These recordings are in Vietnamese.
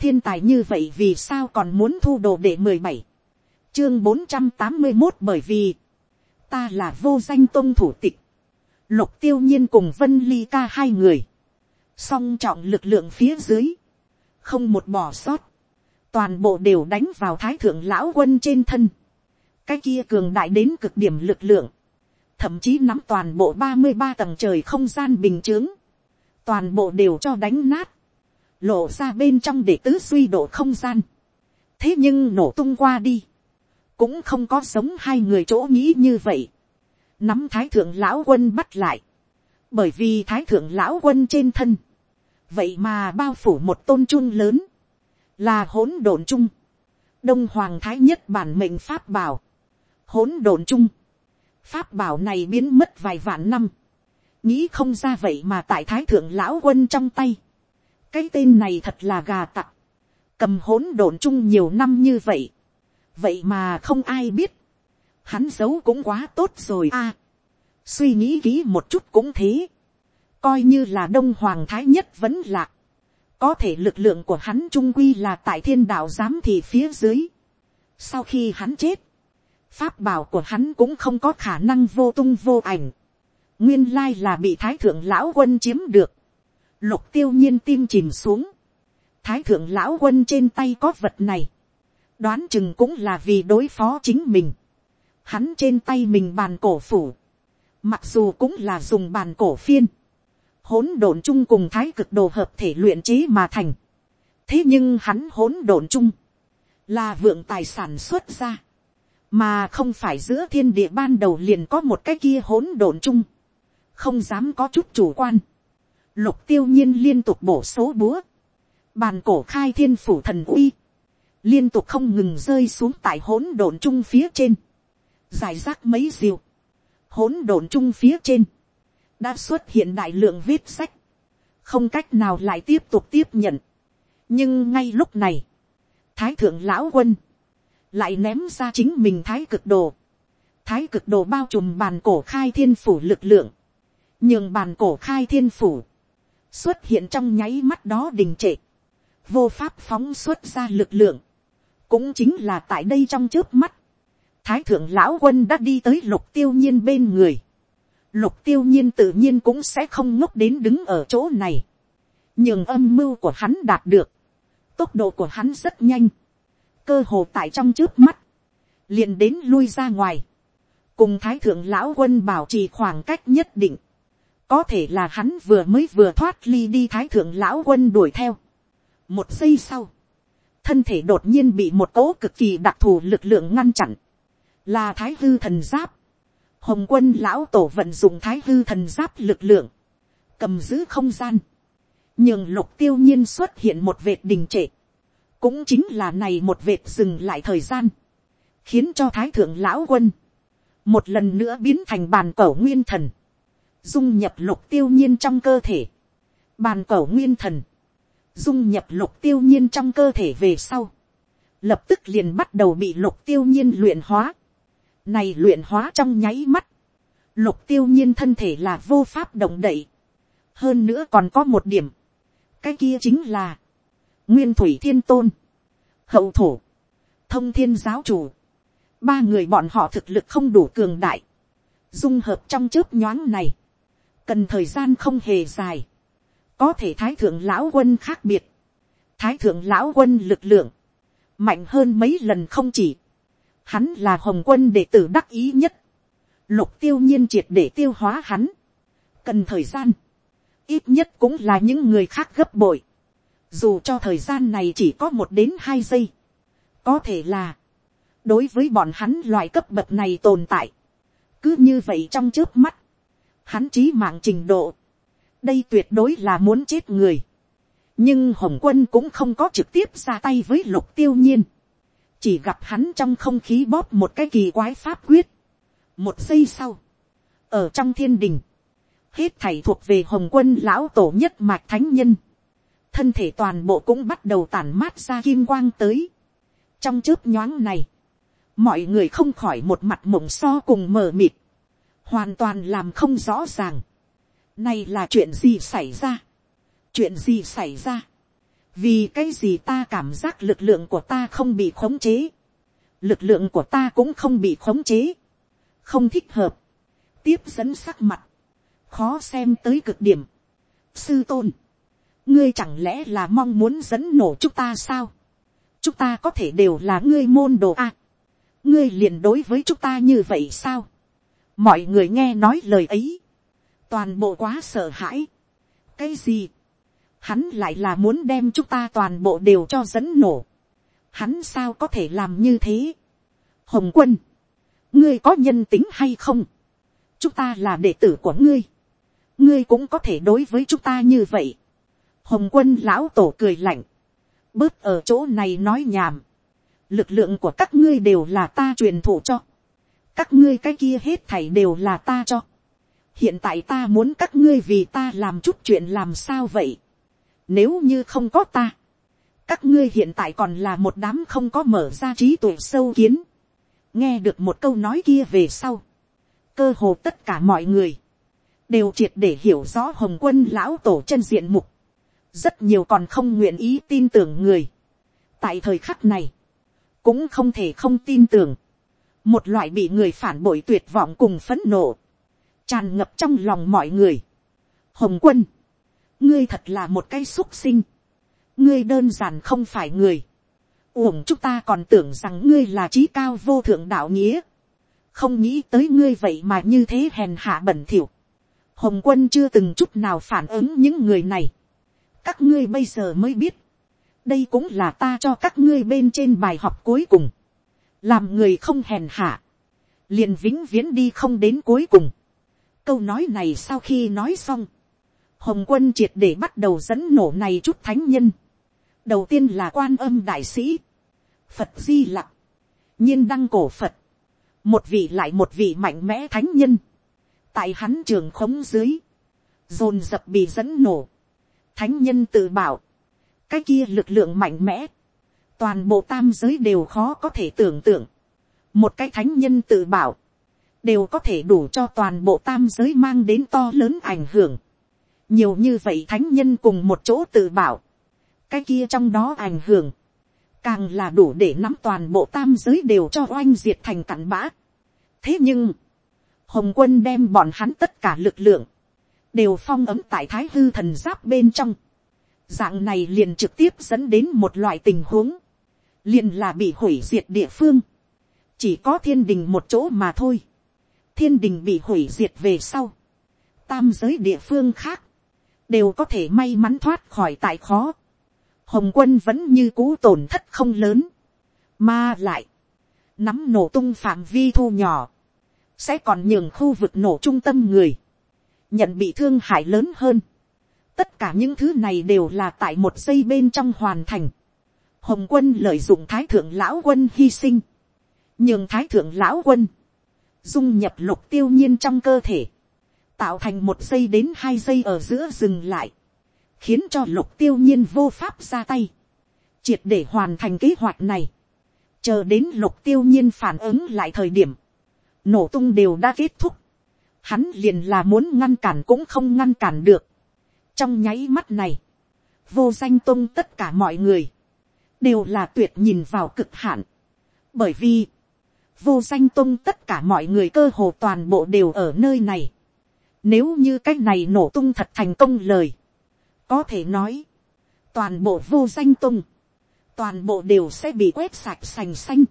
thiên tài như vậy vì sao còn muốn thu đồ để mười bảy? Chương bốn trăm tám mươi một bởi vì ta là vô danh tôn thủ tịch. Lục tiêu nhiên cùng vân ly ca hai người. Song trọng lực lượng phía dưới. Không một bỏ sót. Toàn bộ đều đánh vào thái thượng lão quân trên thân. Cái kia cường đại đến cực điểm lực lượng. Thậm chí nắm toàn bộ ba mươi ba tầng trời không gian bình chướng. Toàn bộ đều cho đánh nát lộ ra bên trong để tứ suy độ không gian. thế nhưng nổ tung qua đi, cũng không có giống hai người chỗ nghĩ như vậy. nắm thái thượng lão quân bắt lại, bởi vì thái thượng lão quân trên thân, vậy mà bao phủ một tôn trung lớn, là hỗn độn chung, đông hoàng thái nhất bản mệnh pháp bảo, hỗn độn chung, pháp bảo này biến mất vài vạn năm, nghĩ không ra vậy mà tại thái thượng lão quân trong tay, cái tên này thật là gà tặc, cầm hỗn độn chung nhiều năm như vậy, vậy mà không ai biết, hắn giấu cũng quá tốt rồi a, suy nghĩ kỹ một chút cũng thế, coi như là đông hoàng thái nhất vẫn lạc, có thể lực lượng của hắn trung quy là tại thiên đạo giám thị phía dưới, sau khi hắn chết, pháp bảo của hắn cũng không có khả năng vô tung vô ảnh, nguyên lai là bị thái thượng lão quân chiếm được, lục tiêu nhiên tim chìm xuống, thái thượng lão quân trên tay có vật này, đoán chừng cũng là vì đối phó chính mình, hắn trên tay mình bàn cổ phủ, mặc dù cũng là dùng bàn cổ phiên, hỗn độn chung cùng thái cực đồ hợp thể luyện chế mà thành, thế nhưng hắn hỗn độn chung, là vượng tài sản xuất ra, mà không phải giữa thiên địa ban đầu liền có một cái kia hỗn độn chung, không dám có chút chủ quan, lục tiêu nhiên liên tục bổ số búa, bàn cổ khai thiên phủ thần uy, liên tục không ngừng rơi xuống tại hỗn độn trung phía trên, giải rác mấy diều, hỗn độn trung phía trên, đã xuất hiện đại lượng viết sách, không cách nào lại tiếp tục tiếp nhận. nhưng ngay lúc này, thái thượng lão quân, lại ném ra chính mình thái cực đồ, thái cực đồ bao trùm bàn cổ khai thiên phủ lực lượng, nhường bàn cổ khai thiên phủ, xuất hiện trong nháy mắt đó đình trệ, vô pháp phóng xuất ra lực lượng, cũng chính là tại đây trong trước mắt, thái thượng lão quân đã đi tới lục tiêu nhiên bên người, lục tiêu nhiên tự nhiên cũng sẽ không ngốc đến đứng ở chỗ này, nhưng âm mưu của hắn đạt được, tốc độ của hắn rất nhanh, cơ hồ tại trong trước mắt, liền đến lui ra ngoài, cùng thái thượng lão quân bảo trì khoảng cách nhất định, có thể là hắn vừa mới vừa thoát ly đi thái thượng lão quân đuổi theo. một giây sau, thân thể đột nhiên bị một cỗ cực kỳ đặc thù lực lượng ngăn chặn, là thái hư thần giáp. hồng quân lão tổ vận dụng thái hư thần giáp lực lượng, cầm giữ không gian, nhường lục tiêu nhiên xuất hiện một vệt đình trệ, cũng chính là này một vệt dừng lại thời gian, khiến cho thái thượng lão quân, một lần nữa biến thành bàn cẩu nguyên thần, dung nhập lục tiêu nhiên trong cơ thể, bàn cẩu nguyên thần, dung nhập lục tiêu nhiên trong cơ thể về sau, lập tức liền bắt đầu bị lục tiêu nhiên luyện hóa, này luyện hóa trong nháy mắt, lục tiêu nhiên thân thể là vô pháp động đậy, hơn nữa còn có một điểm, cái kia chính là, nguyên thủy thiên tôn, hậu thổ, thông thiên giáo chủ, ba người bọn họ thực lực không đủ cường đại, dung hợp trong chớp nhoáng này, cần thời gian không hề dài, có thể thái thượng lão quân khác biệt, thái thượng lão quân lực lượng, mạnh hơn mấy lần không chỉ, hắn là hồng quân đệ tử đắc ý nhất, lục tiêu nhiên triệt để tiêu hóa hắn, cần thời gian, ít nhất cũng là những người khác gấp bội, dù cho thời gian này chỉ có một đến hai giây, có thể là, đối với bọn hắn loại cấp bậc này tồn tại, cứ như vậy trong trước mắt, hắn trí mạng trình độ, đây tuyệt đối là muốn chết người. nhưng hồng quân cũng không có trực tiếp ra tay với lục tiêu nhiên, chỉ gặp hắn trong không khí bóp một cái kỳ quái pháp quyết. một giây sau, ở trong thiên đình, hết thảy thuộc về hồng quân lão tổ nhất mạch thánh nhân, thân thể toàn bộ cũng bắt đầu tản mát ra kim quang tới. trong chớp nhoáng này, mọi người không khỏi một mặt mộng so cùng mờ mịt hoàn toàn làm không rõ ràng. Này là chuyện gì xảy ra? Chuyện gì xảy ra? vì cái gì ta cảm giác lực lượng của ta không bị khống chế, lực lượng của ta cũng không bị khống chế, không thích hợp, tiếp dẫn sắc mặt, khó xem tới cực điểm. sư tôn, ngươi chẳng lẽ là mong muốn dẫn nổ chúng ta sao, chúng ta có thể đều là ngươi môn đồ à? ngươi liền đối với chúng ta như vậy sao, mọi người nghe nói lời ấy, toàn bộ quá sợ hãi, cái gì, hắn lại là muốn đem chúng ta toàn bộ đều cho dẫn nổ, hắn sao có thể làm như thế, hồng quân, ngươi có nhân tính hay không, chúng ta là đệ tử của ngươi, ngươi cũng có thể đối với chúng ta như vậy. hồng quân lão tổ cười lạnh, bớt ở chỗ này nói nhảm, lực lượng của các ngươi đều là ta truyền thụ cho, các ngươi cái kia hết thảy đều là ta cho, hiện tại ta muốn các ngươi vì ta làm chút chuyện làm sao vậy, nếu như không có ta, các ngươi hiện tại còn là một đám không có mở ra trí tuệ sâu kiến, nghe được một câu nói kia về sau, cơ hồ tất cả mọi người, đều triệt để hiểu rõ hồng quân lão tổ chân diện mục, rất nhiều còn không nguyện ý tin tưởng người. tại thời khắc này, cũng không thể không tin tưởng, một loại bị người phản bội tuyệt vọng cùng phấn nộ, tràn ngập trong lòng mọi người. hồng quân, ngươi thật là một cái xúc sinh, ngươi đơn giản không phải người, uổng chúng ta còn tưởng rằng ngươi là trí cao vô thượng đạo nghĩa, không nghĩ tới ngươi vậy mà như thế hèn hạ bẩn thỉu. hồng quân chưa từng chút nào phản ứng những người này. các ngươi bây giờ mới biết, đây cũng là ta cho các ngươi bên trên bài học cuối cùng làm người không hèn hạ, liền vĩnh viễn đi không đến cuối cùng. câu nói này sau khi nói xong, hồng quân triệt để bắt đầu dẫn nổ này chút thánh nhân. đầu tiên là quan âm đại sĩ, phật di lặc, nhiên đăng cổ phật, một vị lại một vị mạnh mẽ thánh nhân, tại hắn trường khống dưới, dồn dập bị dẫn nổ, thánh nhân tự bảo, cái kia lực lượng mạnh mẽ, toàn bộ tam giới đều khó có thể tưởng tượng, một cái thánh nhân tự bảo, đều có thể đủ cho toàn bộ tam giới mang đến to lớn ảnh hưởng, nhiều như vậy thánh nhân cùng một chỗ tự bảo, cái kia trong đó ảnh hưởng, càng là đủ để nắm toàn bộ tam giới đều cho oanh diệt thành cặn bã. thế nhưng, hồng quân đem bọn hắn tất cả lực lượng, đều phong ấm tại thái hư thần giáp bên trong. dạng này liền trực tiếp dẫn đến một loại tình huống, liền là bị hủy diệt địa phương, chỉ có thiên đình một chỗ mà thôi. thiên đình bị hủy diệt về sau, tam giới địa phương khác, đều có thể may mắn thoát khỏi tại khó. Hồng quân vẫn như cũ tổn thất không lớn, mà lại, nắm nổ tung phạm vi thu nhỏ, sẽ còn nhường khu vực nổ trung tâm người, nhận bị thương hại lớn hơn. tất cả những thứ này đều là tại một giây bên trong hoàn thành hồng quân lợi dụng thái thượng lão quân hy sinh, nhường thái thượng lão quân, dung nhập lục tiêu nhiên trong cơ thể, tạo thành một giây đến hai giây ở giữa dừng lại, khiến cho lục tiêu nhiên vô pháp ra tay, triệt để hoàn thành kế hoạch này, chờ đến lục tiêu nhiên phản ứng lại thời điểm, nổ tung đều đã kết thúc, hắn liền là muốn ngăn cản cũng không ngăn cản được. trong nháy mắt này, vô danh tung tất cả mọi người, đều là tuyệt nhìn vào cực hạn, bởi vì, vô danh tung tất cả mọi người cơ hồ toàn bộ đều ở nơi này. Nếu như cái này nổ tung thật thành công lời, có thể nói, toàn bộ vô danh tung, toàn bộ đều sẽ bị quét sạch sành xanh,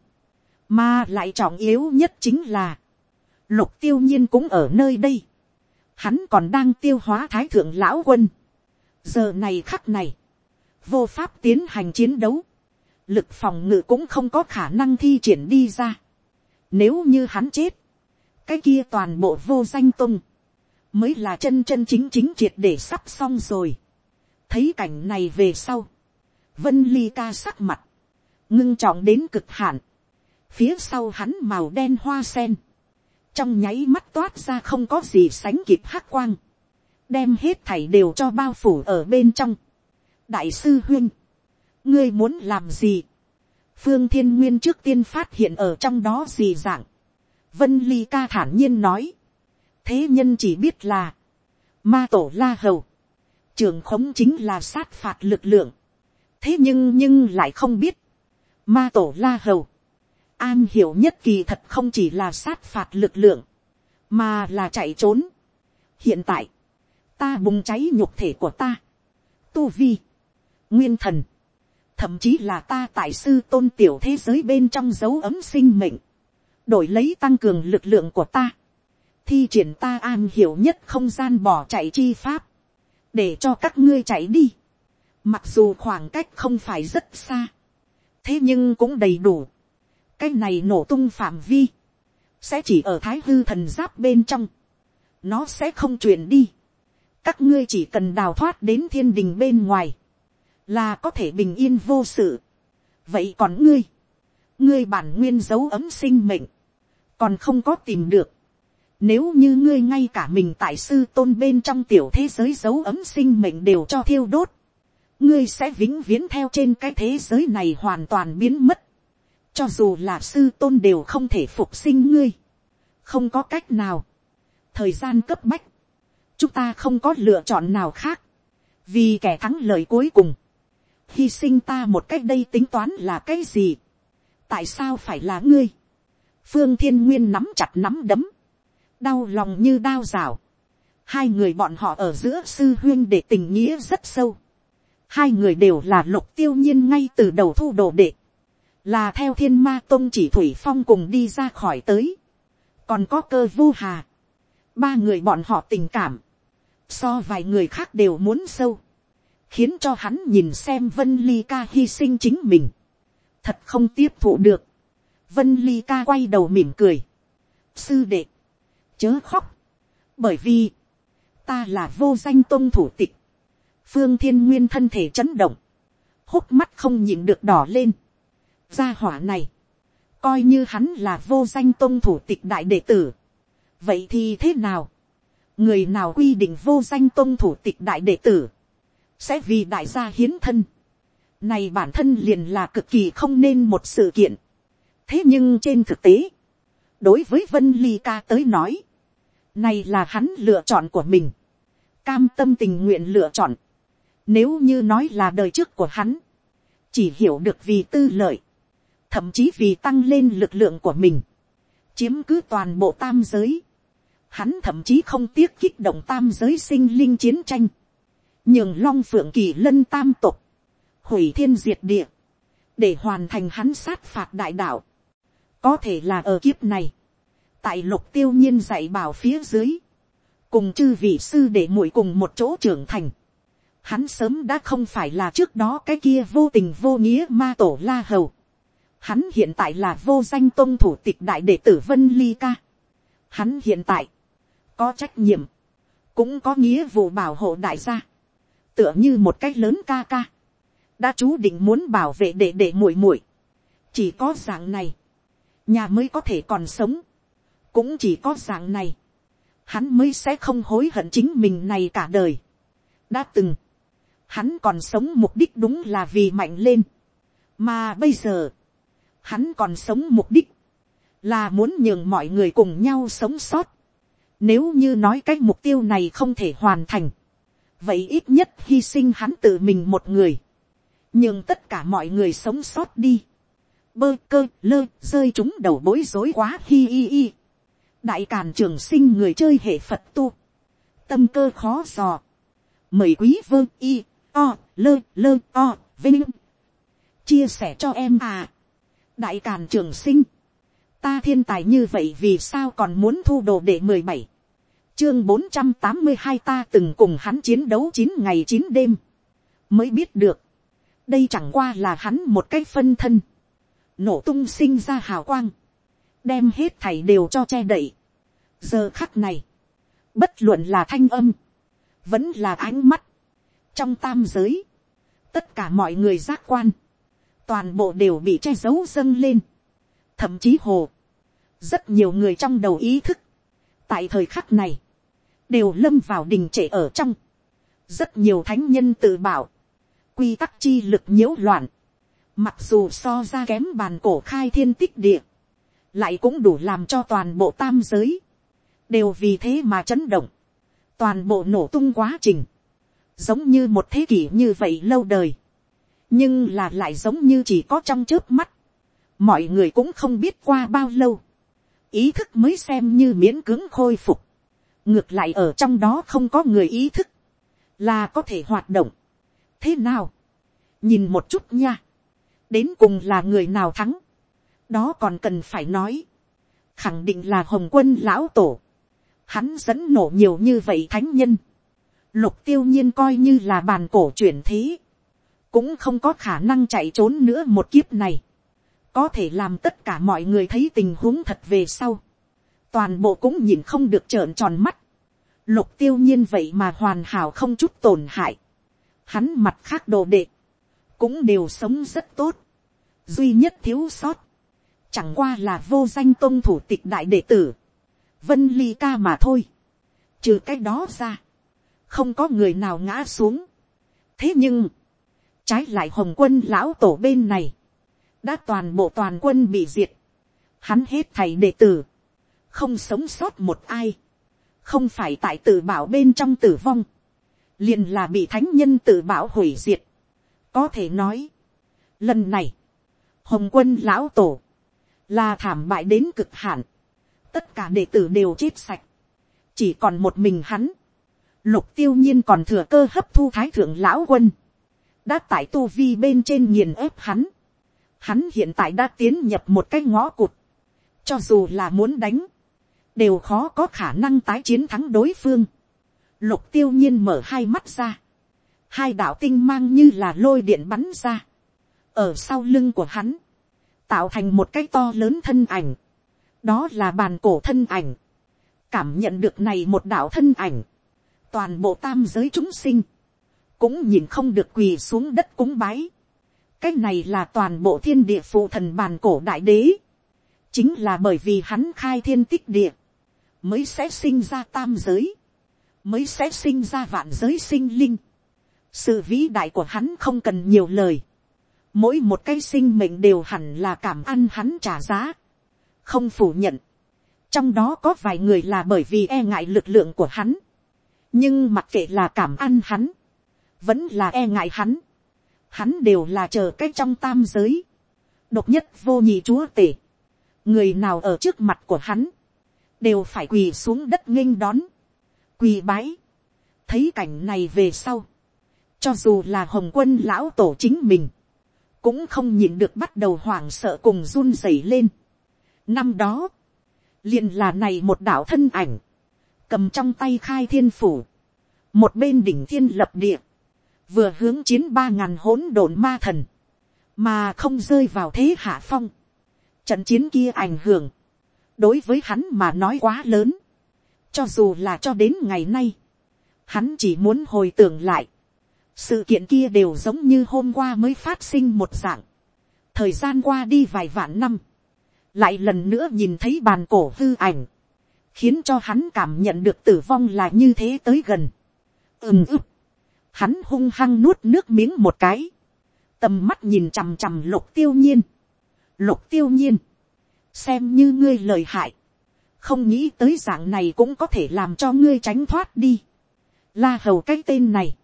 mà lại trọng yếu nhất chính là, lục tiêu nhiên cũng ở nơi đây, hắn còn đang tiêu hóa thái thượng lão quân, giờ này khắc này, vô pháp tiến hành chiến đấu, lực phòng ngự cũng không có khả năng thi triển đi ra. Nếu như hắn chết, cái kia toàn bộ vô danh tung, mới là chân chân chính chính triệt để sắp xong rồi thấy cảnh này về sau, vân ly ca sắc mặt, ngưng trọng đến cực hạn, phía sau hắn màu đen hoa sen, trong nháy mắt toát ra không có gì sánh kịp hắc quang, đem hết thảy đều cho bao phủ ở bên trong. đại sư huyên, ngươi muốn làm gì, phương thiên nguyên trước tiên phát hiện ở trong đó gì dạng, vân ly ca thản nhiên nói, thế nhân chỉ biết là, ma tổ la hầu, trường khống chính là sát phạt lực lượng, thế nhưng nhưng lại không biết, ma tổ la hầu, an hiểu nhất kỳ thật không chỉ là sát phạt lực lượng, mà là chạy trốn. hiện tại, ta bùng cháy nhục thể của ta, tu vi, nguyên thần, thậm chí là ta tại sư tôn tiểu thế giới bên trong dấu ấm sinh mệnh, đổi lấy tăng cường lực lượng của ta, thi triển ta an hiểu nhất không gian bỏ chạy chi pháp, để cho các ngươi chạy đi, mặc dù khoảng cách không phải rất xa, thế nhưng cũng đầy đủ, cái này nổ tung phạm vi, sẽ chỉ ở thái hư thần giáp bên trong, nó sẽ không chuyển đi, các ngươi chỉ cần đào thoát đến thiên đình bên ngoài, là có thể bình yên vô sự. vậy còn ngươi, ngươi bản nguyên dấu ấm sinh mệnh, còn không có tìm được. Nếu như ngươi ngay cả mình tại sư tôn bên trong tiểu thế giới dấu ấm sinh mệnh đều cho thiêu đốt, ngươi sẽ vĩnh viễn theo trên cái thế giới này hoàn toàn biến mất. cho dù là sư tôn đều không thể phục sinh ngươi. không có cách nào. thời gian cấp bách, chúng ta không có lựa chọn nào khác. vì kẻ thắng lợi cuối cùng, hy sinh ta một cách đây tính toán là cái gì. tại sao phải là ngươi. phương thiên nguyên nắm chặt nắm đấm, đau lòng như đao rào. hai người bọn họ ở giữa sư huyên để tình nghĩa rất sâu. Hai người đều là lục tiêu nhiên ngay từ đầu thu đồ đệ, là theo thiên ma tôn chỉ thủy phong cùng đi ra khỏi tới, còn có cơ vu hà, ba người bọn họ tình cảm, so vài người khác đều muốn sâu, khiến cho hắn nhìn xem vân ly ca hy sinh chính mình, thật không tiếp thụ được, vân ly ca quay đầu mỉm cười, sư đệ, chớ khóc, bởi vì, ta là vô danh tôn thủ tịch, phương thiên nguyên thân thể chấn động, hốc mắt không nhịn được đỏ lên. gia hỏa này, coi như hắn là vô danh tôn thủ tịch đại đệ tử. vậy thì thế nào, người nào quy định vô danh tôn thủ tịch đại đệ tử, sẽ vì đại gia hiến thân. này bản thân liền là cực kỳ không nên một sự kiện. thế nhưng trên thực tế, đối với vân ly ca tới nói, này là hắn lựa chọn của mình, cam tâm tình nguyện lựa chọn, nếu như nói là đời trước của hắn, chỉ hiểu được vì tư lợi, thậm chí vì tăng lên lực lượng của mình, chiếm cứ toàn bộ tam giới. Hắn thậm chí không tiếc kích động tam giới sinh linh chiến tranh, nhường long phượng kỳ lân tam tục, hủy thiên diệt địa, để hoàn thành hắn sát phạt đại đạo. Có thể là ở kiếp này, tại lục tiêu nhiên dạy bảo phía dưới, cùng chư vị sư để muội cùng một chỗ trưởng thành, hắn sớm đã không phải là trước đó cái kia vô tình vô nghĩa ma tổ la hầu. Hắn hiện tại là vô danh tôn thủ tịch đại đệ tử Vân Ly Ca. Hắn hiện tại có trách nhiệm, cũng có nghĩa vụ bảo hộ đại gia. Tựa như một cách lớn ca ca. Đã chú định muốn bảo vệ đệ đệ muội muội. Chỉ có dạng này, nhà mới có thể còn sống. Cũng chỉ có dạng này, hắn mới sẽ không hối hận chính mình này cả đời. Đã từng hắn còn sống mục đích đúng là vì mạnh lên. mà bây giờ, hắn còn sống mục đích, là muốn nhường mọi người cùng nhau sống sót. nếu như nói cái mục tiêu này không thể hoàn thành, vậy ít nhất hy sinh hắn tự mình một người, nhưng tất cả mọi người sống sót đi. bơ cơ lơ rơi chúng đầu bối rối quá hi hi hi. đại càn trường sinh người chơi hệ phật tu, tâm cơ khó dò, mời quý vơ y o, lơ, lơ, o, vinh. Chia sẻ cho em à. Đại Càn Trường Sinh. Ta thiên tài như vậy vì sao còn muốn thu đồ để mười bảy Chương bốn trăm tám mươi hai ta từng cùng hắn chiến đấu chín ngày chín đêm. Mới biết được. Đây chẳng qua là hắn một cái phân thân. Nổ tung sinh ra hào quang. Đem hết thảy đều cho che đậy. Giờ khắc này. Bất luận là thanh âm. Vẫn là ánh mắt trong tam giới, tất cả mọi người giác quan, toàn bộ đều bị che giấu dâng lên, thậm chí hồ, rất nhiều người trong đầu ý thức, tại thời khắc này, đều lâm vào đình trệ ở trong, rất nhiều thánh nhân tự bảo, quy tắc chi lực nhiễu loạn, mặc dù so ra kém bàn cổ khai thiên tích địa, lại cũng đủ làm cho toàn bộ tam giới, đều vì thế mà chấn động, toàn bộ nổ tung quá trình, giống như một thế kỷ như vậy lâu đời, nhưng là lại giống như chỉ có trong trước mắt, mọi người cũng không biết qua bao lâu, ý thức mới xem như miễn cưỡng khôi phục, ngược lại ở trong đó không có người ý thức, là có thể hoạt động. thế nào, nhìn một chút nha, đến cùng là người nào thắng, đó còn cần phải nói, khẳng định là hồng quân lão tổ, hắn dẫn nổ nhiều như vậy thánh nhân, lục tiêu nhiên coi như là bàn cổ chuyển thế, cũng không có khả năng chạy trốn nữa một kiếp này, có thể làm tất cả mọi người thấy tình huống thật về sau, toàn bộ cũng nhìn không được trợn tròn mắt, lục tiêu nhiên vậy mà hoàn hảo không chút tổn hại, hắn mặt khác đồ đệ, cũng đều sống rất tốt, duy nhất thiếu sót, chẳng qua là vô danh tôn thủ tịch đại đệ tử, vân ly ca mà thôi, trừ cái đó ra, không có người nào ngã xuống. thế nhưng, trái lại hồng quân lão tổ bên này, đã toàn bộ toàn quân bị diệt, hắn hết thầy đệ tử, không sống sót một ai, không phải tại tự bảo bên trong tử vong, liền là bị thánh nhân tự bảo hủy diệt. có thể nói, lần này, hồng quân lão tổ, là thảm bại đến cực hạn, tất cả đệ tử đều chết sạch, chỉ còn một mình hắn, lục tiêu nhiên còn thừa cơ hấp thu thái thượng lão quân, đã tại tu vi bên trên nghiền ép hắn, hắn hiện tại đã tiến nhập một cái ngõ cụt, cho dù là muốn đánh, đều khó có khả năng tái chiến thắng đối phương. Lục tiêu nhiên mở hai mắt ra, hai đạo tinh mang như là lôi điện bắn ra, ở sau lưng của hắn, tạo thành một cái to lớn thân ảnh, đó là bàn cổ thân ảnh, cảm nhận được này một đạo thân ảnh, toàn bộ tam giới chúng sinh, cũng nhìn không được quỳ xuống đất cúng bái. cái này là toàn bộ thiên địa phụ thần bàn cổ đại đế, chính là bởi vì hắn khai thiên tích địa, mới sẽ sinh ra tam giới, mới sẽ sinh ra vạn giới sinh linh. sự vĩ đại của hắn không cần nhiều lời, mỗi một cái sinh mệnh đều hẳn là cảm ăn hắn trả giá, không phủ nhận, trong đó có vài người là bởi vì e ngại lực lượng của hắn, nhưng mặc kệ là cảm ăn hắn, vẫn là e ngại hắn, hắn đều là chờ cái trong tam giới, độc nhất vô nhị chúa tể, người nào ở trước mặt của hắn, đều phải quỳ xuống đất nghênh đón, quỳ bái, thấy cảnh này về sau, cho dù là hồng quân lão tổ chính mình, cũng không nhìn được bắt đầu hoảng sợ cùng run rẩy lên. Năm đó, liền là này một đạo thân ảnh, cầm trong tay khai thiên phủ, một bên đỉnh thiên lập địa, vừa hướng chiến ba ngàn hỗn độn ma thần, mà không rơi vào thế hạ phong. Trận chiến kia ảnh hưởng, đối với hắn mà nói quá lớn, cho dù là cho đến ngày nay, hắn chỉ muốn hồi tưởng lại, sự kiện kia đều giống như hôm qua mới phát sinh một dạng, thời gian qua đi vài vạn năm, lại lần nữa nhìn thấy bàn cổ hư ảnh, khiến cho hắn cảm nhận được tử vong là như thế tới gần. ừm ức, hắn hung hăng nuốt nước miếng một cái, tầm mắt nhìn chằm chằm lục tiêu nhiên, lục tiêu nhiên, xem như ngươi lời hại, không nghĩ tới dạng này cũng có thể làm cho ngươi tránh thoát đi. La hầu cái tên này,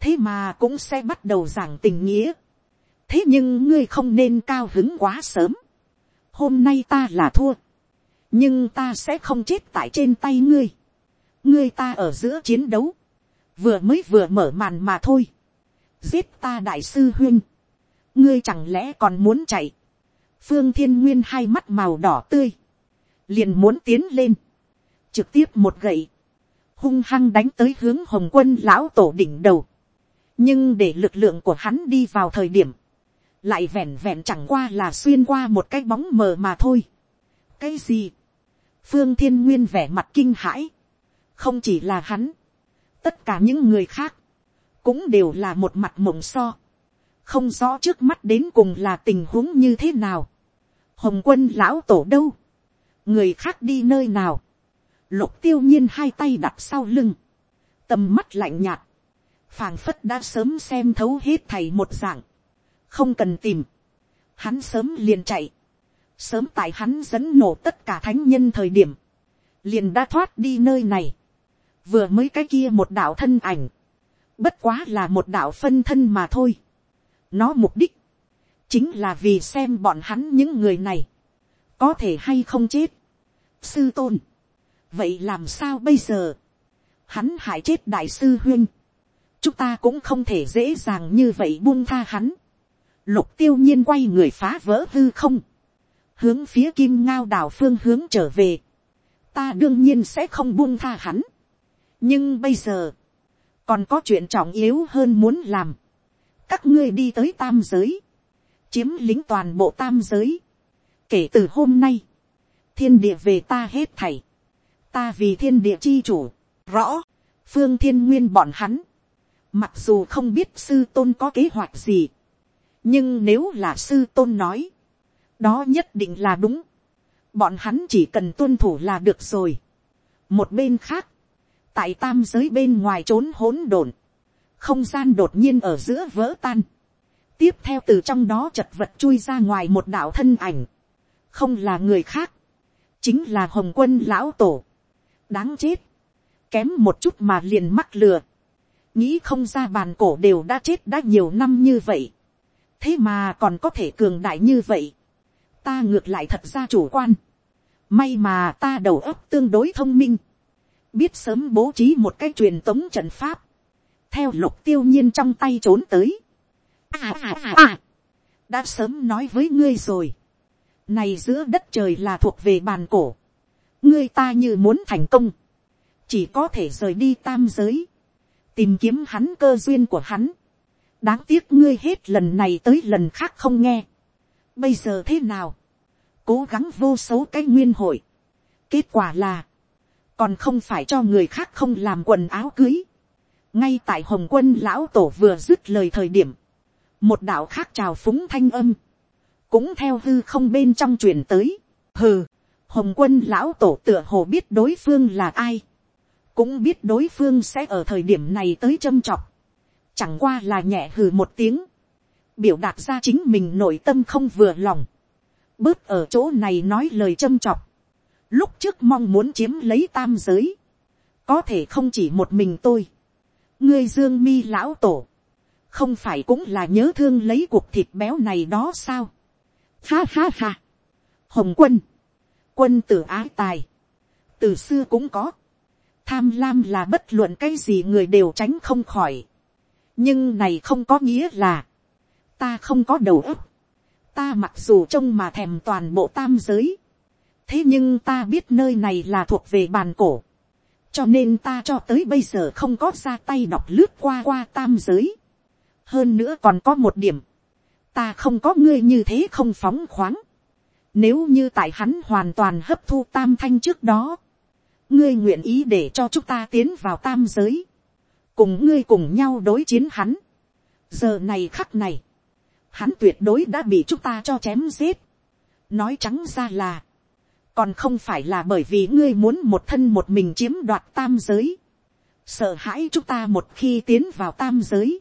thế mà cũng sẽ bắt đầu giảng tình nghĩa. thế nhưng ngươi không nên cao hứng quá sớm. hôm nay ta là thua, nhưng ta sẽ không chết tại trên tay ngươi. ngươi ta ở giữa chiến đấu, vừa mới vừa mở màn mà thôi. giết ta đại sư huyên, ngươi chẳng lẽ còn muốn chạy phương thiên nguyên hai mắt màu đỏ tươi, liền muốn tiến lên, trực tiếp một gậy, hung hăng đánh tới hướng hồng quân lão tổ đỉnh đầu. Nhưng để lực lượng của hắn đi vào thời điểm, lại vẹn vẹn chẳng qua là xuyên qua một cái bóng mờ mà thôi. cái gì, phương thiên nguyên vẻ mặt kinh hãi, không chỉ là hắn, tất cả những người khác, cũng đều là một mặt mộng so, không rõ trước mắt đến cùng là tình huống như thế nào hồng quân lão tổ đâu, người khác đi nơi nào, lục tiêu nhiên hai tay đặt sau lưng, tầm mắt lạnh nhạt, phàng phất đã sớm xem thấu hết thầy một dạng, không cần tìm, hắn sớm liền chạy, sớm tại hắn dẫn nổ tất cả thánh nhân thời điểm, liền đã thoát đi nơi này, vừa mới cái kia một đạo thân ảnh, bất quá là một đạo phân thân mà thôi, nó mục đích, chính là vì xem bọn hắn những người này, có thể hay không chết. sư tôn, vậy làm sao bây giờ, hắn hại chết đại sư huyên, chúng ta cũng không thể dễ dàng như vậy buông tha hắn. lục tiêu nhiên quay người phá vỡ hư không, hướng phía kim ngao đảo phương hướng trở về, ta đương nhiên sẽ không buông tha hắn. nhưng bây giờ, còn có chuyện trọng yếu hơn muốn làm. các ngươi đi tới tam giới, chiếm lính toàn bộ tam giới. kể từ hôm nay, thiên địa về ta hết thảy, ta vì thiên địa chi chủ, rõ, phương thiên nguyên bọn hắn, mặc dù không biết sư tôn có kế hoạch gì, nhưng nếu là sư tôn nói, đó nhất định là đúng, bọn hắn chỉ cần tuân thủ là được rồi. một bên khác, tại tam giới bên ngoài trốn hỗn độn, không gian đột nhiên ở giữa vỡ tan, tiếp theo từ trong đó chật vật chui ra ngoài một đạo thân ảnh, không là người khác, chính là hồng quân lão tổ, đáng chết, kém một chút mà liền mắc lừa, nghĩ không ra bàn cổ đều đã chết đã nhiều năm như vậy, thế mà còn có thể cường đại như vậy, ta ngược lại thật ra chủ quan, may mà ta đầu óc tương đối thông minh, biết sớm bố trí một cái truyền tống trận pháp, theo lục tiêu nhiên trong tay trốn tới. À, à, à, à. đã sớm nói với ngươi rồi, này giữa đất trời là thuộc về bàn cổ, ngươi ta như muốn thành công, chỉ có thể rời đi tam giới, tìm kiếm hắn cơ duyên của hắn. đáng tiếc ngươi hết lần này tới lần khác không nghe. bây giờ thế nào, cố gắng vô số cái nguyên hội. kết quả là, còn không phải cho người khác không làm quần áo cưới. ngay tại hồng quân lão tổ vừa dứt lời thời điểm, một đạo khác trào phúng thanh âm, cũng theo hư không bên trong truyền tới, hừ, hồng quân lão tổ tựa hồ biết đối phương là ai, cũng biết đối phương sẽ ở thời điểm này tới châm chọc, chẳng qua là nhẹ hừ một tiếng, biểu đạt ra chính mình nội tâm không vừa lòng, bớt ở chỗ này nói lời châm chọc, lúc trước mong muốn chiếm lấy tam giới, có thể không chỉ một mình tôi, ngươi dương mi lão tổ, không phải cũng là nhớ thương lấy cuộc thịt béo này đó sao, ha ha ha, hồng quân, quân tử ái tài, từ xưa cũng có, tham lam là bất luận cái gì người đều tránh không khỏi, nhưng này không có nghĩa là, ta không có đầu óc, ta mặc dù trông mà thèm toàn bộ tam giới, thế nhưng ta biết nơi này là thuộc về bàn cổ, cho nên ta cho tới bây giờ không có ra tay đọc lướt qua qua tam giới hơn nữa còn có một điểm, ta không có ngươi như thế không phóng khoáng. nếu như tại hắn hoàn toàn hấp thu tam thanh trước đó, ngươi nguyện ý để cho chúng ta tiến vào tam giới, cùng ngươi cùng nhau đối chiến hắn. giờ này khắc này, hắn tuyệt đối đã bị chúng ta cho chém giết. nói trắng ra là, còn không phải là bởi vì ngươi muốn một thân một mình chiếm đoạt tam giới, sợ hãi chúng ta một khi tiến vào tam giới,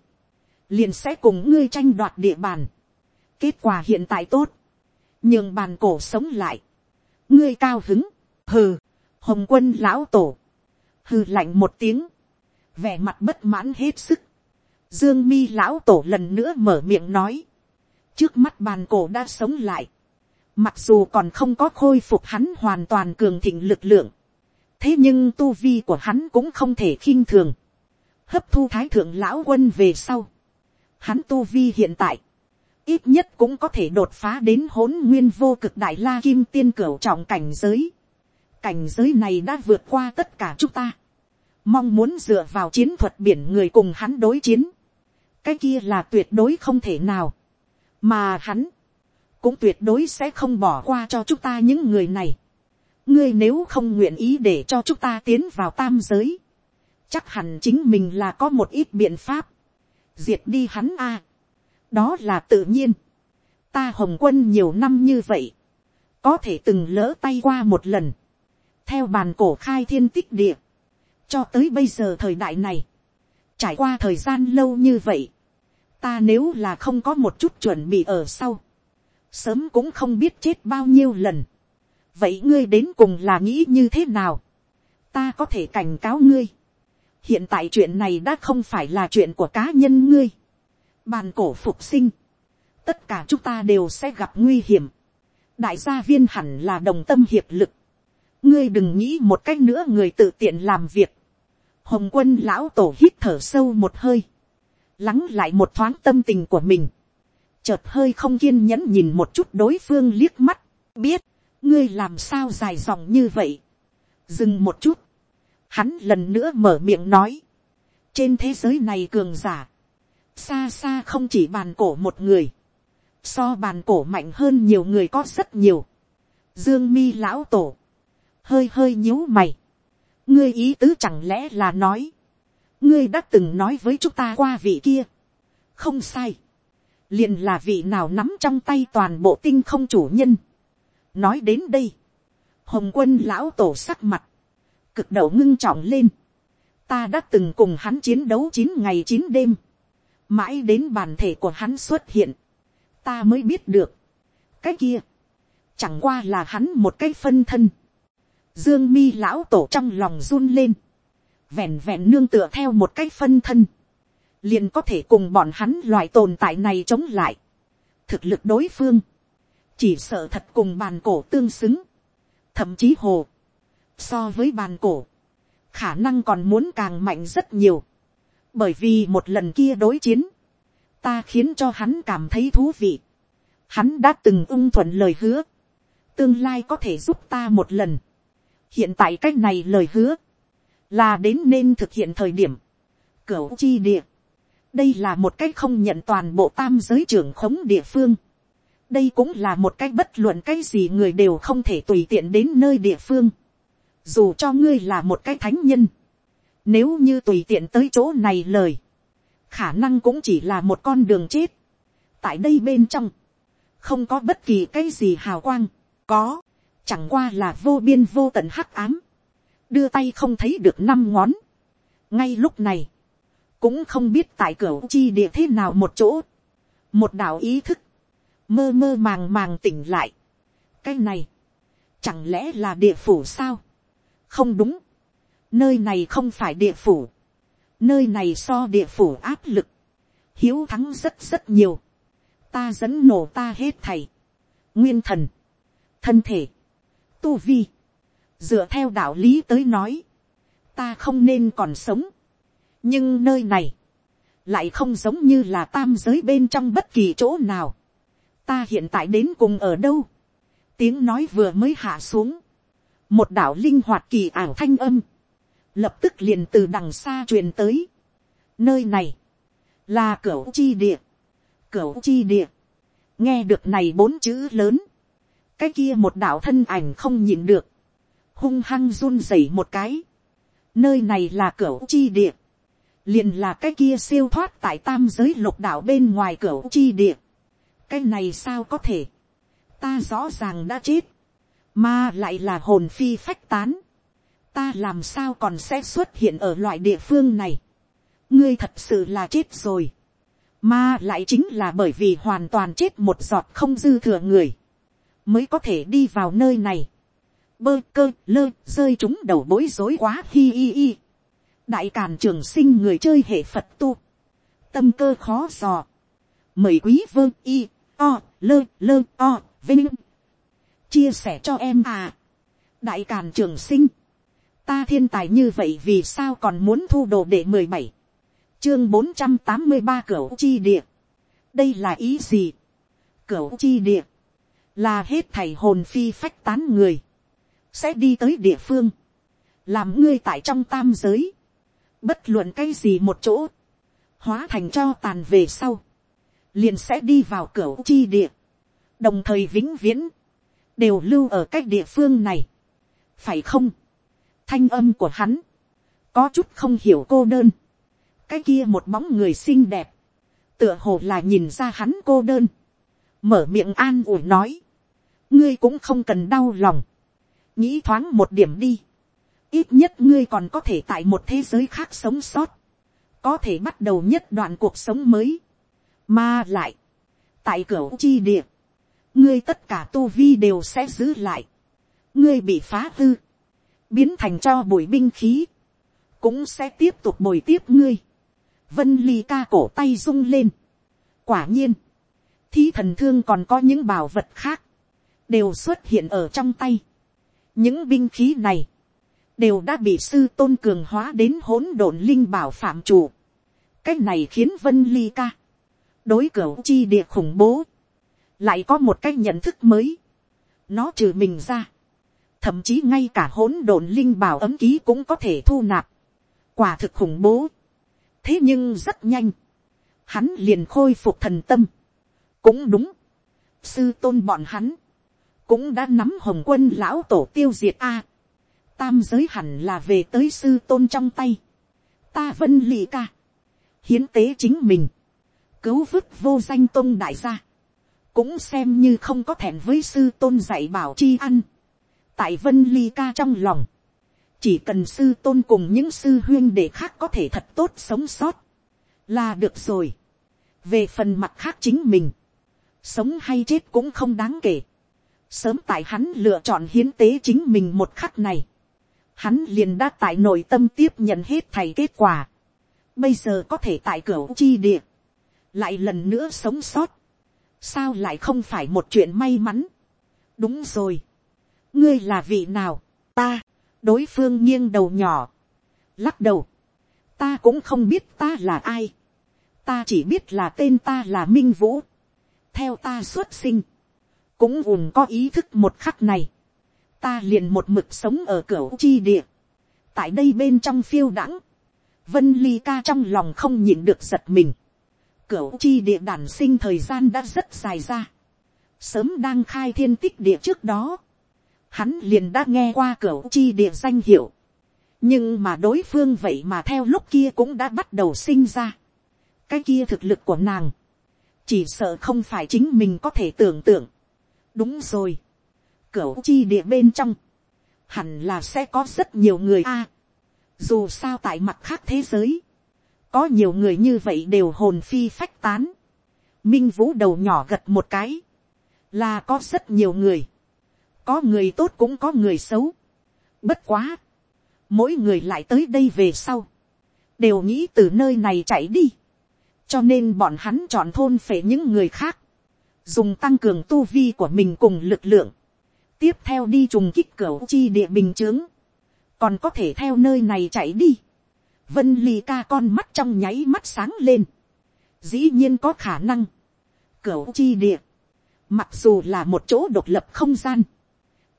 liền sẽ cùng ngươi tranh đoạt địa bàn. kết quả hiện tại tốt, nhường bàn cổ sống lại, ngươi cao hứng, hừ, hồng quân lão tổ, hừ lạnh một tiếng, vẻ mặt bất mãn hết sức, dương mi lão tổ lần nữa mở miệng nói, trước mắt bàn cổ đã sống lại, Mặc dù còn không có khôi phục hắn hoàn toàn cường thịnh lực lượng. Thế nhưng tu vi của hắn cũng không thể khinh thường. Hấp thu thái thượng lão quân về sau. Hắn tu vi hiện tại. Ít nhất cũng có thể đột phá đến hỗn nguyên vô cực đại la kim tiên cửu trọng cảnh giới. Cảnh giới này đã vượt qua tất cả chúng ta. Mong muốn dựa vào chiến thuật biển người cùng hắn đối chiến. Cái kia là tuyệt đối không thể nào. Mà hắn cũng tuyệt đối sẽ không bỏ qua cho chúng ta những người này. ngươi nếu không nguyện ý để cho chúng ta tiến vào tam giới, chắc hẳn chính mình là có một ít biện pháp, diệt đi hắn a. đó là tự nhiên. ta hồng quân nhiều năm như vậy, có thể từng lỡ tay qua một lần, theo bàn cổ khai thiên tích địa, cho tới bây giờ thời đại này, trải qua thời gian lâu như vậy, ta nếu là không có một chút chuẩn bị ở sau, sớm cũng không biết chết bao nhiêu lần. vậy ngươi đến cùng là nghĩ như thế nào. ta có thể cảnh cáo ngươi hiện tại chuyện này đã không phải là chuyện của cá nhân ngươi. bàn cổ phục sinh. tất cả chúng ta đều sẽ gặp nguy hiểm, đại gia viên hẳn là đồng tâm hiệp lực, ngươi đừng nghĩ một cách nữa người tự tiện làm việc, hồng quân lão tổ hít thở sâu một hơi, lắng lại một thoáng tâm tình của mình, chợt hơi không kiên nhẫn nhìn một chút đối phương liếc mắt, biết, ngươi làm sao dài dòng như vậy, dừng một chút, hắn lần nữa mở miệng nói, trên thế giới này cường giả, xa xa không chỉ bàn cổ một người, so bàn cổ mạnh hơn nhiều người có rất nhiều, dương mi lão tổ, hơi hơi nhíu mày, ngươi ý tứ chẳng lẽ là nói, ngươi đã từng nói với chúng ta qua vị kia, không sai, liền là vị nào nắm trong tay toàn bộ tinh không chủ nhân. nói đến đây, hồng quân lão tổ sắc mặt, cực đầu ngưng trọng lên, ta đã từng cùng hắn chiến đấu chín ngày chín đêm, mãi đến bản thể của hắn xuất hiện, ta mới biết được, cái kia, chẳng qua là hắn một cái phân thân, dương mi lão tổ trong lòng run lên, vẹn vẹn nương tựa theo một cái phân thân, liền có thể cùng bọn hắn loại tồn tại này chống lại. thực lực đối phương, chỉ sợ thật cùng bàn cổ tương xứng, thậm chí hồ, so với bàn cổ, khả năng còn muốn càng mạnh rất nhiều, bởi vì một lần kia đối chiến, ta khiến cho hắn cảm thấy thú vị, hắn đã từng ung thuận lời hứa, tương lai có thể giúp ta một lần, hiện tại c á c h này lời hứa, là đến nên thực hiện thời điểm, cửa chi địa, đây là một cách không nhận toàn bộ tam giới trưởng khống địa phương. đây cũng là một cách bất luận cái gì người đều không thể tùy tiện đến nơi địa phương dù cho ngươi là một cái thánh nhân. nếu như tùy tiện tới chỗ này lời, khả năng cũng chỉ là một con đường chết. tại đây bên trong, không có bất kỳ cái gì hào quang, có, chẳng qua là vô biên vô tận hắc ám, đưa tay không thấy được năm ngón. ngay lúc này, cũng không biết tại cửa chi địa thế nào một chỗ, một đạo ý thức, mơ mơ màng màng tỉnh lại. cái này, chẳng lẽ là địa phủ sao, không đúng, nơi này không phải địa phủ, nơi này so địa phủ áp lực, hiếu thắng rất rất nhiều, ta dẫn nổ ta hết thầy, nguyên thần, thân thể, tu vi, dựa theo đạo lý tới nói, ta không nên còn sống, nhưng nơi này, lại không giống như là tam giới bên trong bất kỳ chỗ nào. ta hiện tại đến cùng ở đâu. tiếng nói vừa mới hạ xuống một đạo linh hoạt kỳ ảo thanh âm, lập tức liền từ đằng xa truyền tới. nơi này, là cửa chi địa. cửa chi địa. nghe được này bốn chữ lớn. cái kia một đạo thân ảnh không nhìn được. hung hăng run rẩy một cái. nơi này là cửa chi địa liền là cái kia siêu thoát tại tam giới lục đạo bên ngoài cửa chi địa. cái này sao có thể, ta rõ ràng đã chết, mà lại là hồn phi phách tán, ta làm sao còn sẽ xuất hiện ở loại địa phương này, ngươi thật sự là chết rồi, mà lại chính là bởi vì hoàn toàn chết một giọt không dư thừa người, mới có thể đi vào nơi này, bơ cơ lơ rơi chúng đầu bối rối quá hi hi hi. Đại càn trường sinh người chơi hệ phật tu, tâm cơ khó dò, mời quý vơ y, o, lơ lơ o, vinh, chia sẻ cho em à, đại càn trường sinh, ta thiên tài như vậy vì sao còn muốn thu đồ để mười bảy, chương bốn trăm tám mươi ba cửa chi địa, đây là ý gì, cửa chi địa, là hết thầy hồn phi phách tán người, sẽ đi tới địa phương, làm ngươi tại trong tam giới, bất luận cái gì một chỗ, hóa thành cho tàn về sau, liền sẽ đi vào cửa chi địa, đồng thời vĩnh viễn, đều lưu ở cái địa phương này, phải không, thanh âm của hắn, có chút không hiểu cô đơn, cái kia một bóng người xinh đẹp, tựa hồ là nhìn ra hắn cô đơn, mở miệng an ủi nói, ngươi cũng không cần đau lòng, nghĩ thoáng một điểm đi, ít nhất ngươi còn có thể tại một thế giới khác sống sót, có thể bắt đầu nhất đoạn cuộc sống mới, mà lại, tại cửa chi địa, ngươi tất cả tu vi đều sẽ giữ lại, ngươi bị phá hư, biến thành cho bụi binh khí, cũng sẽ tiếp tục bồi tiếp ngươi, vân ly ca cổ tay rung lên, quả nhiên, thí thần thương còn có những bảo vật khác, đều xuất hiện ở trong tay. những binh khí này, đều đã bị sư tôn cường hóa đến hỗn độn linh bảo phạm chủ. cách này khiến vân ly ca, đối cửa chi địa khủng bố, lại có một cái nhận thức mới. nó trừ mình ra, thậm chí ngay cả hỗn độn linh bảo ấm ký cũng có thể thu nạp. quả thực khủng bố. thế nhưng rất nhanh, hắn liền khôi phục thần tâm. cũng đúng, sư tôn bọn hắn, cũng đã nắm hồng quân lão tổ tiêu diệt a. tam giới hẳn là về tới sư tôn trong tay. ta vân lì ca, hiến tế chính mình, cứu vứt vô danh tôn đại gia, cũng xem như không có thẹn với sư tôn dạy bảo chi ăn. tại vân ly ca trong lòng, chỉ cần sư tôn cùng những sư huyên để khác có thể thật tốt sống sót, là được rồi. về phần mặt khác chính mình, sống hay chết cũng không đáng kể. sớm tại hắn lựa chọn hiến tế chính mình một khắc này, hắn liền đã tại nội tâm tiếp nhận hết thầy kết quả. bây giờ có thể tại cửa chi địa, lại lần nữa sống sót, sao lại không phải một chuyện may mắn. đúng rồi, ngươi là vị nào, ta, đối phương nghiêng đầu nhỏ, lắc đầu, ta cũng không biết ta là ai, ta chỉ biết là tên ta là minh vũ, theo ta xuất sinh, cũng ùn có ý thức một khắc này, ta liền một mực sống ở cửa chi địa, tại đây bên trong phiêu đãng, vân ly ca trong lòng không nhịn được giật mình, cửa chi địa đản sinh thời gian đã rất dài ra, sớm đang khai thiên tích địa trước đó, hắn liền đã nghe qua cửa chi địa danh hiệu, nhưng mà đối phương vậy mà theo lúc kia cũng đã bắt đầu sinh ra, cái kia thực lực của nàng, chỉ sợ không phải chính mình có thể tưởng tượng. đúng rồi, cửa chi địa bên trong, hẳn là sẽ có rất nhiều người a. dù sao tại mặt khác thế giới, có nhiều người như vậy đều hồn phi phách tán. minh vũ đầu nhỏ gật một cái, là có rất nhiều người, có người tốt cũng có người xấu. bất quá, mỗi người lại tới đây về sau, đều nghĩ từ nơi này chạy đi. Cho nên bọn hắn chọn thôn phải những người khác, dùng tăng cường tu vi của mình cùng lực lượng, tiếp theo đi trùng kích cửa chi địa bình chướng, còn có thể theo nơi này chạy đi. Vân ly ca con mắt trong nháy mắt sáng lên, dĩ nhiên có khả năng, cửu chi địa, mặc dù là một chỗ độc lập không gian,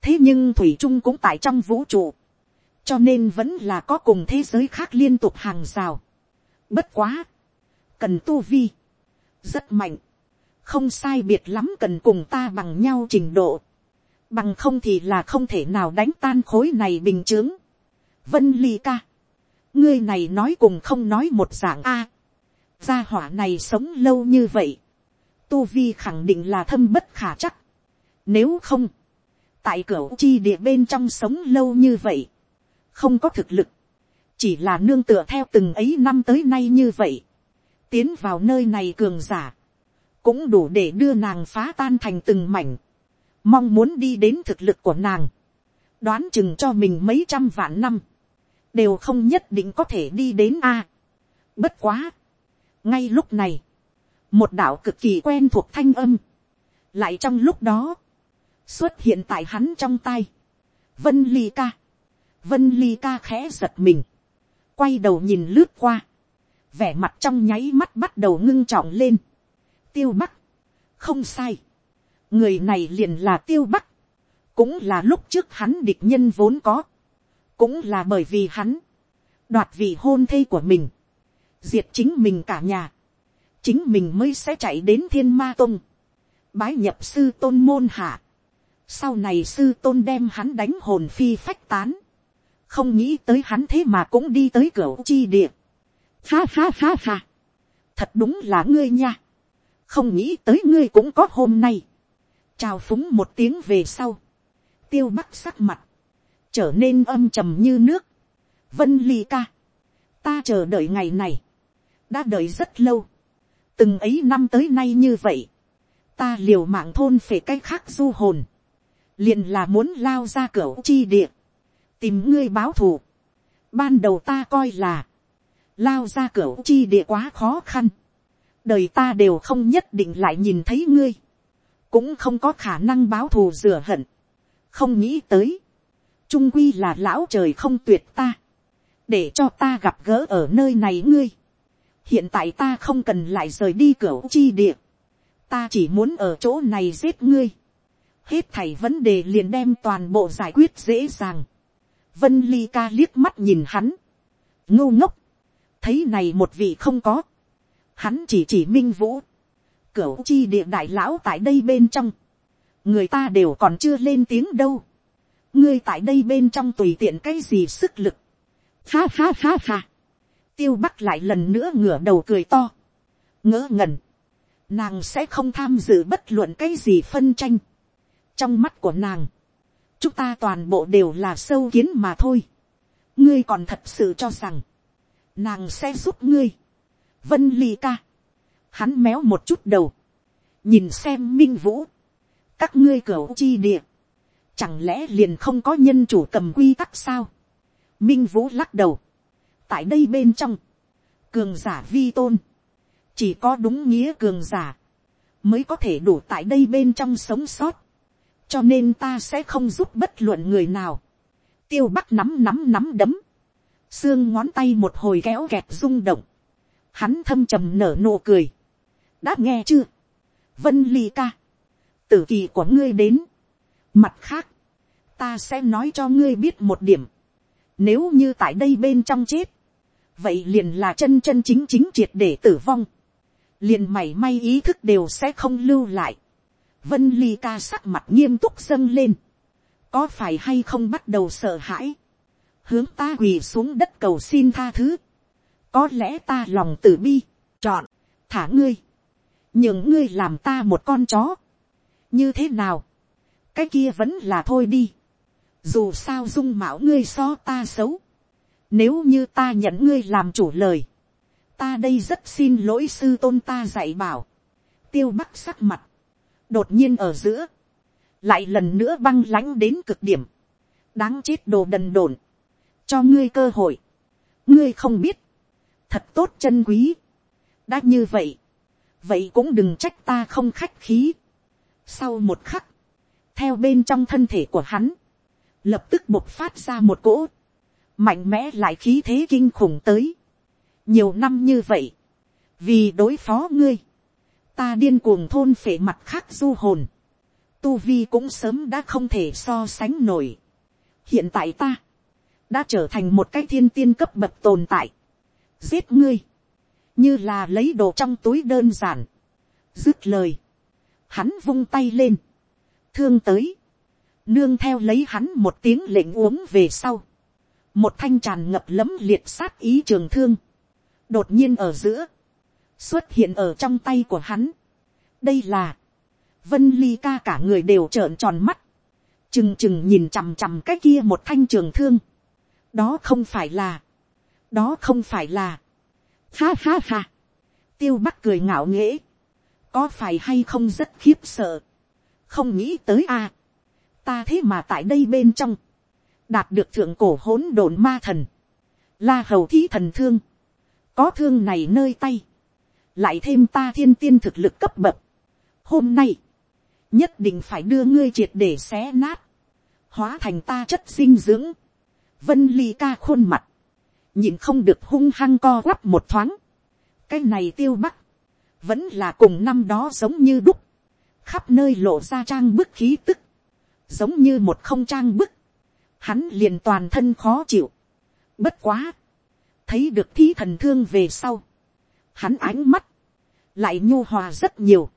thế nhưng thủy trung cũng tại trong vũ trụ, cho nên vẫn là có cùng thế giới khác liên tục hàng rào. Bất quá, cần tu vi, rất mạnh, không sai biệt lắm cần cùng ta bằng nhau trình độ, bằng không thì là không thể nào đánh tan khối này bình chướng. Vân ly ca, ngươi này nói cùng không nói một dạng a, gia hỏa này sống lâu như vậy, tu vi khẳng định là thâm bất khả chắc, nếu không, tại cửa chi địa bên trong sống lâu như vậy, không có thực lực, chỉ là nương tựa theo từng ấy năm tới nay như vậy, tiến vào nơi này cường giả, cũng đủ để đưa nàng phá tan thành từng mảnh, mong muốn đi đến thực lực của nàng, đoán chừng cho mình mấy trăm vạn năm, đều không nhất định có thể đi đến a. bất quá, ngay lúc này, một đạo cực kỳ quen thuộc thanh âm, lại trong lúc đó, xuất hiện tại hắn trong tay, vân ly ca, vân ly ca khẽ giật mình, quay đầu nhìn lướt qua, vẻ mặt trong nháy mắt bắt đầu ngưng trọng lên. tiêu bắc, không sai, người này liền là tiêu bắc, cũng là lúc trước hắn địch nhân vốn có, cũng là bởi vì hắn, đoạt vị hôn thê của mình, diệt chính mình cả nhà, chính mình mới sẽ chạy đến thiên ma tông, bái nhập sư tôn môn hạ, sau này sư tôn đem hắn đánh hồn phi phách tán, không nghĩ tới hắn thế mà cũng đi tới cửa chi địa, Ha ha ha ha. Thật đúng là ngươi nha. Không nghĩ tới ngươi cũng có hôm nay. Chào phúng một tiếng về sau. Tiêu bắc sắc mặt. Trở nên âm trầm như nước. Vân ly ca. Ta chờ đợi ngày này. Đã đợi rất lâu. Từng ấy năm tới nay như vậy. Ta liều mạng thôn phể cái khác du hồn. liền là muốn lao ra cửa chi địa. Tìm ngươi báo thù. Ban đầu ta coi là lao ra cửa chi địa quá khó khăn. đời ta đều không nhất định lại nhìn thấy ngươi, cũng không có khả năng báo thù rửa hận, không nghĩ tới, trung quy là lão trời không tuyệt ta, để cho ta gặp gỡ ở nơi này ngươi, hiện tại ta không cần lại rời đi cửa chi địa, ta chỉ muốn ở chỗ này giết ngươi, hết thảy vấn đề liền đem toàn bộ giải quyết dễ dàng, vân ly ca liếc mắt nhìn hắn, ngô ngốc, thấy này một vị không có, hắn chỉ chỉ minh vũ, cửu chi địa đại lão tại đây bên trong, người ta đều còn chưa lên tiếng đâu, ngươi tại đây bên trong tùy tiện cái gì sức lực, ha ha ha ha, tiêu bắc lại lần nữa ngửa đầu cười to, ngỡ ngẩn, nàng sẽ không tham dự bất luận cái gì phân tranh, trong mắt của nàng, chúng ta toàn bộ đều là sâu kiến mà thôi, ngươi còn thật sự cho rằng, nàng sẽ giúp ngươi, vân ly ca, hắn méo một chút đầu, nhìn xem minh vũ, các ngươi cửa chi địa, chẳng lẽ liền không có nhân chủ cầm quy tắc sao, minh vũ lắc đầu, tại đây bên trong, cường giả vi tôn, chỉ có đúng nghĩa cường giả, mới có thể đủ tại đây bên trong sống sót, cho nên ta sẽ không giúp bất luận người nào, tiêu bắc nắm nắm nắm đấm, xương ngón tay một hồi kéo kẹt rung động, hắn thâm trầm nở nụ cười, đã nghe chưa, vân ly ca, tử kỳ của ngươi đến, mặt khác, ta sẽ nói cho ngươi biết một điểm, nếu như tại đây bên trong chết, vậy liền là chân chân chính chính triệt để tử vong, liền mảy may ý thức đều sẽ không lưu lại, vân ly ca sắc mặt nghiêm túc dâng lên, có phải hay không bắt đầu sợ hãi, hướng ta quỳ xuống đất cầu xin tha thứ, có lẽ ta lòng tử bi, chọn, thả ngươi, những ngươi làm ta một con chó, như thế nào, cái kia vẫn là thôi đi, dù sao dung mạo ngươi so ta xấu, nếu như ta nhận ngươi làm chủ lời, ta đây rất xin lỗi sư tôn ta dạy bảo, tiêu bắc sắc mặt, đột nhiên ở giữa, lại lần nữa băng lánh đến cực điểm, đáng chết đồ đần đồn, cho ngươi cơ hội, ngươi không biết, thật tốt chân quý, đã như vậy, vậy cũng đừng trách ta không khách khí. Sau một khắc, theo bên trong thân thể của hắn, lập tức bộc phát ra một cỗ, mạnh mẽ lại khí thế kinh khủng tới. nhiều năm như vậy, vì đối phó ngươi, ta điên cuồng thôn phệ mặt khác du hồn, tu vi cũng sớm đã không thể so sánh nổi. hiện tại ta, đã trở thành một cái thiên tiên cấp bậc tồn tại, giết ngươi, như là lấy đồ trong túi đơn giản, dứt lời, hắn vung tay lên, thương tới, nương theo lấy hắn một tiếng lệnh uống về sau, một thanh tràn ngập lấm liệt sát ý trường thương, đột nhiên ở giữa, xuất hiện ở trong tay của hắn. đây là, vân ly ca cả người đều trợn tròn mắt, chừng chừng nhìn chằm chằm cái kia một thanh trường thương, đó không phải là, đó không phải là, ha ha ha, tiêu bắc cười ngạo nghễ, có phải hay không rất khiếp sợ, không nghĩ tới a, à, ta thế mà tại đây bên trong, đạt được thượng cổ hỗn độn ma thần, la hầu thí thần thương, có thương này nơi tay, lại thêm ta thiên tiên thực lực cấp bậc, hôm nay, nhất định phải đưa ngươi triệt để xé nát, hóa thành ta chất dinh dưỡng, vân ly ca khuôn mặt, nhìn không được hung hăng co quắp một thoáng, cái này tiêu bắc, vẫn là cùng năm đó giống như đúc, khắp nơi lộ ra trang bức khí tức, giống như một không trang bức, hắn liền toàn thân khó chịu, bất quá, thấy được thí thần thương về sau, hắn ánh mắt, lại nhu hòa rất nhiều,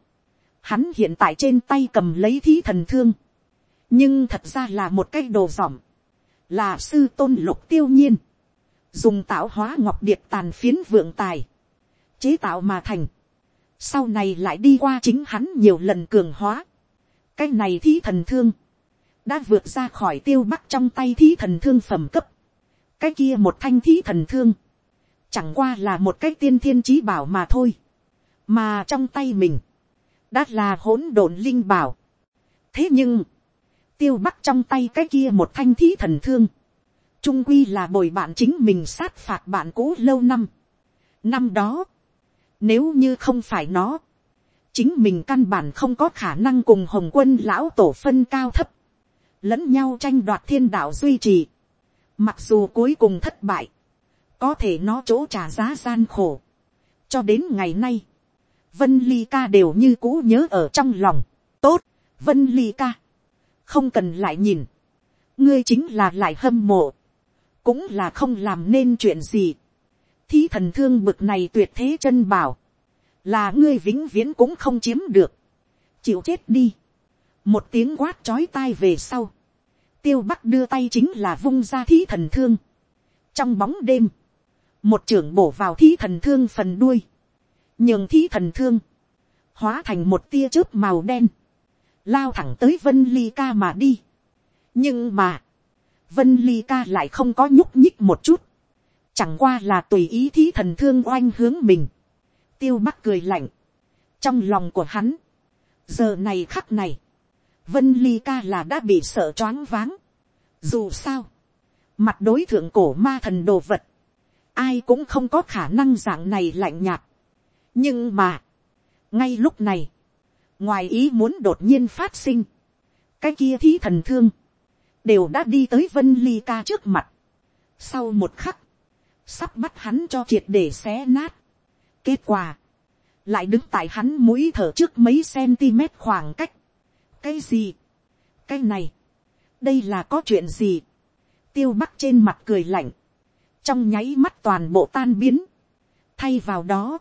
hắn hiện tại trên tay cầm lấy thí thần thương, nhưng thật ra là một cái đồ dỏm, là sư tôn lục tiêu nhiên, dùng tạo hóa ngọc điệp tàn phiến vượng tài, chế tạo mà thành, sau này lại đi qua chính hắn nhiều lần cường hóa, cái này thí thần thương, đã vượt ra khỏi tiêu bắc trong tay thí thần thương phẩm cấp, cái kia một thanh thí thần thương, chẳng qua là một cái tiên thiên trí bảo mà thôi, mà trong tay mình, đã là hỗn độn linh bảo. thế nhưng, tiêu bắc trong tay cái kia một thanh thí thần thương, trung quy là bồi bạn chính mình sát phạt bạn cũ lâu năm. năm đó, nếu như không phải nó, chính mình căn bản không có khả năng cùng hồng quân lão tổ phân cao thấp, lẫn nhau tranh đoạt thiên đạo duy trì. Mặc dù cuối cùng thất bại, có thể nó chỗ trả giá gian khổ. cho đến ngày nay, vân ly ca đều như cũ nhớ ở trong lòng. tốt, vân ly ca, không cần lại nhìn, ngươi chính là lại hâm mộ, cũng là không làm nên chuyện gì thí thần thương bực này tuyệt thế chân bảo, là ngươi vĩnh viễn cũng không chiếm được, chịu chết đi, một tiếng quát chói tai về sau, tiêu bắc đưa tay chính là vung ra thí thần thương, trong bóng đêm, một trưởng bổ vào thí thần thương phần đuôi, nhường thí thần thương, hóa thành một tia chớp màu đen, lao thẳng tới vân ly ca mà đi. nhưng mà, vân ly ca lại không có nhúc nhích một chút, chẳng qua là tùy ý thí thần thương oanh hướng mình, tiêu bắc cười lạnh, trong lòng của hắn, giờ này khắc này, vân ly ca là đã bị sợ choáng váng, dù sao, mặt đối thượng cổ ma thần đồ vật, ai cũng không có khả năng dạng này lạnh nhạt. nhưng mà, ngay lúc này, ngoài ý muốn đột nhiên phát sinh, cái kia thí thần thương, đều đã đi tới vân ly ca trước mặt. sau một khắc, sắp bắt hắn cho triệt để xé nát. kết quả, lại đứng tại hắn mũi thở trước mấy cm khoảng cách. cái gì, cái này, đây là có chuyện gì, tiêu bắc trên mặt cười lạnh, trong nháy mắt toàn bộ tan biến, thay vào đó,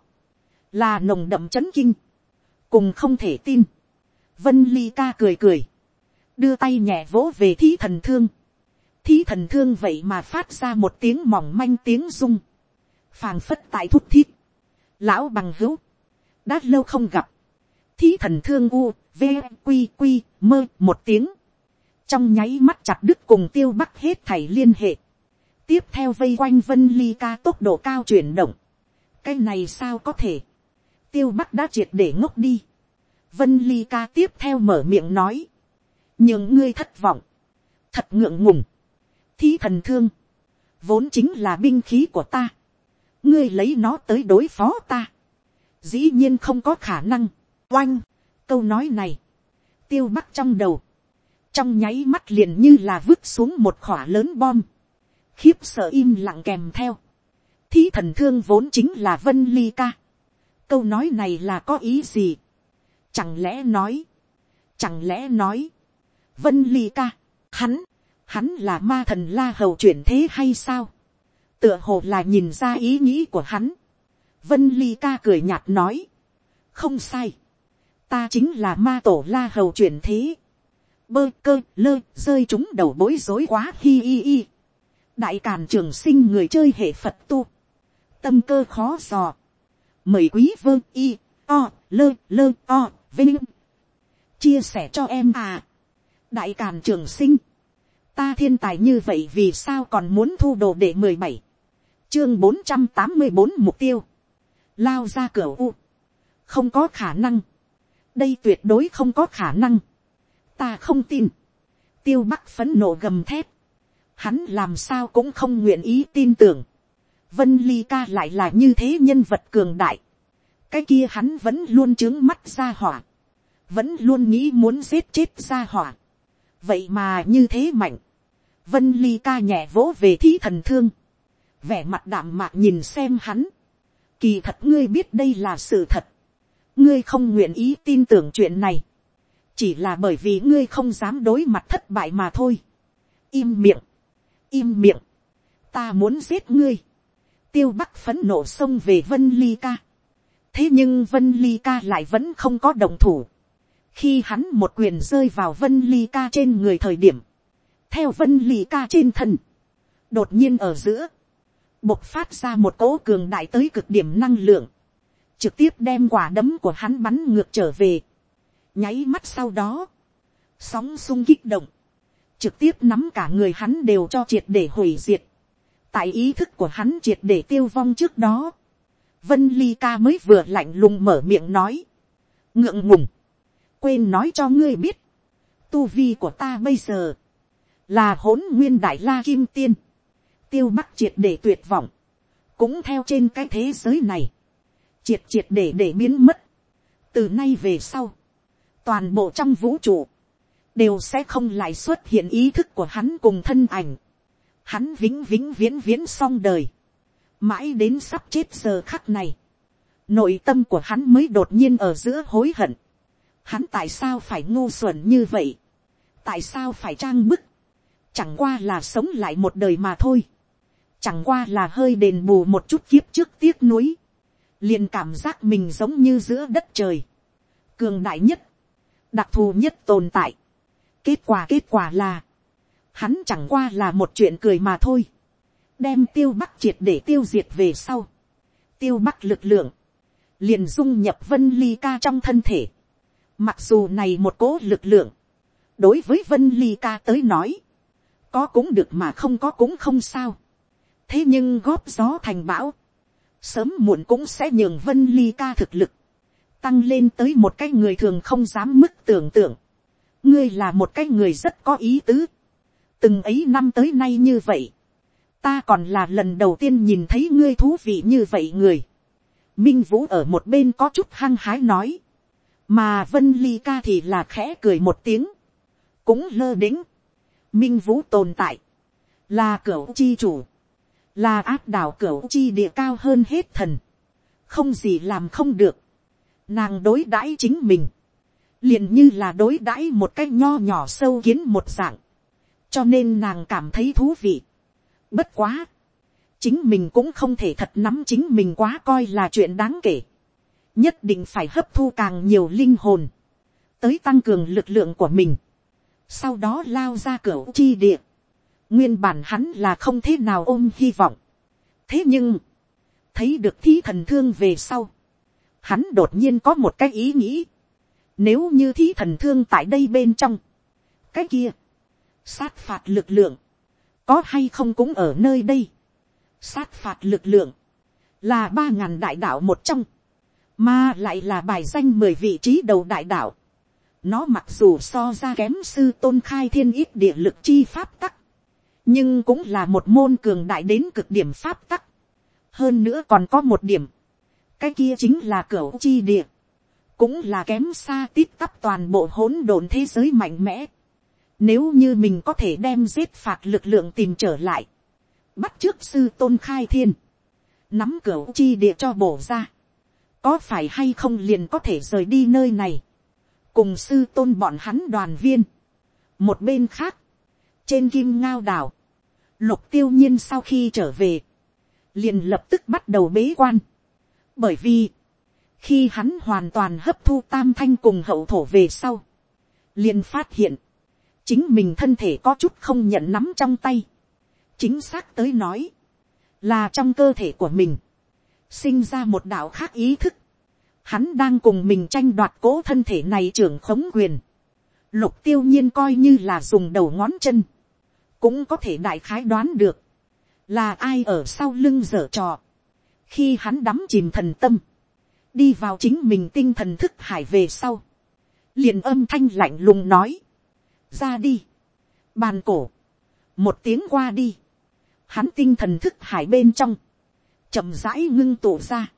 là nồng đậm c h ấ n kinh, cùng không thể tin, vân ly ca cười cười, đưa tay nhẹ vỗ về thí thần thương, thí thần thương vậy mà phát ra một tiếng mỏng manh tiếng rung, phàng phất tại thúc thiết lão bằng hữu, đã lâu không gặp, thí thần thương u, v, quy, quy, mơ một tiếng, trong nháy mắt chặt đứt cùng tiêu bắc hết thảy liên hệ, tiếp theo vây quanh vân ly ca tốc độ cao chuyển động. cái này sao có thể. tiêu bắc đã triệt để ngốc đi. vân ly ca tiếp theo mở miệng nói. nhưng ngươi thất vọng. thật ngượng ngùng thí thần thương. vốn chính là binh khí của ta. ngươi lấy nó tới đối phó ta. dĩ nhiên không có khả năng. oanh. câu nói này. tiêu bắc trong đầu. trong nháy mắt liền như là vứt xuống một khỏa lớn bom khiếp sợ im lặng kèm theo. Thí thần thương vốn chính là vân ly ca. Câu nói này là có ý gì? Chẳng lẽ nói, chẳng lẽ nói, vân ly ca, hắn, hắn là ma thần la hầu chuyển thế hay sao? Tựa hồ là nhìn ra ý nghĩ của hắn. Vân ly ca cười nhạt nói, không sai, ta chính là ma tổ la hầu chuyển thế. Bơ cơ lơ rơi chúng đầu bối rối quá hi hi hi. Đại càn trường sinh người chơi hệ phật tu, tâm cơ khó dò, mời quý vương y, o, lơ lơ o, vinh, chia sẻ cho em à, đại càn trường sinh, ta thiên tài như vậy vì sao còn muốn thu đồ để mười bảy, chương bốn trăm tám mươi bốn mục tiêu, lao ra cửa u, không có khả năng, đây tuyệt đối không có khả năng, ta không tin, tiêu bắc phấn nộ gầm thép, hắn làm sao cũng không nguyện ý tin tưởng. Vân Ly ca lại là như thế nhân vật cường đại. Cái kia hắn vẫn luôn trướng mắt ra hỏa. Vẫn luôn nghĩ muốn giết chết ra hỏa. Vậy mà như thế mạnh. Vân Ly ca nhẹ vỗ về thí thần thương. Vẻ mặt đạm mạc nhìn xem hắn. Kỳ thật ngươi biết đây là sự thật. Ngươi không nguyện ý tin tưởng chuyện này. Chỉ là bởi vì ngươi không dám đối mặt thất bại mà thôi. Im miệng im miệng, ta muốn giết ngươi, tiêu bắc phấn nộ xông về vân ly ca, thế nhưng vân ly ca lại vẫn không có đồng thủ, khi hắn một quyền rơi vào vân ly ca trên người thời điểm, theo vân ly ca trên thân, đột nhiên ở giữa, bộc phát ra một cỗ cường đại tới cực điểm năng lượng, trực tiếp đem quả đấm của hắn bắn ngược trở về, nháy mắt sau đó, sóng sung kích động, trực tiếp nắm cả người hắn đều cho triệt để hủy diệt. tại ý thức của hắn triệt để tiêu vong trước đó, vân ly ca mới vừa lạnh lùng mở miệng nói, ngượng ngùng, quên nói cho ngươi biết, tu vi của ta bây giờ, là hỗn nguyên đại la kim tiên, tiêu bắc triệt để tuyệt vọng, cũng theo trên cái thế giới này, triệt triệt để để biến mất. từ nay về sau, toàn bộ trong vũ trụ, đều sẽ không lại xuất hiện ý thức của hắn cùng thân ảnh. Hắn vĩnh vĩnh viễn viễn xong đời. Mãi đến sắp chết giờ khắc này. Nội tâm của hắn mới đột nhiên ở giữa hối hận. Hắn tại sao phải ngu xuẩn như vậy? Tại sao phải trang bức? Chẳng qua là sống lại một đời mà thôi. Chẳng qua là hơi đền bù một chút kiếp trước tiếc nuối. liền cảm giác mình giống như giữa đất trời. Cường đại nhất. Đặc thù nhất tồn tại Kết quả kết quả là, hắn chẳng qua là một chuyện cười mà thôi. Đem tiêu bắc triệt để tiêu diệt về sau. Tiêu bắc lực lượng, liền dung nhập vân ly ca trong thân thể. Mặc dù này một cố lực lượng, đối với vân ly ca tới nói, có cũng được mà không có cũng không sao. thế nhưng góp gió thành bão, sớm muộn cũng sẽ nhường vân ly ca thực lực, tăng lên tới một cái người thường không dám mức tưởng tượng ngươi là một cái người rất có ý tứ. từng ấy năm tới nay như vậy, ta còn là lần đầu tiên nhìn thấy ngươi thú vị như vậy người. minh vũ ở một bên có chút hăng hái nói, mà vân ly ca thì là khẽ cười một tiếng, cũng lơ đĩnh minh vũ tồn tại, là cửa chi chủ, là áp đảo cửa chi địa cao hơn hết thần, không gì làm không được, nàng đối đãi chính mình, liền như là đối đãi một cái nho nhỏ sâu kiến một dạng, cho nên nàng cảm thấy thú vị. Bất quá, chính mình cũng không thể thật nắm chính mình quá coi là chuyện đáng kể, nhất định phải hấp thu càng nhiều linh hồn, tới tăng cường lực lượng của mình, sau đó lao ra cửa chi địa, nguyên bản hắn là không thế nào ôm hy vọng, thế nhưng, thấy được thi thần thương về sau, hắn đột nhiên có một cái ý nghĩ, nếu như thí thần thương tại đây bên trong. Cái kia. Sát phạt lực lượng. Có hay không cũng ở nơi đây. Sát phạt lực lượng. Là ba ngàn đại đạo một trong. Mà lại là bài danh mười vị trí đầu đại đạo. Nó mặc dù so ra kém sư tôn khai thiên ít địa lực chi pháp tắc. Nhưng cũng là một môn cường đại đến cực điểm pháp tắc. Hơn nữa còn có một điểm. Cái kia chính là cửa chi địa cũng là kém xa tít tắp toàn bộ hỗn độn thế giới mạnh mẽ. Nếu như mình có thể đem giết phạt lực lượng tìm trở lại, bắt trước sư tôn khai thiên, nắm cửa chi địa cho bổ ra, có phải hay không liền có thể rời đi nơi này, cùng sư tôn bọn hắn đoàn viên. một bên khác, trên kim ngao đảo, lục tiêu nhiên sau khi trở về, liền lập tức bắt đầu bế quan, bởi vì, khi hắn hoàn toàn hấp thu tam thanh cùng hậu thổ về sau, liền phát hiện, chính mình thân thể có chút không nhận nắm trong tay, chính xác tới nói, là trong cơ thể của mình, sinh ra một đạo khác ý thức, hắn đang cùng mình tranh đoạt cố thân thể này trưởng khống quyền, lục tiêu nhiên coi như là dùng đầu ngón chân, cũng có thể đại khái đoán được, là ai ở sau lưng dở trò, khi hắn đắm chìm thần tâm, đi vào chính mình tinh thần thức hải về sau, liền âm thanh lạnh lùng nói, ra đi, bàn cổ, một tiếng qua đi, hắn tinh thần thức hải bên trong, chậm rãi ngưng tụ ra,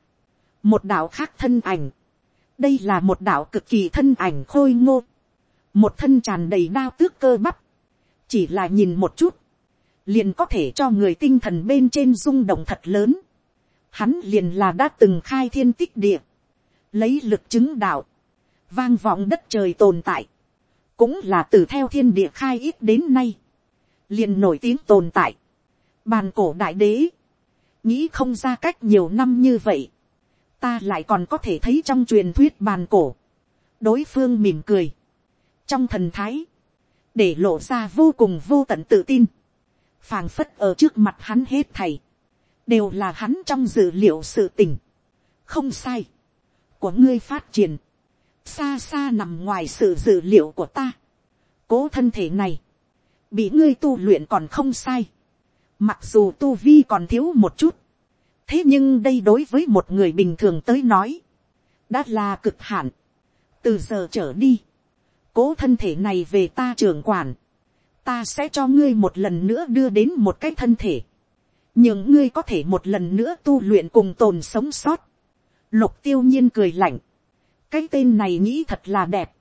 một đạo khác thân ảnh, đây là một đạo cực kỳ thân ảnh khôi ngô, một thân tràn đầy đao tước cơ bắp, chỉ là nhìn một chút, liền có thể cho người tinh thần bên trên rung động thật lớn, hắn liền là đã từng khai thiên tích địa, lấy lực chứng đạo, vang vọng đất trời tồn tại, cũng là từ theo thiên địa khai ít đến nay, liền nổi tiếng tồn tại, bàn cổ đại đế, nghĩ không ra cách nhiều năm như vậy, ta lại còn có thể thấy trong truyền thuyết bàn cổ, đối phương mỉm cười, trong thần thái, để lộ ra vô cùng vô tận tự tin, phàng phất ở trước mặt hắn hết thầy, đều là hắn trong dự liệu sự tình, không sai, của ngươi phát triển, xa xa nằm ngoài sự dự liệu của ta. cố thân thể này, bị ngươi tu luyện còn không sai, mặc dù tu vi còn thiếu một chút, thế nhưng đây đối với một người bình thường tới nói, đã là cực hạn. từ giờ trở đi, cố thân thể này về ta trưởng quản, ta sẽ cho ngươi một lần nữa đưa đến một cái thân thể, nhưng ngươi có thể một lần nữa tu luyện cùng tồn sống sót. Lục tiêu nhiên cười lạnh, cái tên này nghĩ thật là đẹp,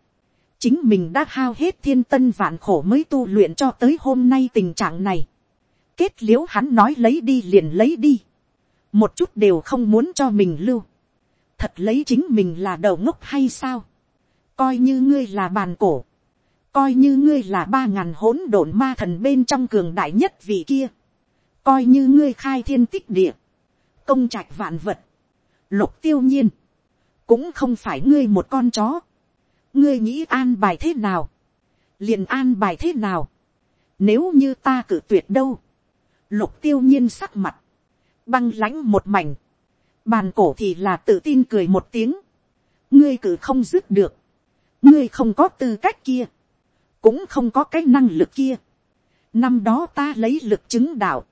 chính mình đã hao hết thiên tân vạn khổ mới tu luyện cho tới hôm nay tình trạng này, kết l i ễ u hắn nói lấy đi liền lấy đi, một chút đều không muốn cho mình lưu, thật lấy chính mình là đầu ngốc hay sao, coi như ngươi là bàn cổ, coi như ngươi là ba ngàn hỗn độn ma thần bên trong cường đại nhất vị kia, coi như ngươi khai thiên tích địa, công trạch vạn vật, lục tiêu nhiên, cũng không phải ngươi một con chó, ngươi nghĩ an bài thế nào, liền an bài thế nào, nếu như ta cử tuyệt đâu, lục tiêu nhiên sắc mặt, băng lãnh một mảnh, bàn cổ thì là tự tin cười một tiếng, ngươi cử không dứt được, ngươi không có tư cách kia, cũng không có cái năng lực kia, năm đó ta lấy lực chứng đạo,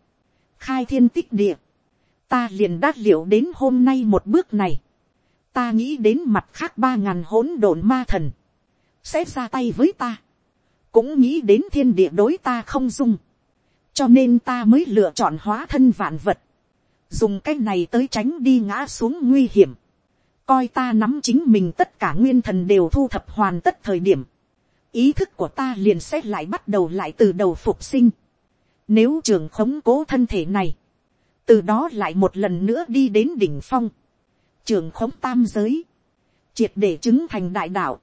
khai thiên tích địa, ta liền đát liệu đến hôm nay một bước này, ta nghĩ đến mặt khác ba ngàn hỗn độn ma thần, sẽ ra tay với ta, cũng nghĩ đến thiên địa đối ta không dung, cho nên ta mới lựa chọn hóa thân vạn vật, dùng cái này tới tránh đi ngã xuống nguy hiểm, coi ta nắm chính mình tất cả nguyên thần đều thu thập hoàn tất thời điểm, ý thức của ta liền sẽ lại bắt đầu lại từ đầu phục sinh. Nếu trường khống cố thân thể này, từ đó lại một lần nữa đi đến đỉnh phong, trường khống tam giới, triệt để chứng thành đại đạo,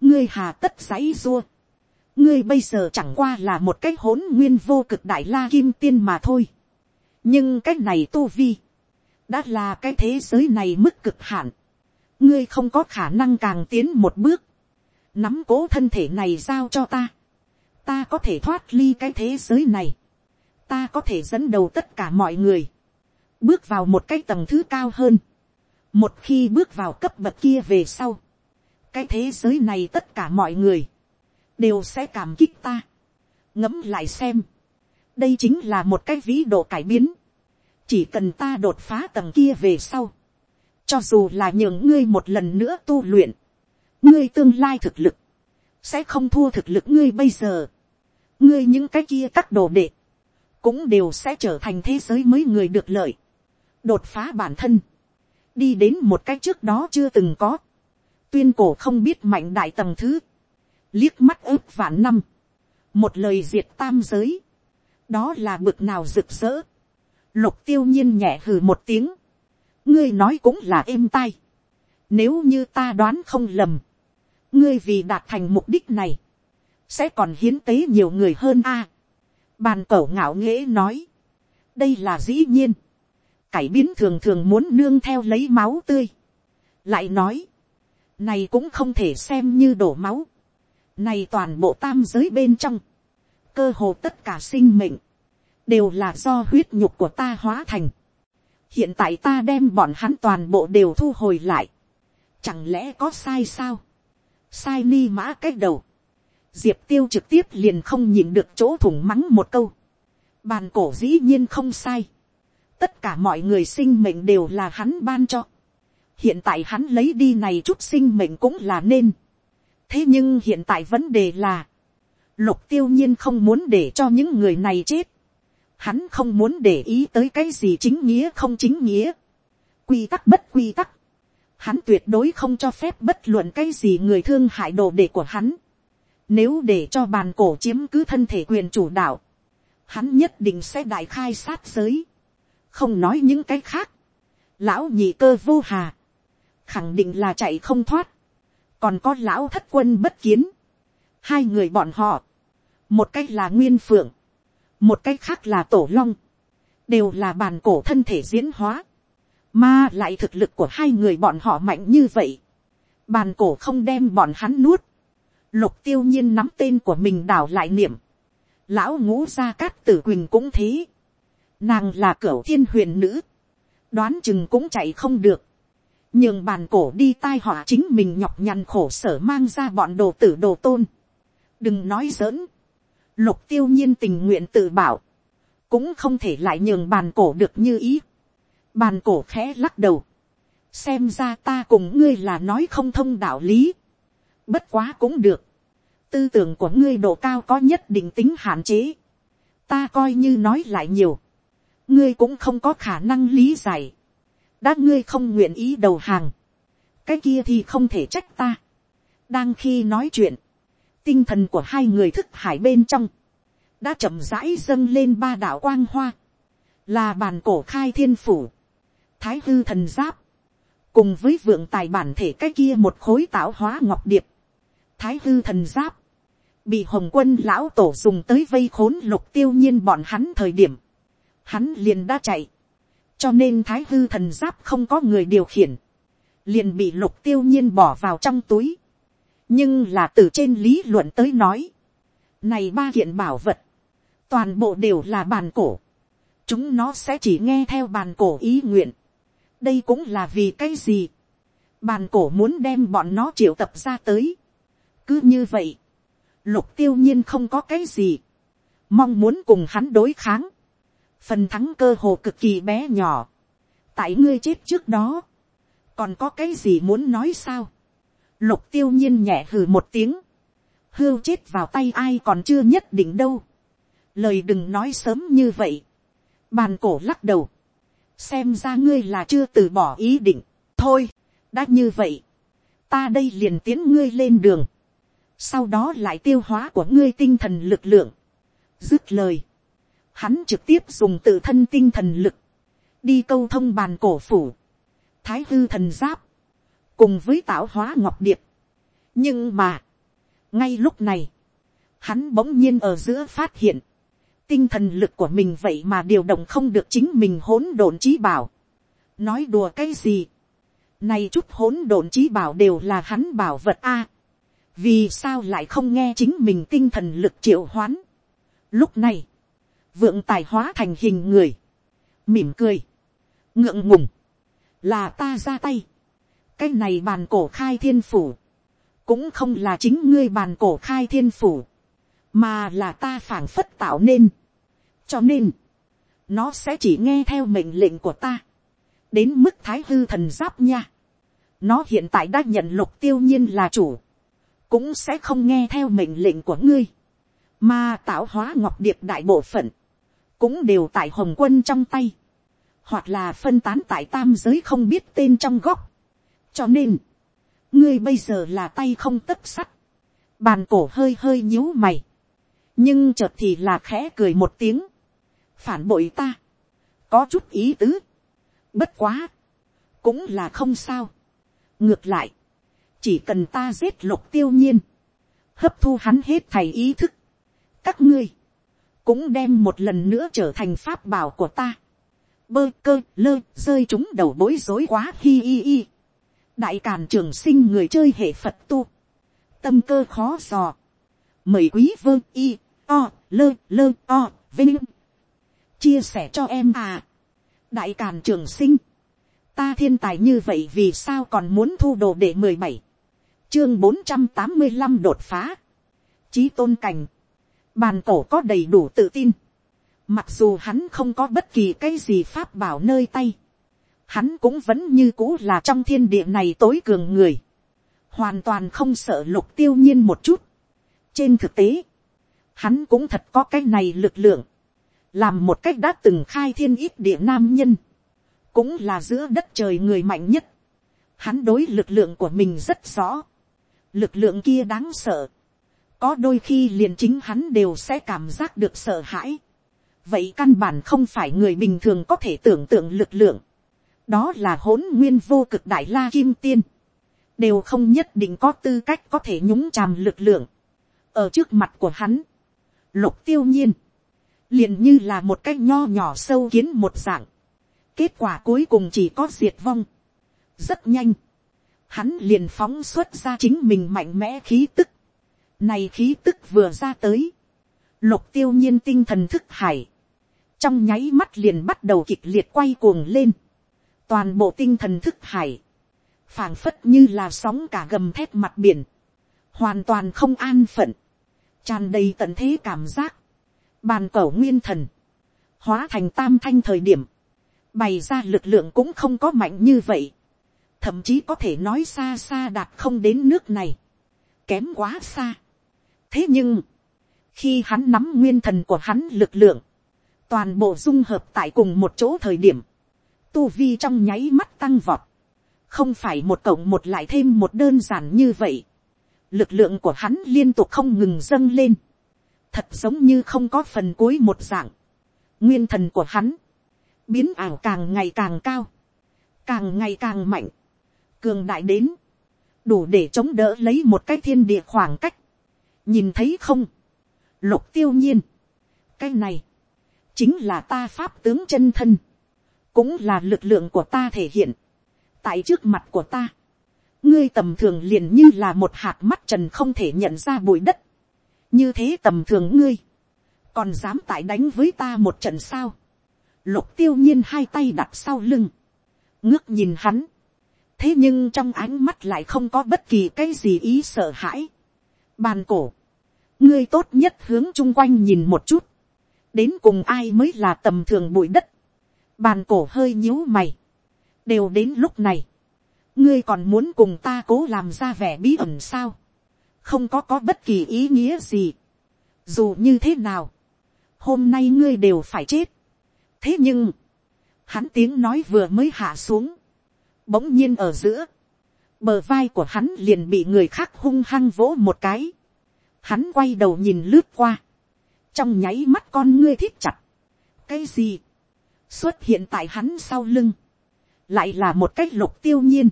ngươi hà tất giấy dua, ngươi bây giờ chẳng qua là một cái hỗn nguyên vô cực đại la kim tiên mà thôi nhưng cái này tu vi, đã là cái thế giới này mức cực hạn. ngươi không có khả năng càng tiến một bước, nắm cố thân thể này giao cho ta. ta có thể thoát ly cái thế giới này. ta có thể dẫn đầu tất cả mọi người, bước vào một cái tầng thứ cao hơn. một khi bước vào cấp bậc kia về sau, cái thế giới này tất cả mọi người, đều sẽ cảm kích ta. ngẫm lại xem, đây chính là một cái ví độ cải biến, chỉ cần ta đột phá tầng kia về sau, cho dù là nhường ngươi một lần nữa tu luyện, ngươi tương lai thực lực, sẽ không thua thực lực ngươi bây giờ, ngươi những cái kia các đồ đệ, cũng đều sẽ trở thành thế giới mới người được lợi, đột phá bản thân, đi đến một cái trước đó chưa từng có, tuyên cổ không biết mạnh đại tầng thứ, liếc mắt ướp vạn năm, một lời diệt tam giới, đó là bực nào rực rỡ, lục tiêu nhiên nhẹ hừ một tiếng, ngươi nói cũng là êm tai, nếu như ta đoán không lầm, ngươi vì đạt thành mục đích này, sẽ còn hiến tế nhiều người hơn a. bàn cẩu ngạo nghễ nói, đây là dĩ nhiên, cải biến thường thường muốn nương theo lấy máu tươi, lại nói, này cũng không thể xem như đổ máu, này toàn bộ tam giới bên trong. Cơ hồ tất cả sinh mệnh. Đều là do huyết nhục của ta hóa thành. Hiện tại ta đem bọn hắn toàn bộ đều thu hồi lại. Chẳng lẽ có sai sao? Sai ni mã cách đầu. Diệp tiêu trực tiếp liền không nhìn được chỗ thủng mắng một câu. Bàn cổ dĩ nhiên không sai. Tất cả mọi người sinh mệnh đều là hắn ban cho. Hiện tại hắn lấy đi này chút sinh mệnh cũng là nên thế nhưng hiện tại vấn đề là, lục tiêu nhiên không muốn để cho những người này chết. Hắn không muốn để ý tới cái gì chính nghĩa không chính nghĩa. Quy tắc bất quy tắc. Hắn tuyệt đối không cho phép bất luận cái gì người thương hại đồ đệ của hắn. Nếu để cho bàn cổ chiếm cứ thân thể quyền chủ đạo. Hắn nhất định sẽ đại khai sát giới. Không nói những cái khác. Lão nhị cơ vô hà. Khẳng định là chạy không thoát còn có lão thất quân bất kiến, hai người bọn họ, một cách là nguyên phượng, một cách khác là tổ long, đều là bàn cổ thân thể diễn hóa, mà lại thực lực của hai người bọn họ mạnh như vậy, bàn cổ không đem bọn hắn nuốt, lục tiêu nhiên nắm tên của mình đảo lại niệm, lão ngũ gia cát tử quỳnh cũng thế, nàng là cửa thiên huyền nữ, đoán chừng cũng chạy không được, nhường bàn cổ đi tai họa chính mình nhọc nhằn khổ sở mang ra bọn đồ tử đồ tôn. đừng nói giỡn, lục tiêu nhiên tình nguyện tự bảo, cũng không thể lại nhường bàn cổ được như ý. bàn cổ khẽ lắc đầu, xem ra ta cùng ngươi là nói không thông đạo lý, bất quá cũng được, tư tưởng của ngươi độ cao có nhất định tính hạn chế, ta coi như nói lại nhiều, ngươi cũng không có khả năng lý giải, đã ngươi không nguyện ý đầu hàng, cái kia thì không thể trách ta. đang khi nói chuyện, tinh thần của hai người thức hải bên trong, đã chậm rãi dâng lên ba đạo quang hoa, là bàn cổ khai thiên phủ, thái hư thần giáp, cùng với vượng tài bản thể cái kia một khối tạo hóa ngọc điệp, thái hư thần giáp, bị hồng quân lão tổ dùng tới vây khốn lục tiêu nhiên bọn hắn thời điểm, hắn liền đã chạy, cho nên thái hư thần giáp không có người điều khiển, liền bị lục tiêu nhiên bỏ vào trong túi, nhưng là từ trên lý luận tới nói, này ba kiện bảo vật, toàn bộ đều là bàn cổ, chúng nó sẽ chỉ nghe theo bàn cổ ý nguyện, đây cũng là vì cái gì, bàn cổ muốn đem bọn nó triệu tập ra tới, cứ như vậy, lục tiêu nhiên không có cái gì, mong muốn cùng hắn đối kháng, phần thắng cơ hồ cực kỳ bé nhỏ, tại ngươi chết trước đó, còn có cái gì muốn nói sao, lục tiêu nhiên nhẹ hừ một tiếng, hưu chết vào tay ai còn chưa nhất định đâu, lời đừng nói sớm như vậy, bàn cổ lắc đầu, xem ra ngươi là chưa từ bỏ ý định, thôi, đã như vậy, ta đây liền tiến ngươi lên đường, sau đó lại tiêu hóa của ngươi tinh thần lực lượng, dứt lời, hắn trực tiếp dùng tự thân tinh thần lực, đi câu thông bàn cổ phủ, thái hư thần giáp, cùng với tạo hóa ngọc điệp. nhưng mà, ngay lúc này, hắn bỗng nhiên ở giữa phát hiện, tinh thần lực của mình vậy mà điều động không được chính mình hỗn độn trí bảo. nói đùa cái gì, nay chút hỗn độn trí bảo đều là hắn bảo vật a. vì sao lại không nghe chính mình tinh thần lực triệu hoán. lúc này, vượng tài hóa thành hình người, mỉm cười, ngượng ngùng, là ta ra tay, cái này bàn cổ khai thiên phủ, cũng không là chính ngươi bàn cổ khai thiên phủ, mà là ta phảng phất tạo nên. cho nên, nó sẽ chỉ nghe theo mệnh lệnh của ta, đến mức thái hư thần giáp nha. nó hiện tại đã nhận lục tiêu nhiên là chủ, cũng sẽ không nghe theo mệnh lệnh của ngươi, mà tạo hóa ngọc điệp đại bộ phận, cũng đều tại hồng quân trong tay, hoặc là phân tán tại tam giới không biết tên trong góc cho nên, ngươi bây giờ là tay không tất sắt, bàn cổ hơi hơi nhíu mày, nhưng chợt thì là khẽ cười một tiếng, phản bội ta, có chút ý tứ, bất quá, cũng là không sao. ngược lại, chỉ cần ta giết lục tiêu nhiên, hấp thu hắn hết thầy ý thức, các ngươi, cũng đem một lần nữa trở thành pháp bảo của ta. bơ cơ lơ rơi chúng đầu bối rối quá hi hi hi đại càn trường sinh người chơi hệ phật tu. tâm cơ khó dò. mời quý vương y, o, lơ lơ, o, vinh. chia sẻ cho em à. đại càn trường sinh. ta thiên tài như vậy vì sao còn muốn thu đồ để mười bảy chương bốn trăm tám mươi năm đột phá. trí tôn cảnh Bàn cổ có đầy đủ tự tin. Mặc dù hắn không có bất kỳ cái gì pháp bảo nơi tay. Hắn cũng vẫn như cũ là trong thiên địa này tối cường người. Hoàn toàn không sợ lục tiêu nhiên một chút. Trên thực tế. Hắn cũng thật có cái này lực lượng. Làm một cách đã từng khai thiên ít địa nam nhân. Cũng là giữa đất trời người mạnh nhất. Hắn đối lực lượng của mình rất rõ. Lực lượng kia đáng sợ có đôi khi liền chính hắn đều sẽ cảm giác được sợ hãi. vậy căn bản không phải người bình thường có thể tưởng tượng lực lượng đó là hỗn nguyên vô cực đại la kim tiên. đều không nhất định có tư cách có thể nhúng chàm lực lượng. ở trước mặt của hắn, lục tiêu nhiên, liền như là một cái nho nhỏ sâu kiến một dạng. kết quả cuối cùng chỉ có diệt vong. rất nhanh. hắn liền phóng xuất ra chính mình mạnh mẽ khí tức này khí tức vừa ra tới. Lục tiêu nhiên tinh thần thức hải. Trong nháy mắt liền bắt đầu kịch liệt quay cuồng lên. Toàn bộ tinh thần thức hải. phảng phất như là sóng cả gầm thép mặt biển. Hoàn toàn không an phận. tràn đầy tận thế cảm giác. Bàn cẩu nguyên thần. Hóa thành tam thanh thời điểm. Bày ra lực lượng cũng không có mạnh như vậy. Thậm chí có thể nói xa xa đạt không đến nước này. Kém quá xa thế nhưng, khi hắn nắm nguyên thần của hắn lực lượng, toàn bộ dung hợp tại cùng một chỗ thời điểm, tu vi trong nháy mắt tăng vọt, không phải một cộng một lại thêm một đơn giản như vậy, lực lượng của hắn liên tục không ngừng dâng lên, thật giống như không có phần cuối một dạng, nguyên thần của hắn, biến ảo càng ngày càng cao, càng ngày càng mạnh, cường đại đến, đủ để chống đỡ lấy một cái thiên địa khoảng cách, nhìn thấy không, lục tiêu nhiên, cái này, chính là ta pháp tướng chân thân, cũng là lực lượng của ta thể hiện, tại trước mặt của ta, ngươi tầm thường liền như là một hạt mắt trần không thể nhận ra bụi đất, như thế tầm thường ngươi, còn dám tại đánh với ta một trận sao, lục tiêu nhiên hai tay đặt sau lưng, ngước nhìn hắn, thế nhưng trong ánh mắt lại không có bất kỳ cái gì ý sợ hãi. bàn cổ, ngươi tốt nhất hướng chung quanh nhìn một chút, đến cùng ai mới là tầm thường bụi đất, bàn cổ hơi nhíu mày, đều đến lúc này, ngươi còn muốn cùng ta cố làm ra vẻ bí ẩn sao, không có có bất kỳ ý nghĩa gì, dù như thế nào, hôm nay ngươi đều phải chết, thế nhưng, hắn tiếng nói vừa mới hạ xuống, bỗng nhiên ở giữa, bờ vai của hắn liền bị người khác hung hăng vỗ một cái, hắn quay đầu nhìn lướt qua, trong nháy mắt con ngươi thiết chặt, cái gì, xuất hiện tại hắn sau lưng, lại là một cái lục tiêu nhiên,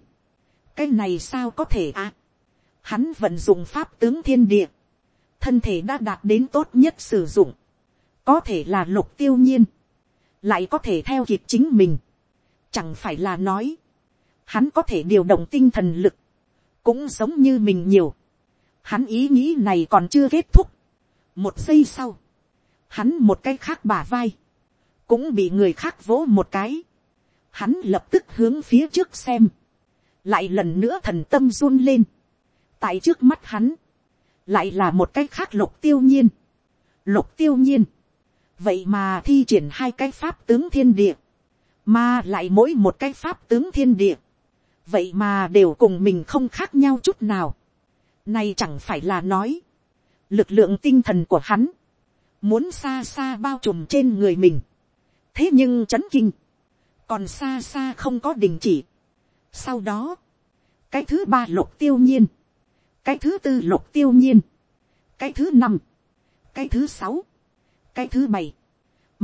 cái này sao có thể à, hắn vận dụng pháp tướng thiên địa, thân thể đã đạt đến tốt nhất sử dụng, có thể là lục tiêu nhiên, lại có thể theo kịp chính mình, chẳng phải là nói, hắn có thể điều động tinh thần lực, cũng giống như mình nhiều, hắn ý nghĩ này còn chưa kết thúc, một giây sau, hắn một cái khác bả vai, cũng bị người khác vỗ một cái, hắn lập tức hướng phía trước xem, lại lần nữa thần tâm run lên, tại trước mắt hắn, lại là một cái khác lục tiêu nhiên, lục tiêu nhiên, vậy mà thi triển hai cái pháp tướng thiên địa, mà lại mỗi một cái pháp tướng thiên địa, vậy mà đều cùng mình không khác nhau chút nào. Này chẳng phải là nói, lực lượng tinh thần của hắn, muốn xa xa bao trùm trên người mình thế nhưng c h ấ n kinh, còn xa xa không có đình chỉ. sau đó, cái thứ ba lục tiêu nhiên, cái thứ tư lục tiêu nhiên, cái thứ năm, cái thứ sáu, cái thứ bảy,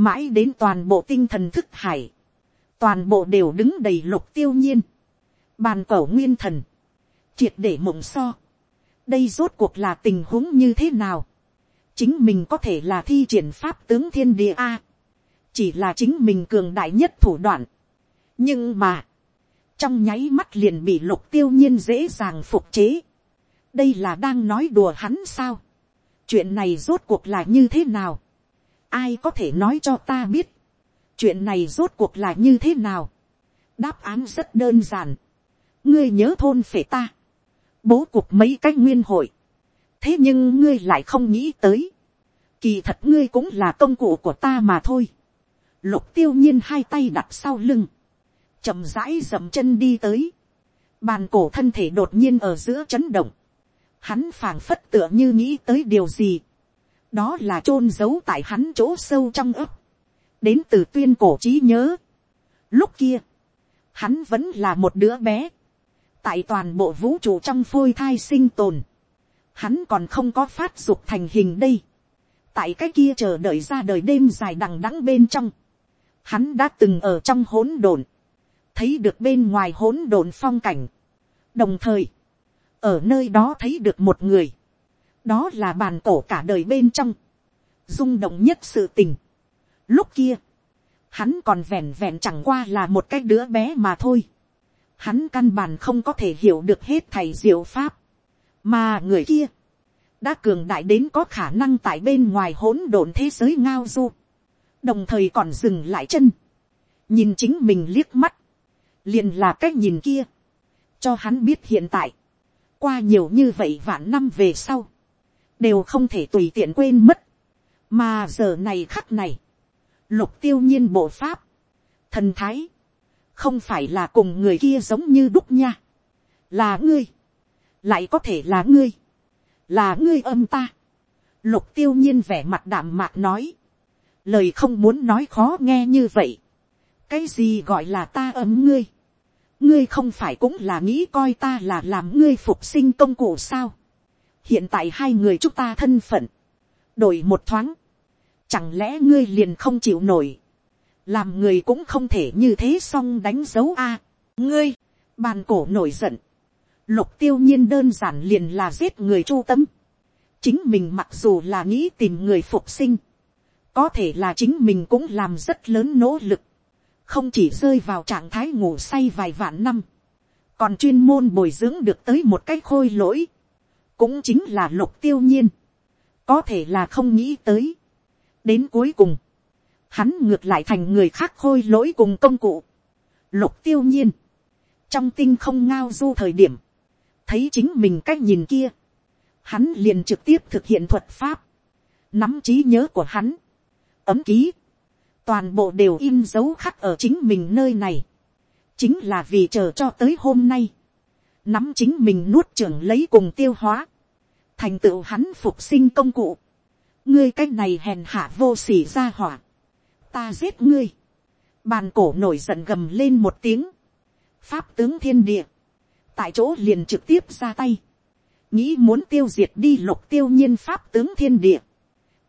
mãi đến toàn bộ tinh thần thức hải, toàn bộ đều đứng đầy lục tiêu nhiên, bàn cẩu nguyên thần, triệt để mộng so, đây rốt cuộc là tình huống như thế nào, chính mình có thể là thi triển pháp tướng thiên địa a, chỉ là chính mình cường đại nhất thủ đoạn, nhưng mà, trong nháy mắt liền bị lục tiêu nhiên dễ dàng phục chế, đây là đang nói đùa hắn sao, chuyện này rốt cuộc là như thế nào, ai có thể nói cho ta biết, chuyện này rốt cuộc là như thế nào, đáp án rất đơn giản, ngươi nhớ thôn phể ta, bố cục mấy cái nguyên hội, thế nhưng ngươi lại không nghĩ tới, kỳ thật ngươi cũng là công cụ của ta mà thôi, lục tiêu nhiên hai tay đặt sau lưng, chậm rãi dậm chân đi tới, bàn cổ thân thể đột nhiên ở giữa chấn động, hắn phảng phất tựa như nghĩ tới điều gì, đó là chôn giấu tại hắn chỗ sâu trong ấp, đến từ tuyên cổ trí nhớ. Lúc kia, hắn vẫn là một đứa bé, tại toàn bộ vũ trụ trong phôi thai sinh tồn, hắn còn không có phát dục thành hình đây, tại cái kia chờ đợi ra đời đêm dài đằng đẵng bên trong, hắn đã từng ở trong hỗn độn, thấy được bên ngoài hỗn độn phong cảnh, đồng thời, ở nơi đó thấy được một người, đó là bàn cổ cả đời bên trong, rung động nhất sự tình. Lúc kia, hắn còn vẹn vẹn chẳng qua là một cái đứa bé mà thôi. Hắn căn bản không có thể hiểu được hết thầy diệu pháp, mà người kia, đã cường đại đến có khả năng tại bên ngoài hỗn độn thế giới ngao du, đồng thời còn dừng lại chân, nhìn chính mình liếc mắt, liền là cái nhìn kia, cho hắn biết hiện tại, qua nhiều như vậy vạn năm về sau, đều không thể tùy tiện quên mất, mà giờ này khắc này, lục tiêu nhiên bộ pháp, thần thái, không phải là cùng người kia giống như đúc nha, là ngươi, lại có thể là ngươi, là ngươi âm ta. Lục tiêu nhiên vẻ mặt đạm mạc nói, lời không muốn nói khó nghe như vậy, cái gì gọi là ta ấm ngươi, ngươi không phải cũng là nghĩ coi ta là làm ngươi phục sinh công cụ sao. hiện tại hai người chúng ta thân phận, đổi một thoáng, chẳng lẽ ngươi liền không chịu nổi, làm người cũng không thể như thế xong đánh dấu a, ngươi, bàn cổ nổi giận, lục tiêu nhiên đơn giản liền là giết người chu tâm, chính mình mặc dù là nghĩ tìm người phục sinh, có thể là chính mình cũng làm rất lớn nỗ lực, không chỉ rơi vào trạng thái ngủ say vài vạn năm, còn chuyên môn bồi dưỡng được tới một cái khôi lỗi, cũng chính là lục tiêu nhiên, có thể là không nghĩ tới. đến cuối cùng, hắn ngược lại thành người khác khôi lỗi cùng công cụ, lục tiêu nhiên, trong tinh không ngao du thời điểm, thấy chính mình cách nhìn kia, hắn liền trực tiếp thực hiện thuật pháp, nắm trí nhớ của hắn, ấm ký, toàn bộ đều in dấu khắc ở chính mình nơi này, chính là vì chờ cho tới hôm nay, nắm chính mình nuốt trưởng lấy cùng tiêu hóa, thành tựu hắn phục sinh công cụ, ngươi cái này hèn hạ vô s ỉ ra hỏa, ta giết ngươi, bàn cổ nổi giận gầm lên một tiếng, pháp tướng thiên địa, tại chỗ liền trực tiếp ra tay, nghĩ muốn tiêu diệt đi lục tiêu nhiên pháp tướng thiên địa,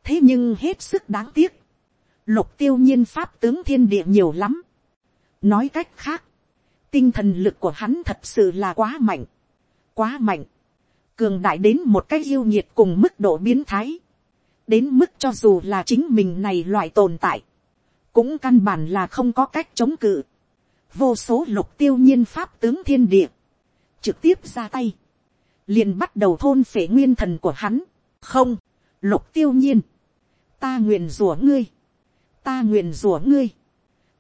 thế nhưng hết sức đáng tiếc, lục tiêu nhiên pháp tướng thiên địa nhiều lắm. nói cách khác, tinh thần lực của hắn thật sự là quá mạnh, quá mạnh, cường đại đến một cái yêu nhiệt cùng mức độ biến thái, đến mức cho dù là chính mình này loại tồn tại, cũng căn bản là không có cách chống cự, vô số lục tiêu nhiên pháp tướng thiên địa, trực tiếp ra tay, liền bắt đầu thôn phể nguyên thần của hắn, không, lục tiêu nhiên, ta nguyện rủa ngươi, ta nguyện rủa ngươi,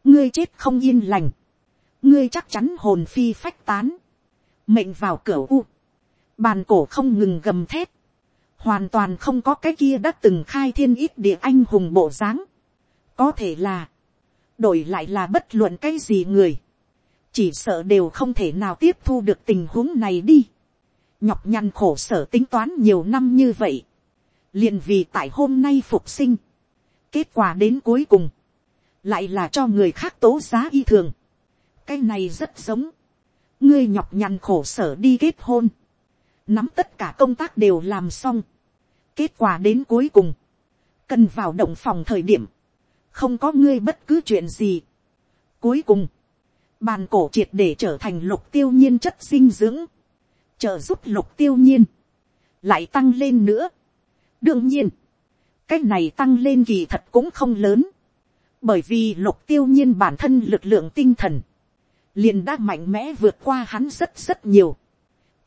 ngươi chết không yên lành, ngươi chắc chắn hồn phi phách tán, mệnh vào cửa u, bàn cổ không ngừng gầm thép, hoàn toàn không có cái kia đã từng khai thiên ít địa anh hùng bộ dáng, có thể là, đổi lại là bất luận cái gì người, chỉ sợ đều không thể nào tiếp thu được tình huống này đi, nhọc nhằn khổ sở tính toán nhiều năm như vậy, liền vì tại hôm nay phục sinh, kết quả đến cuối cùng, lại là cho người khác tố giá y thường. cái này rất giống, ngươi nhọc nhằn khổ sở đi kết hôn, nắm tất cả công tác đều làm xong, kết quả đến cuối cùng, cần vào động phòng thời điểm, không có ngươi bất cứ chuyện gì. cuối cùng, bàn cổ triệt để trở thành lục tiêu nhiên chất dinh dưỡng, trợ giúp lục tiêu nhiên, lại tăng lên nữa. đương nhiên, cái này tăng lên kỳ thật cũng không lớn, bởi vì lục tiêu nhiên bản thân lực lượng tinh thần, liền đã mạnh mẽ vượt qua hắn rất rất nhiều,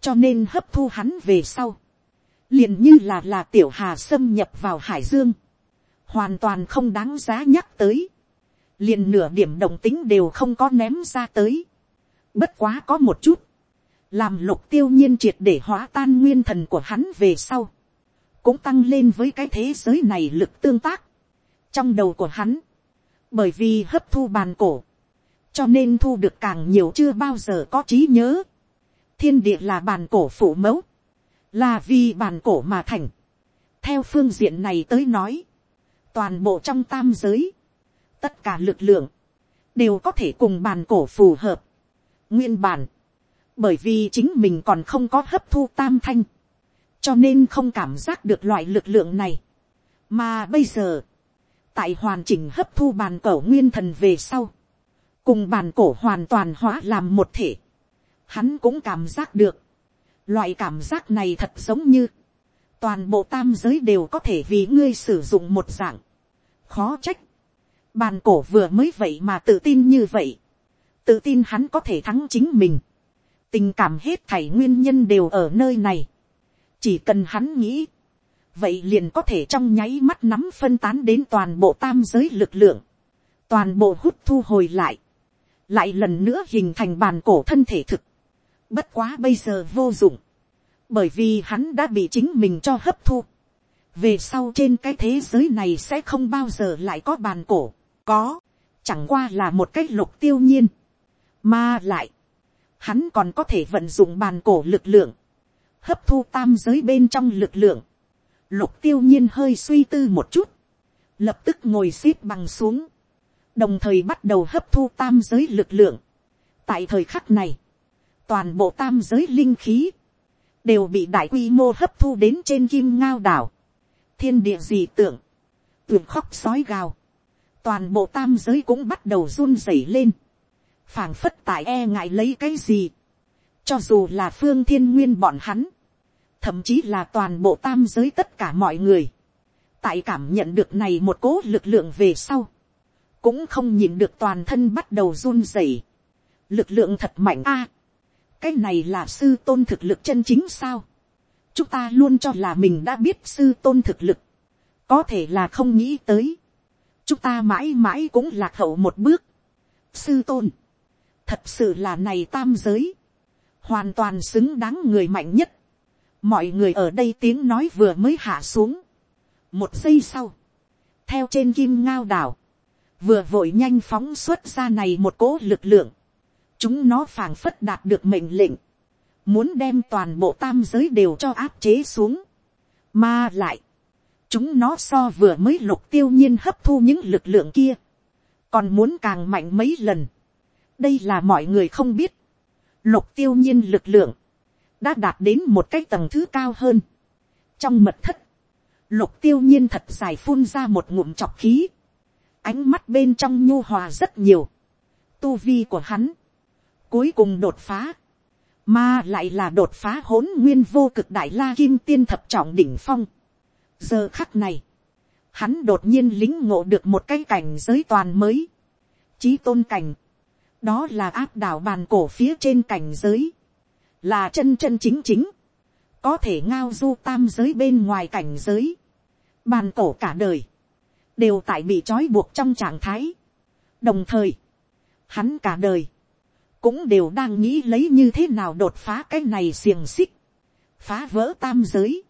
cho nên hấp thu hắn về sau, liền như là là tiểu hà xâm nhập vào hải dương, hoàn toàn không đáng giá nhắc tới, liền nửa điểm đồng tính đều không có ném ra tới, bất quá có một chút, làm lục tiêu nhiên triệt để hóa tan nguyên thần của hắn về sau, cũng tăng lên với cái thế giới này lực tương tác trong đầu của hắn, bởi vì hấp thu bàn cổ, cho nên thu được càng nhiều chưa bao giờ có trí nhớ. thiên địa là bàn cổ phủ mẫu, là vì bàn cổ mà thành. theo phương diện này tới nói, toàn bộ trong tam giới, tất cả lực lượng, đều có thể cùng bàn cổ phù hợp. nguyên bản, bởi vì chính mình còn không có hấp thu tam thanh, cho nên không cảm giác được loại lực lượng này. mà bây giờ, tại hoàn chỉnh hấp thu bàn cổ nguyên thần về sau, cùng bàn cổ hoàn toàn hóa làm một thể, hắn cũng cảm giác được, loại cảm giác này thật giống như, toàn bộ tam giới đều có thể vì ngươi sử dụng một dạng, khó trách, bàn cổ vừa mới vậy mà tự tin như vậy, tự tin hắn có thể thắng chính mình, tình cảm hết thảy nguyên nhân đều ở nơi này, chỉ cần hắn nghĩ, vậy liền có thể trong nháy mắt nắm phân tán đến toàn bộ tam giới lực lượng, toàn bộ hút thu hồi lại, lại lần nữa hình thành bàn cổ thân thể thực, bất quá bây giờ vô dụng, bởi vì hắn đã bị chính mình cho hấp thu, về sau trên cái thế giới này sẽ không bao giờ lại có bàn cổ, có, chẳng qua là một cái lục tiêu nhiên, mà lại, hắn còn có thể vận dụng bàn cổ lực lượng, hấp thu tam giới bên trong lực lượng, lục tiêu nhiên hơi suy tư một chút, lập tức ngồi x ế p bằng xuống, đồng thời bắt đầu hấp thu tam giới lực lượng. tại thời khắc này, toàn bộ tam giới linh khí, đều bị đại quy mô hấp thu đến trên kim ngao đảo, thiên địa dị tưởng tuyệt khóc sói gào, toàn bộ tam giới cũng bắt đầu run rẩy lên, phảng phất tại e ngại lấy cái gì, cho dù là phương thiên nguyên bọn hắn, thậm chí là toàn bộ tam giới tất cả mọi người, tại cảm nhận được này một cố lực lượng về sau, cũng không nhìn được toàn thân bắt đầu run rẩy, lực lượng thật mạnh a, cái này là sư tôn thực lực chân chính sao, chúng ta luôn cho là mình đã biết sư tôn thực lực, có thể là không nghĩ tới, chúng ta mãi mãi cũng lạc hậu một bước. sư tôn, thật sự là này tam giới, hoàn toàn xứng đáng người mạnh nhất mọi người ở đây tiếng nói vừa mới hạ xuống. một giây sau, theo trên kim ngao đảo, vừa vội nhanh phóng xuất ra này một cỗ lực lượng, chúng nó phảng phất đạt được mệnh lệnh, muốn đem toàn bộ tam giới đều cho áp chế xuống, mà lại, chúng nó so vừa mới lục tiêu nhiên hấp thu những lực lượng kia, còn muốn càng mạnh mấy lần. đây là mọi người không biết, lục tiêu nhiên lực lượng, đã đạt đến một cái tầng thứ cao hơn. trong mật thất, lục tiêu nhiên thật dài phun ra một ngụm chọc khí, ánh mắt bên trong nhu hòa rất nhiều, tu vi của hắn, cuối cùng đột phá, mà lại là đột phá hỗn nguyên vô cực đại la kim tiên thập trọng đỉnh phong. Giờ khắc này, hắn đột nhiên lính ngộ được một cái cảnh giới toàn mới, trí tôn cảnh, đó là áp đảo bàn cổ phía trên cảnh giới, là chân chân chính chính, có thể ngao du tam giới bên ngoài cảnh giới, bàn cổ cả đời, đều tại bị trói buộc trong trạng thái. đồng thời, hắn cả đời, cũng đều đang nghĩ lấy như thế nào đột phá cái này xiềng xích, phá vỡ tam giới,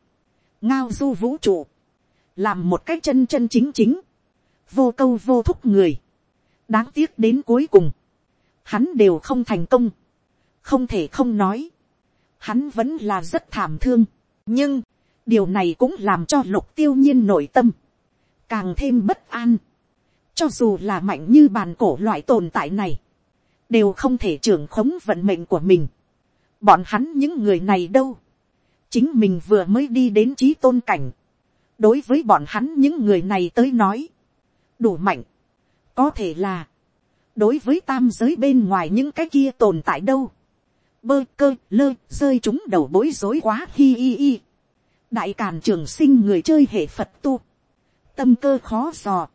ngao du vũ trụ, làm một cái chân chân chính chính, vô câu vô thúc người, đáng tiếc đến cuối cùng, hắn đều không thành công, không thể không nói, hắn vẫn là rất thảm thương, nhưng, điều này cũng làm cho lục tiêu nhiên nội tâm, càng thêm bất an, cho dù là mạnh như bàn cổ loại tồn tại này, đều không thể trưởng khống vận mệnh của mình. Bọn hắn những người này đâu, chính mình vừa mới đi đến trí tôn cảnh, đối với bọn hắn những người này tới nói, đủ mạnh, có thể là, đối với tam giới bên ngoài những cái kia tồn tại đâu, bơ cơ lơ rơi chúng đầu bối rối quá hi hi hi. đại càn trường sinh người chơi hệ phật tu, tâm cơ khó dò,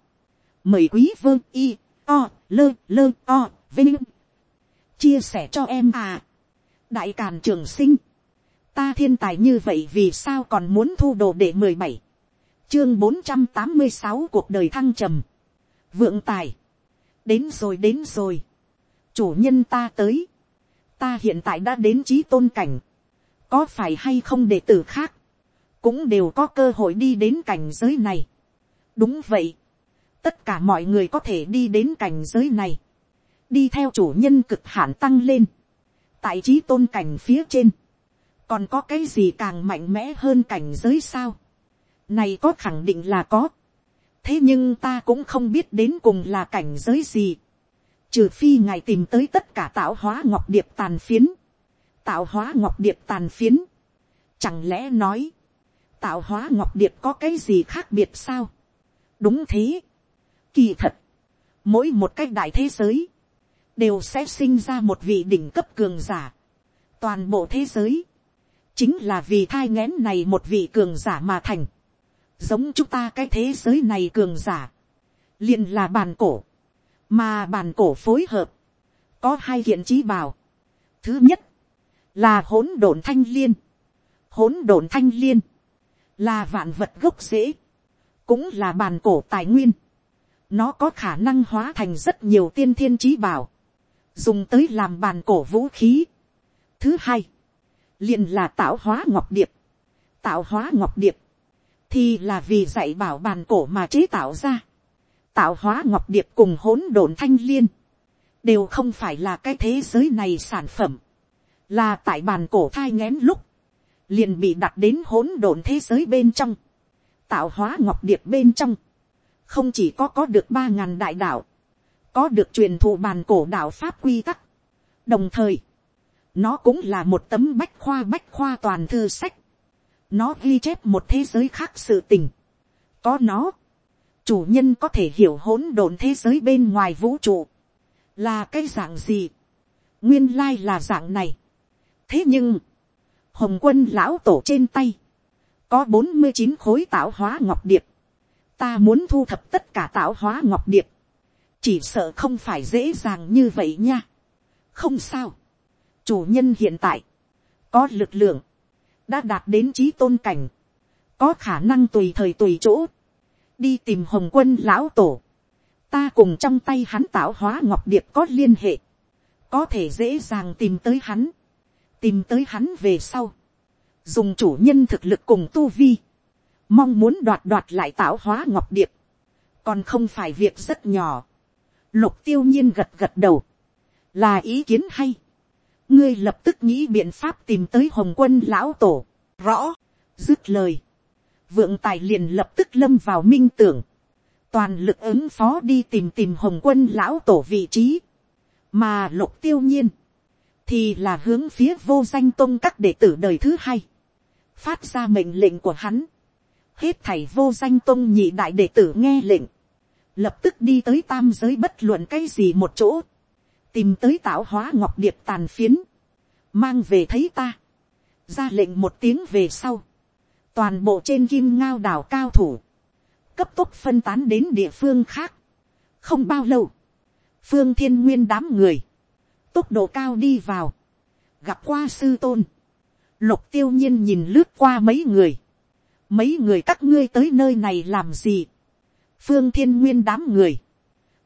mời quý vơ y o lơ lơ o vinh. Chia sẻ cho em à. Đại càn trường sinh. Ta thiên tài như vậy vì sao còn muốn thu đồ để mười bảy? Chương bốn trăm tám mươi sáu cuộc đời thăng trầm. Vượng tài. Đến rồi đến rồi. Chủ nhân ta tới ta hiện tại đã đến trí tôn cảnh. Có phải hay không đệ tử khác? Cũng đều có cơ hội đi đến cảnh giới này. Đúng vậy. Tất cả mọi người có thể đi đến cảnh giới này. Đi theo chủ nhân cực hạn tăng lên. Tại trí tôn cảnh phía trên. Còn có cái gì càng mạnh mẽ hơn cảnh giới sao. này có khẳng định là có. thế nhưng ta cũng không biết đến cùng là cảnh giới gì trừ phi ngài tìm tới tất cả tạo hóa ngọc điệp tàn phiến. tạo hóa ngọc điệp tàn phiến. chẳng lẽ nói, tạo hóa ngọc điệp có cái gì khác biệt sao. đúng thế. kỳ thật, mỗi một cái đại thế giới, đều sẽ sinh ra một vị đỉnh cấp cường giả. toàn bộ thế giới, chính là vì thai ngén này một vị cường giả mà thành, giống chúng ta cái thế giới này cường giả, liền là bàn cổ, mà bàn cổ phối hợp, có hai hiện trí bảo. Thứ nhất, là hỗn độn thanh liên, hỗn độn thanh liên, là vạn vật gốc rễ, cũng là bàn cổ tài nguyên, nó có khả năng hóa thành rất nhiều tiên thiên trí bảo, dùng tới làm bàn cổ vũ khí. Thứ hai, liền là tạo hóa ngọc điệp. tạo hóa ngọc điệp, thì là vì dạy bảo bàn cổ mà chế tạo ra tạo hóa ngọc điệp cùng hỗn độn thanh liên, đều không phải là cái thế giới này sản phẩm, là tại bàn cổ thai ngén lúc, liền bị đặt đến hỗn độn thế giới bên trong, tạo hóa ngọc điệp bên trong, không chỉ có có được ba ngàn đại đạo, có được truyền thụ bàn cổ đạo pháp quy tắc. đồng thời, nó cũng là một tấm bách khoa bách khoa toàn thư sách. nó ghi chép một thế giới khác sự tình. có nó, chủ nhân có thể hiểu hỗn độn thế giới bên ngoài vũ trụ, là cái dạng gì, nguyên lai là dạng này. thế nhưng, hồng quân lão tổ trên tay, có bốn mươi chín khối tạo hóa ngọc điệp, ta muốn thu thập tất cả tạo hóa ngọc điệp, chỉ sợ không phải dễ dàng như vậy nha. không sao, chủ nhân hiện tại, có lực lượng, đã đạt đến trí tôn cảnh, có khả năng tùy thời tùy chỗ, đi tìm hồng quân lão tổ, ta cùng trong tay hắn tạo hóa ngọc điệp có liên hệ, có thể dễ dàng tìm tới hắn, tìm tới hắn về sau, dùng chủ nhân thực lực cùng tu vi, mong muốn đoạt đoạt lại tạo hóa ngọc điệp, còn không phải việc rất nhỏ. Lục tiêu nhiên gật gật đầu, là ý kiến hay. ngươi lập tức nghĩ biện pháp tìm tới hồng quân lão tổ, rõ, dứt lời vượng tài liền lập tức lâm vào minh tưởng, toàn lực ứng phó đi tìm tìm hồng quân lão tổ vị trí, mà lục tiêu nhiên, thì là hướng phía vô danh tôn các đệ tử đời thứ hai, phát ra mệnh lệnh của hắn, hết thảy vô danh tôn nhị đại đệ tử nghe lệnh, lập tức đi tới tam giới bất luận cái gì một chỗ, tìm tới tạo hóa ngọc điệp tàn phiến, mang về thấy ta, ra lệnh một tiếng về sau, toàn bộ trên kim ngao đảo cao thủ, cấp tốc phân tán đến địa phương khác, không bao lâu, phương thiên nguyên đám người, tốc độ cao đi vào, gặp qua sư tôn, lục tiêu nhiên nhìn lướt qua mấy người, mấy người các ngươi tới nơi này làm gì, phương thiên nguyên đám người,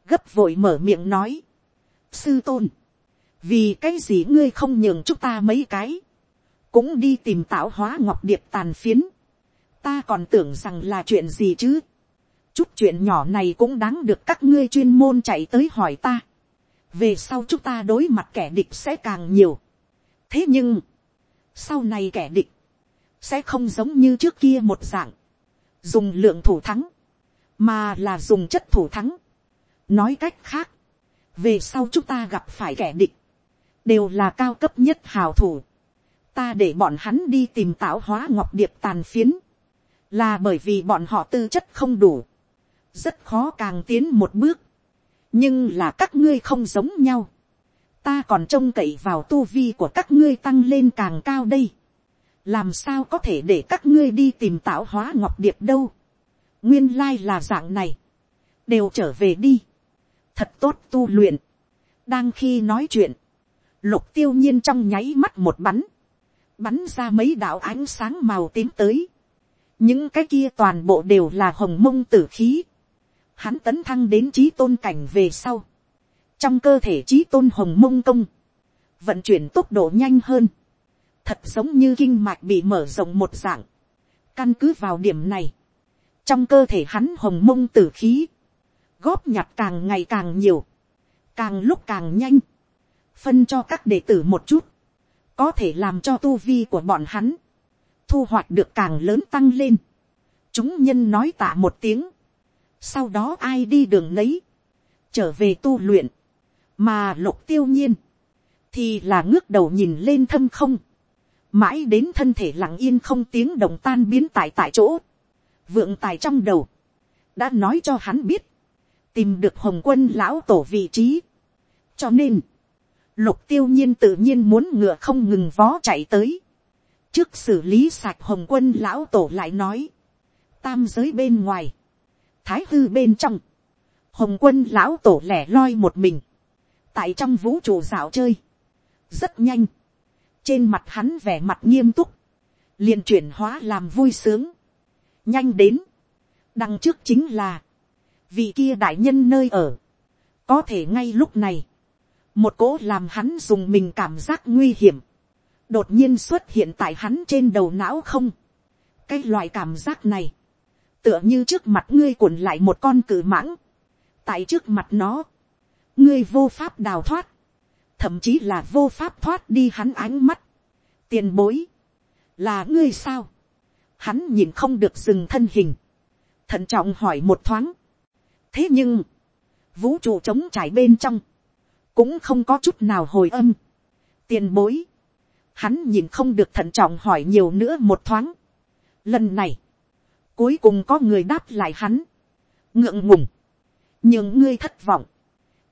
gấp vội mở miệng nói, sư tôn, vì cái gì ngươi không nhường chúng ta mấy cái, cũng đi tìm tạo hóa ngọc điệp tàn phiến, ta còn tưởng rằng là chuyện gì chứ, chút chuyện nhỏ này cũng đáng được các ngươi chuyên môn chạy tới hỏi ta, về sau chúng ta đối mặt kẻ địch sẽ càng nhiều, thế nhưng, sau này kẻ địch, sẽ không giống như trước kia một dạng, dùng lượng thủ thắng, mà là dùng chất thủ thắng. nói cách khác, về sau chúng ta gặp phải kẻ địch, đều là cao cấp nhất hào thủ. ta để bọn hắn đi tìm tạo hóa ngọc điệp tàn phiến, là bởi vì bọn họ tư chất không đủ, rất khó càng tiến một bước, nhưng là các ngươi không giống nhau, ta còn trông cậy vào tu vi của các ngươi tăng lên càng cao đây, làm sao có thể để các ngươi đi tìm tạo hóa ngọc điệp đâu, nguyên lai là dạng này, đều trở về đi, thật tốt tu luyện, đang khi nói chuyện, lục tiêu nhiên trong nháy mắt một bắn, bắn ra mấy đạo ánh sáng màu tím tới, những cái kia toàn bộ đều là hồng mông tử khí, hắn tấn thăng đến trí tôn cảnh về sau, trong cơ thể trí tôn hồng mông công, vận chuyển tốc độ nhanh hơn, thật giống như kinh mạch bị mở rộng một dạng, căn cứ vào điểm này, trong cơ thể hắn hồng mông tử khí, góp nhặt càng ngày càng nhiều, càng lúc càng nhanh, phân cho các đệ tử một chút, có thể làm cho tu vi của bọn hắn, thu hoạch được càng lớn tăng lên. chúng nhân nói tạ một tiếng, sau đó ai đi đường lấy, trở về tu luyện, mà lục tiêu nhiên, thì là ngước đầu nhìn lên thâm không, mãi đến thân thể lặng yên không tiếng động tan biến tại tại chỗ, vượng tài trong đầu, đã nói cho hắn biết, tìm được hồng quân lão tổ vị trí. cho nên, lục tiêu nhiên tự nhiên muốn ngựa không ngừng vó chạy tới trước xử lý sạch hồng quân lão tổ lại nói, tam giới bên ngoài, thái hư bên trong, hồng quân lão tổ lẻ loi một mình, tại trong vũ trụ dạo chơi, rất nhanh, trên mặt hắn vẻ mặt nghiêm túc, liền chuyển hóa làm vui sướng, nhanh đến, đằng trước chính là, vị kia đại nhân nơi ở, có thể ngay lúc này, một cỗ làm hắn dùng mình cảm giác nguy hiểm, đột nhiên xuất hiện tại hắn trên đầu não không, cái loại cảm giác này, tựa như trước mặt ngươi cuộn lại một con cử mãng, tại trước mặt nó, ngươi vô pháp đào thoát, thậm chí là vô pháp thoát đi hắn ánh mắt, tiền bối, là ngươi sao, hắn nhìn không được dừng thân hình, thận trọng hỏi một thoáng. thế nhưng, vũ trụ trống trải bên trong, cũng không có chút nào hồi âm, tiền bối, hắn nhìn không được thận trọng hỏi nhiều nữa một thoáng. Lần này, cuối cùng có người đáp lại hắn, ngượng ngùng, nhưng ngươi thất vọng,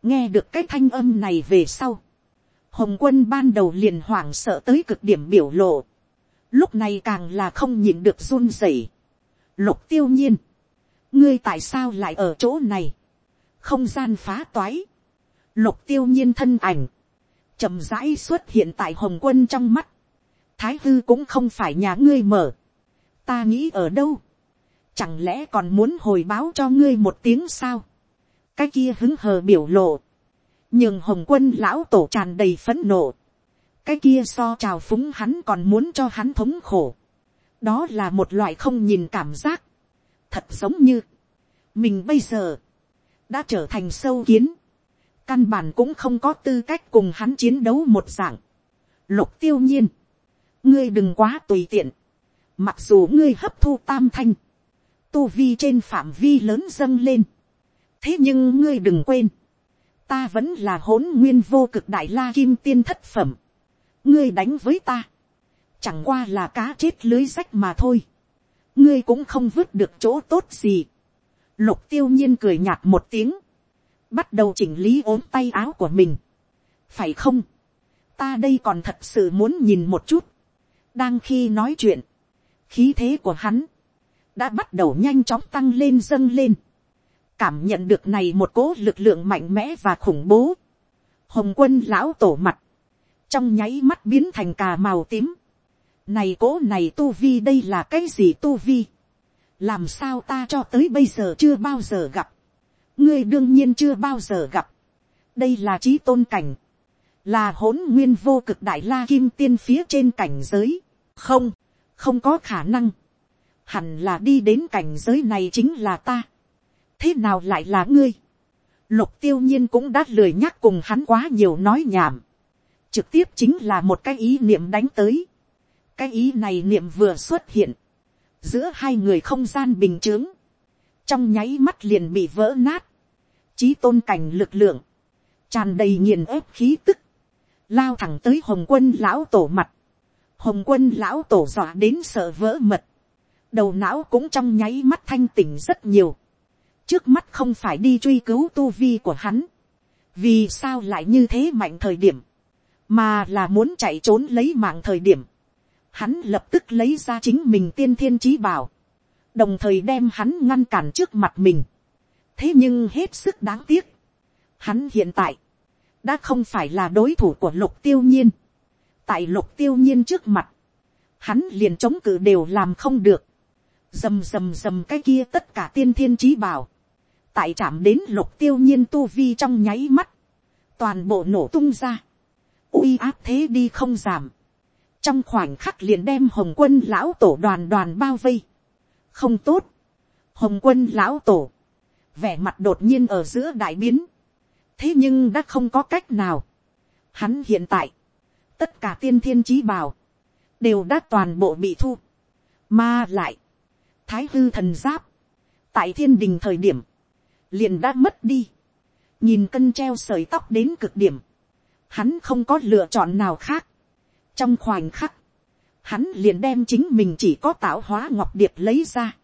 nghe được cái thanh âm này về sau, hồng quân ban đầu liền hoảng sợ tới cực điểm biểu lộ, lúc này càng là không nhìn được run rẩy. lục tiêu nhiên, ngươi tại sao lại ở chỗ này, không gian phá toái, lục tiêu nhiên thân ảnh, chậm rãi xuất hiện tại hồng quân trong mắt, thái hư cũng không phải nhà ngươi mở, ta nghĩ ở đâu, chẳng lẽ còn muốn hồi báo cho ngươi một tiếng sao, cái kia hứng hờ biểu lộ, nhưng hồng quân lão tổ tràn đầy phấn nộ, cái kia so trào phúng hắn còn muốn cho hắn thống khổ, đó là một loại không nhìn cảm giác, thật giống như, mình bây giờ, đã trở thành sâu kiến, căn bản cũng không có tư cách cùng hắn chiến đấu một dạng. Lục tiêu nhiên, ngươi đừng quá tùy tiện, mặc dù ngươi hấp thu tam thanh, tu vi trên phạm vi lớn dâng lên, thế nhưng ngươi đừng quên, ta vẫn là hỗn nguyên vô cực đại la kim tiên thất phẩm, ngươi đánh với ta, chẳng qua là cá chết lưới rách mà thôi, ngươi cũng không vứt được chỗ tốt gì. Lục tiêu nhiên cười nhạt một tiếng, bắt đầu chỉnh lý ốm tay áo của mình. phải không, ta đây còn thật sự muốn nhìn một chút. đang khi nói chuyện, khí thế của hắn, đã bắt đầu nhanh chóng tăng lên dâng lên. cảm nhận được này một cố lực lượng mạnh mẽ và khủng bố. hồng quân lão tổ mặt, trong nháy mắt biến thành cà màu tím. này cố này tu vi đây là cái gì tu vi. làm sao ta cho tới bây giờ chưa bao giờ gặp ngươi đương nhiên chưa bao giờ gặp. đây là trí tôn cảnh, là hỗn nguyên vô cực đại la kim tiên phía trên cảnh giới. không, không có khả năng. hẳn là đi đến cảnh giới này chính là ta. thế nào lại là ngươi. lục tiêu nhiên cũng đã lười nhắc cùng hắn quá nhiều nói nhảm. trực tiếp chính là một cái ý niệm đánh tới. cái ý này niệm vừa xuất hiện. giữa hai người không gian bình t trong nháy mắt liền bị vỡ nát, trí tôn cảnh lực lượng, tràn đầy nghiền ép khí tức, lao thẳng tới hồng quân lão tổ mặt, hồng quân lão tổ dọa đến sợ vỡ mật, đầu não cũng trong nháy mắt thanh tỉnh rất nhiều, trước mắt không phải đi truy cứu tu vi của hắn, vì sao lại như thế mạnh thời điểm, mà là muốn chạy trốn lấy mạng thời điểm, hắn lập tức lấy ra chính mình tiên thiên trí bảo, đồng thời đem hắn ngăn cản trước mặt mình. thế nhưng hết sức đáng tiếc, hắn hiện tại, đã không phải là đối thủ của lục tiêu nhiên. tại lục tiêu nhiên trước mặt, hắn liền chống cự đều làm không được. rầm rầm rầm cái kia tất cả tiên thiên trí bảo, tại chạm đến lục tiêu nhiên tu vi trong nháy mắt, toàn bộ nổ tung ra, uy áp thế đi không giảm, trong khoảnh khắc liền đem hồng quân lão tổ đoàn đoàn bao vây, không tốt. hồng quân lão tổ, vẻ mặt đột nhiên ở giữa đại biến. thế nhưng đã không có cách nào. hắn hiện tại, tất cả tiên thiên trí bảo đều đã toàn bộ bị thu. mà lại, thái hư thần giáp, tại thiên đình thời điểm, liền đã mất đi. nhìn cân treo sợi tóc đến cực điểm, hắn không có lựa chọn nào khác. trong khoảnh khắc, hắn liền đem chính mình chỉ có tạo hóa ngọc điệp lấy ra,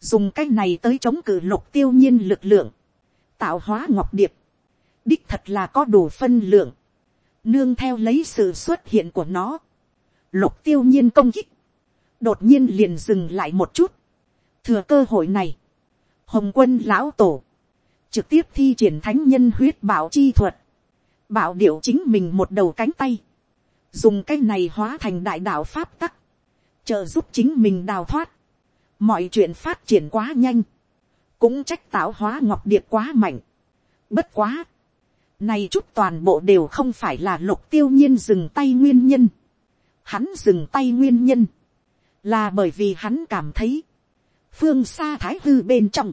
dùng cái này tới chống cự lục tiêu nhiên lực lượng, tạo hóa ngọc điệp, đích thật là có đủ phân lượng, nương theo lấy sự xuất hiện của nó, lục tiêu nhiên công kích, đột nhiên liền dừng lại một chút, thừa cơ hội này, hồng quân lão tổ, trực tiếp thi triển thánh nhân huyết bảo chi thuật, bảo điệu chính mình một đầu cánh tay, dùng cái này hóa thành đại đạo pháp tắc, trợ giúp chính mình đào thoát, mọi chuyện phát triển quá nhanh, cũng trách tạo hóa ngọc điệp quá mạnh, bất quá, này chút toàn bộ đều không phải là lục tiêu nhiên dừng tay nguyên nhân, hắn dừng tay nguyên nhân, là bởi vì hắn cảm thấy, phương xa thái hư bên trong,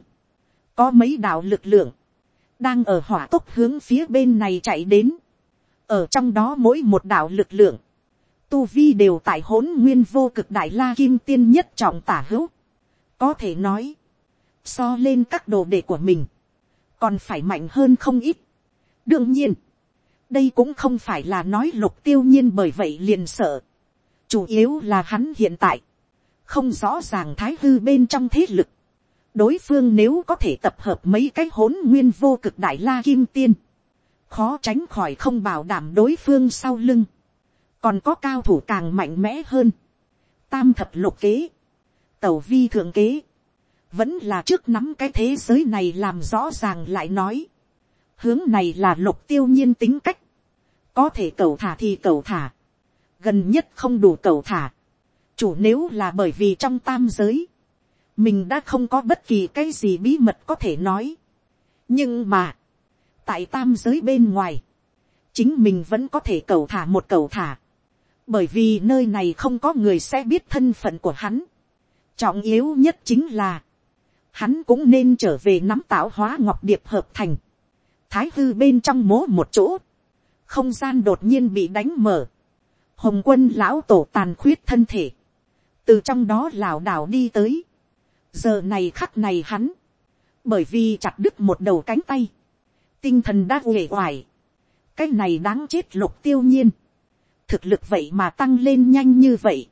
có mấy đạo lực lượng, đang ở hỏa tốc hướng phía bên này chạy đến, ở trong đó mỗi một đạo lực lượng, tu vi đều tại hỗn nguyên vô cực đại la kim tiên nhất trọng tả hữu, có thể nói, so lên các đồ đệ của mình, còn phải mạnh hơn không ít. đương nhiên, đây cũng không phải là nói lục tiêu nhiên bởi vậy liền sợ. chủ yếu là hắn hiện tại, không rõ ràng thái hư bên trong thế lực. đối phương nếu có thể tập hợp mấy cái hỗn nguyên vô cực đại la kim tiên, khó tránh khỏi không bảo đảm đối phương sau lưng, còn có cao thủ càng mạnh mẽ hơn, tam thập lục kế, tẩu vi thượng kế, vẫn là trước nắm cái thế giới này làm rõ ràng lại nói, hướng này là lục tiêu nhiên tính cách, có thể cầu thả thì cầu thả, gần nhất không đủ cầu thả, chủ nếu là bởi vì trong tam giới, mình đã không có bất kỳ cái gì bí mật có thể nói, nhưng mà, tại tam giới bên ngoài, chính mình vẫn có thể cầu thả một cầu thả, bởi vì nơi này không có người sẽ biết thân phận của hắn. trọng yếu nhất chính là, hắn cũng nên trở về nắm tạo hóa ngọc điệp hợp thành, thái hư bên trong mố một chỗ, không gian đột nhiên bị đánh mở, hồng quân lão tổ tàn khuyết thân thể, từ trong đó lảo đảo đi tới, giờ này khắc này hắn, bởi vì chặt đứt một đầu cánh tay, tinh thần đã uể oải, cái này đáng chết lục tiêu nhiên, thực lực vậy mà tăng lên nhanh như vậy,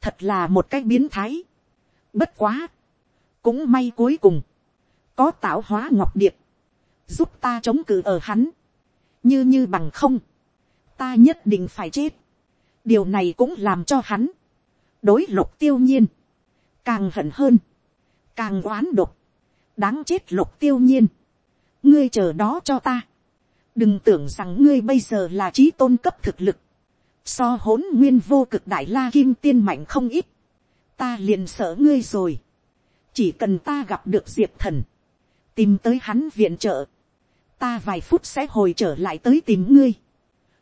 thật là một cái biến thái, bất quá, cũng may cuối cùng, có tạo hóa ngọc điệp, giúp ta chống cự ở hắn, như như bằng không, ta nhất định phải chết, điều này cũng làm cho hắn, đối lục tiêu nhiên, càng hận hơn, càng oán độc, đáng chết lục tiêu nhiên, ngươi chờ đó cho ta, đừng tưởng rằng ngươi bây giờ là trí tôn cấp thực lực, so hỗn nguyên vô cực đại la kim tiên mạnh không ít, ta liền sợ ngươi rồi, chỉ cần ta gặp được diệp thần, tìm tới hắn viện trợ, ta vài phút sẽ hồi trở lại tới tìm ngươi,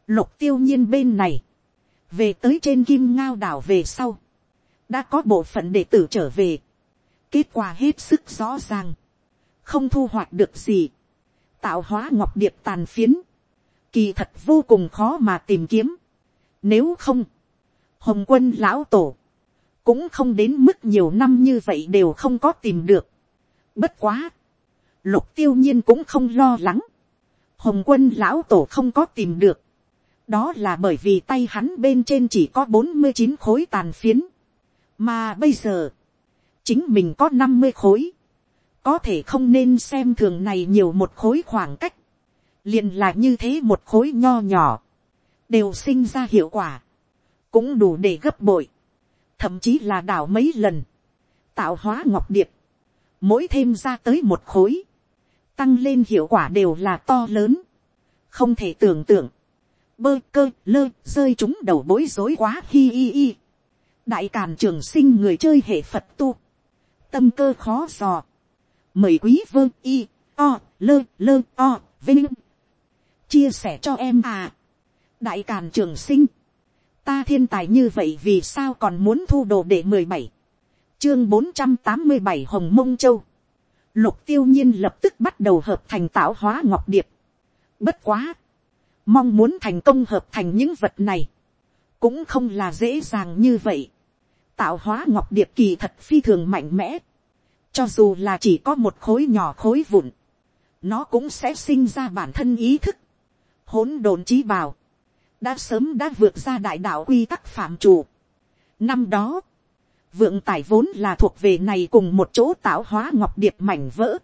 lục tiêu nhiên bên này, về tới trên kim ngao đảo về sau, đã có bộ phận đệ tử trở về, kết quả hết sức rõ ràng, không thu hoạch được gì, tạo hóa ngọc điệp tàn phiến, kỳ thật vô cùng khó mà tìm kiếm. Nếu không, hồng quân lão tổ, cũng không đến mức nhiều năm như vậy đều không có tìm được. Bất quá, lục tiêu nhiên cũng không lo lắng. Hồng quân lão tổ không có tìm được. Đó là bởi vì tay hắn bên trên chỉ có bốn mươi chín khối tàn phiến. Mà bây giờ, chính mình có năm mươi khối có thể không nên xem thường này nhiều một khối khoảng cách, liền là như thế một khối nho nhỏ, đều sinh ra hiệu quả, cũng đủ để gấp bội, thậm chí là đảo mấy lần, tạo hóa ngọc điệp, mỗi thêm ra tới một khối, tăng lên hiệu quả đều là to lớn, không thể tưởng tượng, bơ cơ lơ rơi chúng đầu bối rối quá hi hi hi, đại càn trường sinh người chơi hệ phật tu, tâm cơ khó dò, mời quý vương y, o, lơ lơ, o, vinh. Chia sẻ cho em à. Đại càn trường sinh. Ta thiên tài như vậy vì sao còn muốn thu đồ để mười bảy? Chương bốn trăm tám mươi bảy hồng mông châu. Lục tiêu nhiên lập tức bắt đầu hợp thành tạo hóa ngọc điệp. Bất quá. Mong muốn thành công hợp thành những vật này. Cũng không là dễ dàng như vậy. Tạo hóa ngọc điệp kỳ thật phi thường mạnh mẽ cho dù là chỉ có một khối nhỏ khối vụn, nó cũng sẽ sinh ra bản thân ý thức. hỗn độn trí bào, đã sớm đã vượt ra đại đạo quy tắc phạm chủ. năm đó, vượng tải vốn là thuộc về này cùng một chỗ tạo hóa ngọc điệp mảnh vỡ.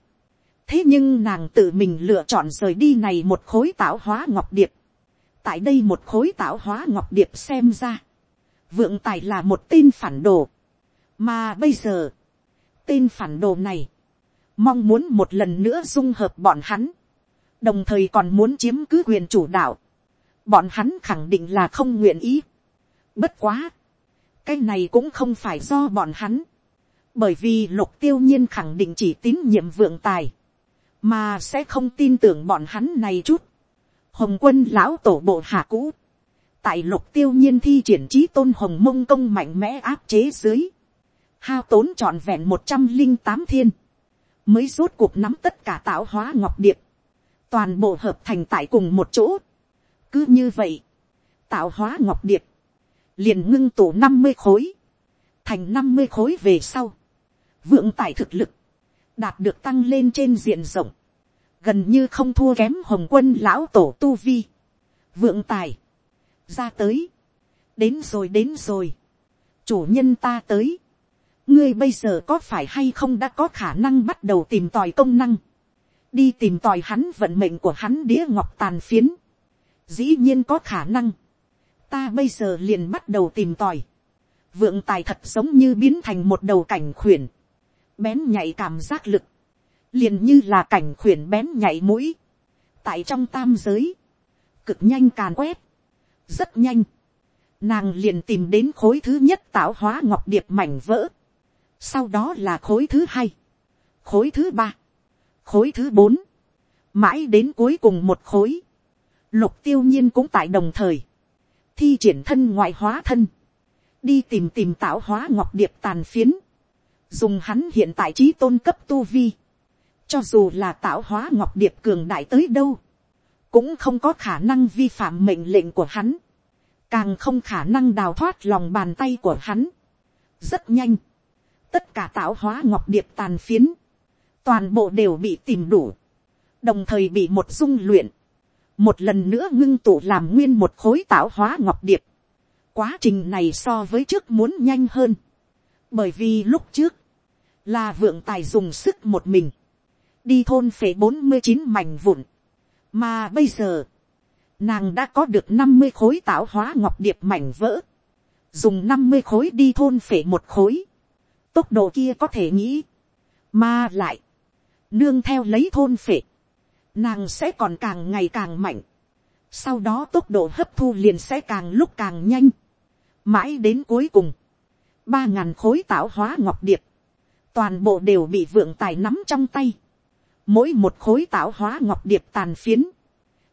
thế nhưng nàng tự mình lựa chọn rời đi này một khối tạo hóa ngọc điệp. tại đây một khối tạo hóa ngọc điệp xem ra, vượng tài là một tên phản đồ. mà bây giờ, tên phản đồ này, mong muốn một lần nữa dung hợp bọn hắn, đồng thời còn muốn chiếm cứ quyền chủ đạo, bọn hắn khẳng định là không nguyện ý. Bất quá, cái này cũng không phải do bọn hắn, bởi vì lục tiêu nhiên khẳng định chỉ tín nhiệm vượng tài, mà sẽ không tin tưởng bọn hắn này chút. Hồng quân lão tổ bộ hạ cũ, tại lục tiêu nhiên thi triển trí tôn hồng mông công mạnh mẽ áp chế dưới, hao tốn trọn vẹn một trăm linh tám thiên, mới rốt cuộc nắm tất cả tạo hóa ngọc điệp, toàn bộ hợp thành tại cùng một chỗ. cứ như vậy, tạo hóa ngọc điệp, liền ngưng tụ năm mươi khối, thành năm mươi khối về sau, vượng tải thực lực, đạt được tăng lên trên diện rộng, gần như không thua kém hồng quân lão tổ tu vi, vượng tài, ra tới, đến rồi đến rồi, chủ nhân ta tới, ngươi bây giờ có phải hay không đã có khả năng bắt đầu tìm tòi công năng, đi tìm tòi hắn vận mệnh của hắn đĩa ngọc tàn phiến, dĩ nhiên có khả năng, ta bây giờ liền bắt đầu tìm tòi, vượng tài thật giống như biến thành một đầu cảnh khuyển, bén nhạy cảm giác lực, liền như là cảnh khuyển bén nhạy mũi, tại trong tam giới, cực nhanh càn quét, rất nhanh, nàng liền tìm đến khối thứ nhất tạo hóa ngọc điệp mảnh vỡ, sau đó là khối thứ hai, khối thứ ba, khối thứ bốn, mãi đến cuối cùng một khối, lục tiêu nhiên cũng tại đồng thời, thi triển thân ngoại hóa thân, đi tìm tìm tạo hóa ngọc điệp tàn phiến, dùng hắn hiện tại trí tôn cấp tu vi, cho dù là tạo hóa ngọc điệp cường đại tới đâu, cũng không có khả năng vi phạm mệnh lệnh của hắn, càng không khả năng đào thoát lòng bàn tay của hắn. rất nhanh, tất cả tạo hóa ngọc điệp tàn phiến, toàn bộ đều bị tìm đủ, đồng thời bị một dung luyện, một lần nữa ngưng tụ làm nguyên một khối tạo hóa ngọc điệp. quá trình này so với trước muốn nhanh hơn, bởi vì lúc trước, là vượng tài dùng sức một mình, đi thôn phế bốn mươi chín mảnh vụn, mà bây giờ, nàng đã có được năm mươi khối tạo hóa ngọc điệp mảnh vỡ, dùng năm mươi khối đi thôn phể một khối, tốc độ kia có thể nghĩ, mà lại, nương theo lấy thôn phệ, nàng sẽ còn càng ngày càng mạnh, sau đó tốc độ hấp thu liền sẽ càng lúc càng nhanh, mãi đến cuối cùng, ba ngàn khối tạo hóa ngọc điệp, toàn bộ đều bị vượng tài nắm trong tay, mỗi một khối tạo hóa ngọc điệp tàn phiến,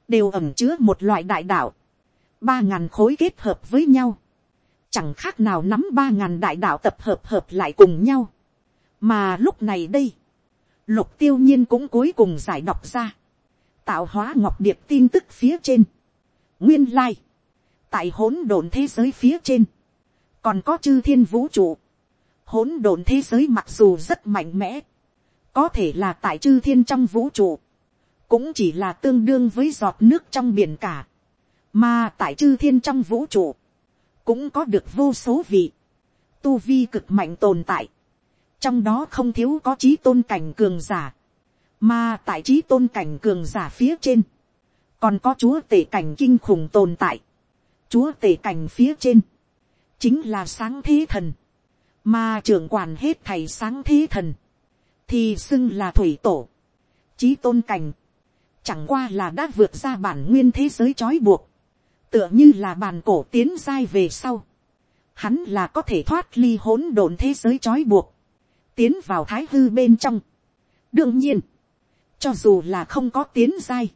đều ẩm chứa một loại đại đạo, ba ngàn khối kết hợp với nhau, chẳng khác nào nắm ba ngàn đại đạo tập hợp hợp lại cùng nhau, mà lúc này đây, lục tiêu nhiên cũng cuối cùng giải đọc ra, tạo hóa ngọc điệp tin tức phía trên, nguyên lai, tại hỗn độn thế giới phía trên, còn có chư thiên vũ trụ, hỗn độn thế giới mặc dù rất mạnh mẽ, có thể là tại chư thiên trong vũ trụ, cũng chỉ là tương đương với giọt nước trong biển cả, mà tại chư thiên trong vũ trụ, cũng có được vô số vị, tu vi cực mạnh tồn tại, trong đó không thiếu có trí tôn cảnh cường giả, mà tại trí tôn cảnh cường giả phía trên, còn có chúa tể cảnh kinh khủng tồn tại, chúa tể cảnh phía trên, chính là sáng thế thần, mà trưởng quản hết thầy sáng thế thần, thì xưng là thủy tổ, trí tôn cảnh, chẳng qua là đã vượt ra bản nguyên thế giới trói buộc, tựa như là bàn cổ tiến giai về sau, hắn là có thể thoát ly hỗn độn thế giới trói buộc, tiến vào thái hư bên trong. đương nhiên, cho dù là không có tiến giai,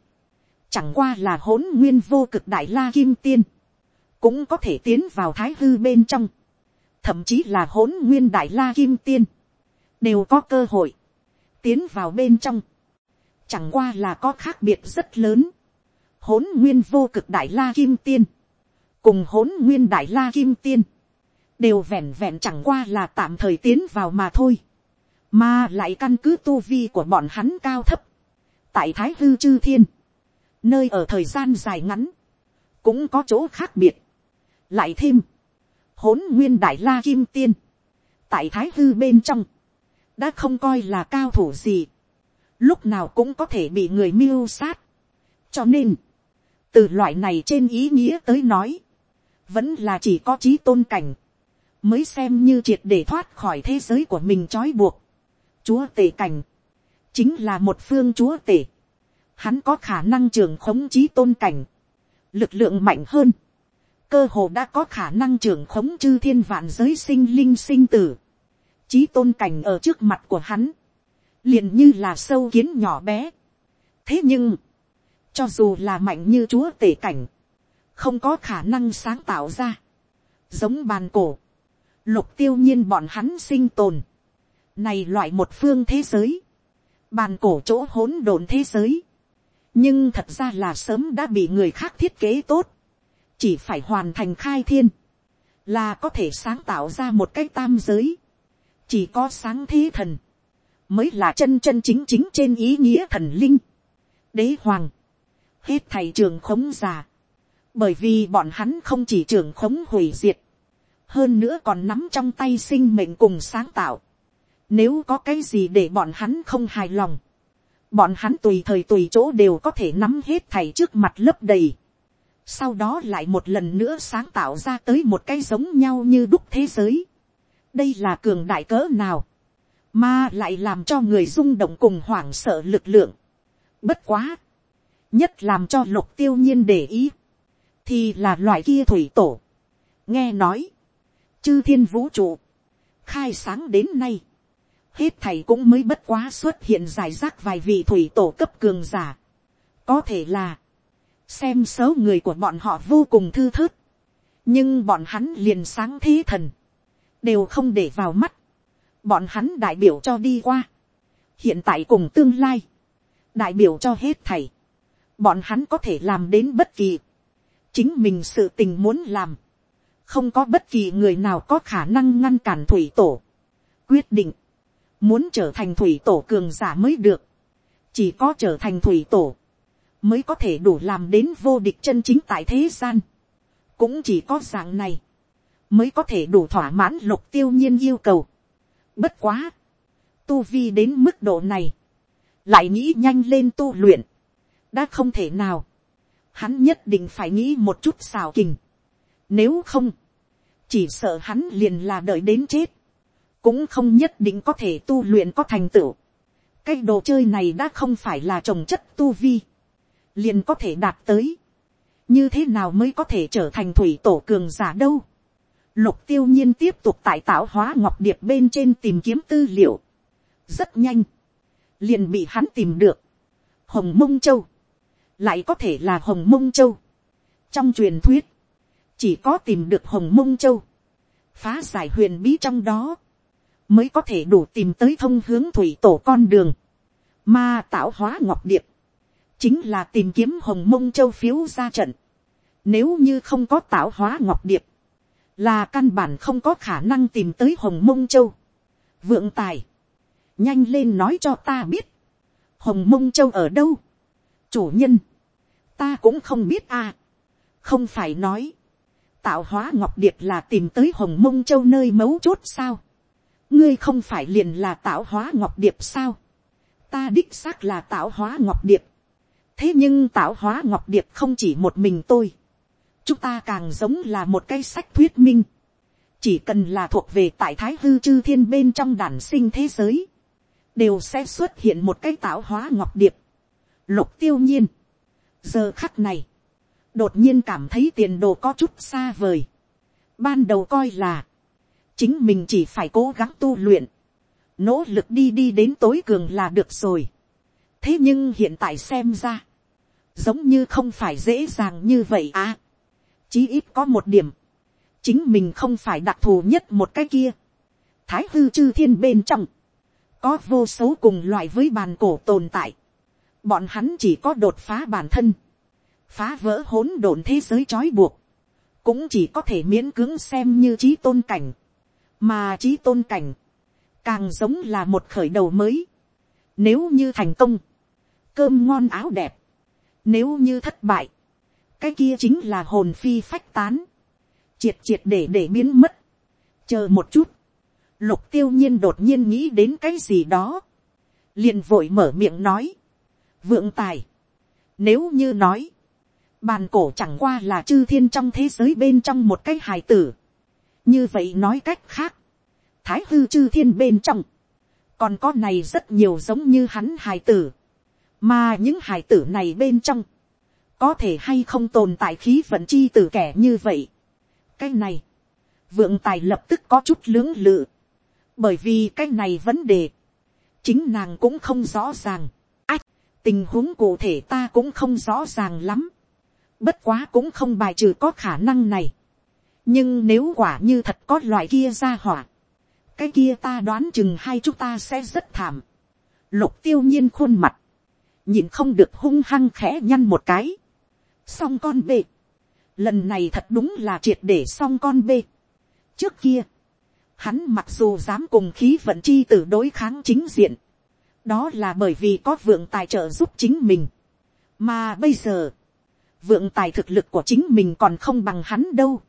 chẳng qua là hỗn nguyên vô cực đại la kim tiên, cũng có thể tiến vào thái hư bên trong, thậm chí là hỗn nguyên đại la kim tiên, đều có cơ hội tiến vào bên trong chẳng qua là có khác biệt rất lớn hỗn nguyên vô cực đại la kim tiên, cùng hỗn nguyên đại la kim tiên, đều vẹn vẹn chẳng qua là tạm thời tiến vào mà thôi, mà lại căn cứ tu vi của bọn hắn cao thấp, tại thái hư chư thiên, nơi ở thời gian dài ngắn, cũng có chỗ khác biệt. lại thêm, hỗn nguyên đại la kim tiên, tại thái hư bên trong, đã không coi là cao thủ gì, lúc nào cũng có thể bị người mưu sát. cho nên, từ loại này trên ý nghĩa tới nói, vẫn là chỉ có trí tôn cảnh, mới xem như triệt để thoát khỏi thế giới của mình trói buộc. Chúa tể cảnh, chính là một phương chúa tể. Hắn có khả năng trường khống trí tôn cảnh, lực lượng mạnh hơn, cơ hồ đã có khả năng trường khống chư thiên vạn giới sinh linh sinh tử. Trí tôn cảnh ở trước mặt của hắn, liền như là sâu kiến nhỏ bé. thế nhưng, cho dù là mạnh như chúa tể cảnh, không có khả năng sáng tạo ra, giống bàn cổ, lục tiêu nhiên bọn hắn sinh tồn, này loại một phương thế giới, bàn cổ chỗ hỗn độn thế giới, nhưng thật ra là sớm đã bị người khác thiết kế tốt, chỉ phải hoàn thành khai thiên, là có thể sáng tạo ra một cái tam giới, chỉ có sáng thế thần, mới là chân chân chính chính trên ý nghĩa thần linh. đế hoàng, hết thầy trường khống già, bởi vì bọn hắn không chỉ trường khống hủy diệt, hơn nữa còn nắm trong tay sinh mệnh cùng sáng tạo. Nếu có cái gì để bọn hắn không hài lòng, bọn hắn tùy thời tùy chỗ đều có thể nắm hết thầy trước mặt lấp đầy. Sau đó lại một lần nữa sáng tạo ra tới một cái giống nhau như đúc thế giới. Đây là cường đại cỡ nào, mà lại làm cho người rung động cùng hoảng sợ lực lượng. Bất quá, nhất làm cho lục tiêu nhiên để ý, thì là loại kia thủy tổ. nghe nói, chư thiên vũ trụ, khai sáng đến nay, hết thầy cũng mới bất quá xuất hiện giải rác vài vị thủy tổ cấp cường giả. có thể là, xem số người của bọn họ vô cùng thư thớt, nhưng bọn hắn liền sáng thế thần, đều không để vào mắt, bọn hắn đại biểu cho đi qua, hiện tại cùng tương lai, đại biểu cho hết thầy, bọn hắn có thể làm đến bất kỳ, chính mình sự tình muốn làm, không có bất kỳ người nào có khả năng ngăn cản thủy tổ, quyết định, muốn trở thành thủy tổ cường giả mới được, chỉ có trở thành thủy tổ, mới có thể đủ làm đến vô địch chân chính tại thế gian, cũng chỉ có dạng này, mới có thể đủ thỏa mãn lục tiêu nhiên yêu cầu. Bất quá, tu vi đến mức độ này, lại nghĩ nhanh lên tu luyện, đã không thể nào, hắn nhất định phải nghĩ một chút xào kình, nếu không, chỉ sợ hắn liền là đợi đến chết, cũng không nhất định có thể tu luyện có thành tựu. cái đồ chơi này đã không phải là trồng chất tu vi, liền có thể đạt tới. như thế nào mới có thể trở thành thủy tổ cường giả đâu. lục tiêu nhiên tiếp tục tại tạo hóa ngọc điệp bên trên tìm kiếm tư liệu. rất nhanh, liền bị hắn tìm được. hồng mông châu, lại có thể là hồng mông châu. trong truyền thuyết, chỉ có tìm được hồng mông châu, phá giải huyền bí trong đó, mới có thể đủ tìm tới thông hướng thủy tổ con đường, mà tạo hóa ngọc điệp, chính là tìm kiếm hồng mông châu phiếu ra trận, nếu như không có tạo hóa ngọc điệp, là căn bản không có khả năng tìm tới hồng mông châu. vượng tài, nhanh lên nói cho ta biết, hồng mông châu ở đâu, chủ nhân, ta cũng không biết a, không phải nói, tạo hóa ngọc điệp là tìm tới hồng mông châu nơi mấu chốt sao, ngươi không phải liền là tạo hóa ngọc điệp sao, ta đích xác là tạo hóa ngọc điệp, thế nhưng tạo hóa ngọc điệp không chỉ một mình tôi, chúng ta càng giống là một cái sách thuyết minh, chỉ cần là thuộc về tại thái hư chư thiên bên trong đản sinh thế giới, đều sẽ xuất hiện một cái tạo hóa ngọc điệp, lục tiêu nhiên. giờ khắc này, đột nhiên cảm thấy tiền đồ có chút xa vời. ban đầu coi là, chính mình chỉ phải cố gắng tu luyện, nỗ lực đi đi đến tối cường là được rồi. thế nhưng hiện tại xem ra, giống như không phải dễ dàng như vậy à. chí ít có một điểm, chính mình không phải đặc thù nhất một cái kia. thái hư chư thiên bên trong, có vô số cùng loại với bàn cổ tồn tại bọn hắn chỉ có đột phá bản thân, phá vỡ hỗn độn thế giới trói buộc, cũng chỉ có thể miễn cưỡng xem như trí tôn cảnh, mà trí tôn cảnh, càng giống là một khởi đầu mới. Nếu như thành công, cơm ngon áo đẹp, nếu như thất bại, cái kia chính là hồn phi phách tán, triệt triệt để để biến mất. chờ một chút, lục tiêu nhiên đột nhiên nghĩ đến cái gì đó, liền vội mở miệng nói, vượng tài, nếu như nói, bàn cổ chẳng qua là chư thiên trong thế giới bên trong một cái hài tử, như vậy nói cách khác, thái hư chư thiên bên trong, còn có này rất nhiều giống như hắn hài tử, mà những hài tử này bên trong, có thể hay không tồn tại khí vận chi tử kẻ như vậy. cái này, vượng tài lập tức có chút lưỡng lự, bởi vì cái này vấn đề, chính nàng cũng không rõ ràng tình huống cụ thể ta cũng không rõ ràng lắm, bất quá cũng không bài trừ có khả năng này. nhưng nếu quả như thật có loại kia ra hỏa, cái kia ta đoán chừng hai chúng ta sẽ rất thảm. lục tiêu nhiên khuôn mặt, nhìn không được hung hăng khẽ nhăn một cái. xong con bê, lần này thật đúng là triệt để xong con bê. trước kia, hắn mặc dù dám cùng khí vận chi t đối kháng chính diện, đó là bởi vì có vượng tài trợ giúp chính mình. Mà bây giờ, vượng tài thực lực của chính mình còn không bằng hắn đâu.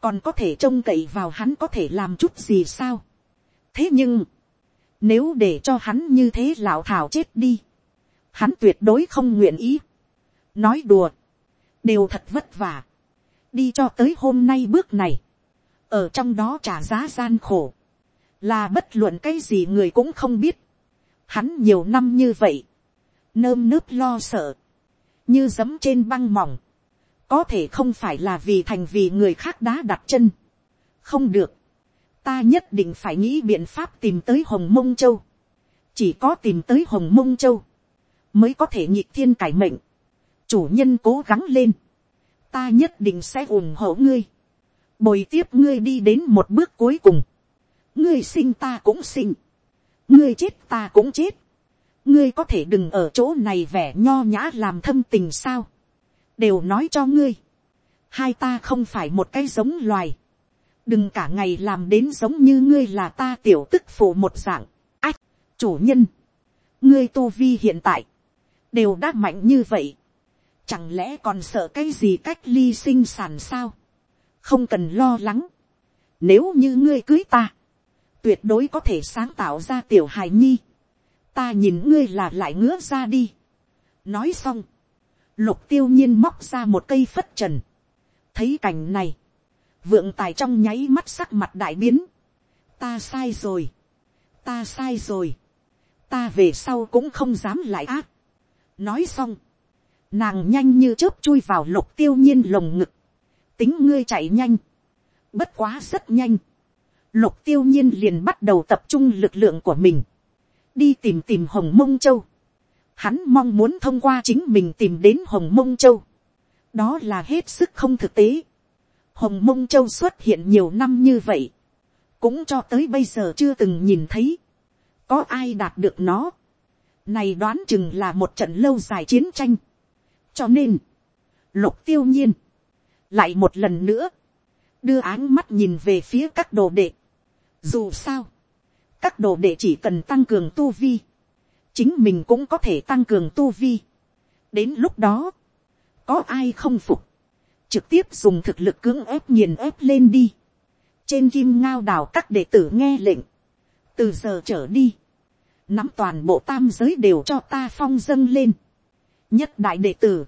Còn có thể trông cậy vào hắn có thể làm chút gì sao. Thế nhưng, nếu để cho hắn như thế lão thảo chết đi, hắn tuyệt đối không nguyện ý. Nói đùa, đều thật vất vả. Đi cho tới hôm nay bước này, ở trong đó trả giá gian khổ, là bất luận cái gì người cũng không biết. Hắn nhiều năm như vậy, nơm nớp lo sợ, như giấm trên băng mỏng, có thể không phải là vì thành vì người khác đá đặt chân. không được, ta nhất định phải nghĩ biện pháp tìm tới hồng mông châu. chỉ có tìm tới hồng mông châu, mới có thể nhịp thiên cải mệnh. chủ nhân cố gắng lên, ta nhất định sẽ ủng hộ ngươi, bồi tiếp ngươi đi đến một bước cuối cùng. ngươi sinh ta cũng sinh, ngươi chết ta cũng chết, ngươi có thể đừng ở chỗ này vẻ nho nhã làm thâm tình sao, đều nói cho ngươi, hai ta không phải một cái giống loài, đừng cả ngày làm đến giống như ngươi là ta tiểu tức phụ một dạng, ách, chủ nhân, ngươi tu vi hiện tại, đều đã mạnh như vậy, chẳng lẽ còn sợ cái gì cách ly sinh sản sao, không cần lo lắng, nếu như ngươi cưới ta, tuyệt đối có thể sáng tạo ra tiểu hài nhi, ta nhìn ngươi là lại ngứa ra đi. nói xong, lục tiêu nhiên móc ra một cây phất trần, thấy cảnh này, vượng tài trong nháy mắt sắc mặt đại biến, ta sai rồi, ta sai rồi, ta về sau cũng không dám lại ác. nói xong, nàng nhanh như chớp chui vào lục tiêu nhiên lồng ngực, tính ngươi chạy nhanh, bất quá rất nhanh, lục tiêu nhiên liền bắt đầu tập trung lực lượng của mình, đi tìm tìm hồng mông châu. Hắn mong muốn thông qua chính mình tìm đến hồng mông châu. đó là hết sức không thực tế. hồng mông châu xuất hiện nhiều năm như vậy, cũng cho tới bây giờ chưa từng nhìn thấy, có ai đạt được nó. này đoán chừng là một trận lâu dài chiến tranh. cho nên, lục tiêu nhiên, lại một lần nữa, đưa áng mắt nhìn về phía các đồ đệ dù sao, các đồ đệ chỉ cần tăng cường tu vi, chính mình cũng có thể tăng cường tu vi. đến lúc đó, có ai không phục, trực tiếp dùng thực lực cưỡng ép nghiền ép lên đi. trên kim ngao đào các đệ tử nghe lệnh, từ giờ trở đi, nắm toàn bộ tam giới đều cho ta phong dâng lên. nhất đại đệ tử,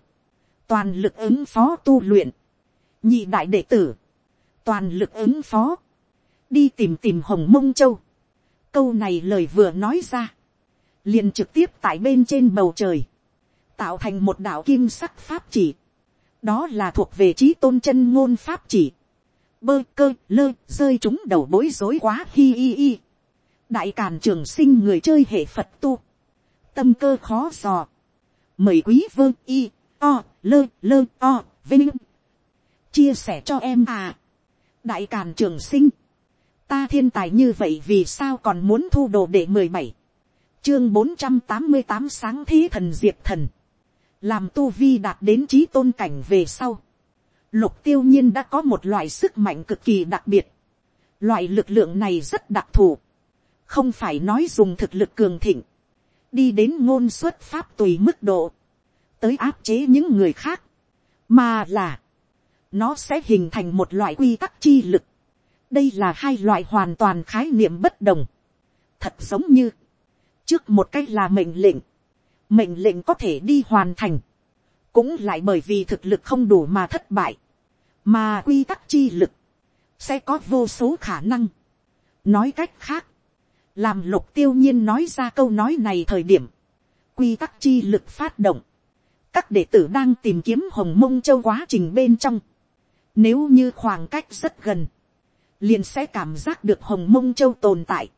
toàn lực ứng phó tu luyện, nhị đại đệ tử, toàn lực ứng phó, đi tìm tìm hồng mông châu, câu này lời vừa nói ra, liền trực tiếp tại bên trên bầu trời, tạo thành một đạo kim sắc pháp chỉ, đó là thuộc về trí tôn chân ngôn pháp chỉ, bơ cơ lơ rơi chúng đầu bối rối quá hi hi hi, đại càn trường sinh người chơi hệ phật tu, tâm cơ khó dò, mời quý vơ y, o, lơ lơ o, vinh, chia sẻ cho em à, đại càn trường sinh, ta thiên tài như vậy vì sao còn muốn thu đồ để mười bảy? Chương bốn trăm tám mươi tám sáng thế thần diệp thần. Làm tu vi đạt đến trí tôn cảnh về sau. Lục tiêu nhiên đã có một loại sức mạnh cực kỳ đặc biệt. Loại lực lượng này rất đặc thù. Không phải nói dùng thực lực cường thịnh. Đi đến ngôn xuất pháp tùy mức độ. Tới áp chế những người khác. Mà là, nó sẽ hình thành một loại quy tắc chi lực đây là hai loại hoàn toàn khái niệm bất đồng. thật giống như, trước một cách là mệnh lệnh, mệnh lệnh có thể đi hoàn thành, cũng lại bởi vì thực lực không đủ mà thất bại, mà quy tắc chi lực, sẽ có vô số khả năng. nói cách khác, làm lục tiêu nhiên nói ra câu nói này thời điểm, quy tắc chi lực phát động, các đệ tử đang tìm kiếm hồng mông châu quá trình bên trong, nếu như khoảng cách rất gần, liền sẽ cảm giác được hồng mông châu tồn tại.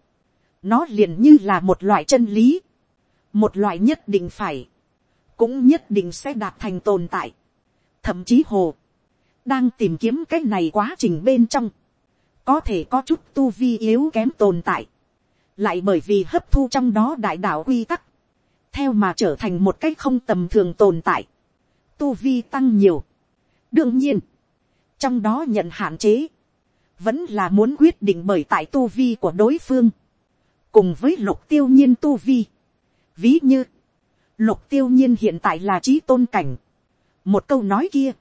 nó liền như là một loại chân lý, một loại nhất định phải, cũng nhất định sẽ đạt thành tồn tại. thậm chí hồ, đang tìm kiếm cái này quá trình bên trong, có thể có chút tu vi yếu kém tồn tại, lại bởi vì hấp thu trong đó đại đạo quy tắc, theo mà trở thành một cái không tầm thường tồn tại, tu vi tăng nhiều. đương nhiên, trong đó nhận hạn chế, vẫn là muốn quyết định bởi tại tu vi của đối phương, cùng với lục tiêu nhiên tu vi. Ví như, Lục tiêu nhiên hiện tại là trí tôn cảnh. Một câu nói kia.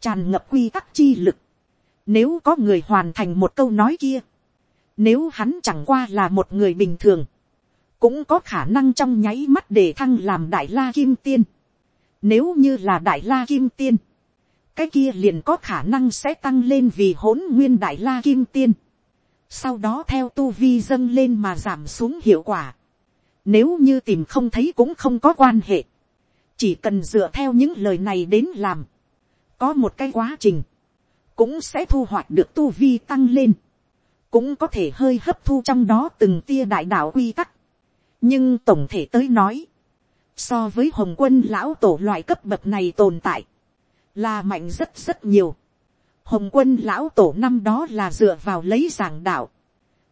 Tràn ngập quy tắc chi lực. Nếu có người hoàn thành một câu nói kia. Nếu hắn chẳng qua là một người bình thường. Cũng có khả năng trong nháy mắt để thăng làm đại la kim tiên. Nếu như là đại la kim tiên. Cái kia liền có khả năng sẽ tăng lên vì hỗn nguyên đại la kim tiên. Sau đó theo tu vi dâng lên mà giảm xuống hiệu quả nếu như tìm không thấy cũng không có quan hệ. Chỉ cần dựa theo những lời này đến làm. Có một cái quá trình. Cũng sẽ thu hoạch được tu vi tăng lên. Cũng có thể hơi hấp thu trong đó từng tia đại đạo quy tắc. Nhưng tổng thể tới nói. So với hồng quân lão tổ loại cấp bậc này tồn tại. Là mạnh rất rất nhiều. Hồng quân lão tổ năm đó là dựa vào lấy giảng đạo.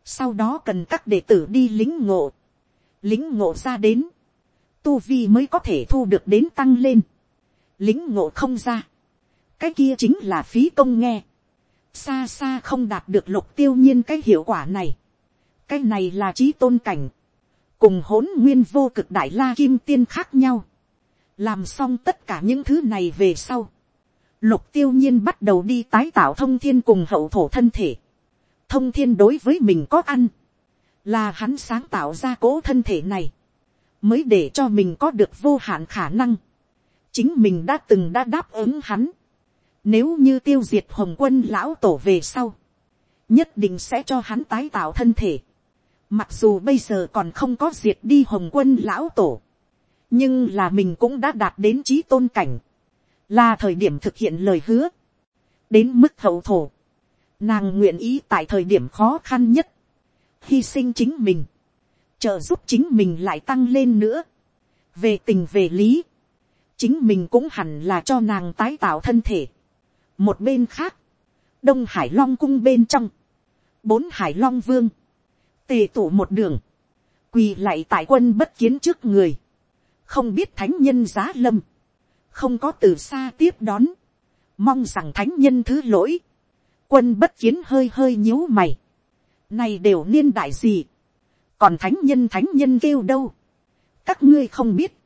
Sau đó cần các đệ tử đi lính ngộ. Lính ngộ ra đến, tu vi mới có thể thu được đến tăng lên, lính ngộ không ra, cái kia chính là phí công nghe, xa xa không đạt được lục tiêu nhiên cái hiệu quả này, cái này là trí tôn cảnh, cùng hỗn nguyên vô cực đại la kim tiên khác nhau, làm xong tất cả những thứ này về sau, lục tiêu nhiên bắt đầu đi tái tạo thông thiên cùng hậu thổ thân thể, thông thiên đối với mình có ăn, là hắn sáng tạo ra cố thân thể này, mới để cho mình có được vô hạn khả năng. chính mình đã từng đã đáp ứng hắn. nếu như tiêu diệt hồng quân lão tổ về sau, nhất định sẽ cho hắn tái tạo thân thể. mặc dù bây giờ còn không có diệt đi hồng quân lão tổ, nhưng là mình cũng đã đạt đến trí tôn cảnh, là thời điểm thực hiện lời hứa, đến mức hậu thổ, nàng nguyện ý tại thời điểm khó khăn nhất, hy sinh chính mình, trợ giúp chính mình lại tăng lên nữa. về tình về lý, chính mình cũng hẳn là cho nàng tái tạo thân thể. một bên khác, đông hải long cung bên trong, bốn hải long vương, tề tụ một đường, quỳ lại tại quân bất kiến trước người, không biết thánh nhân giá lâm, không có từ xa tiếp đón, mong rằng thánh nhân thứ lỗi, quân bất kiến hơi hơi nhíu mày, này đều niên đại gì. Còn thánh nhân thánh nhân kêu đâu. Các ngươi không biết.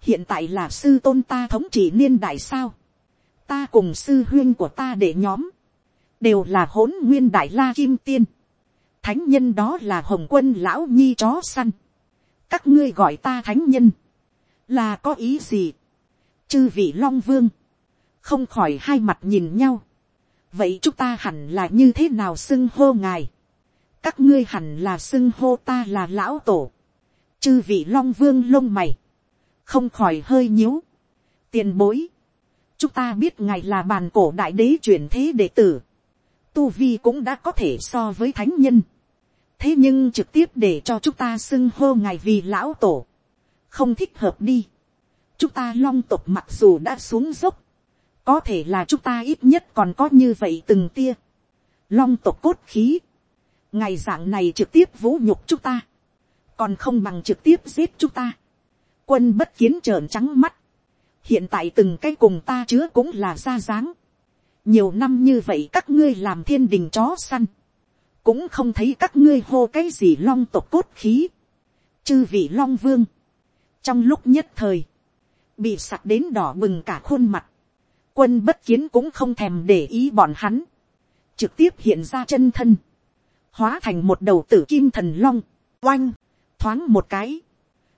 Hiện tại là sư tôn ta thống trị niên đại sao. Ta cùng sư huyên của ta để nhóm. Đều là hỗn nguyên đại la kim tiên. Thánh nhân đó là hồng quân lão nhi chó săn. Các ngươi gọi ta thánh nhân. Là có ý gì. Chư vị long vương. Không khỏi hai mặt nhìn nhau. Vậy chúng ta hẳn là như thế nào xưng hô ngài? Các ngươi hẳn là xưng hô ta là lão tổ, chư vị long vương lông mày, không khỏi hơi nhíu, tiền bối, chúng ta biết ngài là bàn cổ đại đế chuyển thế đệ tử, tu vi cũng đã có thể so với thánh nhân, thế nhưng trực tiếp để cho chúng ta xưng hô ngài vì lão tổ, không thích hợp đi, chúng ta long tộc mặc dù đã xuống dốc, có thể là chúng ta ít nhất còn có như vậy từng tia, long tộc cốt khí, ngày dạng này trực tiếp vũ nhục chúng ta, còn không bằng trực tiếp giết chúng ta. quân bất kiến trợn trắng mắt, hiện tại từng cái cùng ta chứa cũng là ra dáng. nhiều năm như vậy các ngươi làm thiên đình chó săn, cũng không thấy các ngươi hô cái gì long tộc cốt khí, chư vị long vương, trong lúc nhất thời, bị sặc đến đỏ bừng cả khuôn mặt, quân bất kiến cũng không thèm để ý bọn hắn, trực tiếp hiện ra chân thân, hóa thành một đầu tử kim thần long, oanh, thoáng một cái,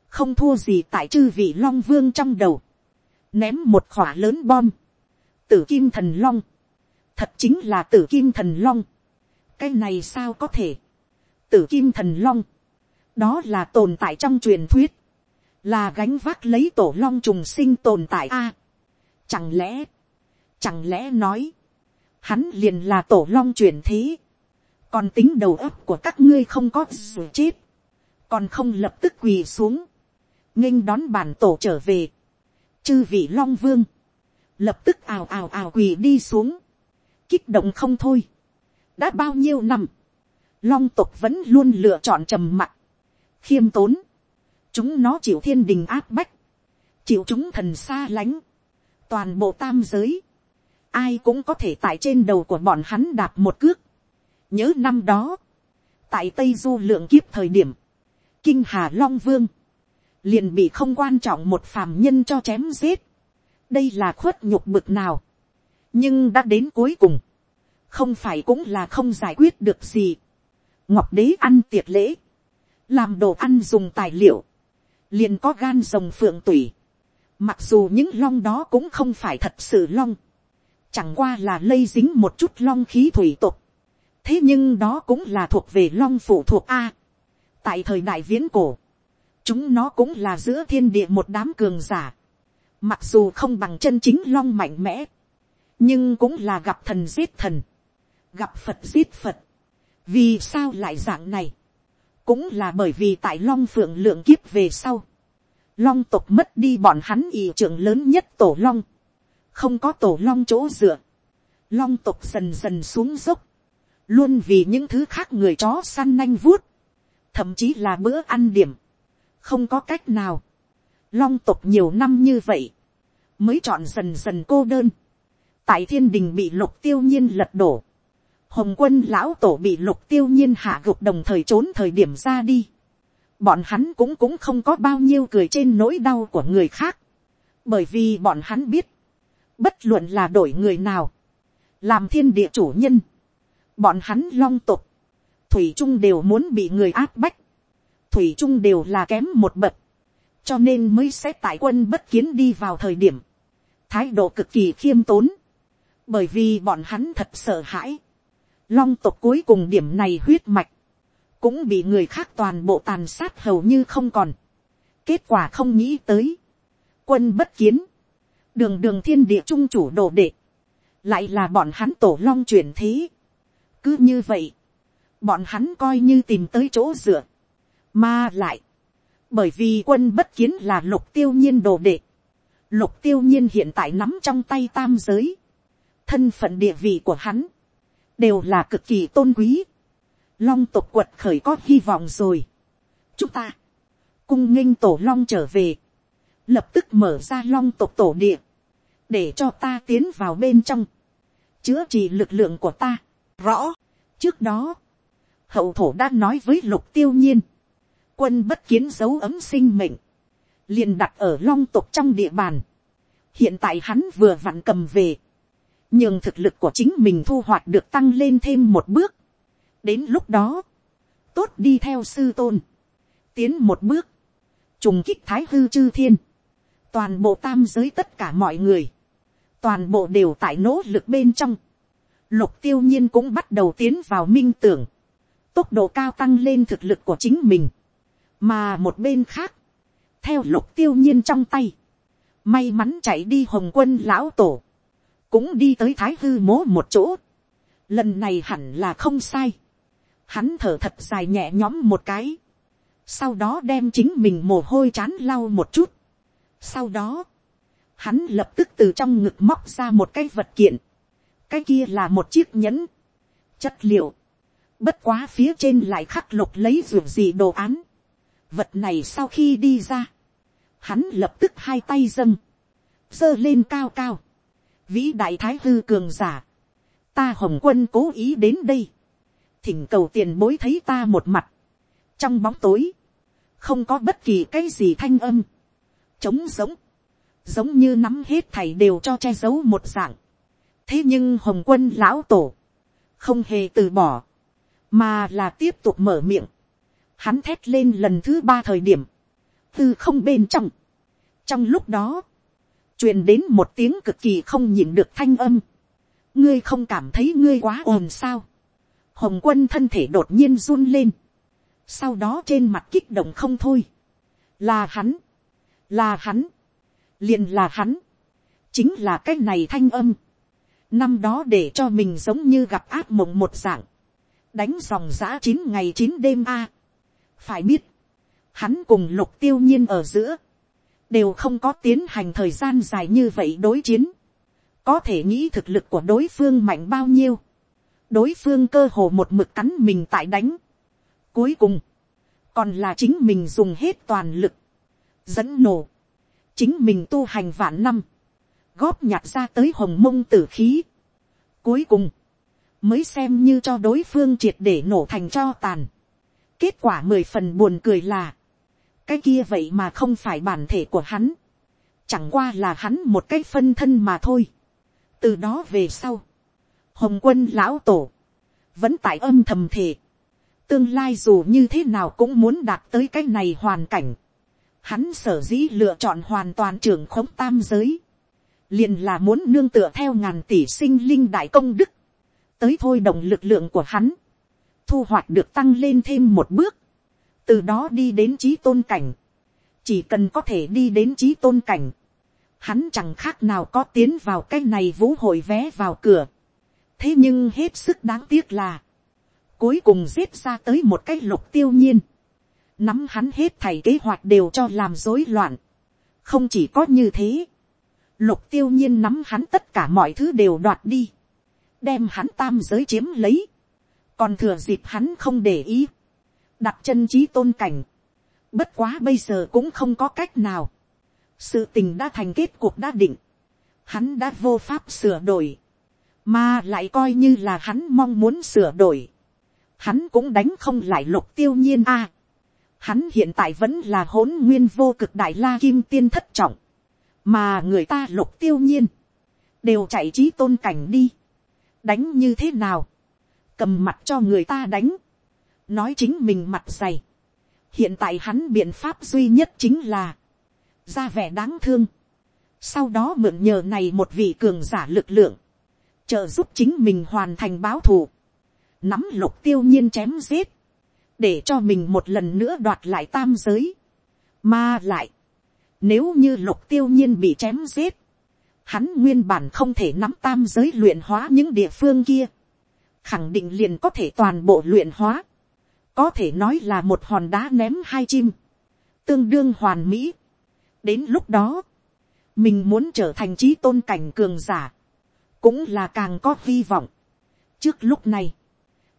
không thua gì tại chư vị long vương trong đầu, ném một khỏa lớn bom, tử kim thần long, thật chính là tử kim thần long, cái này sao có thể, tử kim thần long, đó là tồn tại trong truyền thuyết, là gánh vác lấy tổ long trùng sinh tồn tại a. chẳng lẽ, chẳng lẽ nói, hắn liền là tổ long truyền thế, còn tính đầu óc của các ngươi không có dù chết, còn không lập tức quỳ xuống, nghênh đón bản tổ trở về, chư vị long vương, lập tức ào ào ào quỳ đi xuống, kích động không thôi, đã bao nhiêu năm, long tộc vẫn luôn lựa chọn trầm mặc, khiêm tốn, chúng nó chịu thiên đình áp bách, chịu chúng thần xa lánh, toàn bộ tam giới, ai cũng có thể tại trên đầu của bọn hắn đạp một cước, nhớ năm đó, tại tây du lượng kiếp thời điểm, kinh hà long vương, liền bị không quan trọng một phàm nhân cho chém giết. đây là khuất nhục bực nào. nhưng đã đến cuối cùng, không phải cũng là không giải quyết được gì. ngọc đế ăn tiệc lễ, làm đồ ăn dùng tài liệu, liền có gan rồng phượng tủy. mặc dù những long đó cũng không phải thật sự long, chẳng qua là lây dính một chút long khí thủy tục. thế nhưng đó cũng là thuộc về long phụ thuộc a. tại thời đại viễn cổ, chúng nó cũng là giữa thiên địa một đám cường giả. mặc dù không bằng chân chính long mạnh mẽ, nhưng cũng là gặp thần giết thần, gặp phật giết phật. vì sao lại dạng này, cũng là bởi vì tại long phượng lượng kiếp về sau, long tộc mất đi bọn hắn ỷ trưởng lớn nhất tổ long, không có tổ long chỗ dựa, long tộc dần dần xuống dốc, luôn vì những thứ khác người chó săn nanh vuốt, thậm chí là bữa ăn điểm, không có cách nào, long tộc nhiều năm như vậy, mới chọn dần dần cô đơn, tại thiên đình bị lục tiêu nhiên lật đổ, hồng quân lão tổ bị lục tiêu nhiên hạ gục đồng thời trốn thời điểm ra đi, bọn hắn cũng cũng không có bao nhiêu cười trên nỗi đau của người khác, bởi vì bọn hắn biết, bất luận là đổi người nào, làm thiên địa chủ nhân, bọn hắn long tục, thủy trung đều muốn bị người áp bách, thủy trung đều là kém một bậc, cho nên mới sẽ tại quân bất kiến đi vào thời điểm, thái độ cực kỳ khiêm tốn, bởi vì bọn hắn thật sợ hãi, long tộc cuối cùng điểm này huyết mạch, cũng bị người khác toàn bộ tàn sát hầu như không còn, kết quả không nghĩ tới, quân bất kiến, đường đường thiên địa trung chủ đồ đệ, lại là bọn hắn tổ long chuyển thế. cứ như vậy, bọn hắn coi như tìm tới chỗ dựa, mà lại, bởi vì quân bất kiến là lục tiêu nhiên đồ đệ, lục tiêu nhiên hiện tại nắm trong tay tam giới, thân phận địa vị của hắn, đều là cực kỳ tôn quý, long tộc quật khởi có hy vọng rồi. chúng ta, cung nghênh tổ long trở về, lập tức mở ra long tộc tổ địa, để cho ta tiến vào bên trong, chữa trị lực lượng của ta. Rõ, trước đó, hậu thổ đã nói với lục tiêu nhiên, quân bất kiến dấu ấm sinh mệnh, liền đặt ở long tộc trong địa bàn. hiện tại hắn vừa vặn cầm về, nhưng thực lực của chính mình thu hoạch được tăng lên thêm một bước. đến lúc đó, tốt đi theo sư tôn, tiến một bước, trùng kích thái hư chư thiên, toàn bộ tam giới tất cả mọi người, toàn bộ đều tại nỗ lực bên trong. Lục tiêu nhiên cũng bắt đầu tiến vào minh tưởng, tốc độ cao tăng lên thực lực của chính mình. Mà một bên khác, theo lục tiêu nhiên trong tay, may mắn chạy đi hồng quân lão tổ, cũng đi tới thái hư mố một chỗ. Lần này hẳn là không sai. Hắn thở thật dài nhẹ nhõm một cái. Sau đó đem chính mình mồ hôi chán lau một chút. Sau đó, hắn lập tức từ trong ngực móc ra một cái vật kiện, cái kia là một chiếc nhẫn, chất liệu, bất quá phía trên lại khắc lục lấy ruộng gì đồ án, vật này sau khi đi ra, hắn lập tức hai tay dâng, dơ lên cao cao, vĩ đại thái hư cường giả, ta hồng quân cố ý đến đây, thỉnh cầu tiền bối thấy ta một mặt, trong bóng tối, không có bất kỳ cái gì thanh âm, trống giống, giống như nắm hết thảy đều cho che giấu một dạng. thế nhưng hồng quân lão tổ, không hề từ bỏ, mà là tiếp tục mở miệng. hắn thét lên lần thứ ba thời điểm, tư không bên trong. trong lúc đó, truyền đến một tiếng cực kỳ không nhìn được thanh âm. ngươi không cảm thấy ngươi quá ồn sao. hồng quân thân thể đột nhiên run lên. sau đó trên mặt kích động không thôi. là hắn, là hắn liền là hắn, chính là cái này thanh âm, năm đó để cho mình giống như gặp ác mộng một dạng, đánh dòng giã chín ngày chín đêm a. phải biết, hắn cùng lục tiêu nhiên ở giữa, đều không có tiến hành thời gian dài như vậy đối chiến, có thể nghĩ thực lực của đối phương mạnh bao nhiêu, đối phương cơ hồ một mực cắn mình tại đánh, cuối cùng, còn là chính mình dùng hết toàn lực, dẫn nổ, chính mình tu hành vạn năm, góp nhặt ra tới hồng mông tử khí. Cuối cùng, mới xem như cho đối phương triệt để nổ thành cho tàn. Kết quả mười phần buồn cười là, cái kia vậy mà không phải bản thể của hắn, chẳng qua là hắn một cái phân thân mà thôi. từ đó về sau, hồng quân lão tổ, vẫn tại âm thầm thể, tương lai dù như thế nào cũng muốn đạt tới cái này hoàn cảnh, hắn sở dĩ lựa chọn hoàn toàn trưởng khống tam giới, liền là muốn nương tựa theo ngàn tỷ sinh linh đại công đức, tới thôi động lực lượng của hắn, thu hoạch được tăng lên thêm một bước, từ đó đi đến trí tôn cảnh, chỉ cần có thể đi đến trí tôn cảnh, hắn chẳng khác nào có tiến vào cái này vũ hội vé vào cửa. thế nhưng hết sức đáng tiếc là, cuối cùng giết ra tới một cái lục tiêu nhiên, nắm hắn hết thảy kế hoạch đều cho làm rối loạn, không chỉ có như thế, lục tiêu nhiên nắm hắn tất cả mọi thứ đều đoạt đi, đem hắn tam giới chiếm lấy, còn thừa dịp hắn không để ý, đặt chân trí tôn cảnh, bất quá bây giờ cũng không có cách nào, sự tình đã thành kết cuộc đã định, hắn đã vô pháp sửa đổi, mà lại coi như là hắn mong muốn sửa đổi, hắn cũng đánh không lại lục tiêu nhiên a. hắn hiện tại vẫn là hỗn nguyên vô cực đại la kim tiên thất trọng, mà người ta lục tiêu nhiên, đều chạy trí tôn cảnh đi, đánh như thế nào, cầm mặt cho người ta đánh, nói chính mình mặt dày, hiện tại hắn biện pháp duy nhất chính là, ra vẻ đáng thương, sau đó mượn nhờ này một vị cường giả lực lượng, trợ giúp chính mình hoàn thành báo thù, nắm lục tiêu nhiên chém giết, để cho mình một lần nữa đoạt lại tam giới, mà lại, nếu như lục tiêu nhiên bị chém giết, hắn nguyên bản không thể nắm tam giới luyện hóa những địa phương kia, khẳng định liền có thể toàn bộ luyện hóa, có thể nói là một hòn đá ném hai chim, tương đương hoàn mỹ. đến lúc đó, mình muốn trở thành trí tôn cảnh cường giả, cũng là càng có hy vọng. trước lúc này,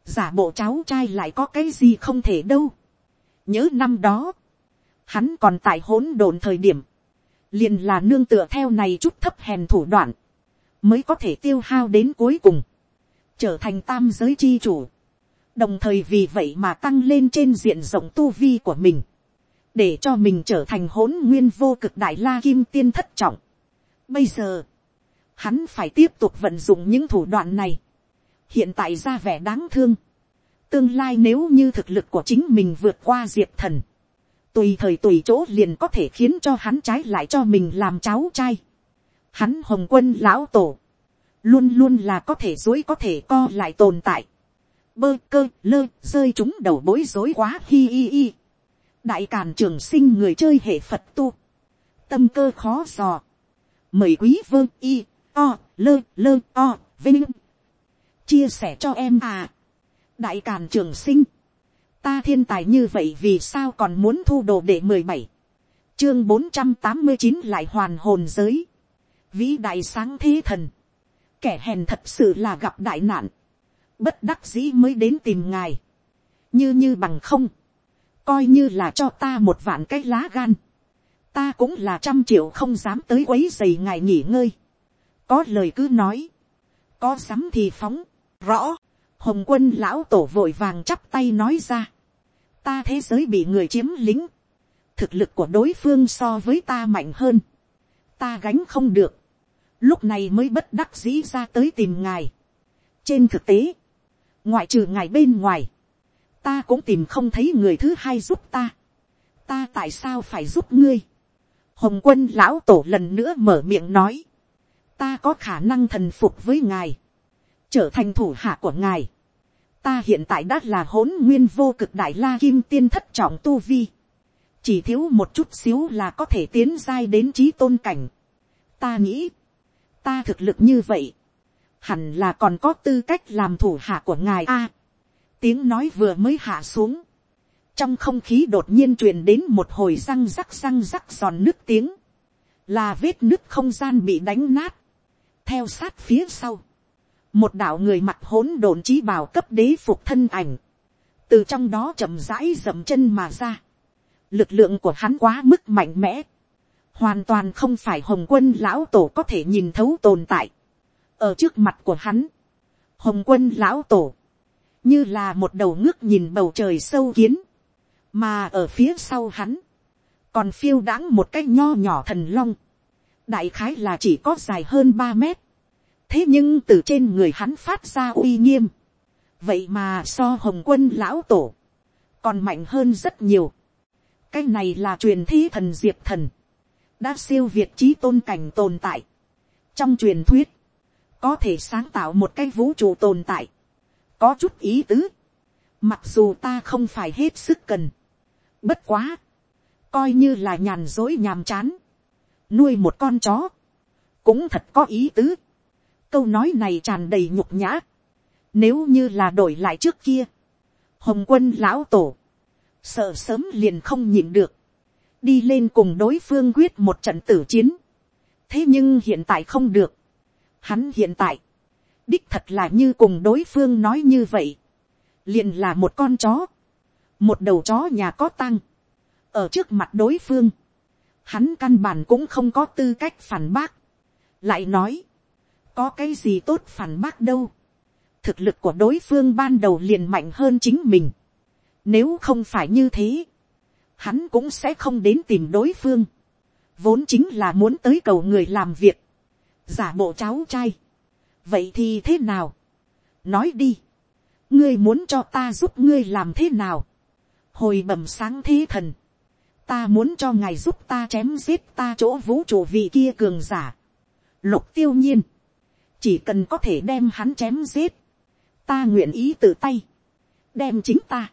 giả bộ cháu trai lại có cái gì không thể đâu. nhớ năm đó, hắn còn tại hỗn độn thời điểm, liền là nương tựa theo này chút thấp hèn thủ đoạn, mới có thể tiêu hao đến cuối cùng, trở thành tam giới chi chủ, đồng thời vì vậy mà tăng lên trên diện rộng tu vi của mình, để cho mình trở thành hỗn nguyên vô cực đại la kim tiên thất trọng. Bây giờ, hắn phải tiếp tục vận dụng những thủ đoạn này, hiện tại ra vẻ đáng thương, tương lai nếu như thực lực của chính mình vượt qua diệp thần, tùy thời tùy chỗ liền có thể khiến cho hắn trái lại cho mình làm cháu trai. Hắn hồng quân lão tổ, luôn luôn là có thể dối có thể co lại tồn tại. Bơ cơ lơ rơi chúng đầu bối rối quá hi hi hi. Đại càn trường sinh người chơi hệ Phật tu. Tâm cơ khó dò. Mời quý vương y, o, lơ, lơ, o, vinh. Chia sẻ cho em à. Đại càn trường sinh ta thiên tài như vậy vì sao còn muốn thu đồ để mười bảy chương bốn trăm tám mươi chín lại hoàn hồn giới vĩ đại sáng thế thần kẻ hèn thật sự là gặp đại nạn bất đắc dĩ mới đến tìm ngài. Như như bằng không. Coi như là cho ta một vạn cái lá gan. Ta cũng là trăm triệu không dám tới quấy dày ngài nghỉ ngơi. Có lời cứ nói. Có dám thì phóng. Rõ. Hồng quân lão tổ vội vàng chắp tay nói ra. Ta thế giới bị người chiếm lính, thực lực của đối phương so với ta mạnh hơn, ta gánh không được, lúc này mới bất đắc dĩ ra tới tìm ngài. trên thực tế, ngoại trừ ngài bên ngoài, ta cũng tìm không thấy người thứ hai giúp ta, ta tại sao phải giúp ngươi. hồng quân lão tổ lần nữa mở miệng nói, ta có khả năng thần phục với ngài, trở thành thủ hạ của ngài, ta hiện tại đã là hỗn nguyên vô cực đại la kim tiên thất trọng tu vi. Chỉ thiếu một chút xíu là có thể tiến giai đến trí tôn cảnh. Ta nghĩ, ta thực lực như vậy, hẳn là còn có tư cách làm thủ hạ của ngài a. tiếng nói vừa mới hạ xuống. Trong không khí đột nhiên truyền đến một hồi răng rắc răng rắc giòn nước tiếng. Là vết nước không gian bị đánh nát. Theo sát phía sau một đạo người mặt hỗn độn trí bảo cấp đế phục thân ảnh, từ trong đó chậm rãi dậm chân mà ra. lực lượng của hắn quá mức mạnh mẽ, hoàn toàn không phải hồng quân lão tổ có thể nhìn thấu tồn tại ở trước mặt của hắn, hồng quân lão tổ, như là một đầu ngước nhìn bầu trời sâu kiến, mà ở phía sau hắn, còn phiêu đãng một cái nho nhỏ thần long, đại khái là chỉ có dài hơn ba mét, thế nhưng từ trên người hắn phát ra uy nghiêm, vậy mà so hồng quân lão tổ, còn mạnh hơn rất nhiều, cái này là truyền thi thần diệp thần, đã siêu việt trí tôn cảnh tồn tại. trong truyền thuyết, có thể sáng tạo một cái vũ trụ tồn tại, có chút ý tứ, mặc dù ta không phải hết sức cần, bất quá, coi như là nhàn dối nhàm chán, nuôi một con chó, cũng thật có ý tứ. câu nói này tràn đầy nhục nhã, nếu như là đổi lại trước kia, hồng quân lão tổ, sợ sớm liền không nhịn được, đi lên cùng đối phương quyết một trận tử chiến. thế nhưng hiện tại không được hắn hiện tại, đích thật là như cùng đối phương nói như vậy, liền là một con chó, một đầu chó nhà có tăng, ở trước mặt đối phương, hắn căn bản cũng không có tư cách phản bác, lại nói, có cái gì tốt phản bác đâu, thực lực của đối phương ban đầu liền mạnh hơn chính mình, nếu không phải như thế, hắn cũng sẽ không đến tìm đối phương, vốn chính là muốn tới cầu người làm việc, giả bộ cháu trai, vậy thì thế nào, nói đi, ngươi muốn cho ta giúp ngươi làm thế nào, hồi bẩm sáng thế thần, ta muốn cho ngài giúp ta chém giết ta chỗ vũ trụ vị kia cường giả, lục tiêu nhiên, chỉ cần có thể đem hắn chém giết, ta nguyện ý tự tay, đem chính ta,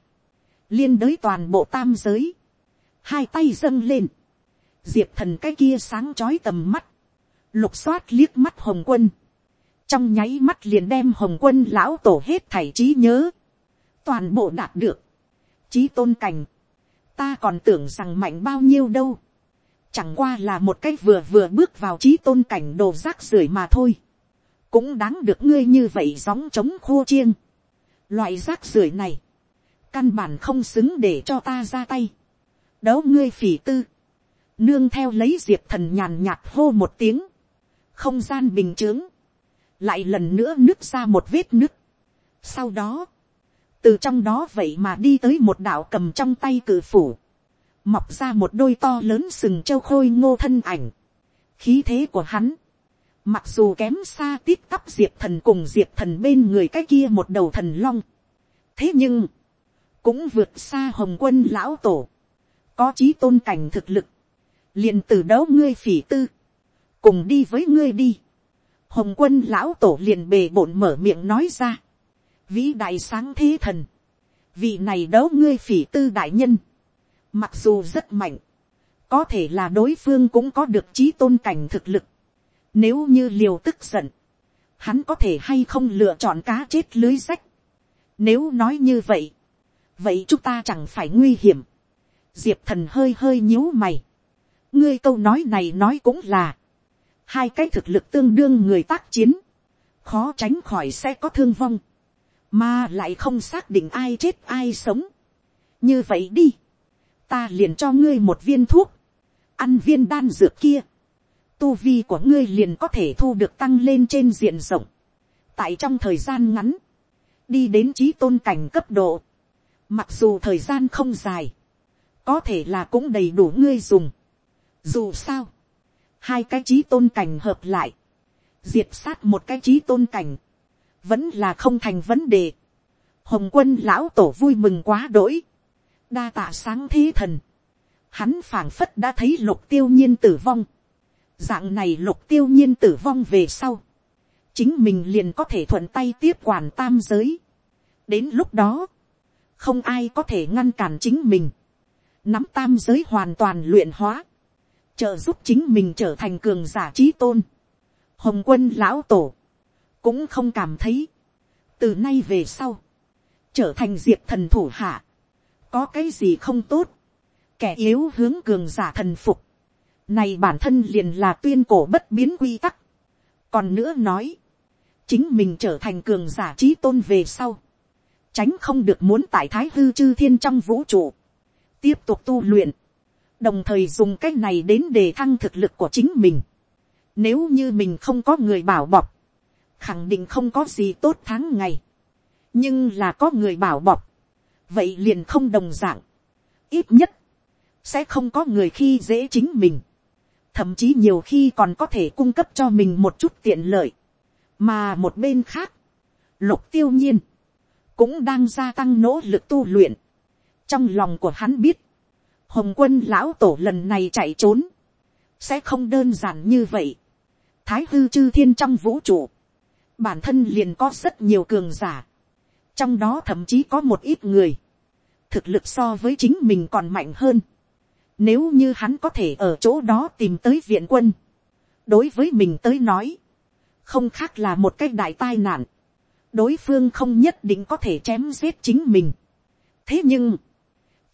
liên đới toàn bộ tam giới, hai tay dâng lên, diệp thần cái kia sáng trói tầm mắt, lục xoát liếc mắt hồng quân, trong nháy mắt liền đem hồng quân lão tổ hết thảy trí nhớ, toàn bộ đạt được, trí tôn cảnh, ta còn tưởng rằng mạnh bao nhiêu đâu, chẳng qua là một cái vừa vừa bước vào trí tôn cảnh đồ rác rưởi mà thôi, cũng đáng được ngươi như vậy gióng trống khô chiêng, loại rác rưởi này, căn bản không xứng để cho ta ra tay, đấu ngươi phỉ tư, nương theo lấy diệp thần nhàn nhạt hô một tiếng, không gian bình chướng, lại lần nữa nứt ra một vết nứt. sau đó, từ trong đó vậy mà đi tới một đạo cầm trong tay cử phủ, mọc ra một đôi to lớn sừng châu khôi ngô thân ảnh, khí thế của hắn, mặc dù kém xa tít tắp diệp thần cùng diệp thần bên người cái kia một đầu thần long, thế nhưng, cũng vượt xa hồng quân lão tổ, có trí tôn cảnh thực lực, liền từ đấu ngươi phỉ tư, cùng đi với ngươi đi. Hồng quân lão tổ liền bề bộn mở miệng nói ra, vĩ đại sáng thế thần, vị này đấu ngươi phỉ tư đại nhân, mặc dù rất mạnh, có thể là đối phương cũng có được trí tôn cảnh thực lực, nếu như liều tức giận, hắn có thể hay không lựa chọn cá chết lưới rách. Nếu nói như vậy, vậy chúng ta chẳng phải nguy hiểm diệp thần hơi hơi nhíu mày. ngươi câu nói này nói cũng là, hai cái thực lực tương đương người tác chiến, khó tránh khỏi sẽ có thương vong, mà lại không xác định ai chết ai sống. như vậy đi, ta liền cho ngươi một viên thuốc, ăn viên đan dược kia, tu vi của ngươi liền có thể thu được tăng lên trên diện rộng, tại trong thời gian ngắn, đi đến trí tôn cảnh cấp độ, mặc dù thời gian không dài, có thể là cũng đầy đủ ngươi dùng. Dù sao, hai cái trí tôn cảnh hợp lại, diệt sát một cái trí tôn cảnh, vẫn là không thành vấn đề. Hồng quân lão tổ vui mừng quá đỗi, đa tạ sáng thế thần, hắn phảng phất đã thấy lục tiêu nhiên tử vong, dạng này lục tiêu nhiên tử vong về sau, chính mình liền có thể thuận tay tiếp quản tam giới. đến lúc đó, không ai có thể ngăn cản chính mình nắm tam giới hoàn toàn luyện hóa, trợ giúp chính mình trở thành cường giả trí tôn. Hồng quân lão tổ, cũng không cảm thấy, từ nay về sau, trở thành diệp thần thủ hạ, có cái gì không tốt, kẻ yếu hướng cường giả thần phục, này bản thân liền là tuyên cổ bất biến quy tắc, còn nữa nói, chính mình trở thành cường giả trí tôn về sau, tránh không được muốn tại thái hư chư thiên trong vũ trụ, tiếp tục tu luyện, đồng thời dùng cái này đến đề thăng thực lực của chính mình. Nếu như mình không có người bảo bọc, khẳng định không có gì tốt tháng ngày. Nhưng là có người bảo bọc, vậy liền không đồng dạng. Ít nhất, sẽ không có người khi dễ chính mình, thậm chí nhiều khi còn có thể cung cấp cho mình một chút tiện lợi, mà một bên khác, lục tiêu nhiên, cũng đang gia tăng nỗ lực tu luyện, trong lòng của hắn biết, hồng quân lão tổ lần này chạy trốn, sẽ không đơn giản như vậy. thái hư chư thiên trong vũ trụ, bản thân liền có rất nhiều cường giả, trong đó thậm chí có một ít người, thực lực so với chính mình còn mạnh hơn. Nếu như hắn có thể ở chỗ đó tìm tới viện quân, đối với mình tới nói, không khác là một cái đại tai nạn, đối phương không nhất định có thể chém giết chính mình. thế nhưng,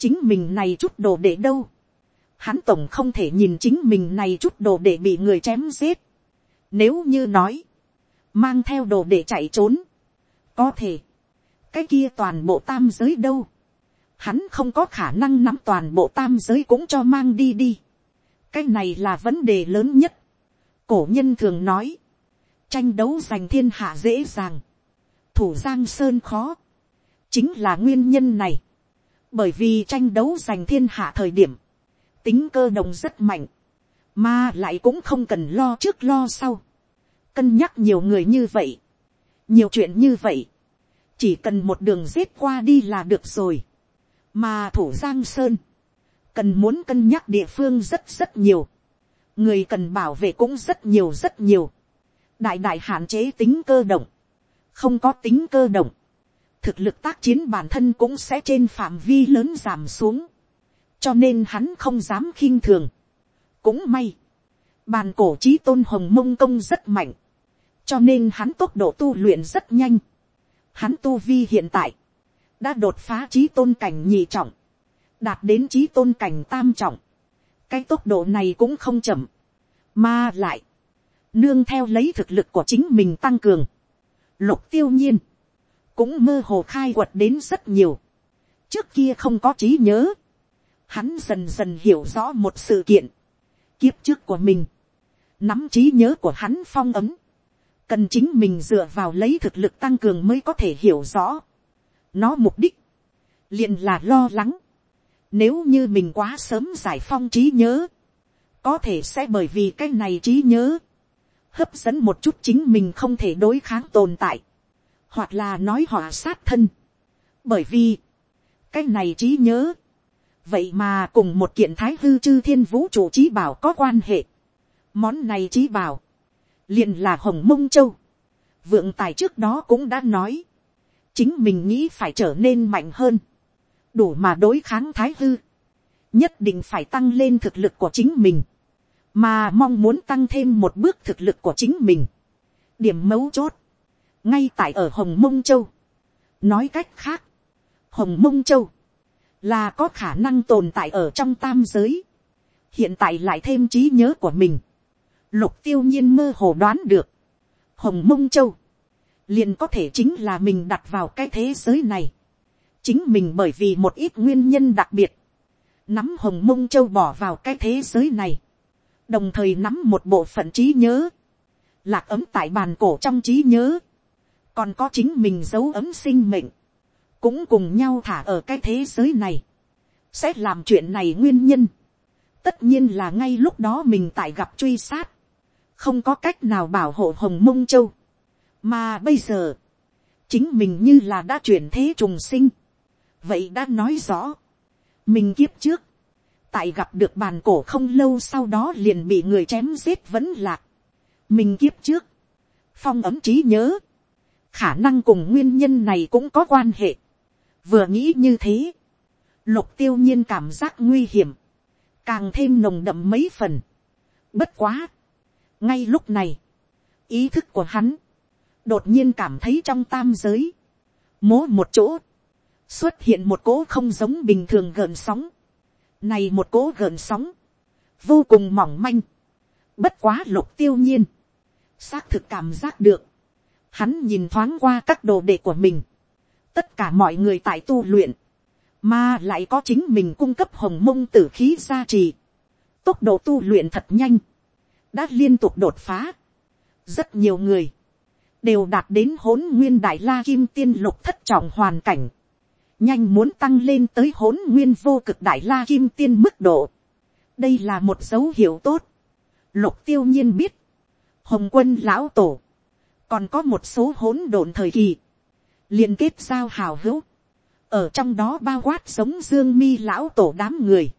chính mình này chút đồ để đâu, hắn tổng không thể nhìn chính mình này chút đồ để bị người chém giết. Nếu như nói, mang theo đồ để chạy trốn, có thể, cái kia toàn bộ tam giới đâu, hắn không có khả năng nắm toàn bộ tam giới cũng cho mang đi đi. cái này là vấn đề lớn nhất. cổ nhân thường nói, tranh đấu giành thiên hạ dễ dàng, thủ giang sơn khó, chính là nguyên nhân này bởi vì tranh đấu giành thiên hạ thời điểm, tính cơ động rất mạnh, mà lại cũng không cần lo trước lo sau, cân nhắc nhiều người như vậy, nhiều chuyện như vậy, chỉ cần một đường giết qua đi là được rồi, mà thủ giang sơn, cần muốn cân nhắc địa phương rất rất nhiều, người cần bảo vệ cũng rất nhiều rất nhiều, đại đại hạn chế tính cơ động, không có tính cơ động, thực lực tác chiến bản thân cũng sẽ trên phạm vi lớn giảm xuống, cho nên hắn không dám khiêng thường. cũng may, bàn cổ trí tôn hồng mông công rất mạnh, cho nên hắn tốc độ tu luyện rất nhanh. hắn tu vi hiện tại, đã đột phá trí tôn cảnh nhị trọng, đạt đến trí tôn cảnh tam trọng. cái tốc độ này cũng không chậm, mà lại, nương theo lấy thực lực của chính mình tăng cường, lục tiêu nhiên, cũng mơ hồ khai quật đến rất nhiều. trước kia không có trí nhớ, hắn dần dần hiểu rõ một sự kiện, kiếp trước của mình, nắm trí nhớ của hắn phong ấm, cần chính mình dựa vào lấy thực lực tăng cường mới có thể hiểu rõ. nó mục đích, liền là lo lắng, nếu như mình quá sớm giải phong trí nhớ, có thể sẽ bởi vì cái này trí nhớ, hấp dẫn một chút chính mình không thể đối kháng tồn tại, hoặc là nói họ sát thân, bởi vì, cái này trí nhớ, vậy mà cùng một kiện thái hư chư thiên vũ trụ trí bảo có quan hệ. món này trí bảo, liền là hồng mông châu. vượng tài trước đó cũng đã nói, chính mình nghĩ phải trở nên mạnh hơn, đủ mà đối kháng thái hư, nhất định phải tăng lên thực lực của chính mình, mà mong muốn tăng thêm một bước thực lực của chính mình. điểm mấu chốt, ngay tại ở hồng mông châu. nói cách khác, hồng mông châu, là có khả năng tồn tại ở trong tam giới, hiện tại lại thêm trí nhớ của mình, lục tiêu nhiên mơ hồ đoán được, hồng mông châu, liền có thể chính là mình đặt vào cái thế giới này, chính mình bởi vì một ít nguyên nhân đặc biệt, nắm hồng mông châu bỏ vào cái thế giới này, đồng thời nắm một bộ phận trí nhớ, lạc ấm tại bàn cổ trong trí nhớ, còn có chính mình dấu ấm sinh mệnh, cũng cùng nhau thả ở cái thế giới này, sẽ làm chuyện này nguyên nhân. tất nhiên là ngay lúc đó mình tại gặp truy sát, không có cách nào bảo hộ hồng mông châu, mà bây giờ, chính mình như là đã chuyển thế trùng sinh, vậy đã nói rõ, mình kiếp trước, tại gặp được bàn cổ không lâu sau đó liền bị người chém giết vẫn lạc, mình kiếp trước, phong ấm trí nhớ, khả năng cùng nguyên nhân này cũng có quan hệ. Vừa nghĩ như thế, lục tiêu nhiên cảm giác nguy hiểm, càng thêm nồng đậm mấy phần. Bất quá. ngay lúc này, ý thức của hắn, đột nhiên cảm thấy trong tam giới, mố một chỗ, xuất hiện một cỗ không giống bình thường gợn sóng. Này một cỗ gợn sóng, vô cùng mỏng manh. Bất quá lục tiêu nhiên, xác thực cảm giác được. Hắn nhìn thoáng qua các đồ đệ của mình. Tất cả mọi người tại tu luyện, mà lại có chính mình cung cấp hồng mông tử khí gia trì, tốc độ tu luyện thật nhanh, đã liên tục đột phá, rất nhiều người, đều đạt đến hỗn nguyên đại la kim tiên lục thất trọng hoàn cảnh, nhanh muốn tăng lên tới hỗn nguyên vô cực đại la kim tiên mức độ. đây là một dấu hiệu tốt. lục tiêu nhiên biết, hồng quân lão tổ, còn có một số hỗn độn thời kỳ, liên kết giao hào hữu, ở trong đó bao quát giống dương mi lão tổ đám người,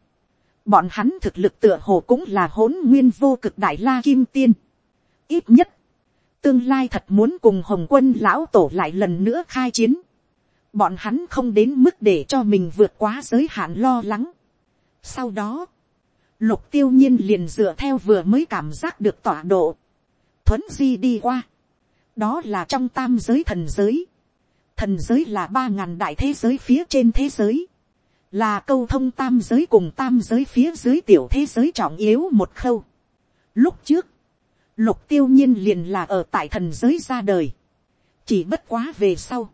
bọn hắn thực lực tựa hồ cũng là hỗn nguyên vô cực đại la kim tiên, ít nhất, tương lai thật muốn cùng hồng quân lão tổ lại lần nữa khai chiến, bọn hắn không đến mức để cho mình vượt quá giới hạn lo lắng. Sau đó, lục tiêu nhiên liền dựa theo vừa mới cảm giác được tọa độ, thuấn di đi qua, đó là trong tam giới thần giới, thần giới là ba ngàn đại thế giới phía trên thế giới, là câu thông tam giới cùng tam giới phía dưới tiểu thế giới trọng yếu một khâu. Lúc trước, lục tiêu nhiên liền là ở tại thần giới ra đời, chỉ bất quá về sau,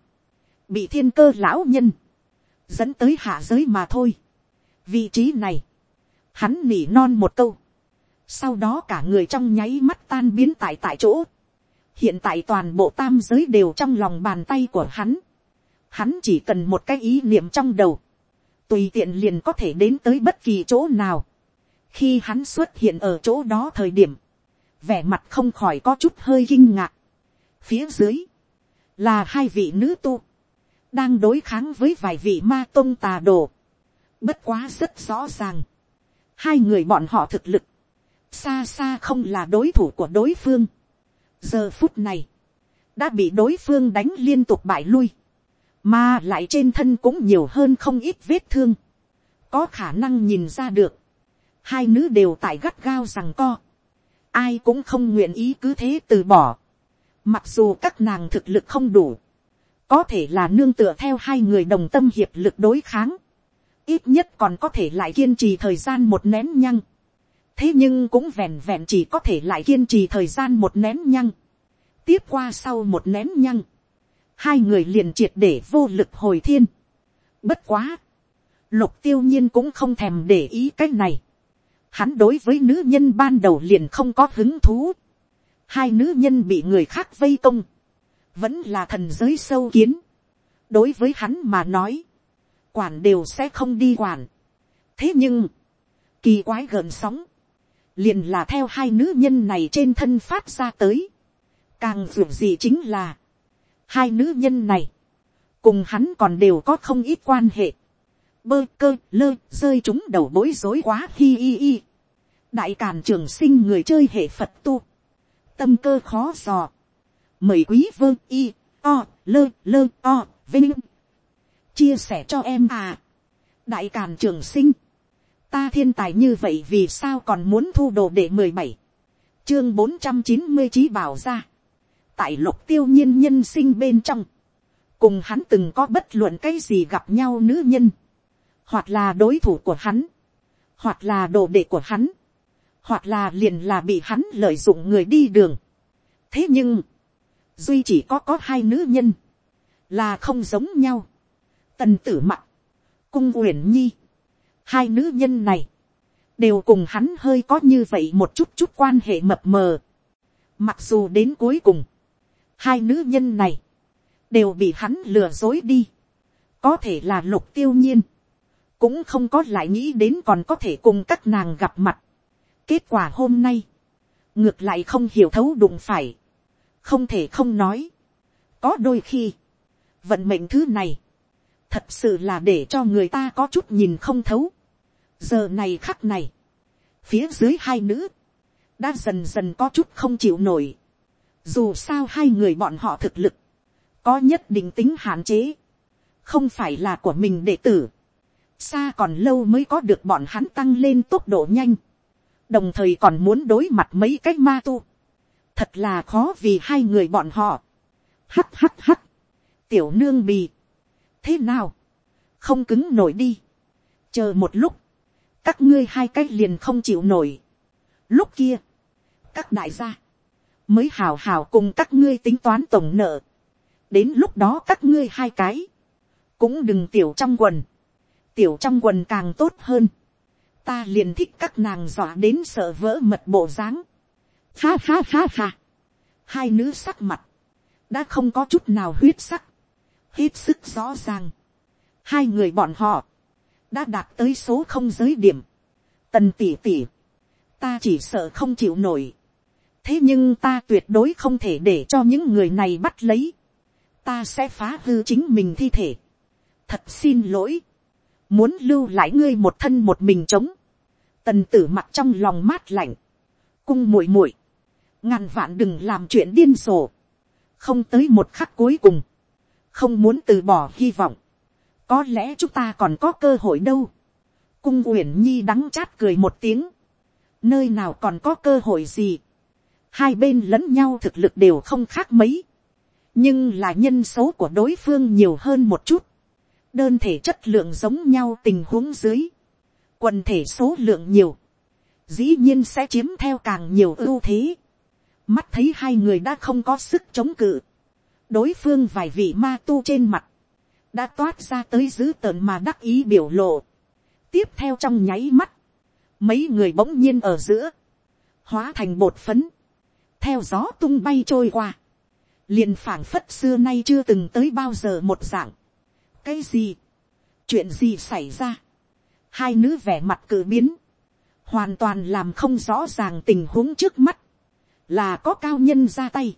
bị thiên cơ lão nhân, dẫn tới hạ giới mà thôi. vị trí này, hắn nỉ non một câu, sau đó cả người trong nháy mắt tan biến tại tại chỗ, hiện tại toàn bộ tam giới đều trong lòng bàn tay của hắn, hắn chỉ cần một cái ý niệm trong đầu, tùy tiện liền có thể đến tới bất kỳ chỗ nào. khi hắn xuất hiện ở chỗ đó thời điểm, vẻ mặt không khỏi có chút hơi kinh ngạc. phía dưới, là hai vị nữ tu, đang đối kháng với vài vị ma tôn tà đồ. bất quá rất rõ ràng. hai người bọn họ thực lực, xa xa không là đối thủ của đối phương giờ phút này, đã bị đối phương đánh liên tục bại lui mà lại trên thân cũng nhiều hơn không ít vết thương, có khả năng nhìn ra được, hai nữ đều tại gắt gao rằng co, ai cũng không nguyện ý cứ thế từ bỏ, mặc dù các nàng thực lực không đủ, có thể là nương tựa theo hai người đồng tâm hiệp lực đối kháng, ít nhất còn có thể lại kiên trì thời gian một nén nhăng, thế nhưng cũng vẹn vẹn chỉ có thể lại kiên trì thời gian một nén nhăng, tiếp qua sau một nén nhăng, hai người liền triệt để vô lực hồi thiên. Bất quá, lục tiêu nhiên cũng không thèm để ý cái này. Hắn đối với nữ nhân ban đầu liền không có hứng thú. Hai nữ nhân bị người khác vây công, vẫn là thần giới sâu kiến. đối với hắn mà nói, quản đều sẽ không đi quản. thế nhưng, kỳ quái gần sóng, liền là theo hai nữ nhân này trên thân phát ra tới. càng dù gì chính là, hai nữ nhân này, cùng hắn còn đều có không ít quan hệ, bơ cơ lơ rơi chúng đầu bối rối quá hi hi hi. đại càn trường sinh người chơi hệ phật tu, tâm cơ khó dò, mời quý vơ y o lơ lơ o vinh chia sẻ cho em à. đại càn trường sinh, ta thiên tài như vậy vì sao còn muốn thu đồ để mười bảy, chương bốn trăm chín mươi trí bảo ra. Tại lục tiêu nhiên nhân sinh bên trong, cùng hắn từng có bất luận cái gì gặp nhau nữ nhân, hoặc là đối thủ của hắn, hoặc là đồ đệ của hắn, hoặc là liền là bị hắn lợi dụng người đi đường. thế nhưng, duy chỉ có có hai nữ nhân, là không giống nhau. tần tử mặc cung uyển nhi, hai nữ nhân này, đều cùng hắn hơi có như vậy một chút chút quan hệ mập mờ. mặc dù đến cuối cùng, hai nữ nhân này, đều bị hắn lừa dối đi, có thể là lục tiêu nhiên, cũng không có lại nghĩ đến còn có thể cùng các nàng gặp mặt. kết quả hôm nay, ngược lại không hiểu thấu đụng phải, không thể không nói, có đôi khi, vận mệnh thứ này, thật sự là để cho người ta có chút nhìn không thấu giờ này khắc này, phía dưới hai nữ, đã dần dần có chút không chịu nổi, dù sao hai người bọn họ thực lực, có nhất định tính hạn chế, không phải là của mình đệ tử, xa còn lâu mới có được bọn hắn tăng lên tốc độ nhanh, đồng thời còn muốn đối mặt mấy cái ma tu, thật là khó vì hai người bọn họ, hắt hắt hắt, tiểu nương bì, thế nào, không cứng nổi đi, chờ một lúc, các ngươi hai cái liền không chịu nổi, lúc kia, các đại gia, mới hào hào cùng các ngươi tính toán tổng nợ. đến lúc đó các ngươi hai cái, cũng đừng tiểu trong quần, tiểu trong quần càng tốt hơn. ta liền thích các nàng dọa đến sợ vỡ mật bộ dáng. ha ha ha ha. hai nữ sắc mặt, đã không có chút nào huyết sắc, hết sức rõ ràng. hai người bọn họ, đã đạt tới số không giới điểm, tần tỉ tỉ, ta chỉ sợ không chịu nổi, thế nhưng ta tuyệt đối không thể để cho những người này bắt lấy, ta sẽ phá hư chính mình thi thể, thật xin lỗi, muốn lưu lại ngươi một thân một mình chống, tần tử mặt trong lòng mát lạnh, cung muội muội, ngàn vạn đừng làm chuyện điên rồ, không tới một khắc cuối cùng, không muốn từ bỏ hy vọng, có lẽ chúng ta còn có cơ hội đâu, cung uyển nhi đắng chát cười một tiếng, nơi nào còn có cơ hội gì, hai bên lẫn nhau thực lực đều không khác mấy, nhưng là nhân số của đối phương nhiều hơn một chút, đơn thể chất lượng giống nhau tình huống dưới, quần thể số lượng nhiều, dĩ nhiên sẽ chiếm theo càng nhiều ưu thế. Mắt thấy hai người đã không có sức chống cự, đối phương vài vị ma tu trên mặt, đã toát ra tới dữ tợn mà đắc ý biểu lộ. tiếp theo trong nháy mắt, mấy người bỗng nhiên ở giữa, hóa thành bột phấn, theo gió tung bay trôi qua, liền phảng phất xưa nay chưa từng tới bao giờ một dạng. cái gì, chuyện gì xảy ra, hai nữ vẻ mặt cử biến, hoàn toàn làm không rõ ràng tình huống trước mắt, là có cao nhân ra tay,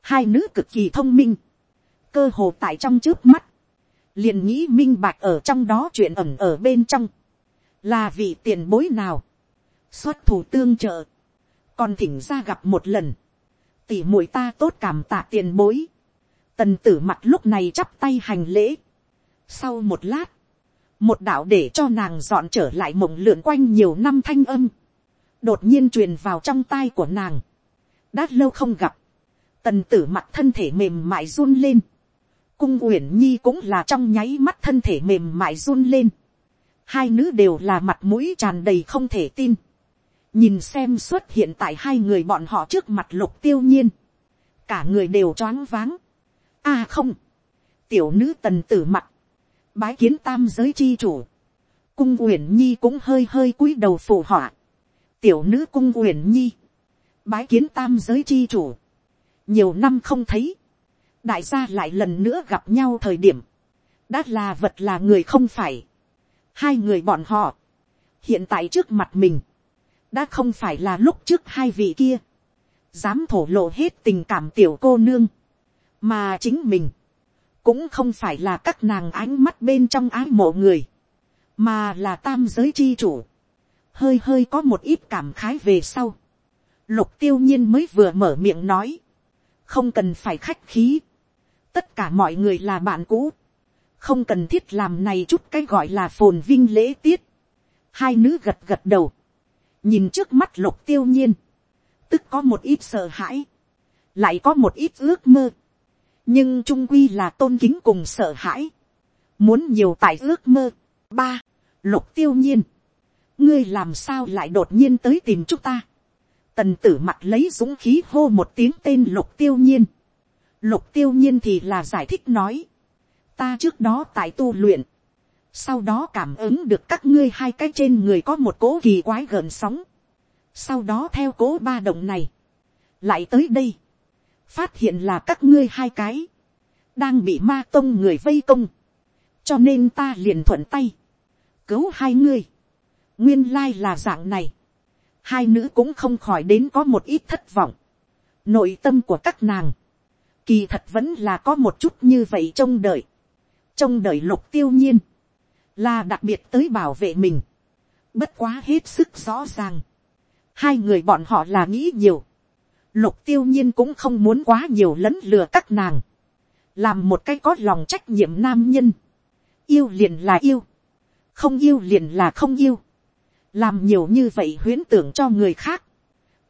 hai nữ cực kỳ thông minh, cơ hồ tại trong trước mắt, liền nghĩ minh bạch ở trong đó chuyện ẩm ở bên trong, là vị tiền bối nào, xuất thủ tương trợ, còn thỉnh ra gặp một lần, tỉ mũi ta tốt cảm tạ tiền bối, tần tử mặt lúc này chắp tay hành lễ, sau một lát, một đạo để cho nàng dọn trở lại mộng lượn quanh nhiều năm thanh âm, đột nhiên truyền vào trong tai của nàng, đã lâu không gặp, tần tử mặt thân thể mềm mại run lên, cung uyển nhi cũng là trong nháy mắt thân thể mềm mại run lên, hai nữ đều là mặt mũi tràn đầy không thể tin, nhìn xem xuất hiện tại hai người bọn họ trước mặt lục tiêu nhiên, cả người đều choáng váng, a không, tiểu nữ tần tử mặt, bái kiến tam giới chi chủ, cung uyển nhi cũng hơi hơi cúi đầu phù họa, tiểu nữ cung uyển nhi, bái kiến tam giới chi chủ, nhiều năm không thấy, đại gia lại lần nữa gặp nhau thời điểm, đã là vật là người không phải, hai người bọn họ, hiện tại trước mặt mình, đã không phải là lúc trước hai vị kia, dám thổ lộ hết tình cảm tiểu cô nương, mà chính mình, cũng không phải là các nàng ánh mắt bên trong ái mộ người, mà là tam giới chi chủ, hơi hơi có một ít cảm khái về sau. Lục tiêu nhiên mới vừa mở miệng nói, không cần phải khách khí, tất cả mọi người là bạn cũ, không cần thiết làm này chút cái gọi là phồn vinh lễ tiết. Hai nữ gật gật đầu, nhìn trước mắt lục tiêu nhiên, tức có một ít sợ hãi, lại có một ít ước mơ, nhưng trung quy là tôn kính cùng sợ hãi, muốn nhiều tài ước mơ. ba, lục tiêu nhiên, ngươi làm sao lại đột nhiên tới tìm chúng ta. tần tử mặt lấy dũng khí hô một tiếng tên lục tiêu nhiên lục tiêu nhiên thì là giải thích nói, ta trước đó tại tu luyện, sau đó cảm ứng được các ngươi hai cái trên người có một cố kỳ quái gần sóng, sau đó theo cố ba động này, lại tới đây, phát hiện là các ngươi hai cái, đang bị ma tông người vây công, cho nên ta liền thuận tay, cứu hai ngươi, nguyên lai là dạng này, hai nữ cũng không khỏi đến có một ít thất vọng, nội tâm của các nàng, kỳ thật vẫn là có một chút như vậy trông đợi, trông đợi lục tiêu nhiên, là đặc biệt tới bảo vệ mình, bất quá hết sức rõ ràng, hai người bọn họ là nghĩ nhiều, lục tiêu nhiên cũng không muốn quá nhiều lấn lừa các nàng, làm một cái có lòng trách nhiệm nam nhân, yêu liền là yêu, không yêu liền là không yêu, làm nhiều như vậy huyến tưởng cho người khác,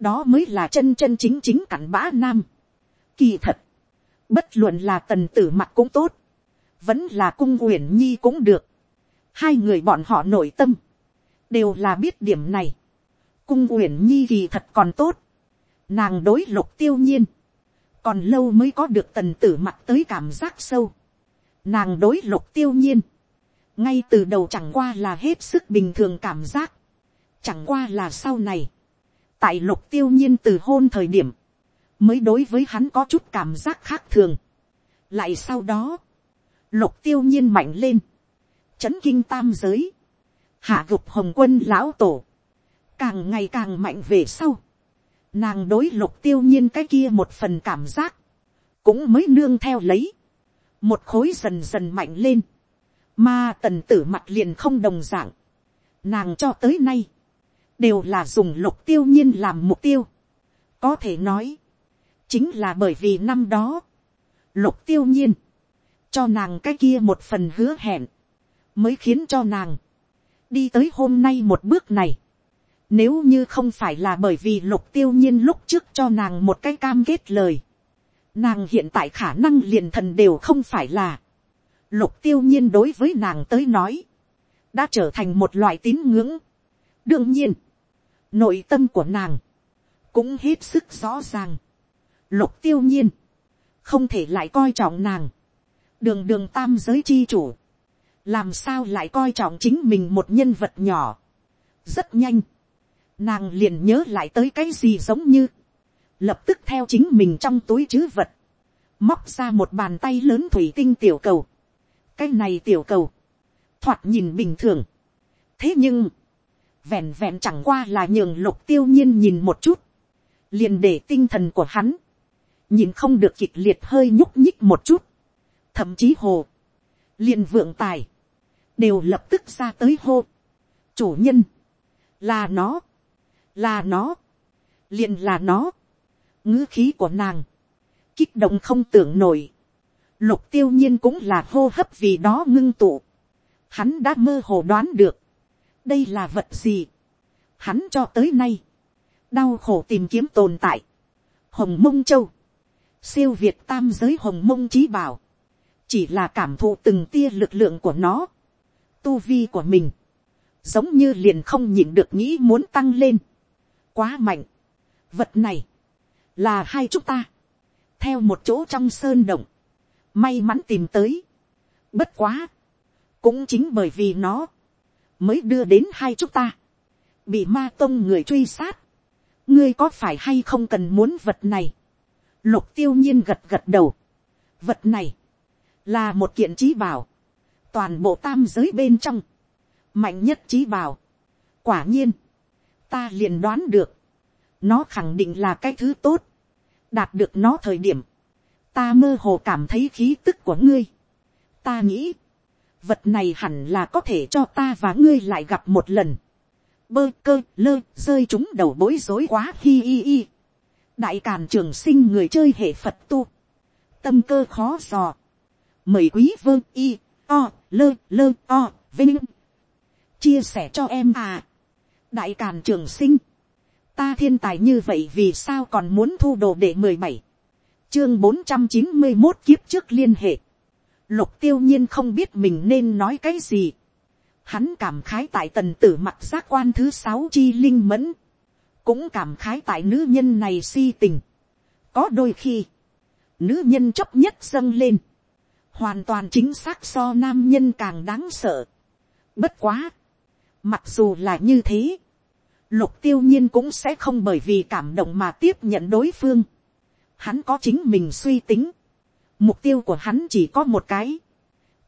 đó mới là chân chân chính chính cặn bã nam. Kỳ thật, bất luận là tần tử mặt cũng tốt, vẫn là cung uyển nhi cũng được, hai người bọn họ nội tâm, đều là biết điểm này, cung uyển nhi thì thật còn tốt, nàng đối lục tiêu nhiên, còn lâu mới có được tần tử mặt tới cảm giác sâu. Nàng đối lục tiêu nhiên, ngay từ đầu chẳng qua là hết sức bình thường cảm giác, chẳng qua là sau này, tại lục tiêu nhiên từ hôn thời điểm, mới đối với hắn có chút cảm giác khác thường. lại sau đó, lục tiêu nhiên mạnh lên, chấn kinh tam giới, hạ gục hồng quân lão tổ, càng ngày càng mạnh về sau, nàng đối lục tiêu nhiên cái kia một phần cảm giác, cũng mới nương theo lấy, một khối dần dần mạnh lên, mà tần tử mặt liền không đồng dạng, nàng cho tới nay, đều là dùng lục tiêu nhiên làm mục tiêu, có thể nói, chính là bởi vì năm đó, lục tiêu nhiên, cho nàng cái kia một phần hứa hẹn, mới khiến cho nàng, đi tới hôm nay một bước này. Nếu như không phải là bởi vì lục tiêu nhiên lúc trước cho nàng một cái cam kết lời, nàng hiện tại khả năng liền thần đều không phải là, lục tiêu nhiên đối với nàng tới nói, đã trở thành một loại tín ngưỡng. đương nhiên, nội tâm của nàng, cũng hết sức rõ ràng lục tiêu nhiên, không thể lại coi trọng nàng, đường đường tam giới chi chủ, làm sao lại coi trọng chính mình một nhân vật nhỏ. rất nhanh, nàng liền nhớ lại tới cái gì giống như, lập tức theo chính mình trong túi chứ vật, móc ra một bàn tay lớn thủy tinh tiểu cầu. cái này tiểu cầu, thoạt nhìn bình thường. thế nhưng, vẹn vẹn chẳng qua là nhường lục tiêu nhiên nhìn một chút, liền để tinh thần của hắn, nhìn không được kịch liệt hơi nhúc nhích một chút, thậm chí hồ, liền vượng tài, đều lập tức ra tới hô, chủ nhân, là nó, là nó, liền là nó, ngữ khí của nàng, kích động không tưởng nổi, lục tiêu nhiên cũng là hô hấp vì đó ngưng tụ, hắn đã mơ hồ đoán được, đây là vật gì, hắn cho tới nay, đau khổ tìm kiếm tồn tại, hồng mông châu, siêu việt tam giới hồng mông trí bảo, chỉ là cảm thụ từng tia lực lượng của nó, tu vi của mình, giống như liền không nhịn được nghĩ muốn tăng lên, quá mạnh, vật này, là hai chúng ta, theo một chỗ trong sơn động, may mắn tìm tới, bất quá, cũng chính bởi vì nó, mới đưa đến hai chúng ta, bị ma tông người truy sát, ngươi có phải hay không cần muốn vật này, lục tiêu nhiên gật gật đầu, vật này, là một kiện trí bảo, toàn bộ tam giới bên trong, mạnh nhất trí bảo. quả nhiên, ta liền đoán được, nó khẳng định là cái thứ tốt, đạt được nó thời điểm, ta mơ hồ cảm thấy khí tức của ngươi. ta nghĩ, vật này hẳn là có thể cho ta và ngươi lại gặp một lần. bơ cơ lơ rơi chúng đầu bối rối quá hi hi hi đại càn trường sinh người chơi hệ phật tu. tâm cơ khó dò. mời quý vương y, o, lơ lơ, o, vinh. Chia sẻ cho em à. Đại càn trường sinh. Ta thiên tài như vậy vì sao còn muốn thu đồ để mười bảy? Chương bốn trăm chín mươi một kiếp trước liên hệ. Lục tiêu nhiên không biết mình nên nói cái gì. Hắn cảm khái tại tần tử mặt giác quan thứ sáu chi linh mẫn cũng cảm khái tại nữ nhân này si tình có đôi khi nữ nhân chấp nhất dâng lên hoàn toàn chính xác so nam nhân càng đáng sợ. Bất quá, mặc dù là như thế, lục tiêu nhiên cũng sẽ không bởi vì cảm động mà tiếp nhận đối phương. Hắn có chính mình suy tính. Mục tiêu của hắn chỉ có một cái.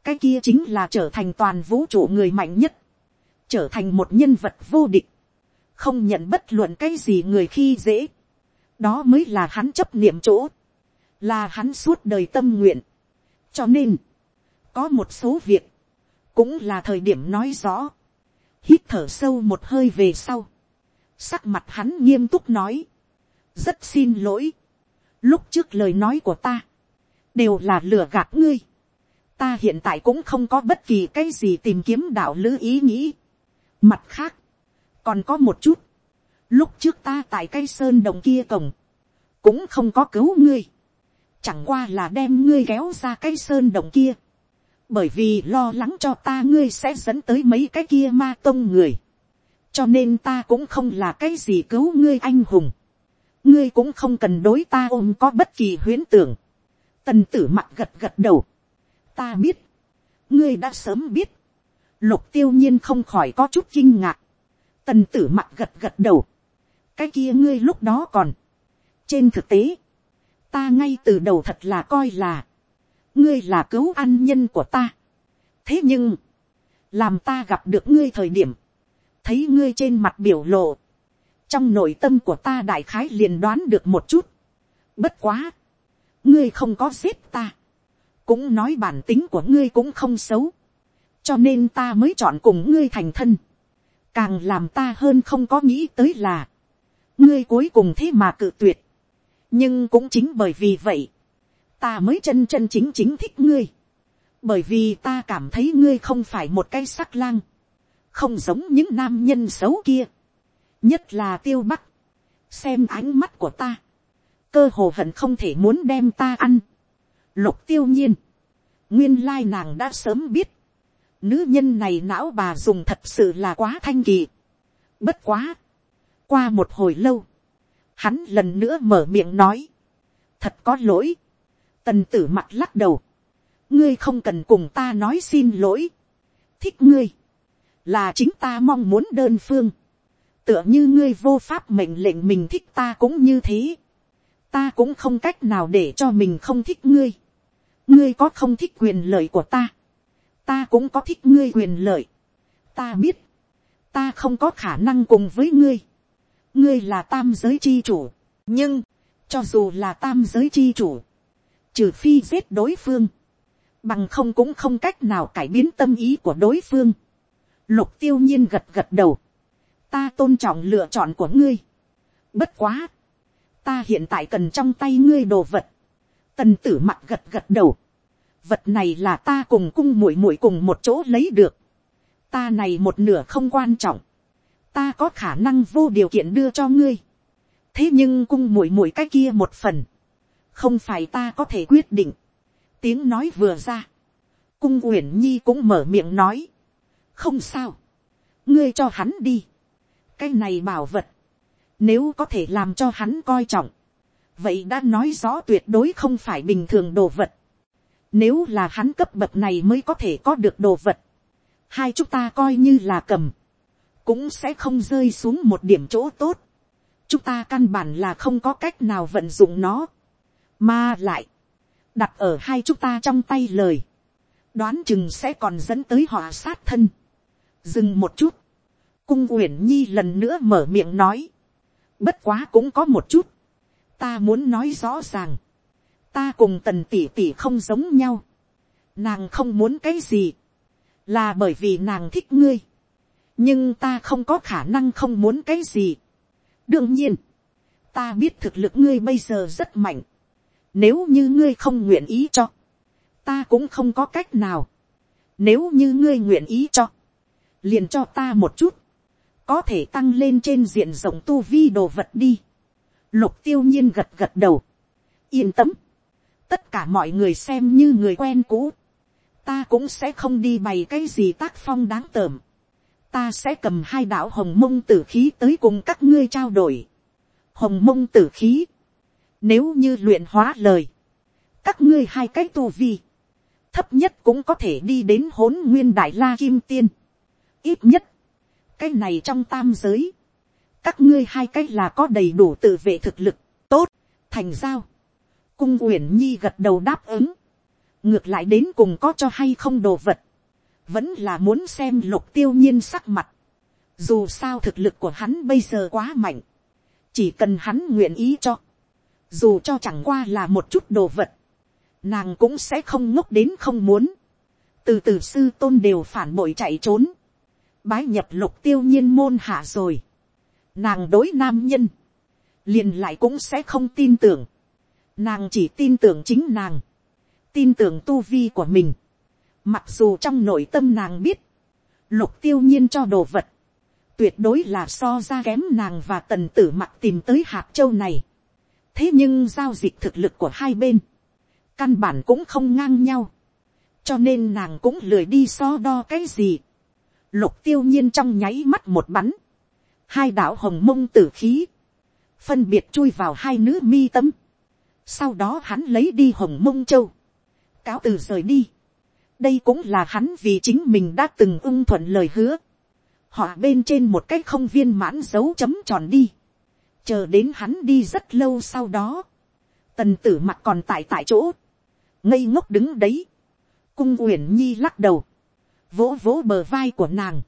Cái kia chính là trở thành toàn vũ trụ người mạnh nhất. Trở thành một nhân vật vô địch. Không nhận bất luận cái gì người khi dễ. Đó mới là hắn chấp niệm chỗ. Là hắn suốt đời tâm nguyện cho nên, có một số việc, cũng là thời điểm nói rõ, hít thở sâu một hơi về sau, sắc mặt hắn nghiêm túc nói, rất xin lỗi, lúc trước lời nói của ta, đều là lừa gạt ngươi, ta hiện tại cũng không có bất kỳ cái gì tìm kiếm đạo lữ ý nghĩ. Mặt khác, còn có một chút, lúc trước ta tại cây sơn đồng kia cổng, cũng không có cứu ngươi. Chẳng qua là đem ngươi kéo ra cái sơn động kia, bởi vì lo lắng cho ta ngươi sẽ dẫn tới mấy cái kia ma tông người, cho nên ta cũng không là cái gì cứu ngươi anh hùng, ngươi cũng không cần đối ta ôm có bất kỳ huyễn tưởng, tần tử mặt gật gật đầu, ta biết, ngươi đã sớm biết, lục tiêu nhiên không khỏi có chút kinh ngạc, tần tử mặt gật gật đầu, cái kia ngươi lúc đó còn, trên thực tế, ta ngay từ đầu thật là coi là, ngươi là cứu an nhân của ta. thế nhưng, làm ta gặp được ngươi thời điểm, thấy ngươi trên mặt biểu lộ, trong nội tâm của ta đại khái liền đoán được một chút. Bất quá, ngươi không có giết ta, cũng nói bản tính của ngươi cũng không xấu, cho nên ta mới chọn cùng ngươi thành thân, càng làm ta hơn không có nghĩ tới là, ngươi cuối cùng thế mà cự tuyệt, nhưng cũng chính bởi vì vậy, ta mới chân chân chính chính thích ngươi, bởi vì ta cảm thấy ngươi không phải một cái sắc lang, không giống những nam nhân xấu kia, nhất là tiêu bắc, xem ánh mắt của ta, cơ hồ hận không thể muốn đem ta ăn, lục tiêu nhiên, nguyên lai nàng đã sớm biết, nữ nhân này não bà dùng thật sự là quá thanh kỳ, bất quá, qua một hồi lâu, hắn lần nữa mở miệng nói, thật có lỗi, tần tử mặt lắc đầu, ngươi không cần cùng ta nói xin lỗi, thích ngươi, là chính ta mong muốn đơn phương, tựa như ngươi vô pháp mệnh lệnh mình thích ta cũng như thế, ta cũng không cách nào để cho mình không thích ngươi, ngươi có không thích quyền lợi của ta, ta cũng có thích ngươi quyền lợi, ta biết, ta không có khả năng cùng với ngươi, ngươi là tam giới chi chủ, nhưng, cho dù là tam giới chi chủ, trừ phi giết đối phương, bằng không cũng không cách nào cải biến tâm ý của đối phương. Lục tiêu nhiên gật gật đầu, ta tôn trọng lựa chọn của ngươi. Bất quá, ta hiện tại cần trong tay ngươi đồ vật. Tần tử mặt gật gật đầu, vật này là ta cùng cung muội muội cùng một chỗ lấy được. Ta này một nửa không quan trọng, ta có khả năng vô điều kiện đưa cho ngươi. thế nhưng cung muội muội cái kia một phần, không phải ta có thể quyết định. tiếng nói vừa ra, cung uyển nhi cũng mở miệng nói, không sao, ngươi cho hắn đi, cái này bảo vật, nếu có thể làm cho hắn coi trọng, vậy đã nói rõ tuyệt đối không phải bình thường đồ vật. Nếu là hắn cấp bậc này mới có thể có được đồ vật, hai chúng ta coi như là cầm, cũng sẽ không rơi xuống một điểm chỗ tốt. chúng ta căn bản là không có cách nào vận dụng nó, mà lại, đặt ở hai chúng ta trong tay lời, đoán chừng sẽ còn dẫn tới họ sát thân. dừng một chút, cung uyển nhi lần nữa mở miệng nói, bất quá cũng có một chút, ta muốn nói rõ ràng, ta cùng tần tỷ tỷ không giống nhau, nàng không muốn cái gì, là bởi vì nàng thích ngươi, nhưng ta không có khả năng không muốn cái gì. đương nhiên, ta biết thực lực ngươi bây giờ rất mạnh, nếu như ngươi không nguyện ý cho, ta cũng không có cách nào, nếu như ngươi nguyện ý cho, liền cho ta một chút, có thể tăng lên trên diện rộng tu vi đồ vật đi. Lục tiêu nhiên gật gật đầu. Yên tâm. Tất cả mọi người xem như người quen cũ. Ta cũng sẽ không đi bày cái gì tác phong đáng tởm. Ta sẽ cầm hai đạo hồng mông tử khí tới cùng các ngươi trao đổi. Hồng mông tử khí. Nếu như luyện hóa lời. Các ngươi hai cái tu vi. Thấp nhất cũng có thể đi đến hỗn nguyên đại la kim tiên. Ít nhất cái này trong tam giới, các ngươi hai cái là có đầy đủ tự vệ thực lực, tốt, thành giao cung uyển nhi gật đầu đáp ứng, ngược lại đến cùng có cho hay không đồ vật, vẫn là muốn xem lục tiêu nhiên sắc mặt, dù sao thực lực của hắn bây giờ quá mạnh, chỉ cần hắn nguyện ý cho, dù cho chẳng qua là một chút đồ vật, nàng cũng sẽ không ngốc đến không muốn, từ từ sư tôn đều phản bội chạy trốn, bái nhập lục tiêu nhiên môn hạ rồi. Nàng đối nam nhân. Liền lại cũng sẽ không tin tưởng. Nàng chỉ tin tưởng chính nàng. Tin tưởng tu vi của mình. Mặc dù trong nội tâm nàng biết. Lục tiêu nhiên cho đồ vật. Tuyệt đối là so ra kém nàng và tần tử mặt tìm tới hạt châu này. Thế nhưng giao dịch thực lực của hai bên. Căn bản cũng không ngang nhau. Cho nên nàng cũng lười đi so đo cái gì lục tiêu nhiên trong nháy mắt một bắn, hai đạo hồng mông tử khí, phân biệt chui vào hai nữ mi tâm, sau đó hắn lấy đi hồng mông châu, cáo từ rời đi, đây cũng là hắn vì chính mình đã từng ưng thuận lời hứa, họ bên trên một cái không viên mãn dấu chấm tròn đi, chờ đến hắn đi rất lâu sau đó, tần tử mặt còn tại tại chỗ, ngây ngốc đứng đấy, cung uyển nhi lắc đầu, vỗ vỗ bờ vai của nàng,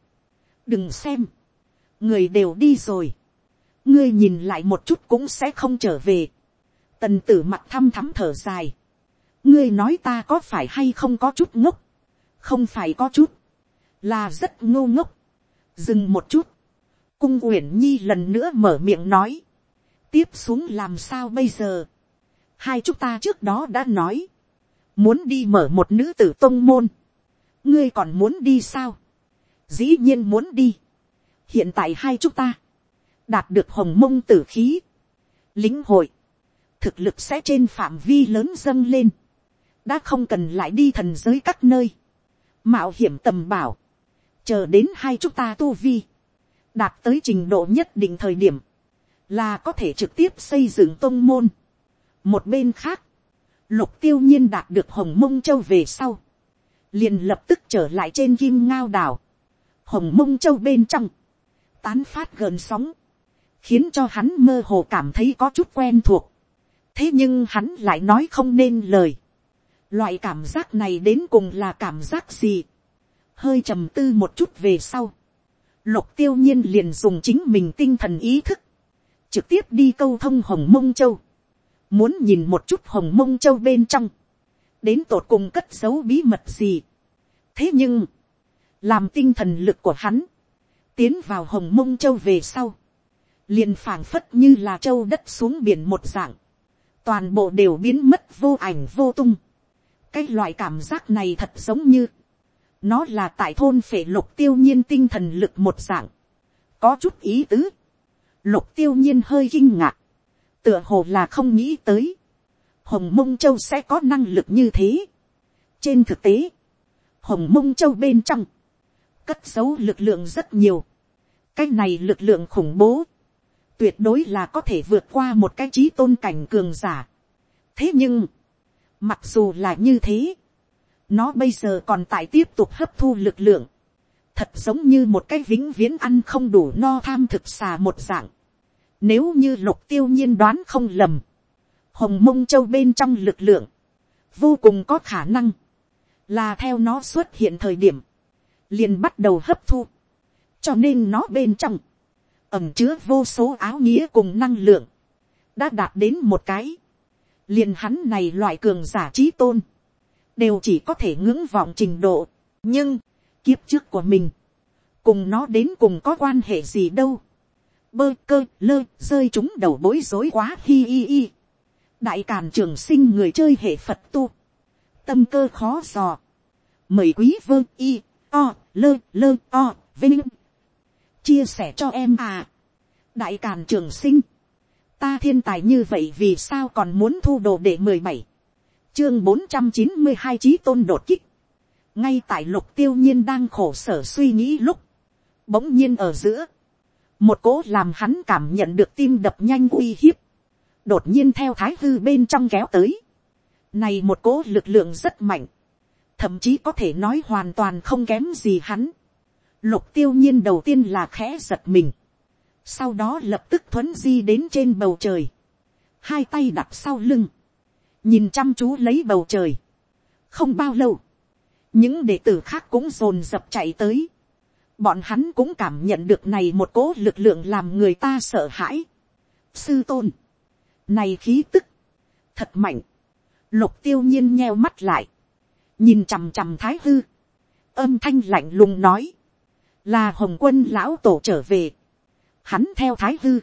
đừng xem, người đều đi rồi, ngươi nhìn lại một chút cũng sẽ không trở về, tần tử mặt thăm thắm thở dài, ngươi nói ta có phải hay không có chút ngốc, không phải có chút, là rất ngô ngốc, dừng một chút, cung uyển nhi lần nữa mở miệng nói, tiếp xuống làm sao bây giờ, hai chúng ta trước đó đã nói, muốn đi mở một nữ tử tôn môn, ngươi còn muốn đi sao, dĩ nhiên muốn đi, hiện tại hai chúng ta, đạt được hồng mông tử khí, lính hội, thực lực sẽ trên phạm vi lớn dâng lên, đã không cần lại đi thần giới các nơi, mạo hiểm tầm bảo, chờ đến hai chúng ta tu vi, đạt tới trình độ nhất định thời điểm, là có thể trực tiếp xây dựng tôn môn. một bên khác, lục tiêu nhiên đạt được hồng mông châu về sau, liền lập tức trở lại trên kim ngao đảo, hồng mông châu bên trong, tán phát gần sóng, khiến cho hắn mơ hồ cảm thấy có chút quen thuộc thế nhưng hắn lại nói không nên lời. loại cảm giác này đến cùng là cảm giác gì. hơi trầm tư một chút về sau. lục tiêu nhiên liền dùng chính mình tinh thần ý thức. trực tiếp đi câu thông hồng mông châu. muốn nhìn một chút hồng mông châu bên trong. đến tột cùng cất giấu bí mật gì. thế nhưng, làm tinh thần lực của hắn, tiến vào hồng mông châu về sau liền phảng phất như là châu đất xuống biển một dạng, toàn bộ đều biến mất vô ảnh vô tung. cái loại cảm giác này thật giống như, nó là tại thôn phệ lục tiêu nhiên tinh thần lực một dạng, có chút ý tứ, lục tiêu nhiên hơi kinh ngạc, tựa hồ là không nghĩ tới, hồng mông châu sẽ có năng lực như thế. trên thực tế, hồng mông châu bên trong, cất dấu lực lượng rất nhiều, cái này lực lượng khủng bố, tuyệt đối là có thể vượt qua một cái trí tôn cảnh cường giả. thế nhưng, mặc dù là như thế, nó bây giờ còn tại tiếp tục hấp thu lực lượng, thật giống như một cái vĩnh viễn ăn không đủ no tham thực xà một dạng. Nếu như lục tiêu nhiên đoán không lầm, hồng mông châu bên trong lực lượng, vô cùng có khả năng, là theo nó xuất hiện thời điểm, liền bắt đầu hấp thu, cho nên nó bên trong, ẩm chứa vô số áo nghĩa cùng năng lượng, đã đạt đến một cái, liền hắn này loại cường giả trí tôn, đều chỉ có thể ngưỡng vọng trình độ, nhưng, kiếp trước của mình, cùng nó đến cùng có quan hệ gì đâu, bơ cơ lơ rơi chúng đầu bối rối quá hi hi hi, đại càn trường sinh người chơi hệ phật tu, tâm cơ khó dò, mời quý vơ y, o, lơ lơ o, vinh chia sẻ cho em à. đại càn trường sinh, ta thiên tài như vậy vì sao còn muốn thu đồ để mười bảy, chương bốn trăm chín mươi hai trí tôn đột kích, ngay tại lục tiêu nhiên đang khổ sở suy nghĩ lúc, bỗng nhiên ở giữa, một cố làm hắn cảm nhận được tim đập nhanh uy hiếp, đột nhiên theo thái hư bên trong kéo tới, này một cố lực lượng rất mạnh, thậm chí có thể nói hoàn toàn không kém gì hắn, Lục tiêu nhiên đầu tiên là khẽ giật mình. Sau đó lập tức thuấn di đến trên bầu trời. Hai tay đặt sau lưng. Nhìn chăm chú lấy bầu trời. Không bao lâu. Những đệ tử khác cũng rồn dập chạy tới. Bọn hắn cũng cảm nhận được này một cố lực lượng làm người ta sợ hãi. Sư tôn. Này khí tức. Thật mạnh. Lục tiêu nhiên nheo mắt lại. Nhìn chằm chằm thái hư. Âm thanh lạnh lùng nói là hồng quân lão tổ trở về, hắn theo thái hư,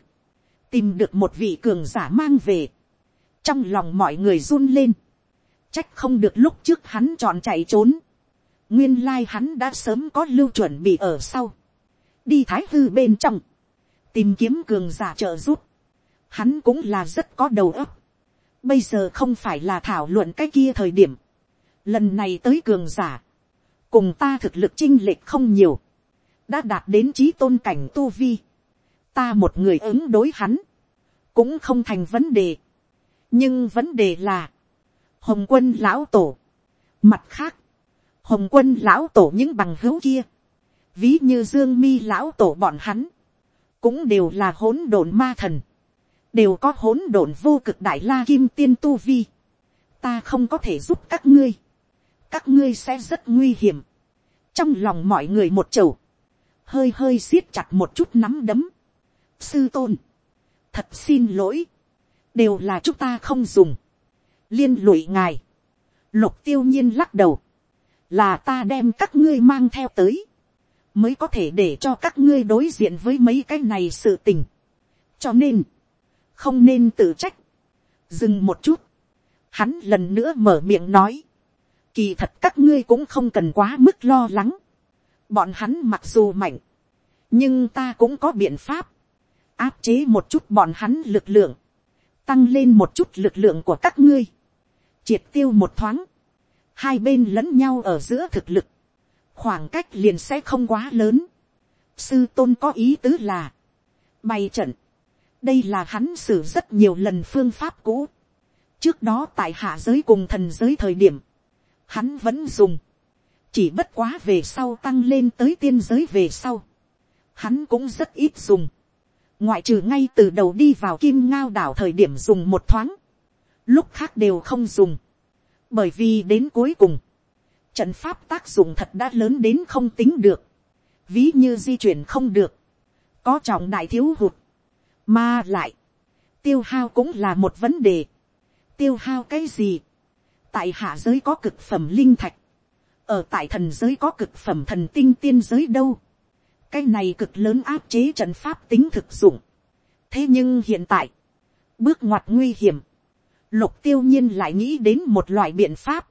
tìm được một vị cường giả mang về, trong lòng mọi người run lên, trách không được lúc trước hắn chọn chạy trốn, nguyên lai hắn đã sớm có lưu chuẩn bị ở sau, đi thái hư bên trong, tìm kiếm cường giả trợ giúp, hắn cũng là rất có đầu óc, bây giờ không phải là thảo luận cái kia thời điểm, lần này tới cường giả, cùng ta thực lực chinh lệch không nhiều, đã đạt đến trí tôn cảnh tu vi, ta một người ứng đối hắn, cũng không thành vấn đề. nhưng vấn đề là, hồng quân lão tổ, mặt khác, hồng quân lão tổ những bằng hữu kia, ví như dương mi lão tổ bọn hắn, cũng đều là hỗn độn ma thần, đều có hỗn độn vô cực đại la kim tiên tu vi, ta không có thể giúp các ngươi, các ngươi sẽ rất nguy hiểm, trong lòng mọi người một chầu, hơi hơi siết chặt một chút nắm đấm. sư tôn, thật xin lỗi, đều là chúng ta không dùng, liên lụy ngài, lục tiêu nhiên lắc đầu, là ta đem các ngươi mang theo tới, mới có thể để cho các ngươi đối diện với mấy cái này sự tình. cho nên, không nên tự trách. dừng một chút, hắn lần nữa mở miệng nói, kỳ thật các ngươi cũng không cần quá mức lo lắng bọn hắn mặc dù mạnh, nhưng ta cũng có biện pháp, áp chế một chút bọn hắn lực lượng, tăng lên một chút lực lượng của các ngươi, triệt tiêu một thoáng, hai bên lẫn nhau ở giữa thực lực, khoảng cách liền sẽ không quá lớn. Sư tôn có ý tứ là, bày trận, đây là hắn xử rất nhiều lần phương pháp cũ. trước đó tại hạ giới cùng thần giới thời điểm, hắn vẫn dùng, chỉ bất quá về sau tăng lên tới tiên giới về sau, hắn cũng rất ít dùng, ngoại trừ ngay từ đầu đi vào kim ngao đảo thời điểm dùng một thoáng, lúc khác đều không dùng, bởi vì đến cuối cùng, trận pháp tác dụng thật đã lớn đến không tính được, ví như di chuyển không được, có trọng đại thiếu hụt, mà lại, tiêu hao cũng là một vấn đề, tiêu hao cái gì, tại hạ giới có cực phẩm linh thạch, ở tại thần giới có cực phẩm thần tinh tiên giới đâu, cái này cực lớn áp chế trận pháp tính thực dụng, thế nhưng hiện tại, bước ngoặt nguy hiểm, lục tiêu nhiên lại nghĩ đến một loại biện pháp,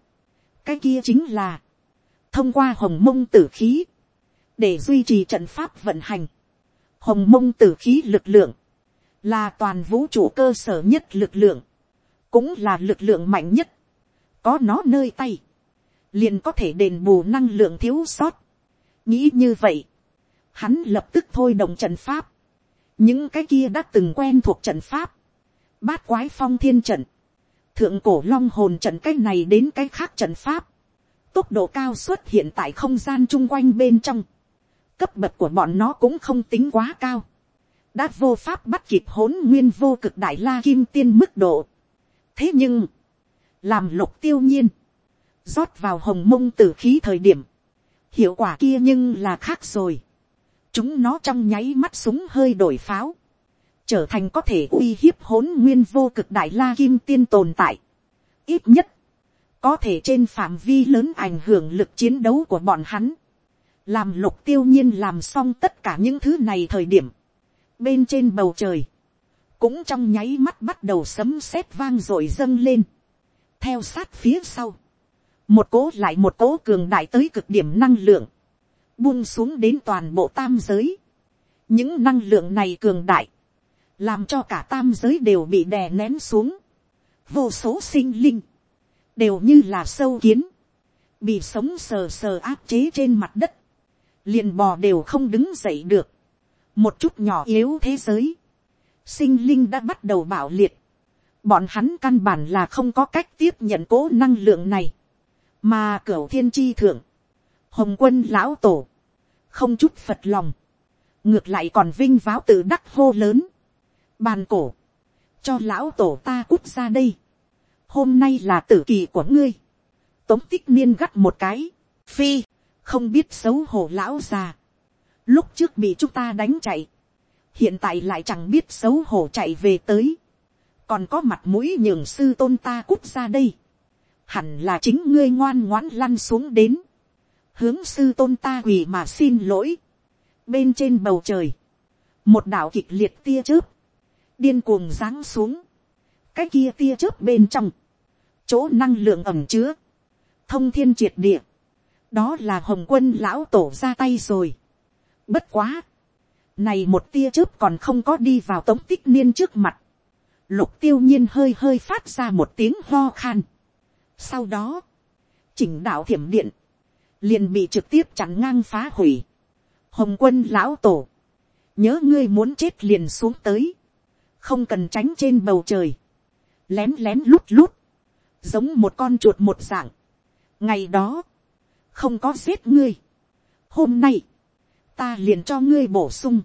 cái kia chính là, thông qua hồng mông tử khí, để duy trì trận pháp vận hành, hồng mông tử khí lực lượng, là toàn vũ trụ cơ sở nhất lực lượng, cũng là lực lượng mạnh nhất, có nó nơi tay, liền có thể đền bù năng lượng thiếu sót. nghĩ như vậy, hắn lập tức thôi động trận pháp, những cái kia đã từng quen thuộc trận pháp, bát quái phong thiên trận, thượng cổ long hồn trận cái này đến cái khác trận pháp, tốc độ cao xuất hiện tại không gian chung quanh bên trong, cấp bậc của bọn nó cũng không tính quá cao, đã vô pháp bắt kịp hỗn nguyên vô cực đại la kim tiên mức độ. thế nhưng, làm lục tiêu nhiên, rót vào hồng mông tử khí thời điểm, hiệu quả kia nhưng là khác rồi. chúng nó trong nháy mắt súng hơi đổi pháo, trở thành có thể uy hiếp hỗn nguyên vô cực đại la kim tiên tồn tại. ít nhất, có thể trên phạm vi lớn ảnh hưởng lực chiến đấu của bọn hắn, làm lục tiêu nhiên làm xong tất cả những thứ này thời điểm, bên trên bầu trời, cũng trong nháy mắt bắt đầu sấm sét vang rồi dâng lên, theo sát phía sau, một cố lại một cố cường đại tới cực điểm năng lượng, buông xuống đến toàn bộ tam giới, những năng lượng này cường đại, làm cho cả tam giới đều bị đè nén xuống, vô số sinh linh, đều như là sâu kiến, bị sống sờ sờ áp chế trên mặt đất, liền bò đều không đứng dậy được, một chút nhỏ yếu thế giới, sinh linh đã bắt đầu bạo liệt, bọn hắn căn bản là không có cách tiếp nhận cố năng lượng này, mà cửa thiên tri thượng, hồng quân lão tổ, không chút phật lòng, ngược lại còn vinh váo tự đắc hô lớn, bàn cổ, cho lão tổ ta cút ra đây, hôm nay là tử kỳ của ngươi, tống tích niên gắt một cái, phi, không biết xấu hổ lão già, lúc trước bị chúng ta đánh chạy, hiện tại lại chẳng biết xấu hổ chạy về tới, còn có mặt mũi nhường sư tôn ta cút ra đây, hẳn là chính ngươi ngoan ngoãn lăn xuống đến, hướng sư tôn ta quỳ mà xin lỗi, bên trên bầu trời, một đạo kịch liệt tia chớp, điên cuồng giáng xuống, cái kia tia chớp bên trong, chỗ năng lượng ẩm chứa, thông thiên triệt địa, đó là hồng quân lão tổ ra tay rồi. Bất quá, này một tia chớp còn không có đi vào tống tích niên trước mặt, lục tiêu nhiên hơi hơi phát ra một tiếng ho khan. Sau đó, chỉnh đạo thiểm điện, liền bị trực tiếp chặn ngang phá hủy. Hồng quân lão tổ, nhớ ngươi muốn chết liền xuống tới, không cần tránh trên bầu trời, lén lén lút lút, giống một con chuột một dạng. ngày đó, không có giết ngươi. hôm nay, ta liền cho ngươi bổ sung.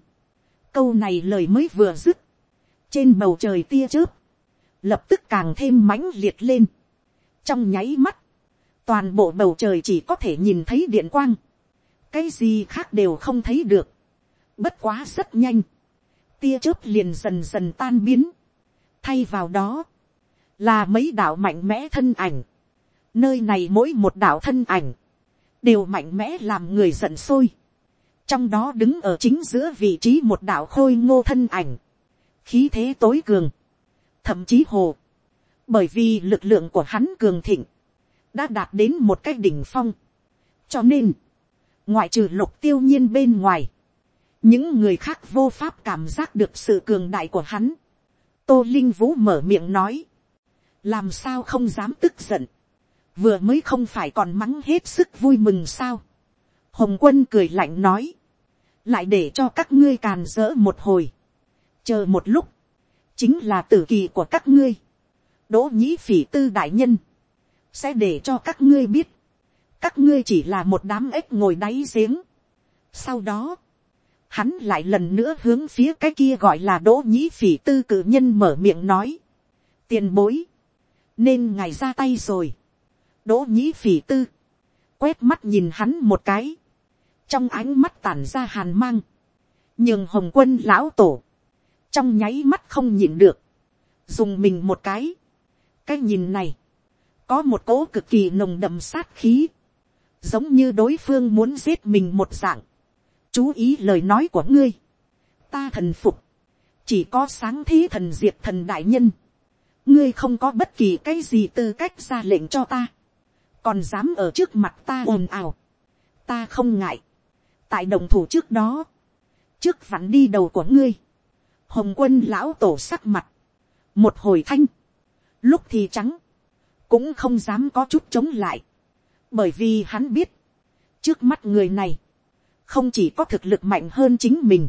câu này lời mới vừa dứt. trên bầu trời tia chớp, lập tức càng thêm mãnh liệt lên trong nháy mắt, toàn bộ bầu trời chỉ có thể nhìn thấy điện quang. cái gì khác đều không thấy được, bất quá rất nhanh, tia chớp liền dần dần tan biến, thay vào đó, là mấy đạo mạnh mẽ thân ảnh, nơi này mỗi một đạo thân ảnh, đều mạnh mẽ làm người giận sôi, trong đó đứng ở chính giữa vị trí một đạo khôi ngô thân ảnh, khí thế tối cường, thậm chí hồ, bởi vì lực lượng của hắn cường thịnh, đã đạt đến một cái đỉnh phong, cho nên, ngoại trừ lục tiêu nhiên bên ngoài, những người khác vô pháp cảm giác được sự cường đại của hắn. tô linh vũ mở miệng nói, làm sao không dám tức giận, vừa mới không phải còn mắng hết sức vui mừng sao. hồng quân cười lạnh nói, lại để cho các ngươi càn dỡ một hồi, chờ một lúc, chính là tử kỳ của các ngươi, đỗ nhĩ phỉ tư đại nhân, sẽ để cho các ngươi biết, các ngươi chỉ là một đám ếch ngồi đáy giếng. Sau đó, hắn lại lần nữa hướng phía cái kia gọi là đỗ nhĩ phỉ tư cử nhân mở miệng nói, tiền bối, nên ngài ra tay rồi, đỗ nhĩ phỉ tư, quét mắt nhìn hắn một cái, trong ánh mắt tản ra hàn mang, nhường hồng quân lão tổ, trong nháy mắt không nhìn được, dùng mình một cái, cái nhìn này, có một cỗ cực kỳ nồng đậm sát khí, giống như đối phương muốn giết mình một dạng, chú ý lời nói của ngươi, ta thần phục, chỉ có sáng thế thần diệt thần đại nhân, ngươi không có bất kỳ cái gì tư cách ra lệnh cho ta, còn dám ở trước mặt ta ồn ào, ta không ngại, tại đồng thủ trước đó, trước vặn đi đầu của ngươi, hồng quân lão tổ sắc mặt, một hồi thanh, lúc thì trắng, cũng không dám có chút chống lại, bởi vì hắn biết, trước mắt người này, không chỉ có thực lực mạnh hơn chính mình,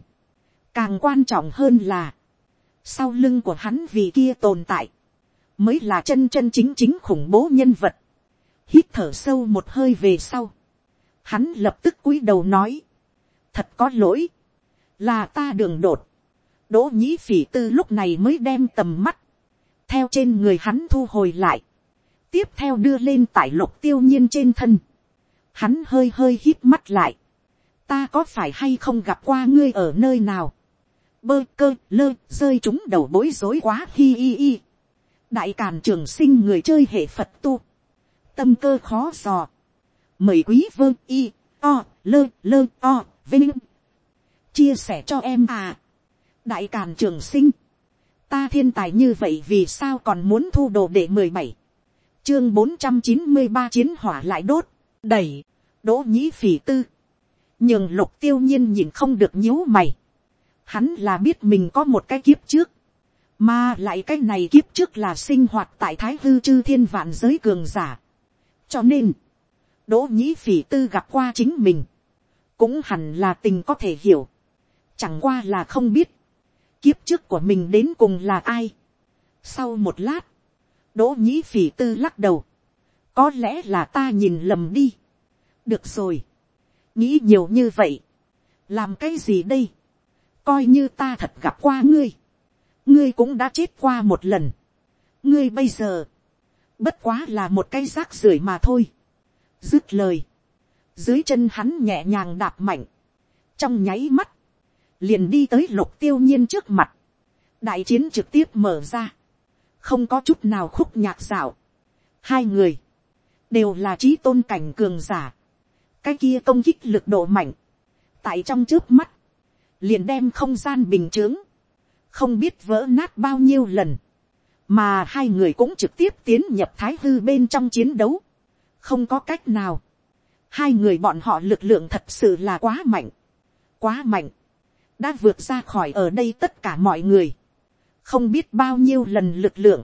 càng quan trọng hơn là, sau lưng của hắn vì kia tồn tại, mới là chân chân chính chính khủng bố nhân vật, hít thở sâu một hơi về sau, hắn lập tức cúi đầu nói, thật có lỗi, là ta đường đột, đỗ nhĩ phỉ tư lúc này mới đem tầm mắt, theo trên người hắn thu hồi lại, tiếp theo đưa lên tại lục tiêu nhiên trên thân, hắn hơi hơi hít mắt lại, ta có phải hay không gặp qua ngươi ở nơi nào, bơ cơ lơ rơi chúng đầu bối rối quá hi hi hi, đại càn trường sinh người chơi hệ phật tu, tâm cơ khó dò, mời quý vương y, o, lơ lơ o, vinh, chia sẻ cho em à, đại càn trường sinh, ta thiên tài như vậy vì sao còn muốn thu đồ để mười bảy, chương bốn trăm chín mươi ba chiến hỏa lại đốt, đẩy, đỗ nhĩ phỉ tư, nhường lục tiêu nhiên nhìn không được nhíu mày, hắn là biết mình có một cái kiếp trước, mà lại cái này kiếp trước là sinh hoạt tại thái hư chư thiên vạn giới cường giả, cho nên, đỗ nhĩ phỉ tư gặp qua chính mình, cũng hẳn là tình có thể hiểu, chẳng qua là không biết, kiếp trước của mình đến cùng là ai. sau một lát, đỗ nhĩ phỉ tư lắc đầu, có lẽ là ta nhìn lầm đi. được rồi, nghĩ nhiều như vậy, làm cái gì đây, coi như ta thật gặp qua ngươi, ngươi cũng đã chết qua một lần, ngươi bây giờ, bất quá là một cái rác rưởi mà thôi. dứt lời, dưới chân hắn nhẹ nhàng đạp mạnh, trong nháy mắt, liền đi tới lục tiêu nhiên trước mặt, đại chiến trực tiếp mở ra, không có chút nào khúc nhạc dạo, hai người, đều là trí tôn cảnh cường giả, cái kia công kích lực độ mạnh, tại trong trước mắt, liền đem không gian bình t không biết vỡ nát bao nhiêu lần, mà hai người cũng trực tiếp tiến nhập thái hư bên trong chiến đấu, không có cách nào, hai người bọn họ lực lượng thật sự là quá mạnh, quá mạnh, đã vượt ra khỏi ở đây tất cả mọi người, không biết bao nhiêu lần lực lượng,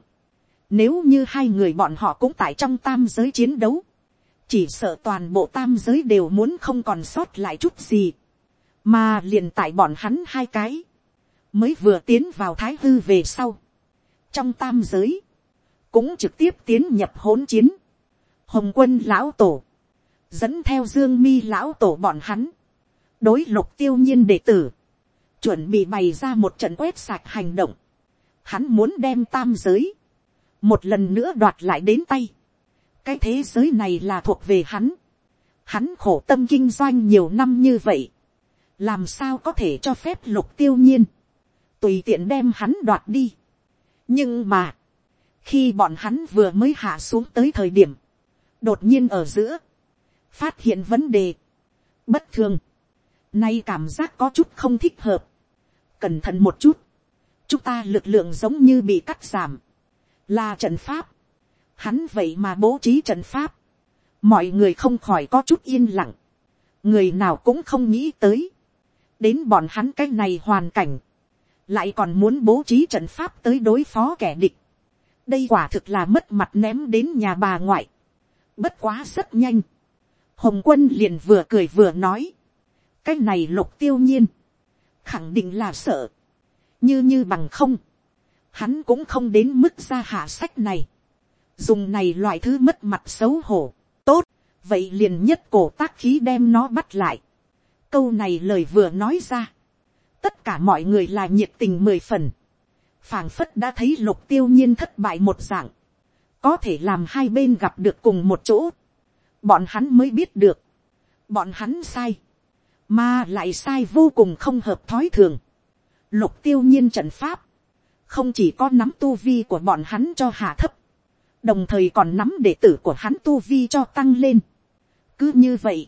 nếu như hai người bọn họ cũng tại trong tam giới chiến đấu, chỉ sợ toàn bộ tam giới đều muốn không còn sót lại chút gì, mà liền tại bọn hắn hai cái, mới vừa tiến vào thái hư về sau, trong tam giới, cũng trực tiếp tiến nhập hỗn chiến, hồng quân lão tổ, dẫn theo dương mi lão tổ bọn hắn, đối lục tiêu nhiên đệ tử, chuẩn bị bày ra một trận quét sạch hành động, hắn muốn đem tam giới, một lần nữa đoạt lại đến tay, cái thế giới này là thuộc về hắn, Hắn khổ tâm kinh doanh nhiều năm như vậy. Làm sao có thể cho phép lục tiêu nhiên. Tùy tiện đem hắn đoạt đi. Nhưng mà. Khi bọn hắn vừa mới hạ xuống tới thời điểm. Đột nhiên ở giữa. Phát hiện vấn đề. Bất thường. Nay cảm giác có chút không thích hợp. Cẩn thận một chút. Chúng ta lực lượng giống như bị cắt giảm. Là trận pháp. Hắn vậy mà bố trí trận pháp mọi người không khỏi có chút yên lặng, người nào cũng không nghĩ tới, đến bọn hắn cái này hoàn cảnh, lại còn muốn bố trí trận pháp tới đối phó kẻ địch, đây quả thực là mất mặt ném đến nhà bà ngoại, bất quá rất nhanh, hồng quân liền vừa cười vừa nói, cái này lục tiêu nhiên, khẳng định là sợ, như như bằng không, hắn cũng không đến mức ra hạ sách này, dùng này loại thứ mất mặt xấu hổ, tốt, vậy liền nhất cổ tác khí đem nó bắt lại. câu này lời vừa nói ra, tất cả mọi người là nhiệt tình mười phần, phảng phất đã thấy lục tiêu nhiên thất bại một dạng, có thể làm hai bên gặp được cùng một chỗ, bọn hắn mới biết được, bọn hắn sai, mà lại sai vô cùng không hợp thói thường. Lục tiêu nhiên trận pháp, không chỉ có nắm tu vi của bọn hắn cho hạ thấp, đồng thời còn nắm đệ tử của hắn tu vi cho tăng lên. cứ như vậy,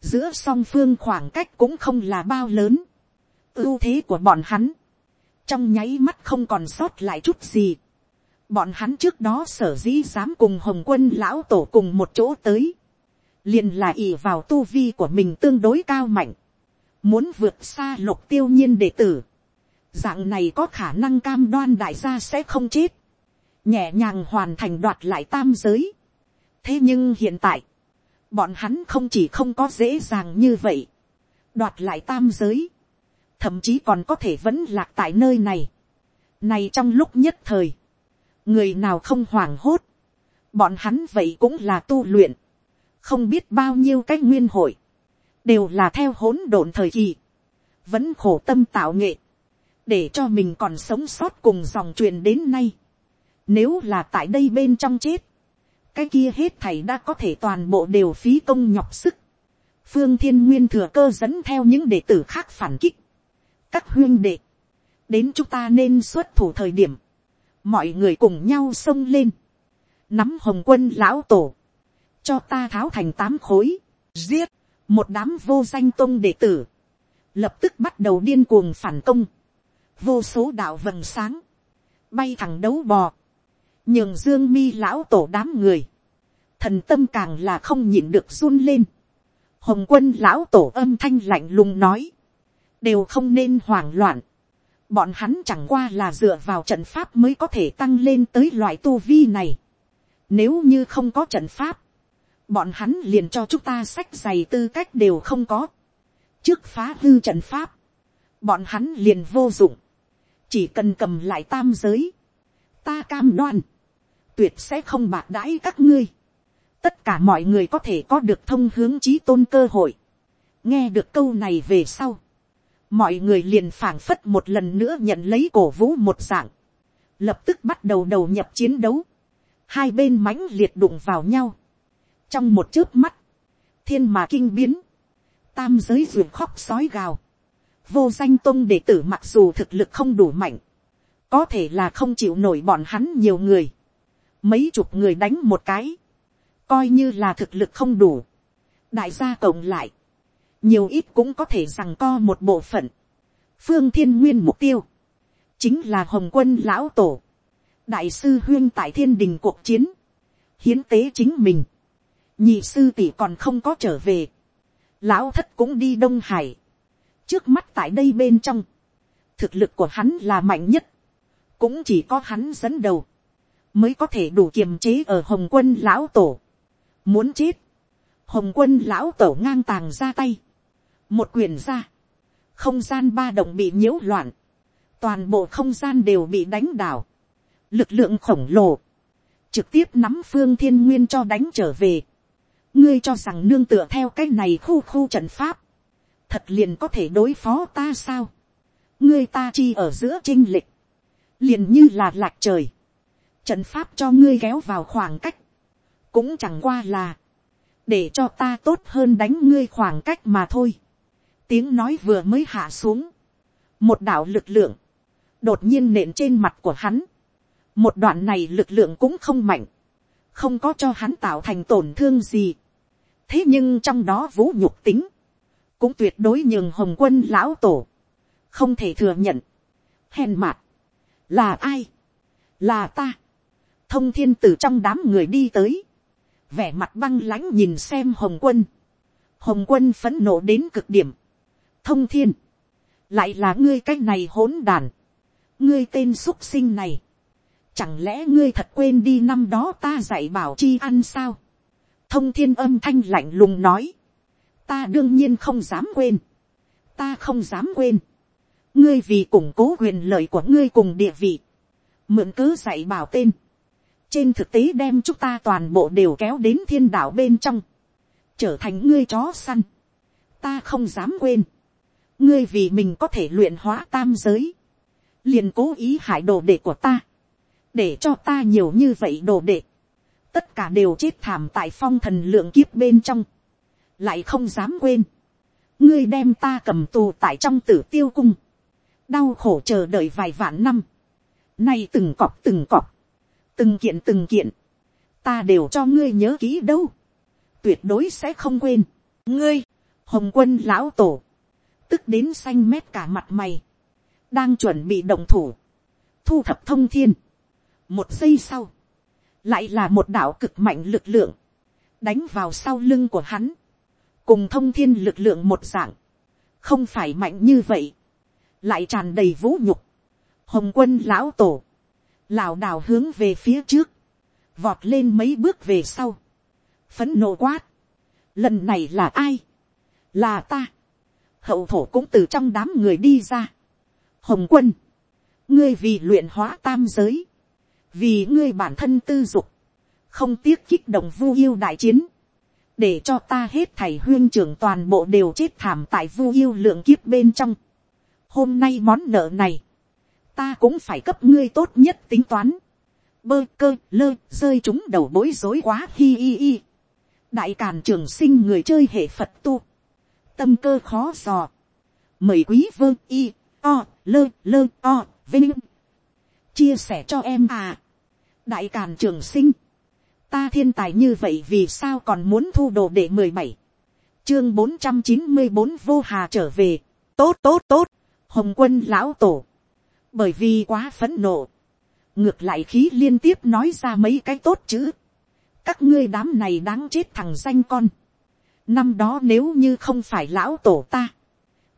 giữa song phương khoảng cách cũng không là bao lớn, ưu thế của bọn hắn, trong nháy mắt không còn sót lại chút gì. bọn hắn trước đó sở dĩ dám cùng hồng quân lão tổ cùng một chỗ tới, liền là ì vào tu vi của mình tương đối cao mạnh, muốn vượt xa lục tiêu nhiên đệ tử, dạng này có khả năng cam đoan đại gia sẽ không chết, nhẹ nhàng hoàn thành đoạt lại tam giới. thế nhưng hiện tại, bọn hắn không chỉ không có dễ dàng như vậy, đoạt lại tam giới, thậm chí còn có thể vẫn lạc tại nơi này. này trong lúc nhất thời, người nào không hoảng hốt, bọn hắn vậy cũng là tu luyện, không biết bao nhiêu cái nguyên hội, đều là theo hỗn độn thời kỳ, vẫn khổ tâm tạo nghệ, để cho mình còn sống sót cùng dòng truyền đến nay. Nếu là tại đây bên trong chết, cái kia hết thầy đã có thể toàn bộ đều phí công nhọc sức. Phương Thiên Nguyên thừa cơ dẫn theo những đệ tử khác phản kích. Các huyên đệ, đến chúng ta nên xuất thủ thời điểm. Mọi người cùng nhau xông lên. Nắm hồng quân lão tổ. Cho ta tháo thành tám khối. Giết, một đám vô danh tông đệ tử. Lập tức bắt đầu điên cuồng phản công. Vô số đạo vầng sáng. Bay thẳng đấu bò nhường dương mi lão tổ đám người, thần tâm càng là không nhịn được run lên. hồng quân lão tổ âm thanh lạnh lùng nói, đều không nên hoảng loạn. bọn hắn chẳng qua là dựa vào trận pháp mới có thể tăng lên tới loại tu vi này. nếu như không có trận pháp, bọn hắn liền cho chúng ta sách giày tư cách đều không có. trước phá hư trận pháp, bọn hắn liền vô dụng, chỉ cần cầm lại tam giới, ta cam đoan, tuyệt sẽ không bạc đãi các ngươi. tất cả mọi người có thể có được thông hướng trí tôn cơ hội. nghe được câu này về sau. mọi người liền phảng phất một lần nữa nhận lấy cổ vũ một dạng. lập tức bắt đầu đầu nhập chiến đấu. hai bên mãnh liệt đụng vào nhau trong một chớp mắt, thiên mà kinh biến, tam giới ruột khóc sói gào. vô danh tôn đệ tử mặc dù thực lực không đủ mạnh, có thể là không chịu nổi bọn hắn nhiều người. Mấy chục người đánh một cái, coi như là thực lực không đủ, đại gia cộng lại, nhiều ít cũng có thể rằng co một bộ phận, phương thiên nguyên mục tiêu, chính là hồng quân lão tổ, đại sư huyên tại thiên đình cuộc chiến, hiến tế chính mình, nhị sư tỷ còn không có trở về, lão thất cũng đi đông hải, trước mắt tại đây bên trong, thực lực của hắn là mạnh nhất, cũng chỉ có hắn dẫn đầu, mới có thể đủ kiềm chế ở hồng quân lão tổ. Muốn chết, hồng quân lão tổ ngang tàng ra tay, một quyền ra, không gian ba động bị nhiễu loạn, toàn bộ không gian đều bị đánh đảo, lực lượng khổng lồ, trực tiếp nắm phương thiên nguyên cho đánh trở về ngươi cho rằng nương tựa theo cái này khu khu trận pháp, thật liền có thể đối phó ta sao. ngươi ta chi ở giữa trinh lịch, liền như là lạc trời, trận pháp cho ngươi kéo vào khoảng cách, cũng chẳng qua là, để cho ta tốt hơn đánh ngươi khoảng cách mà thôi. tiếng nói vừa mới hạ xuống, một đạo lực lượng, đột nhiên nện trên mặt của hắn. một đoạn này lực lượng cũng không mạnh, không có cho hắn tạo thành tổn thương gì thế nhưng trong đó vũ nhục tính, cũng tuyệt đối nhường hồng quân lão tổ, không thể thừa nhận. hèn mặt, là ai, là ta, thông thiên từ trong đám người đi tới, vẻ mặt băng lãnh nhìn xem hồng quân, hồng quân phấn nộ đến cực điểm, thông thiên, lại là ngươi cái này hỗn đàn, ngươi tên x sinh này, chẳng lẽ ngươi thật quên đi năm đó ta dạy bảo chi ăn sao, thông thiên âm thanh lạnh lùng nói, ta đương nhiên không dám quên, ta không dám quên, ngươi vì củng cố quyền lợi của ngươi cùng địa vị, mượn cứ dạy bảo tên, trên thực tế đem chúng ta toàn bộ đều kéo đến thiên đạo bên trong, trở thành ngươi chó săn, ta không dám quên, ngươi vì mình có thể luyện hóa tam giới, liền cố ý hại đồ đệ của ta, để cho ta nhiều như vậy đồ đệ, tất cả đều chết thảm tại phong thần lượng kiếp bên trong, lại không dám quên, ngươi đem ta cầm tù tại trong tử tiêu cung, đau khổ chờ đợi vài vạn năm, nay từng cọp từng cọp, từng kiện từng kiện, ta đều cho ngươi nhớ kỹ đâu, tuyệt đối sẽ không quên, ngươi, hồng quân lão tổ, tức đến xanh mét cả mặt mày, đang chuẩn bị động thủ, thu thập thông thiên, một giây sau, lại là một đạo cực mạnh lực lượng, đánh vào sau lưng của hắn, cùng thông thiên lực lượng một dạng, không phải mạnh như vậy, lại tràn đầy vũ nhục, hồng quân lão tổ, lảo đảo hướng về phía trước, vọt lên mấy bước về sau, phấn nộ quát, lần này là ai, là ta, hậu thổ cũng từ trong đám người đi ra, hồng quân, ngươi vì luyện hóa tam giới, vì ngươi bản thân tư dục, không tiếc kích động vu yêu đại chiến, để cho ta hết thầy huyên trưởng toàn bộ đều chết thảm tại vu yêu lượng kiếp bên trong. hôm nay món nợ này, ta cũng phải cấp ngươi tốt nhất tính toán. bơ cơ lơ rơi chúng đầu bối rối quá hi hi hi. đại càn trường sinh người chơi hệ phật tu. tâm cơ khó dò. mời quý vơ y o lơ lơ o vinh chia sẻ cho em à. đại càn trường sinh. ta thiên tài như vậy vì sao còn muốn thu đồ để mười bảy. chương bốn trăm chín mươi bốn vô hà trở về. tốt tốt tốt. hồng quân lão tổ bởi vì quá phấn nộ, ngược lại khí liên tiếp nói ra mấy cái tốt chữ, các ngươi đám này đáng chết thằng danh con, năm đó nếu như không phải lão tổ ta,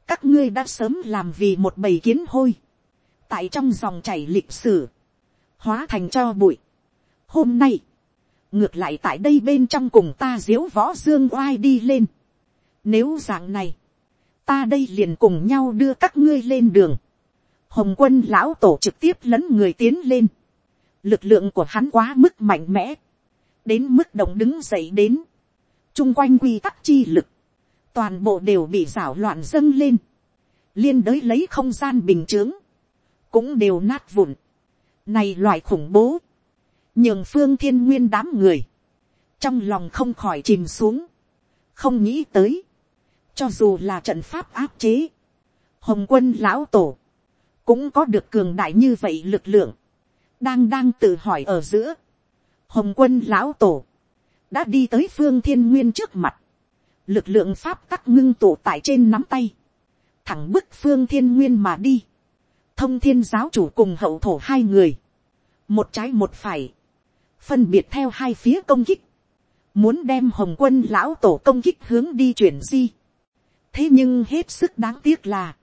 các ngươi đã sớm làm vì một bầy kiến hôi, tại trong dòng chảy lịch sử, hóa thành cho bụi. Hôm nay, ngược lại tại đây bên trong cùng ta diếu võ dương oai đi lên. Nếu dạng này, ta đây liền cùng nhau đưa các ngươi lên đường. Hồng quân lão tổ trực tiếp lấn người tiến lên, lực lượng của hắn quá mức mạnh mẽ, đến mức động đứng dậy đến, chung quanh quy tắc chi lực, toàn bộ đều bị rảo loạn dâng lên, liên đới lấy không gian bình trướng cũng đều nát vụn, này loại khủng bố, nhường phương thiên nguyên đám người, trong lòng không khỏi chìm xuống, không nghĩ tới, cho dù là trận pháp áp chế, hồng quân lão tổ, cũng có được cường đại như vậy lực lượng, đang đang tự hỏi ở giữa, hồng quân lão tổ, đã đi tới phương thiên nguyên trước mặt, lực lượng pháp tắc ngưng tụ tại trên nắm tay, thẳng bức phương thiên nguyên mà đi, thông thiên giáo chủ cùng hậu thổ hai người, một trái một phải, phân biệt theo hai phía công kích, muốn đem hồng quân lão tổ công kích hướng đi chuyển di. thế nhưng hết sức đáng tiếc là,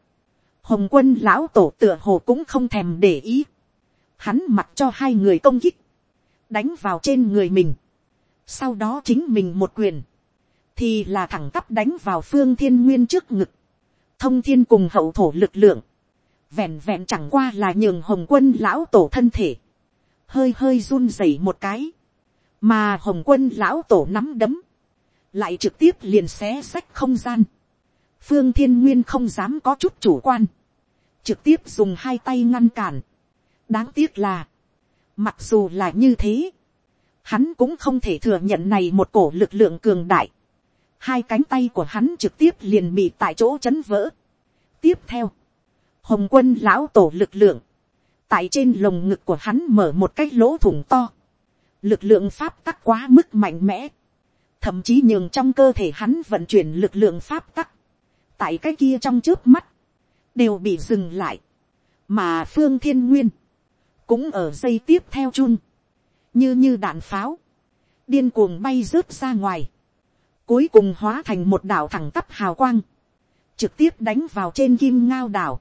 hồng quân lão tổ tựa hồ cũng không thèm để ý, hắn mặc cho hai người công kích, đánh vào trên người mình, sau đó chính mình một quyền, thì là thẳng tắp đánh vào phương thiên nguyên trước ngực, thông thiên cùng hậu thổ lực lượng, vẹn vẹn chẳng qua là nhường hồng quân lão tổ thân thể, hơi hơi run rẩy một cái, mà hồng quân lão tổ nắm đấm, lại trực tiếp liền xé sách không gian, phương thiên nguyên không dám có chút chủ quan, trực tiếp dùng hai tay ngăn cản. đáng tiếc là, mặc dù là như thế, hắn cũng không thể thừa nhận này một cổ lực lượng cường đại, hai cánh tay của hắn trực tiếp liền bị tại chỗ chấn vỡ. tiếp theo, hồng quân lão tổ lực lượng, tại trên lồng ngực của hắn mở một cái lỗ thủng to, lực lượng pháp tắc quá mức mạnh mẽ, thậm chí nhường trong cơ thể hắn vận chuyển lực lượng pháp tắc, tại cái kia trong trước mắt, đều bị dừng lại, mà phương thiên nguyên, cũng ở dây tiếp theo chun, như như đạn pháo, điên cuồng bay rớt ra ngoài, cuối cùng hóa thành một đảo thẳng tắp hào quang, trực tiếp đánh vào trên kim ngao đảo,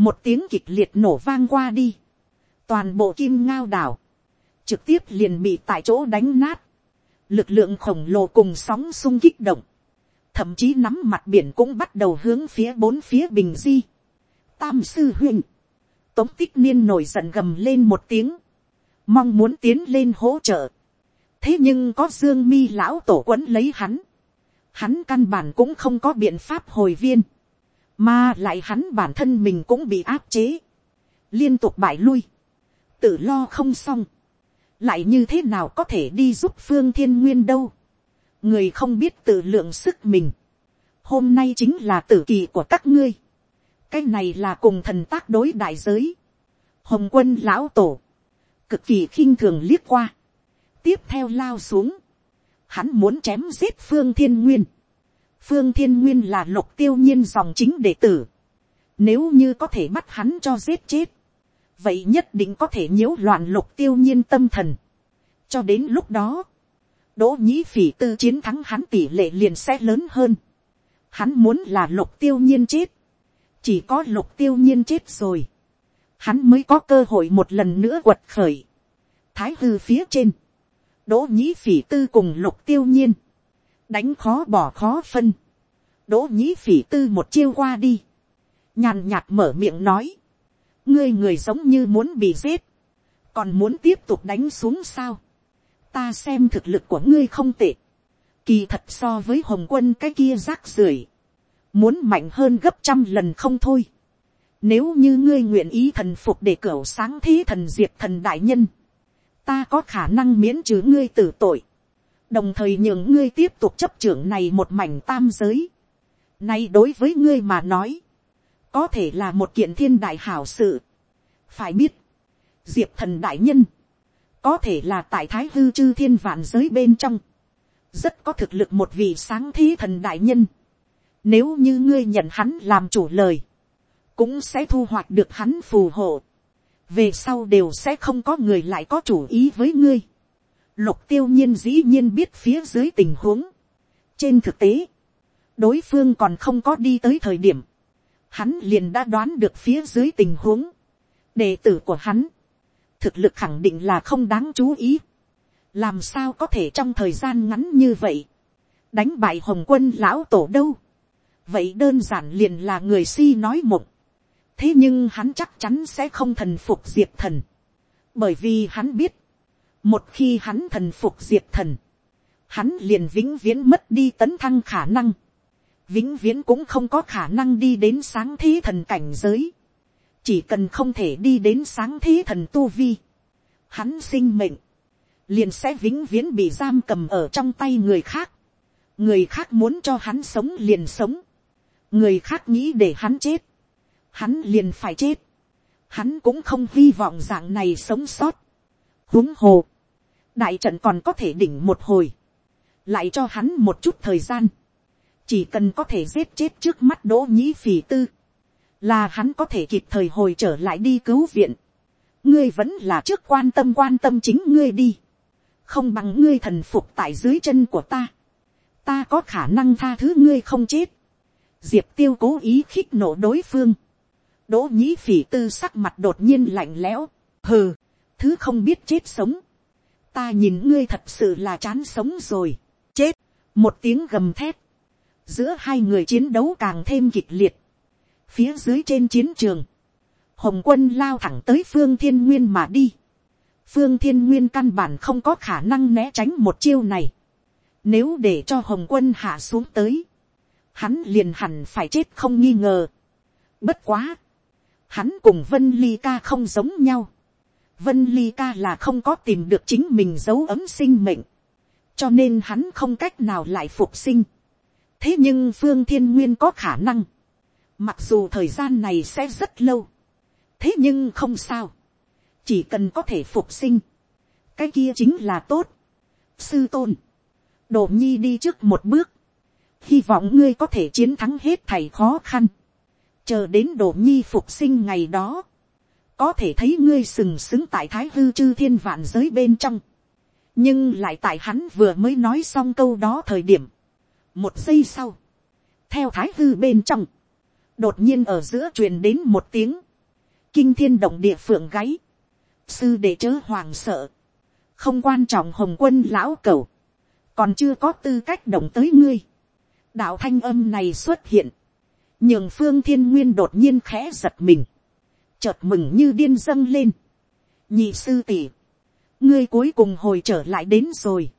một tiếng kịch liệt nổ vang qua đi, toàn bộ kim ngao đảo, trực tiếp liền bị tại chỗ đánh nát, lực lượng khổng lồ cùng sóng sung kích động, thậm chí nắm mặt biển cũng bắt đầu hướng phía bốn phía bình di. Tam sư huynh, tống tích niên nổi giận gầm lên một tiếng, mong muốn tiến lên hỗ trợ. thế nhưng có dương mi lão tổ quấn lấy hắn, hắn căn bản cũng không có biện pháp hồi viên, mà lại hắn bản thân mình cũng bị áp chế, liên tục bại lui, tự lo không xong, lại như thế nào có thể đi giúp phương thiên nguyên đâu, người không biết tự lượng sức mình, hôm nay chính là tử kỳ của các ngươi, cái này là cùng thần tác đối đại giới, hồng quân lão tổ, cực kỳ khinh thường liếc qua, tiếp theo lao xuống, hắn muốn chém giết phương thiên nguyên, phương thiên nguyên là lục tiêu nhiên dòng chính đệ tử, nếu như có thể bắt hắn cho giết chết, vậy nhất định có thể nhiễu loạn lục tiêu nhiên tâm thần. cho đến lúc đó, đỗ nhĩ phỉ tư chiến thắng hắn tỷ lệ liền sẽ lớn hơn. hắn muốn là lục tiêu nhiên chết, chỉ có lục tiêu nhiên chết rồi, hắn mới có cơ hội một lần nữa quật khởi. thái hư phía trên, đỗ nhĩ phỉ tư cùng lục tiêu nhiên, đánh khó bỏ khó phân, đỗ nhĩ phỉ tư một chiêu qua đi, nhàn nhạt mở miệng nói, ngươi người giống như muốn bị giết, còn muốn tiếp tục đánh xuống sao, ta xem thực lực của ngươi không tệ, kỳ thật so với hồng quân cái kia rác rưởi, muốn mạnh hơn gấp trăm lần không thôi. Nếu như ngươi nguyện ý thần phục để cửa sáng thế thần diệt thần đại nhân, ta có khả năng miễn trừ ngươi tử tội, đồng thời nhường ngươi tiếp tục chấp trưởng này một mảnh tam giới. Nay đối với ngươi mà nói, có thể là một kiện thiên đại hảo sự. phải biết, diệp thần đại nhân, có thể là tại thái hư chư thiên vạn giới bên trong, rất có thực lực một vị sáng thế thần đại nhân. Nếu như ngươi nhận hắn làm chủ lời, cũng sẽ thu hoạch được hắn phù hộ. về sau đều sẽ không có người lại có chủ ý với ngươi. Lục tiêu nhiên dĩ nhiên biết phía dưới tình huống. trên thực tế, đối phương còn không có đi tới thời điểm, hắn liền đã đoán được phía dưới tình huống. đệ tử của hắn, thực lực khẳng định là không đáng chú ý. làm sao có thể trong thời gian ngắn như vậy, đánh bại hồng quân lão tổ đâu. vậy đơn giản liền là người si nói mộng. thế nhưng hắn chắc chắn sẽ không thần phục diệp thần. bởi vì hắn biết, một khi hắn thần phục diệt thần, hắn liền vĩnh viễn mất đi tấn thăng khả năng vĩnh viễn cũng không có khả năng đi đến sáng thế thần cảnh giới. chỉ cần không thể đi đến sáng thế thần tu vi. hắn sinh mệnh, liền sẽ vĩnh viễn bị giam cầm ở trong tay người khác. người khác muốn cho hắn sống liền sống. người khác nghĩ để hắn chết. hắn liền phải chết. hắn cũng không hy vọng dạng này sống sót huống hồ, đại trận còn có thể đỉnh một hồi. lại cho hắn một chút thời gian chỉ cần có thể giết chết trước mắt đỗ nhĩ phì tư, là hắn có thể kịp thời hồi trở lại đi cứu viện. ngươi vẫn là trước quan tâm quan tâm chính ngươi đi, không bằng ngươi thần phục tại dưới chân của ta, ta có khả năng tha thứ ngươi không chết. diệp tiêu cố ý khích nổ đối phương, đỗ nhĩ phỉ tư sắc mặt đột nhiên lạnh lẽo, hừ, thứ không biết chết sống, ta nhìn ngươi thật sự là chán sống rồi, chết, một tiếng gầm thét, giữa hai người chiến đấu càng thêm kịch liệt. phía dưới trên chiến trường, hồng quân lao thẳng tới phương thiên nguyên mà đi. phương thiên nguyên căn bản không có khả năng né tránh một chiêu này. nếu để cho hồng quân hạ xuống tới, hắn liền hẳn phải chết không nghi ngờ. bất quá, hắn cùng vân ly ca không giống nhau vân ly ca là không có tìm được chính mình dấu ấm sinh mệnh, cho nên hắn không cách nào lại phục sinh. Thế nhưng phương thiên nguyên có khả năng, mặc dù thời gian này sẽ rất lâu, thế nhưng không sao, chỉ cần có thể phục sinh, cái kia chính là tốt. sư tôn, đồ nhi đi trước một bước, hy vọng ngươi có thể chiến thắng hết thầy khó khăn, chờ đến đồ nhi phục sinh ngày đó, có thể thấy ngươi sừng sững tại thái hư chư thiên vạn giới bên trong, nhưng lại tại hắn vừa mới nói xong câu đó thời điểm, một giây sau, theo thái hư bên trong, đột nhiên ở giữa truyền đến một tiếng, kinh thiên động địa phượng gáy, sư để chớ hoàng sợ, không quan trọng hồng quân lão cầu, còn chưa có tư cách động tới ngươi. đạo thanh âm này xuất hiện, nhường phương thiên nguyên đột nhiên khẽ giật mình, chợt mừng như điên dâng lên. nhị sư tỷ, ngươi cuối cùng hồi trở lại đến rồi.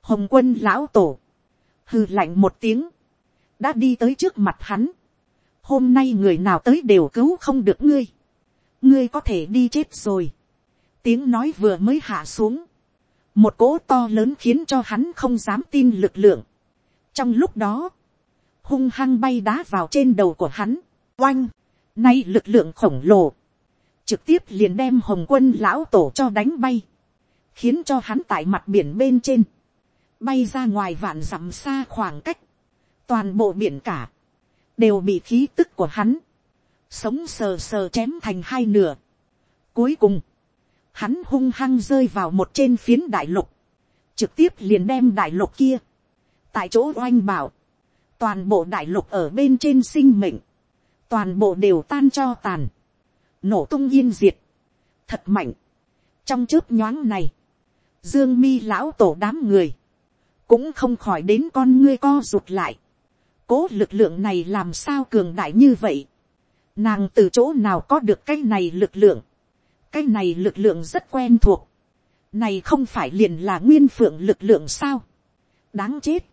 hồng quân lão tổ, hừ lạnh một tiếng, đã đi tới trước mặt hắn. hôm nay người nào tới đều cứu không được ngươi. ngươi có thể đi chết rồi. tiếng nói vừa mới hạ xuống. một cỗ to lớn khiến cho hắn không dám tin lực lượng. trong lúc đó, hung hăng bay đá vào trên đầu của hắn. oanh, nay lực lượng khổng lồ, trực tiếp liền đem hồng quân lão tổ cho đánh bay, khiến cho hắn tại mặt biển bên trên, bay ra ngoài vạn dặm xa khoảng cách, toàn bộ biển cả, đều bị khí tức của hắn, sống sờ sờ chém thành hai nửa. Cuối cùng, hắn hung hăng rơi vào một trên phiến đại lục, trực tiếp liền đem đại lục kia, tại chỗ oanh bảo, toàn bộ đại lục ở bên trên sinh mệnh, toàn bộ đều tan cho tàn, nổ tung yên diệt, thật mạnh, trong chớp nhoáng này, dương mi lão tổ đám người, cũng không khỏi đến con ngươi co rụt lại, cố lực lượng này làm sao cường đại như vậy, nàng từ chỗ nào có được cái này lực lượng, cái này lực lượng rất quen thuộc, này không phải liền là nguyên phượng lực lượng sao, đáng chết,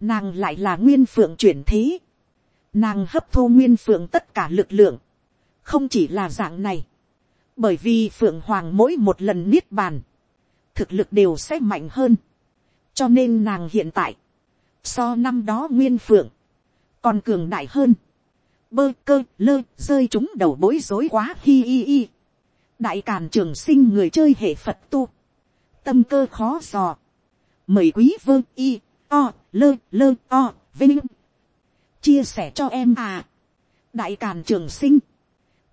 nàng lại là nguyên phượng chuyển thế, nàng hấp thu nguyên phượng tất cả lực lượng, không chỉ là dạng này, bởi vì phượng hoàng mỗi một lần niết bàn, thực lực đều sẽ mạnh hơn, cho nên nàng hiện tại, so năm đó nguyên phượng, còn cường đại hơn, bơ cơ lơ rơi chúng đầu bối rối quá hi hi hi, đại càn trường sinh người chơi hệ phật tu, tâm cơ khó dò, mời quý vơ y o lơ lơ o vinh chia sẻ cho em à. Đại càn trường sinh.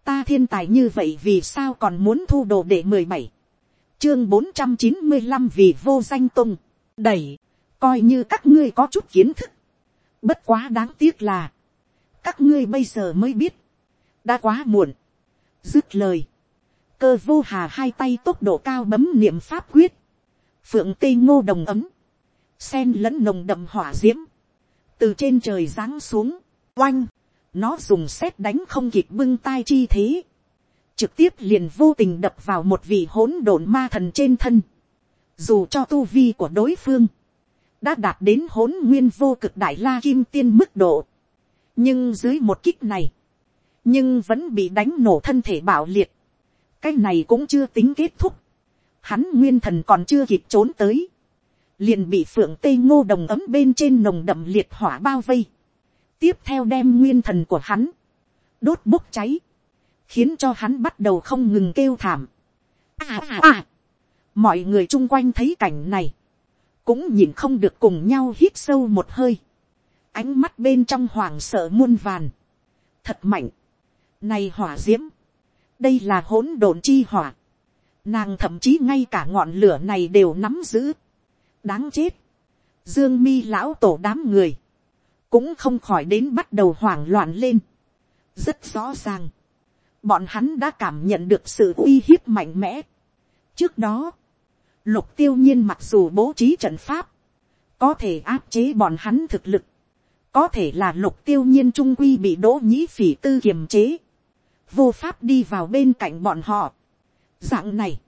Ta thiên tài như vậy vì sao còn muốn thu đồ để mười bảy? Chương bốn trăm chín mươi năm vì vô danh tung đẩy, coi như các ngươi có chút kiến thức. Bất quá đáng tiếc là, các ngươi bây giờ mới biết. Đã quá muộn. Dứt lời. Cơ vô hà hai tay tốc độ cao bấm niệm pháp quyết. Phượng tây ngô đồng ấm. Sen lẫn nồng đậm hỏa d i ễ m từ trên trời giáng xuống, oanh, nó dùng xét đánh không kịp bưng tai chi thế, trực tiếp liền vô tình đập vào một vị hỗn độn ma thần trên thân, dù cho tu vi của đối phương, đã đạt đến hỗn nguyên vô cực đại la kim tiên mức độ, nhưng dưới một kích này, nhưng vẫn bị đánh nổ thân thể bạo liệt, cái này cũng chưa tính kết thúc, hắn nguyên thần còn chưa kịp trốn tới, liền bị phượng tây ngô đồng ấm bên trên nồng đậm liệt hỏa bao vây, tiếp theo đem nguyên thần của hắn, đốt bốc cháy, khiến cho hắn bắt đầu không ngừng kêu thảm. À, à, à. mọi người chung quanh thấy cảnh này, cũng nhìn không được cùng nhau hít sâu một hơi, ánh mắt bên trong hoảng sợ muôn vàn, thật mạnh, này hỏa d i ễ m đây là hỗn độn chi hỏa, nàng thậm chí ngay cả ngọn lửa này đều nắm giữ, đáng chết, dương mi lão tổ đám người, cũng không khỏi đến bắt đầu hoảng loạn lên. rất rõ ràng, bọn hắn đã cảm nhận được sự uy hiếp mạnh mẽ. trước đó, lục tiêu nhiên mặc dù bố trí trận pháp, có thể áp chế bọn hắn thực lực, có thể là lục tiêu nhiên trung quy bị đỗ nhĩ phỉ tư kiềm chế, vô pháp đi vào bên cạnh bọn họ. dạng này,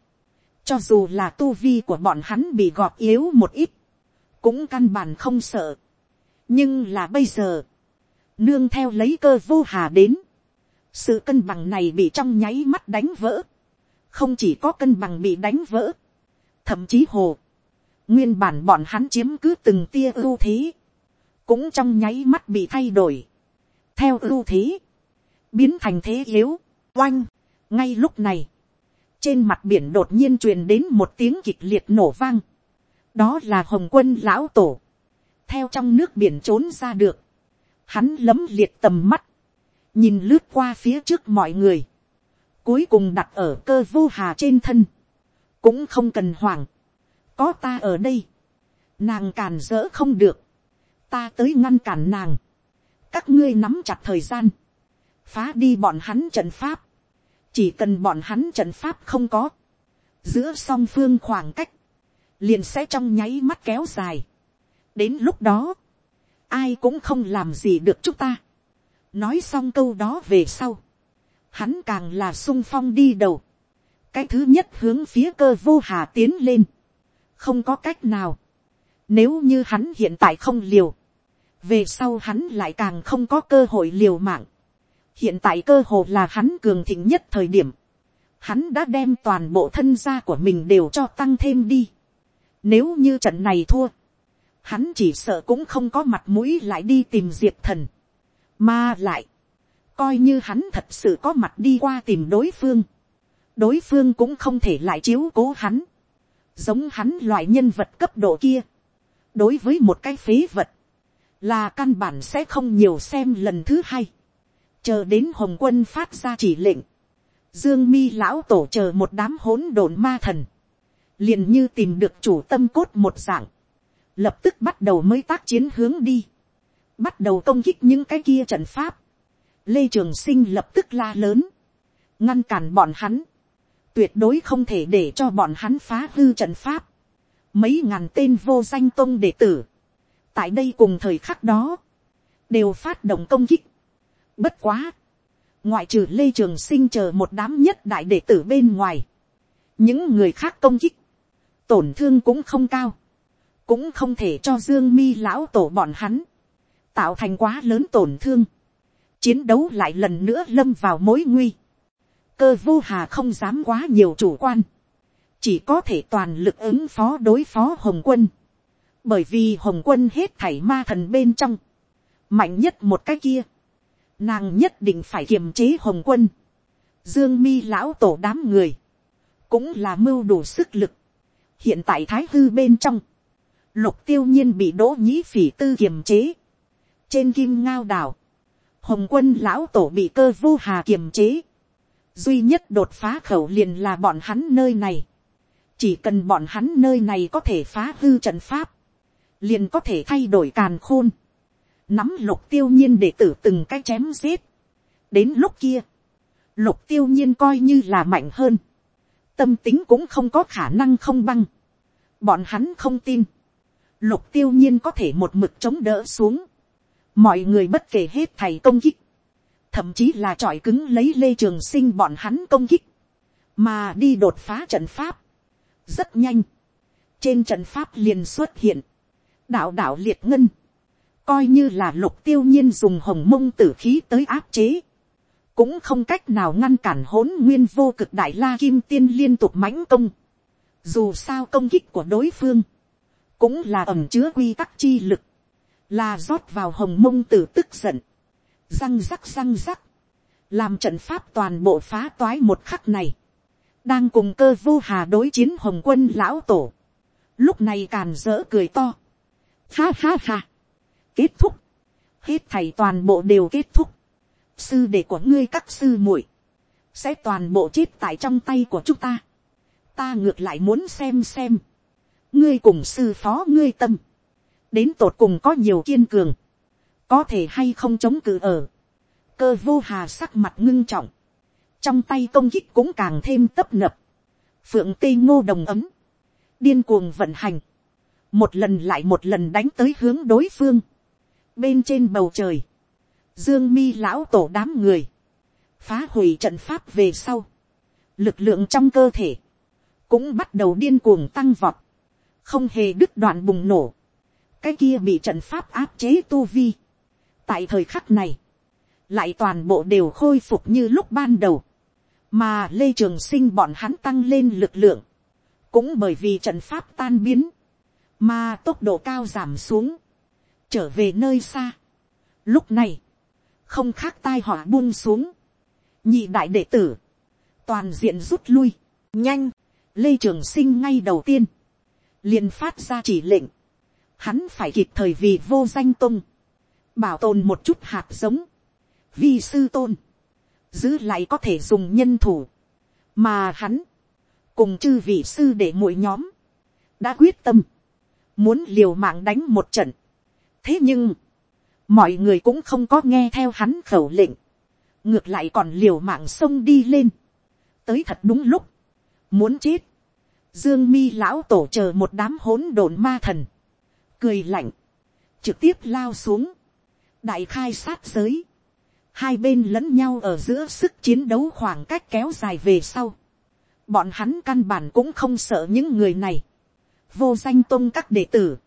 cho dù là tu vi của bọn hắn bị gọt yếu một ít. Cũng căn bản không sợ. Nhưng là bây giờ. Nương theo lấy cơ vô hà đến. Sự cân bằng này bị trong nháy mắt đánh vỡ. Không chỉ có cân bằng bị đánh vỡ. Thậm chí hồ. Nguyên bản bọn hắn chiếm cứ từng tia ưu thế. cũng trong nháy mắt bị thay đổi, theo ưu thế, biến thành thế yếu, oanh, ngay lúc này, trên mặt biển đột nhiên truyền đến một tiếng kịch liệt nổ vang, đó là hồng quân lão tổ, theo trong nước biển trốn ra được, hắn lấm liệt tầm mắt, nhìn lướt qua phía trước mọi người, cuối cùng đặt ở cơ vô hà trên thân, cũng không cần hoảng, có ta ở đây, nàng càn dỡ không được, ta tới ngăn cản nàng, các ngươi nắm chặt thời gian, phá đi bọn hắn trận pháp, chỉ cần bọn hắn trận pháp không có, giữa song phương khoảng cách, liền sẽ trong nháy mắt kéo dài. đến lúc đó, ai cũng không làm gì được chúng ta. nói xong câu đó về sau, hắn càng là sung phong đi đầu, cái thứ nhất hướng phía cơ vô hà tiến lên, không có cách nào, nếu như hắn hiện tại không liều, về sau hắn lại càng không có cơ hội liều mạng, hiện tại cơ hồ là hắn cường thịnh nhất thời điểm, hắn đã đem toàn bộ thân gia của mình đều cho tăng thêm đi. Nếu như trận này thua, hắn chỉ sợ cũng không có mặt mũi lại đi tìm diệp thần, mà lại, coi như hắn thật sự có mặt đi qua tìm đối phương, đối phương cũng không thể lại chiếu cố hắn, giống hắn loại nhân vật cấp độ kia, đối với một cái phế vật, là căn bản sẽ không nhiều xem lần thứ hai, chờ đến hồng quân phát ra chỉ lệnh, dương mi lão tổ chờ một đám hỗn độn ma thần, liền như tìm được chủ tâm cốt một dạng, lập tức bắt đầu mới tác chiến hướng đi, bắt đầu công kích những cái kia trận pháp, lê trường sinh lập tức la lớn, ngăn cản bọn hắn, tuyệt đối không thể để cho bọn hắn phá hư trận pháp, mấy ngàn tên vô danh tôn đệ tử, tại đây cùng thời khắc đó, đều phát động công kích, bất quá, ngoại trừ lê trường sinh chờ một đám nhất đại đệ tử bên ngoài, những người khác công kích, tổn thương cũng không cao, cũng không thể cho dương mi lão tổ bọn hắn, tạo thành quá lớn tổn thương, chiến đấu lại lần nữa lâm vào mối nguy, cơ vô hà không dám quá nhiều chủ quan, chỉ có thể toàn lực ứng phó đối phó hồng quân, bởi vì hồng quân hết thảy ma thần bên trong, mạnh nhất một cái kia, nàng nhất định phải kiềm chế hồng quân, dương mi lão tổ đám người, cũng là mưu đủ sức lực, hiện tại thái hư bên trong, lục tiêu nhiên bị đỗ nhĩ phỉ tư kiềm chế, trên kim ngao đảo, hồng quân lão tổ bị cơ vô hà kiềm chế, duy nhất đột phá khẩu liền là bọn hắn nơi này, chỉ cần bọn hắn nơi này có thể phá hư trận pháp, liền có thể thay đổi càn khôn, nắm lục tiêu nhiên để tử từng cái chém giết. đến lúc kia, lục tiêu nhiên coi như là mạnh hơn, tâm tính cũng không có khả năng không băng, bọn hắn không tin, lục tiêu nhiên có thể một mực chống đỡ xuống, mọi người bất kể hết thầy công kích, thậm chí là trọi cứng lấy lê trường sinh bọn hắn công kích, mà đi đột phá trận pháp, rất nhanh, trên trận pháp liền xuất hiện, đạo đạo liệt ngân, coi như là lục tiêu nhiên dùng hồng mông tử khí tới áp chế, cũng không cách nào ngăn cản hỗn nguyên vô cực đại la kim tiên liên tục mãnh công. Dù sao công kích của đối phương, cũng là ẩm chứa quy tắc chi lực, là rót vào hồng mông tử tức giận, răng rắc răng rắc, làm trận pháp toàn bộ phá toái một khắc này, đang cùng cơ vô hà đối chiến hồng quân lão tổ, lúc này càn dỡ cười to, ha ha ha, kết thúc, hết thầy toàn bộ đều kết thúc, sư đệ của ngươi các sư muội, sẽ toàn bộ chết tại trong tay của chúng ta, ta ngược lại muốn xem xem, ngươi cùng sư phó ngươi tâm, đến tột cùng có nhiều kiên cường, có thể hay không chống cự ở, cơ vô hà sắc mặt ngưng trọng, trong tay công kích cũng càng thêm tấp nập, phượng tây ngô đồng ấm, điên cuồng vận hành, một lần lại một lần đánh tới hướng đối phương, bên trên bầu trời, dương mi lão tổ đám người, phá hủy trận pháp về sau, lực lượng trong cơ thể, cũng bắt đầu điên cuồng tăng vọt, không hề đứt đoạn bùng nổ, cái kia bị trận pháp áp chế tu vi. tại thời khắc này, lại toàn bộ đều khôi phục như lúc ban đầu, mà lê trường sinh bọn hắn tăng lên lực lượng, cũng bởi vì trận pháp tan biến, mà tốc độ cao giảm xuống, trở về nơi xa. Lúc này, không khác tai họa buông xuống, nhị đại đệ tử, toàn diện rút lui, nhanh, lê trường sinh ngay đầu tiên, liền phát ra chỉ lệnh, hắn phải kịp thời vì vô danh tung, bảo tồn một chút hạt giống, vi sư tôn, giữ lại có thể dùng nhân thủ, mà hắn, cùng chư vị sư để mỗi nhóm, đã quyết tâm, muốn liều mạng đánh một trận thế nhưng, mọi người cũng không có nghe theo hắn khẩu lệnh, ngược lại còn liều mạng sông đi lên, tới thật đúng lúc, muốn chết, dương mi lão tổ chờ một đám hỗn độn ma thần, cười lạnh, trực tiếp lao xuống, đại khai sát giới, hai bên lẫn nhau ở giữa sức chiến đấu khoảng cách kéo dài về sau, bọn hắn căn bản cũng không sợ những người này, vô danh tôn các đệ tử,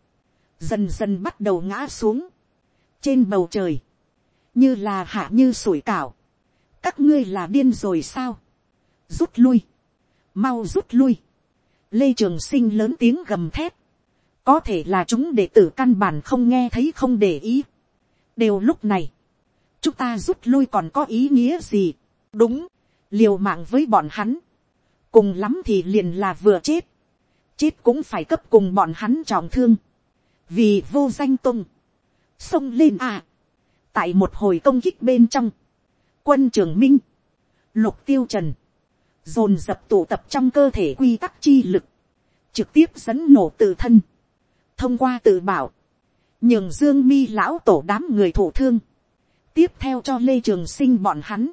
dần dần bắt đầu ngã xuống, trên bầu trời, như là hạ như sủi cảo, các ngươi là điên rồi sao, rút lui, mau rút lui, lê trường sinh lớn tiếng gầm thét, có thể là chúng đệ tử căn bản không nghe thấy không để ý, đều lúc này, chúng ta rút lui còn có ý nghĩa gì, đúng, liều mạng với bọn hắn, cùng lắm thì liền là vừa chết, chết cũng phải cấp cùng bọn hắn trọng thương, vì vô danh tung, xông lên à, tại một hồi công kích bên trong, quân trường minh, lục tiêu trần, dồn dập tụ tập trong cơ thể quy tắc chi lực, trực tiếp dẫn nổ tự thân, thông qua tự bảo, nhường dương mi lão tổ đám người thổ thương, tiếp theo cho lê trường sinh bọn hắn,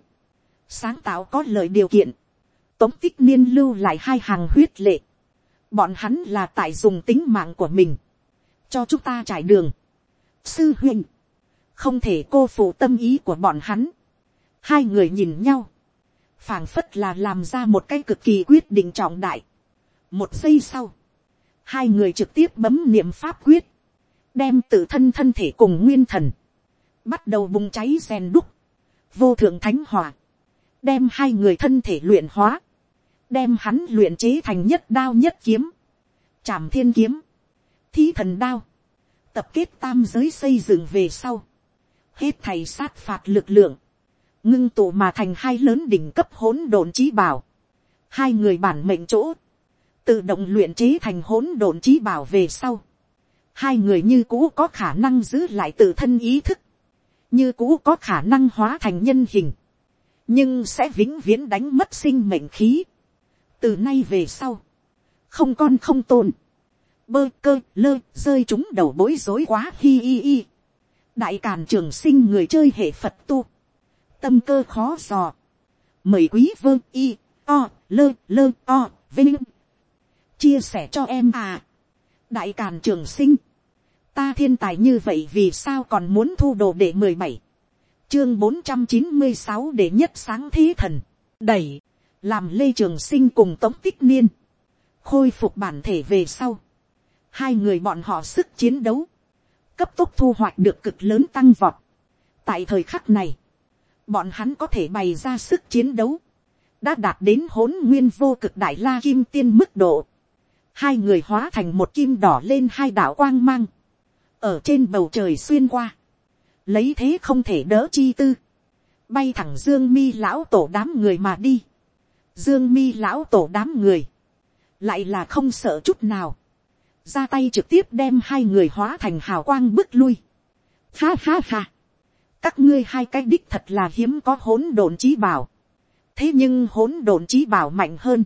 sáng tạo có lời điều kiện, tống tích niên lưu lại hai hàng huyết lệ, bọn hắn là tại dùng tính mạng của mình, cho chúng ta trải đường. sư huynh, không thể cô phụ tâm ý của bọn hắn. hai người nhìn nhau, phảng phất là làm ra một cái cực kỳ quyết định trọng đại. một giây sau, hai người trực tiếp bấm niệm pháp quyết, đem tự thân thân thể cùng nguyên thần, bắt đầu bùng cháy rèn đúc, vô thượng thánh hòa, đem hai người thân thể luyện hóa, đem hắn luyện chế thành nhất đao nhất kiếm, trảm thiên kiếm, thí thần đao, tập kết tam giới xây dựng về sau, hết thầy sát phạt lực lượng, ngưng tụ mà thành hai lớn đỉnh cấp hỗn độn trí bảo, hai người bản mệnh chỗ, tự động luyện chế thành hỗn độn trí bảo về sau, hai người như cũ có khả năng giữ lại tự thân ý thức, như cũ có khả năng hóa thành nhân hình, nhưng sẽ vĩnh viễn đánh mất sinh mệnh khí. từ nay về sau, không con không tồn, bơ cơ lơ rơi chúng đầu bối rối quá hi hi hi. đại càn trường sinh người chơi hệ phật tu, tâm cơ khó dò, mời quý vương y o lơ lơ o vinh. Chia sẻ cho em à. đại càn trường sinh, ta thiên tài như vậy vì sao còn muốn thu đồ để mười bảy, chương bốn trăm chín mươi sáu để nhất sáng thế thần, đẩy, làm lê trường sinh cùng tống tích niên, khôi phục bản thể về sau, hai người bọn họ sức chiến đấu, cấp tốc thu hoạch được cực lớn tăng vọt. tại thời khắc này, bọn hắn có thể bày ra sức chiến đấu, đã đạt đến hỗn nguyên vô cực đại la kim tiên mức độ. hai người hóa thành một kim đỏ lên hai đảo quang mang, ở trên bầu trời xuyên qua, lấy thế không thể đỡ chi tư, bay thẳng dương mi lão tổ đám người mà đi, dương mi lão tổ đám người, lại là không sợ chút nào, ra tay trực tiếp đem hai người hóa thành hào quang bước lui. Ha ha ha, các ngươi hai cái đích thật là hiếm có hỗn độn trí bảo, thế nhưng hỗn độn trí bảo mạnh hơn,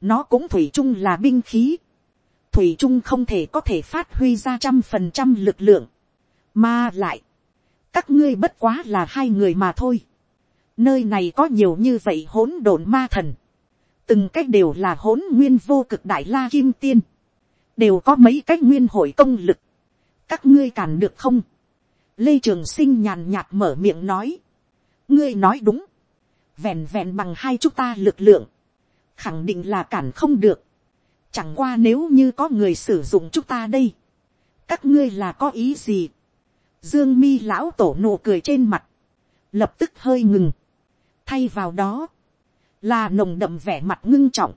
nó cũng thủy chung là binh khí, thủy chung không thể có thể phát huy ra trăm phần trăm lực lượng, mà lại, các ngươi bất quá là hai người mà thôi. Nơi này có nhiều như vậy hỗn độn ma thần, từng cách đều là hỗn nguyên vô cực đại la kim tiên, đều có mấy cách nguyên hội công lực, các ngươi cản được không, lê trường sinh nhàn nhạt mở miệng nói, ngươi nói đúng, vẹn vẹn bằng hai chúng ta lực lượng, khẳng định là cản không được, chẳng qua nếu như có người sử dụng chúng ta đây, các ngươi là có ý gì, dương mi lão tổ nụ cười trên mặt, lập tức hơi ngừng, thay vào đó, là nồng đậm vẻ mặt ngưng trọng,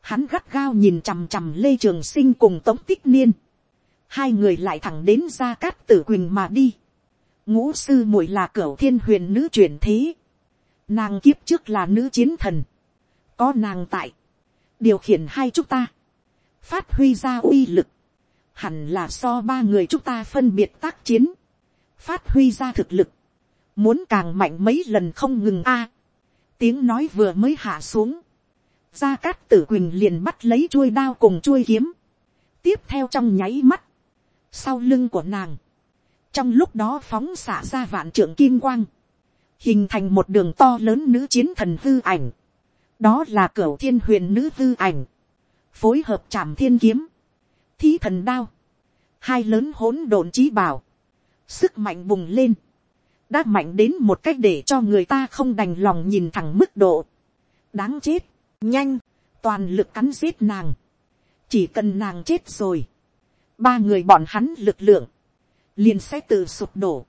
hắn gắt gao nhìn chằm chằm lê trường sinh cùng tống tích niên, hai người lại thẳng đến ra cát tử quỳnh mà đi. ngũ sư muội là cửa thiên huyền nữ truyền thế. nàng kiếp trước là nữ chiến thần. có nàng tại, điều khiển hai chúng ta, phát huy ra uy lực, hẳn là so ba người chúng ta phân biệt tác chiến, phát huy ra thực lực, muốn càng mạnh mấy lần không ngừng a. tiếng nói vừa mới hạ xuống, gia cát tử quỳnh liền bắt lấy chuôi đao cùng chuôi kiếm, tiếp theo trong nháy mắt, sau lưng của nàng, trong lúc đó phóng xả ra vạn trưởng kim quang, hình thành một đường to lớn nữ chiến thần hư ảnh, đó là cửa thiên huyền nữ hư ảnh, phối hợp trảm thiên kiếm, thí thần đao, hai lớn hỗn độn trí bảo, sức mạnh bùng lên, đã mạnh đến một cách để cho người ta không đành lòng nhìn thẳng mức độ, đáng chết, nhanh, toàn lực cắn giết nàng, chỉ cần nàng chết rồi, ba người bọn hắn lực lượng, liền sẽ tự sụp đổ.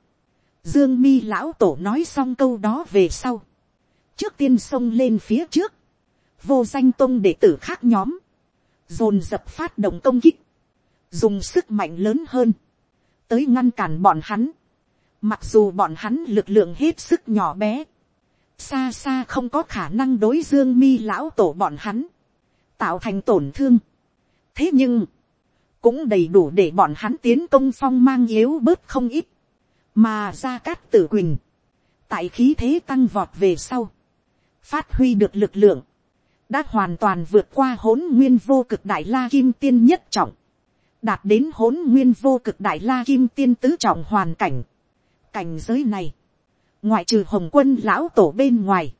Dương mi lão tổ nói xong câu đó về sau. Trước tiên xông lên phía trước. Vô danh tôn đệ tử khác nhóm. Dồn dập phát động công kích. Dùng sức mạnh lớn hơn. Tới ngăn cản bọn hắn. Mặc dù bọn hắn lực lượng hết sức nhỏ bé. Xa xa không có khả năng đối dương mi lão tổ bọn hắn. Tạo thành tổn thương. Thế nhưng cũng đầy đủ để bọn hắn tiến công phong mang yếu bớt không ít, mà ra cát tử quỳnh, tại khí thế tăng vọt về sau, phát huy được lực lượng, đã hoàn toàn vượt qua hỗn nguyên vô cực đại la kim tiên nhất trọng, đạt đến hỗn nguyên vô cực đại la kim tiên tứ trọng hoàn cảnh. Cảnh giới này, ngoại trừ hồng quân lão tổ bên ngoài,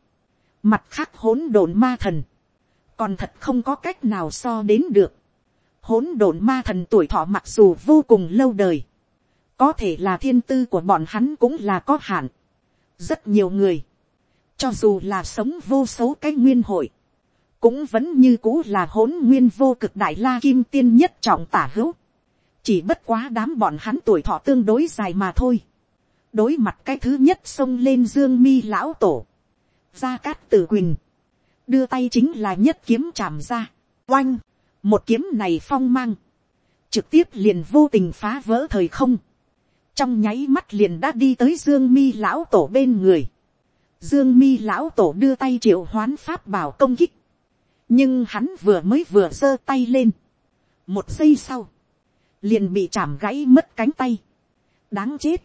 mặt khác hỗn độn ma thần, còn thật không có cách nào so đến được hỗn độn ma thần tuổi thọ mặc dù vô cùng lâu đời, có thể là thiên tư của bọn hắn cũng là có hạn. rất nhiều người, cho dù là sống vô số cái nguyên hội, cũng vẫn như cũ là hỗn nguyên vô cực đại la kim tiên nhất trọng tả hữu. chỉ bất quá đám bọn hắn tuổi thọ tương đối dài mà thôi đối mặt cái thứ nhất xông lên dương mi lão tổ, gia cát tử quỳnh, đưa tay chính là nhất kiếm chạm ra, oanh, một kiếm này phong mang, trực tiếp liền vô tình phá vỡ thời không, trong nháy mắt liền đã đi tới dương mi lão tổ bên người, dương mi lão tổ đưa tay triệu hoán pháp bảo công kích, nhưng hắn vừa mới vừa giơ tay lên, một giây sau, liền bị chạm gãy mất cánh tay, đáng chết,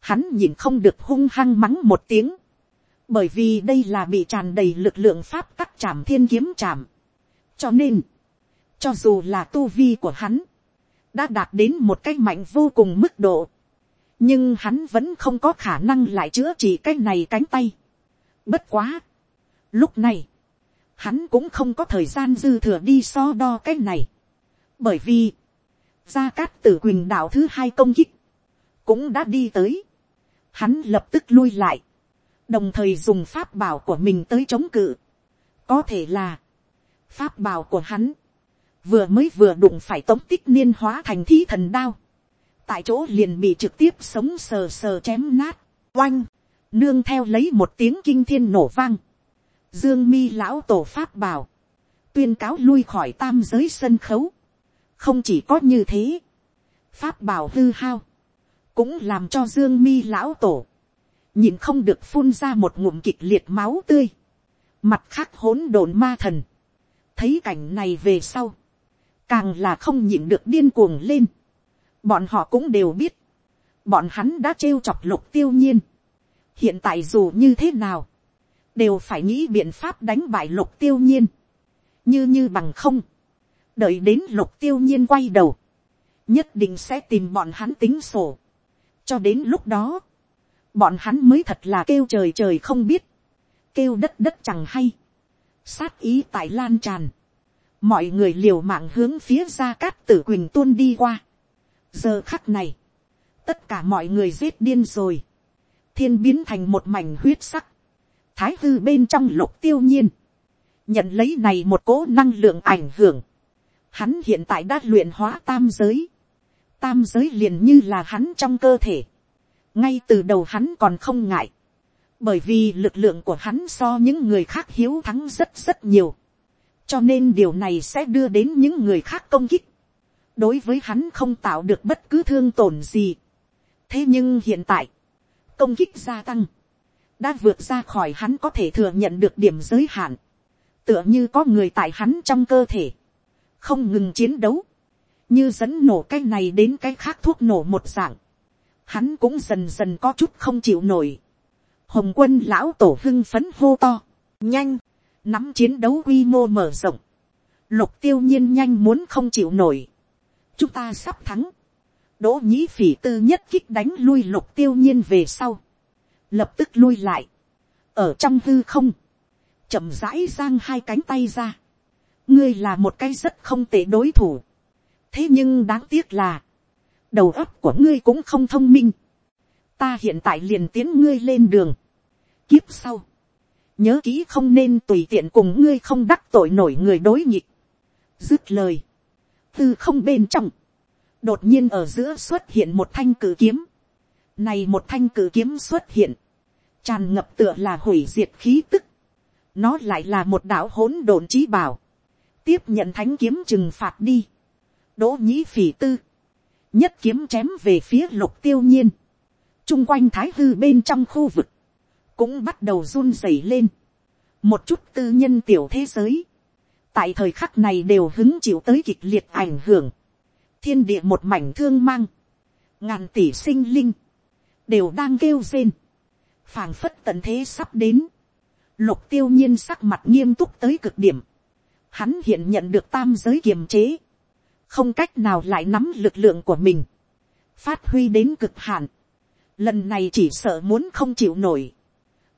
hắn nhìn không được hung hăng mắng một tiếng, bởi vì đây là bị tràn đầy lực lượng pháp tắc chạm thiên kiếm chạm, cho nên, cho dù là tu vi của hắn. Đã đạt đến một cái mạnh vô cùng mức độ. Nhưng hắn vẫn không có khả năng lại chữa trị cái này cánh tay. Bất quá. Lúc này. Hắn cũng không có thời gian dư thừa đi so đo cái này. Bởi vì. Gia Cát Tử Quỳnh đạo thứ hai công kích. Cũng đã đi tới. Hắn lập tức lui lại. Đồng thời dùng pháp bảo của mình tới chống cự. Có thể là. Pháp bảo của hắn vừa mới vừa đụng phải tống tích niên hóa thành thi thần đao, tại chỗ liền bị trực tiếp sống sờ sờ chém nát, oanh, nương theo lấy một tiếng kinh thiên nổ vang, dương mi lão tổ pháp bảo, tuyên cáo lui khỏi tam giới sân khấu, không chỉ có như thế, pháp bảo hư hao, cũng làm cho dương mi lão tổ, nhìn không được phun ra một ngụm kịch liệt máu tươi, mặt khác hỗn độn ma thần, thấy cảnh này về sau, càng là không nhịn được điên cuồng lên. bọn họ cũng đều biết, bọn hắn đã trêu chọc lục tiêu nhiên. hiện tại dù như thế nào, đều phải nghĩ biện pháp đánh bại lục tiêu nhiên. như như bằng không, đợi đến lục tiêu nhiên quay đầu, nhất định sẽ tìm bọn hắn tính sổ cho đến lúc đó, bọn hắn mới thật là kêu trời trời không biết, kêu đất đất chẳng hay, sát ý tại lan tràn, mọi người liều mạng hướng phía ra cát tử quỳnh tuôn đi qua. giờ khắc này, tất cả mọi người giết điên rồi, thiên biến thành một mảnh huyết sắc, thái hư bên trong lục tiêu nhiên, nhận lấy này một cố năng lượng ảnh hưởng, hắn hiện tại đã luyện hóa tam giới, tam giới liền như là hắn trong cơ thể, ngay từ đầu hắn còn không ngại, bởi vì lực lượng của hắn so những người khác hiếu thắng rất rất nhiều, cho nên điều này sẽ đưa đến những người khác công kích. đối với hắn không tạo được bất cứ thương tổn gì. thế nhưng hiện tại, công kích gia tăng, đã vượt ra khỏi hắn có thể thừa nhận được điểm giới hạn, tựa như có người tại hắn trong cơ thể, không ngừng chiến đấu, như dẫn nổ cái này đến cái khác thuốc nổ một dạng, hắn cũng dần dần có chút không chịu nổi. Hồng quân lão tổ hưng phấn hô to, nhanh, nắm chiến đấu quy mô mở rộng, lục tiêu nhiên nhanh muốn không chịu nổi, chúng ta sắp thắng, đỗ nhĩ phỉ tư nhất kích đánh lui lục tiêu nhiên về sau, lập tức lui lại, ở trong hư không, chậm rãi giang hai cánh tay ra, ngươi là một cái rất không tệ đối thủ, thế nhưng đáng tiếc là, đầu óc của ngươi cũng không thông minh, ta hiện tại liền tiến ngươi lên đường, kiếp sau, nhớ kỹ không nên tùy tiện cùng ngươi không đắc tội nổi người đối nghịch, dứt lời, tư không bên trong, đột nhiên ở giữa xuất hiện một thanh cử kiếm, này một thanh cử kiếm xuất hiện, tràn ngập tựa là hủy diệt khí tức, nó lại là một đạo hỗn độn trí bảo, tiếp nhận thánh kiếm trừng phạt đi, đỗ nhĩ phỉ tư, nhất kiếm chém về phía lục tiêu nhiên, chung quanh thái hư bên trong khu vực, cũng bắt đầu run rẩy lên, một chút tư nhân tiểu thế giới, tại thời khắc này đều hứng chịu tới kịch liệt ảnh hưởng, thiên địa một mảnh thương mang, ngàn tỷ sinh linh, đều đang kêu rên, phàng phất tận thế sắp đến, lục tiêu nhiên sắc mặt nghiêm túc tới cực điểm, hắn hiện nhận được tam giới kiềm chế, không cách nào lại nắm lực lượng của mình, phát huy đến cực hạn, lần này chỉ sợ muốn không chịu nổi,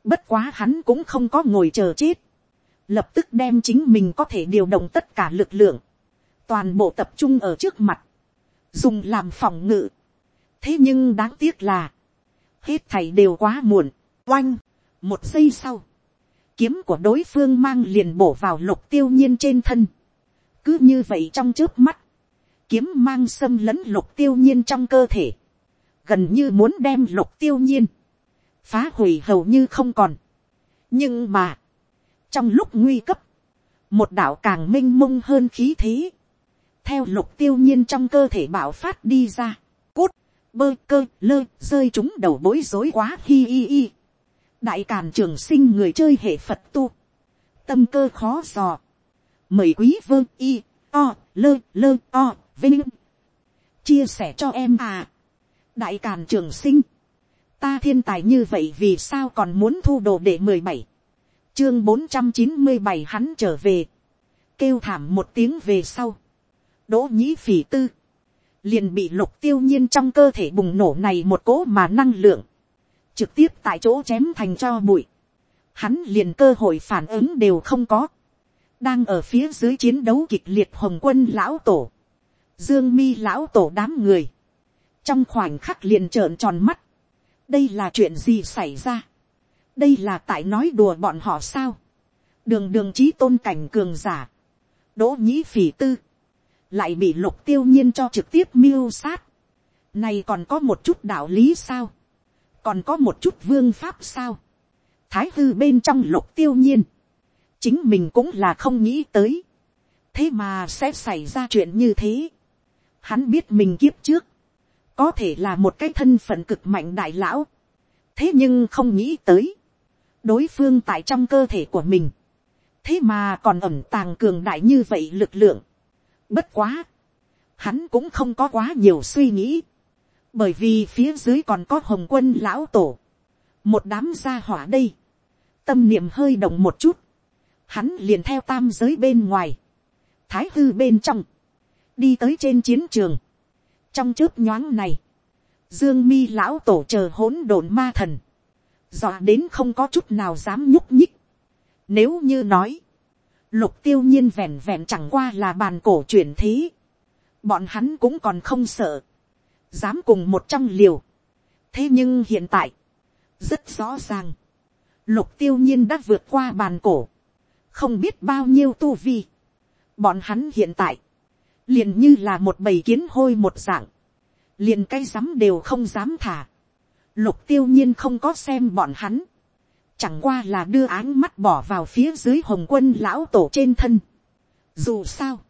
bất quá hắn cũng không có ngồi chờ chết, lập tức đem chính mình có thể điều động tất cả lực lượng, toàn bộ tập trung ở trước mặt, dùng làm phòng ngự. thế nhưng đáng tiếc là, hết thầy đều quá muộn, oanh, một giây sau, kiếm của đối phương mang liền bổ vào lục tiêu nhiên trên thân. cứ như vậy trong trước mắt, kiếm mang xâm lấn lục tiêu nhiên trong cơ thể, gần như muốn đem lục tiêu nhiên, phá hủy hầu như không còn. nhưng mà, trong lúc nguy cấp, một đạo càng minh mông hơn khí thế, theo lục tiêu nhiên trong cơ thể bạo phát đi ra, cút, bơ cơ lơ rơi chúng đầu bối rối quá hi hi hi. đại càn trường sinh người chơi hệ phật tu, tâm cơ khó dò, mời quý vơ y o lơ lơ o vinh. Chia sẻ cho em à. đại càn trường sinh, ta thiên tài như vậy vì sao còn muốn thu đồ để mười bảy? Chương bốn trăm chín mươi bảy hắn trở về, kêu thảm một tiếng về sau, đỗ nhĩ phỉ tư, liền bị lục tiêu nhiên trong cơ thể bùng nổ này một cỗ mà năng lượng, trực tiếp tại chỗ chém thành cho bụi, hắn liền cơ hội phản ứng đều không có, đang ở phía dưới chiến đấu kịch liệt hồng quân lão tổ, dương mi lão tổ đám người, trong khoảnh khắc liền trợn tròn mắt, đây là chuyện gì xảy ra, đây là tại nói đùa bọn họ sao, đường đường trí tôn cảnh cường giả, đỗ nhĩ phỉ tư, lại bị lục tiêu nhiên cho trực tiếp miêu sát, này còn có một chút đạo lý sao, còn có một chút vương pháp sao, thái hư bên trong lục tiêu nhiên, chính mình cũng là không nghĩ tới, thế mà sẽ xảy ra chuyện như thế, hắn biết mình kiếp trước, có thể là một cái thân phận cực mạnh đại lão, thế nhưng không nghĩ tới, đối phương tại trong cơ thể của mình, thế mà còn ẩm tàng cường đại như vậy lực lượng. Bất quá, hắn cũng không có quá nhiều suy nghĩ, bởi vì phía dưới còn có hồng quân lão tổ, một đám gia hỏa đây, tâm niệm hơi động một chút, hắn liền theo tam giới bên ngoài, thái hư bên trong, đi tới trên chiến trường, trong chớp nhoáng này, dương mi lão tổ chờ hỗn độn ma thần, dọa đến không có chút nào dám nhúc nhích. Nếu như nói, lục tiêu nhiên vẹn vẹn chẳng qua là bàn cổ chuyển thế, bọn hắn cũng còn không sợ, dám cùng một trong liều. thế nhưng hiện tại, rất rõ ràng, lục tiêu nhiên đã vượt qua bàn cổ, không biết bao nhiêu tu vi. bọn hắn hiện tại, liền như là một bầy kiến hôi một dạng, liền cái rắm đều không dám thả. Lục tiêu nhiên không có xem bọn hắn. Chẳng qua là đưa áng mắt bỏ vào phía dưới hồng quân lão tổ trên thân. Dù sao.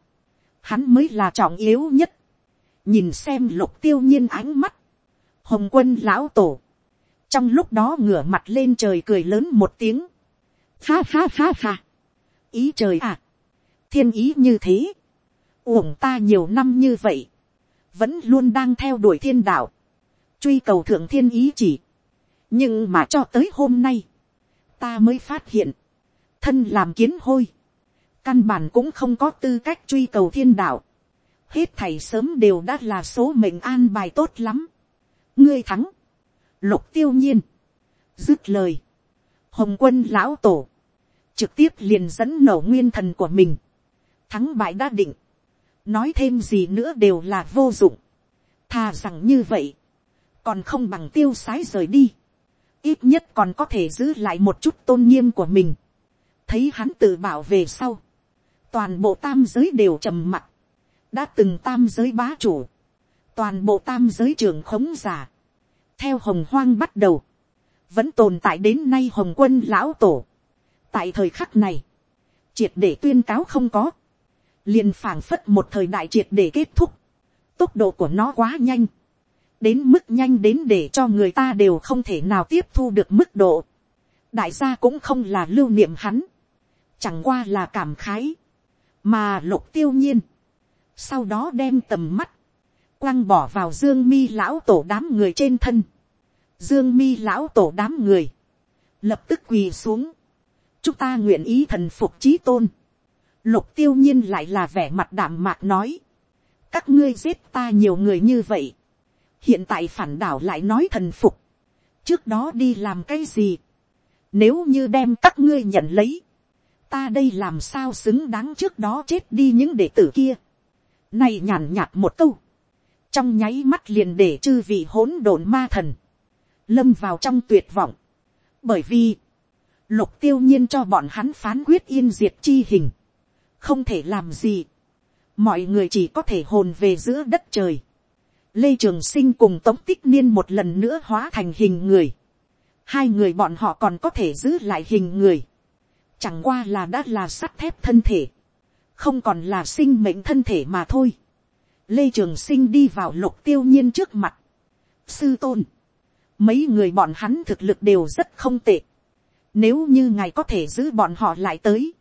Hắn mới là trọng yếu nhất. nhìn xem lục tiêu nhiên ánh mắt, hồng quân lão tổ, trong lúc đó ngửa mặt lên trời cười lớn một tiếng, ha ha ha ha, ý trời à, thiên ý như thế, uổng ta nhiều năm như vậy, vẫn luôn đang theo đuổi thiên đạo, truy cầu thượng thiên ý chỉ, nhưng mà cho tới hôm nay, ta mới phát hiện, thân làm kiến hôi, căn bản cũng không có tư cách truy cầu thiên đạo, hết thầy sớm đều đã là số mệnh an bài tốt lắm, ngươi thắng, lục tiêu nhiên, dứt lời, hồng quân lão tổ, trực tiếp liền dẫn nổ nguyên thần của mình, thắng bại đã định, nói thêm gì nữa đều là vô dụng, thà rằng như vậy, còn không bằng tiêu sái rời đi, ít nhất còn có thể giữ lại một chút tôn nghiêm của mình, thấy hắn tự bảo về sau, toàn bộ tam giới đều trầm mặc, đã từng tam giới bá chủ, toàn bộ tam giới trường khống giả, theo hồng hoang bắt đầu, vẫn tồn tại đến nay hồng quân lão tổ. tại thời khắc này, triệt để tuyên cáo không có, liền phảng phất một thời đại triệt để kết thúc, tốc độ của nó quá nhanh, đến mức nhanh đến để cho người ta đều không thể nào tiếp thu được mức độ. đại gia cũng không là lưu niệm hắn, chẳng qua là cảm khái, mà lục tiêu nhiên, sau đó đem tầm mắt, quăng bỏ vào dương mi lão tổ đám người trên thân, dương mi lão tổ đám người, lập tức quỳ xuống, chúng ta nguyện ý thần phục trí tôn, lục tiêu nhiên lại là vẻ mặt đảm mạc nói, các ngươi giết ta nhiều người như vậy, hiện tại phản đảo lại nói thần phục, trước đó đi làm cái gì, nếu như đem các ngươi nhận lấy, ta đây làm sao xứng đáng trước đó chết đi những đệ tử kia, này nhàn nhạt một câu, trong nháy mắt liền để chư vị hỗn độn ma thần, lâm vào trong tuyệt vọng, bởi vì, lục tiêu nhiên cho bọn hắn phán quyết yên diệt chi hình, không thể làm gì, mọi người chỉ có thể hồn về giữa đất trời, lê trường sinh cùng tống tích niên một lần nữa hóa thành hình người, hai người bọn họ còn có thể giữ lại hình người, chẳng qua là đã là sắt thép thân thể, không còn là sinh mệnh thân thể mà thôi. lê trường sinh đi vào lục tiêu nhiên trước mặt, sư tôn, mấy người bọn hắn thực lực đều rất không tệ. Nếu như ngài có thể giữ bọn họ lại tới.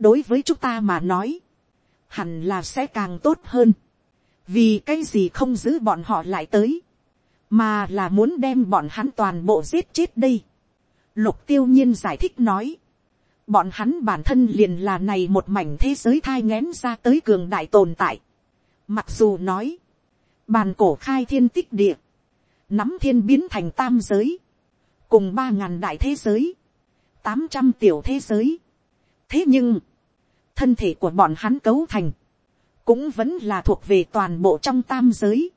Đối với chúng ta mà nói. Hẳn là sẽ càng tốt hơn. Vì cái gì không giữ bọn họ lại tới. Mà là muốn đem bọn hắn toàn bộ giết chết đây. Lục tiêu nhiên giải thích nói. Bọn hắn bản thân liền là này một mảnh thế giới thai ngén ra tới cường đại tồn tại. Mặc dù nói. Bàn cổ khai thiên tích địa nắm thiên biến thành tam giới, cùng ba ngàn đại thế giới, tám trăm tiểu thế giới. thế nhưng, thân thể của bọn hắn cấu thành, cũng vẫn là thuộc về toàn bộ trong tam giới,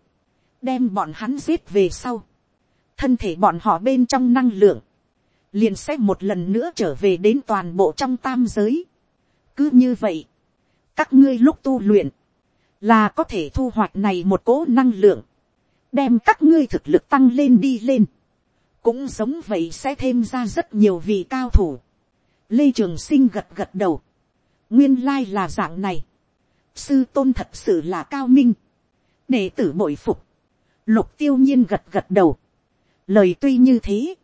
đem bọn hắn giết về sau, thân thể bọn họ bên trong năng lượng, liền sẽ một lần nữa trở về đến toàn bộ trong tam giới. cứ như vậy, các ngươi lúc tu luyện, là có thể thu hoạch này một cố năng lượng, đem các ngươi thực lực tăng lên đi lên, cũng giống vậy sẽ thêm ra rất nhiều vị cao thủ. Lê Trường Sinh gật gật đầu, nguyên lai là dạng này, sư tôn thật sự là cao minh, đệ tử bội phục, lục tiêu nhiên gật gật đầu, lời tuy như thế,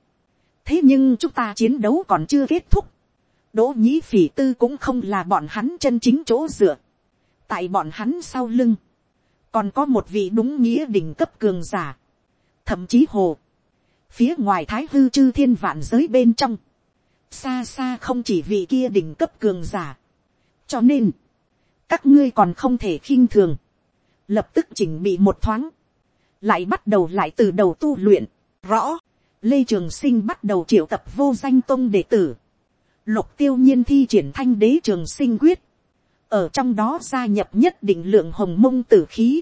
thế nhưng chúng ta chiến đấu còn chưa kết thúc, đỗ nhĩ phỉ tư cũng không là bọn hắn chân chính chỗ dựa, tại bọn hắn sau lưng, còn có một vị đúng nghĩa đỉnh cấp cường giả, thậm chí hồ, phía ngoài thái hư chư thiên vạn giới bên trong, xa xa không chỉ vị kia đỉnh cấp cường giả, cho nên, các ngươi còn không thể khinh thường, lập tức chỉnh bị một thoáng, lại bắt đầu lại từ đầu tu luyện, rõ, lê trường sinh bắt đầu triệu tập vô danh tôn đệ tử, lục tiêu nhiên thi triển thanh đế trường sinh quyết, ở trong đó gia nhập nhất định lượng hồng mông tử khí,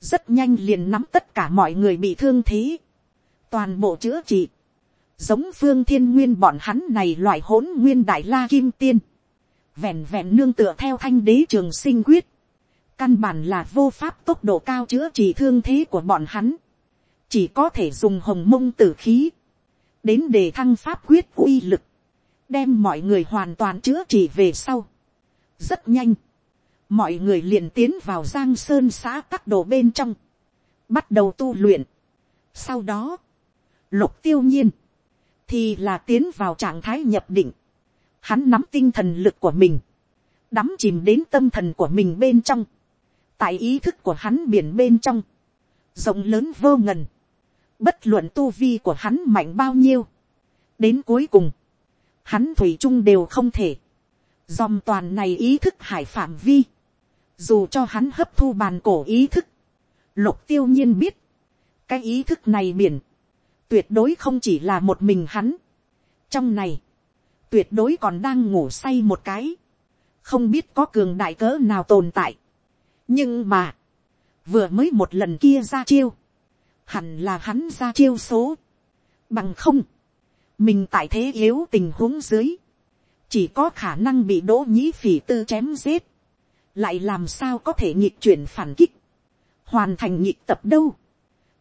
rất nhanh liền nắm tất cả mọi người bị thương thế, toàn bộ chữa trị, giống phương thiên nguyên bọn hắn này loại hỗn nguyên đại la kim tiên, vẹn vẹn nương tựa theo thanh đế trường sinh quyết, căn bản là vô pháp tốc độ cao chữa trị thương thế của bọn hắn, chỉ có thể dùng hồng mông tử khí, đến để thăng pháp quyết uy lực, đem mọi người hoàn toàn chữa trị về sau. rất nhanh, mọi người liền tiến vào giang sơn xã các đồ bên trong, bắt đầu tu luyện. sau đó, lục tiêu nhiên, thì là tiến vào trạng thái nhập định, hắn nắm tinh thần lực của mình, đắm chìm đến tâm thần của mình bên trong, tại ý thức của hắn biển bên trong, rộng lớn vô ngần, bất luận tu vi của hắn mạnh bao nhiêu, đến cuối cùng, hắn thủy chung đều không thể, dòng toàn này ý thức hải phạm vi, dù cho hắn hấp thu bàn cổ ý thức, lục tiêu nhiên biết, cái ý thức này biển, tuyệt đối không chỉ là một mình hắn, trong này, tuyệt đối còn đang ngủ say một cái, không biết có cường đại cỡ nào tồn tại. nhưng mà, vừa mới một lần kia ra chiêu, hẳn là hắn ra chiêu số, bằng không, mình tại thế yếu tình huống dưới, chỉ có khả năng bị đỗ nhĩ phỉ tư chém giết, lại làm sao có thể nhịp chuyển phản kích, hoàn thành nhịp tập đâu,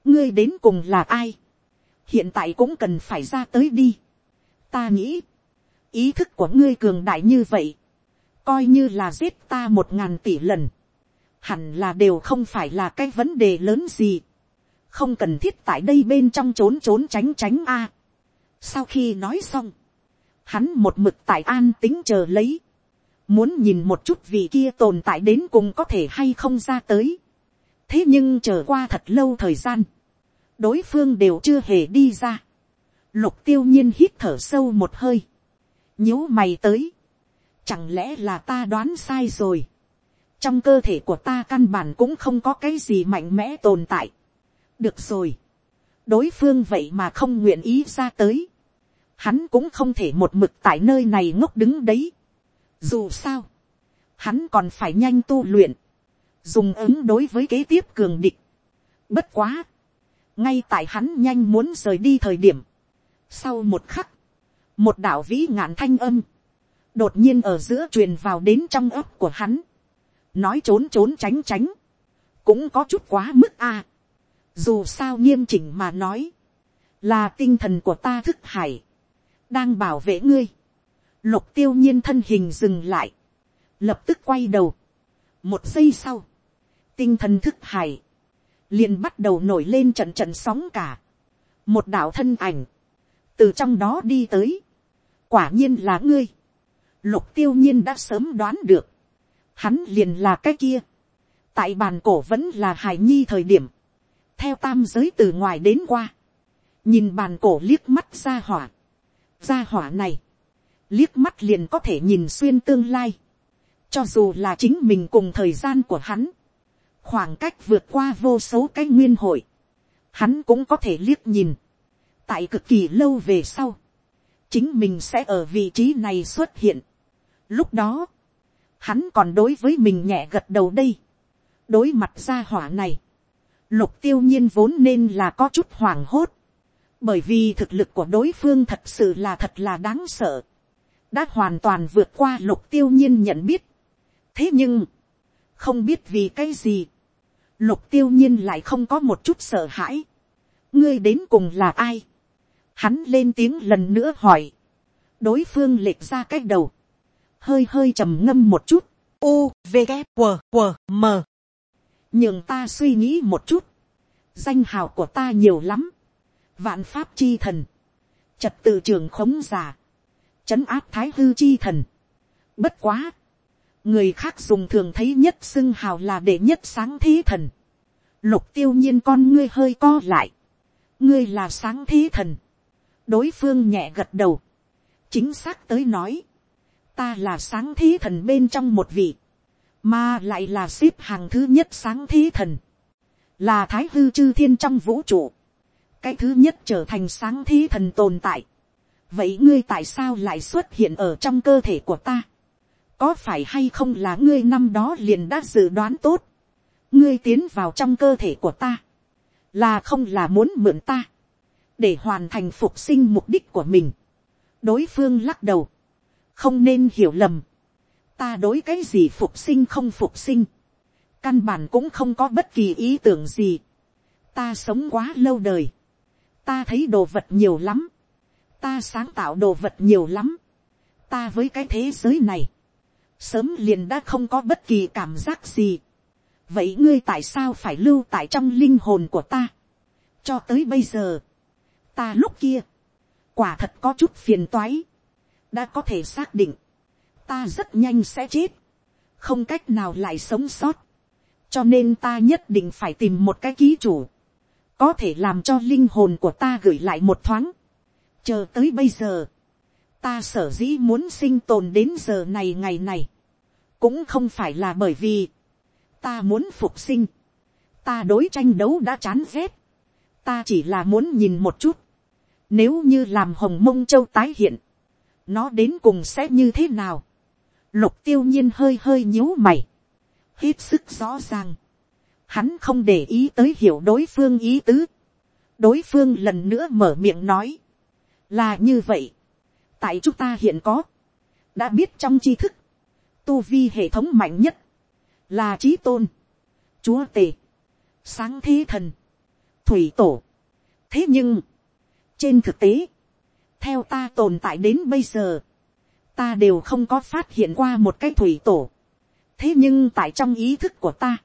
ngươi đến cùng là ai, hiện tại cũng cần phải ra tới đi, ta nghĩ, ý thức của ngươi cường đại như vậy, coi như là giết ta một ngàn tỷ lần, hẳn là đều không phải là cái vấn đề lớn gì, không cần thiết tại đây bên trong trốn trốn tránh tránh a. sau khi nói xong, hắn một mực tại an tính chờ lấy, muốn nhìn một chút vị kia tồn tại đến cùng có thể hay không ra tới. thế nhưng chờ qua thật lâu thời gian, đối phương đều chưa hề đi ra. lục tiêu nhiên hít thở sâu một hơi, nhíu mày tới, chẳng lẽ là ta đoán sai rồi, trong cơ thể của ta căn bản cũng không có cái gì mạnh mẽ tồn tại. được rồi, đối phương vậy mà không nguyện ý ra tới, hắn cũng không thể một mực tại nơi này ngốc đứng đấy. dù sao, hắn còn phải nhanh tu luyện, dùng ứng đối với kế tiếp cường địch. bất quá, ngay tại hắn nhanh muốn rời đi thời điểm, sau một khắc, một đạo vĩ ngạn thanh âm, đột nhiên ở giữa truyền vào đến trong ấp của hắn, nói trốn trốn tránh tránh, cũng có chút quá mức a. dù sao nghiêm chỉnh mà nói, là tinh thần của ta thức hải, đang bảo vệ ngươi, lục tiêu nhiên thân hình dừng lại, lập tức quay đầu, một giây sau, tinh thần thức hải, liền bắt đầu nổi lên trận trận sóng cả, một đạo thân ảnh, từ trong đó đi tới, quả nhiên là ngươi, lục tiêu nhiên đã sớm đoán được, hắn liền là cái kia, tại bàn cổ vẫn là hài nhi thời điểm, theo tam giới từ ngoài đến qua, nhìn bàn cổ liếc mắt ra hỏa, ra hỏa này, liếc mắt liền có thể nhìn xuyên tương lai, cho dù là chính mình cùng thời gian của hắn, khoảng cách vượt qua vô số cái nguyên hội, hắn cũng có thể liếc nhìn, tại cực kỳ lâu về sau, chính mình sẽ ở vị trí này xuất hiện. Lúc đó, hắn còn đối với mình nhẹ gật đầu đây. đối mặt ra hỏa này, lục tiêu nhiên vốn nên là có chút hoảng hốt, bởi vì thực lực của đối phương thật sự là thật là đáng sợ, đã hoàn toàn vượt qua lục tiêu nhiên nhận biết. thế nhưng, không biết vì cái gì, lục tiêu nhiên lại không có một chút sợ hãi. ngươi đến cùng là ai, hắn lên tiếng lần nữa hỏi, đối phương lệch ra cách đầu, hơi hơi trầm ngâm một chút, u v g w w m. Nhường ta suy nghĩ một chút, danh hào của ta nhiều lắm, vạn pháp chi thần, trật tự trường khống giả, chấn áp thái hư chi thần. Bất quá, người khác dùng thường thấy nhất xưng hào là đệ nhất sáng thế thần. Lục tiêu nhiên con ngươi hơi co lại. ngươi là sáng thế thần đối phương nhẹ gật đầu. chính xác tới nói, ta là sáng thế thần bên trong một vị, mà lại là xếp hàng thứ nhất sáng thế thần, là thái hư chư thiên trong vũ trụ, cái thứ nhất trở thành sáng thế thần tồn tại. vậy ngươi tại sao lại xuất hiện ở trong cơ thể của ta, có phải hay không là ngươi năm đó liền đã dự đoán tốt, ngươi tiến vào trong cơ thể của ta, là không là muốn mượn ta, để hoàn thành phục sinh mục đích của mình. đối phương lắc đầu, không nên hiểu lầm, ta đối cái gì phục sinh không phục sinh, căn bản cũng không có bất kỳ ý tưởng gì, ta sống quá lâu đời, ta thấy đồ vật nhiều lắm, ta sáng tạo đồ vật nhiều lắm, ta với cái thế giới này, sớm liền đã không có bất kỳ cảm giác gì. vậy ngươi tại sao phải lưu tại trong linh hồn của ta. cho tới bây giờ, ta lúc kia, quả thật có chút phiền toái, đã có thể xác định, ta rất nhanh sẽ chết, không cách nào lại sống sót, cho nên ta nhất định phải tìm một cái ký chủ, có thể làm cho linh hồn của ta gửi lại một thoáng, chờ tới bây giờ, ta sở dĩ muốn sinh tồn đến giờ này ngày này, cũng không phải là bởi vì, ta muốn phục sinh, ta đối tranh đấu đã chán rét, ta chỉ là muốn nhìn một chút, nếu như làm hồng mông châu tái hiện, nó đến cùng sẽ như thế nào. Lục tiêu nhiên hơi hơi nhíu mày, hết sức rõ ràng, hắn không để ý tới hiểu đối phương ý tứ, đối phương lần nữa mở miệng nói, là như vậy, tại chúng ta hiện có, đã biết trong tri thức, tu vi hệ thống mạnh nhất, là trí tôn, chúa tề, sáng thế thần, thủy tổ. thế nhưng, trên thực tế, theo ta tồn tại đến bây giờ, ta đều không có phát hiện qua một cái thủy tổ. thế nhưng tại trong ý thức của ta,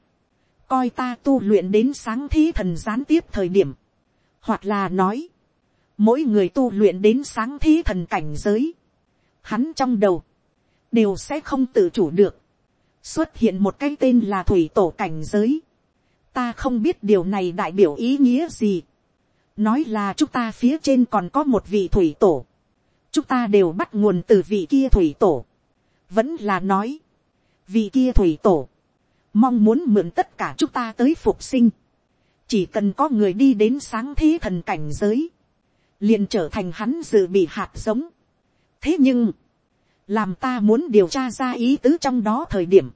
coi ta tu luyện đến sáng thế thần gián tiếp thời điểm, hoặc là nói, mỗi người tu luyện đến sáng thế thần cảnh giới, hắn trong đầu, đều sẽ không tự chủ được, xuất hiện một cái tên là thủy tổ cảnh giới ta không biết điều này đại biểu ý nghĩa gì. nói là chúng ta phía trên còn có một vị thủy tổ. chúng ta đều bắt nguồn từ vị kia thủy tổ. vẫn là nói, vị kia thủy tổ, mong muốn mượn tất cả chúng ta tới phục sinh. chỉ cần có người đi đến sáng thế thần cảnh giới, liền trở thành hắn dự bị hạt giống. thế nhưng, làm ta muốn điều tra ra ý tứ trong đó thời điểm,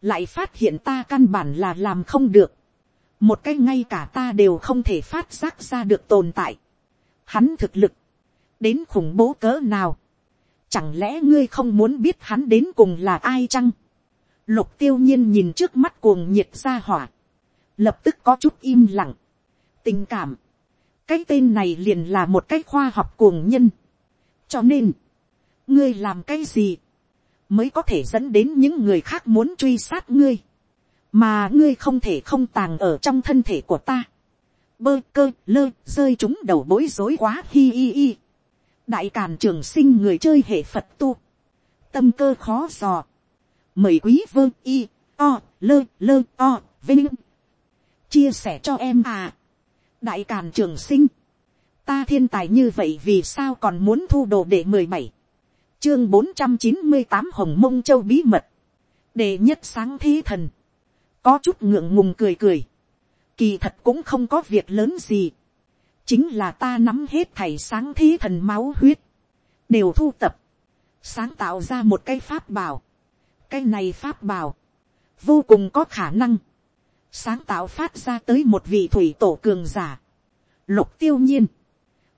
lại phát hiện ta căn bản là làm không được, một cái ngay cả ta đều không thể phát giác ra được tồn tại. Hắn thực lực, đến khủng bố cỡ nào, chẳng lẽ ngươi không muốn biết hắn đến cùng là ai chăng. Lục tiêu nhiên nhìn trước mắt cuồng nhiệt ra hỏa, lập tức có chút im lặng, tình cảm, cái tên này liền là một cái khoa học cuồng nhân, cho nên, ngươi làm cái gì, mới có thể dẫn đến những người khác muốn truy sát ngươi, mà ngươi không thể không tàng ở trong thân thể của ta. bơ cơ lơ rơi chúng đầu bối rối quá hi hi hi. đại càn trường sinh người chơi hệ phật tu, tâm cơ khó dò, mời quý vơ y o lơ lơ o vinh. Chia sẻ cho em à. đại càn trường sinh, ta thiên tài như vậy vì sao còn muốn thu đồ để mười bảy? Chương bốn trăm chín mươi tám hồng mông châu bí mật, để nhất sáng thế thần, có chút ngượng ngùng cười cười, kỳ thật cũng không có việc lớn gì, chính là ta nắm hết thầy sáng thế thần máu huyết, đều thu tập, sáng tạo ra một cái pháp bảo, cái này pháp bảo, vô cùng có khả năng, sáng tạo phát ra tới một vị thủy tổ cường giả, lục tiêu nhiên,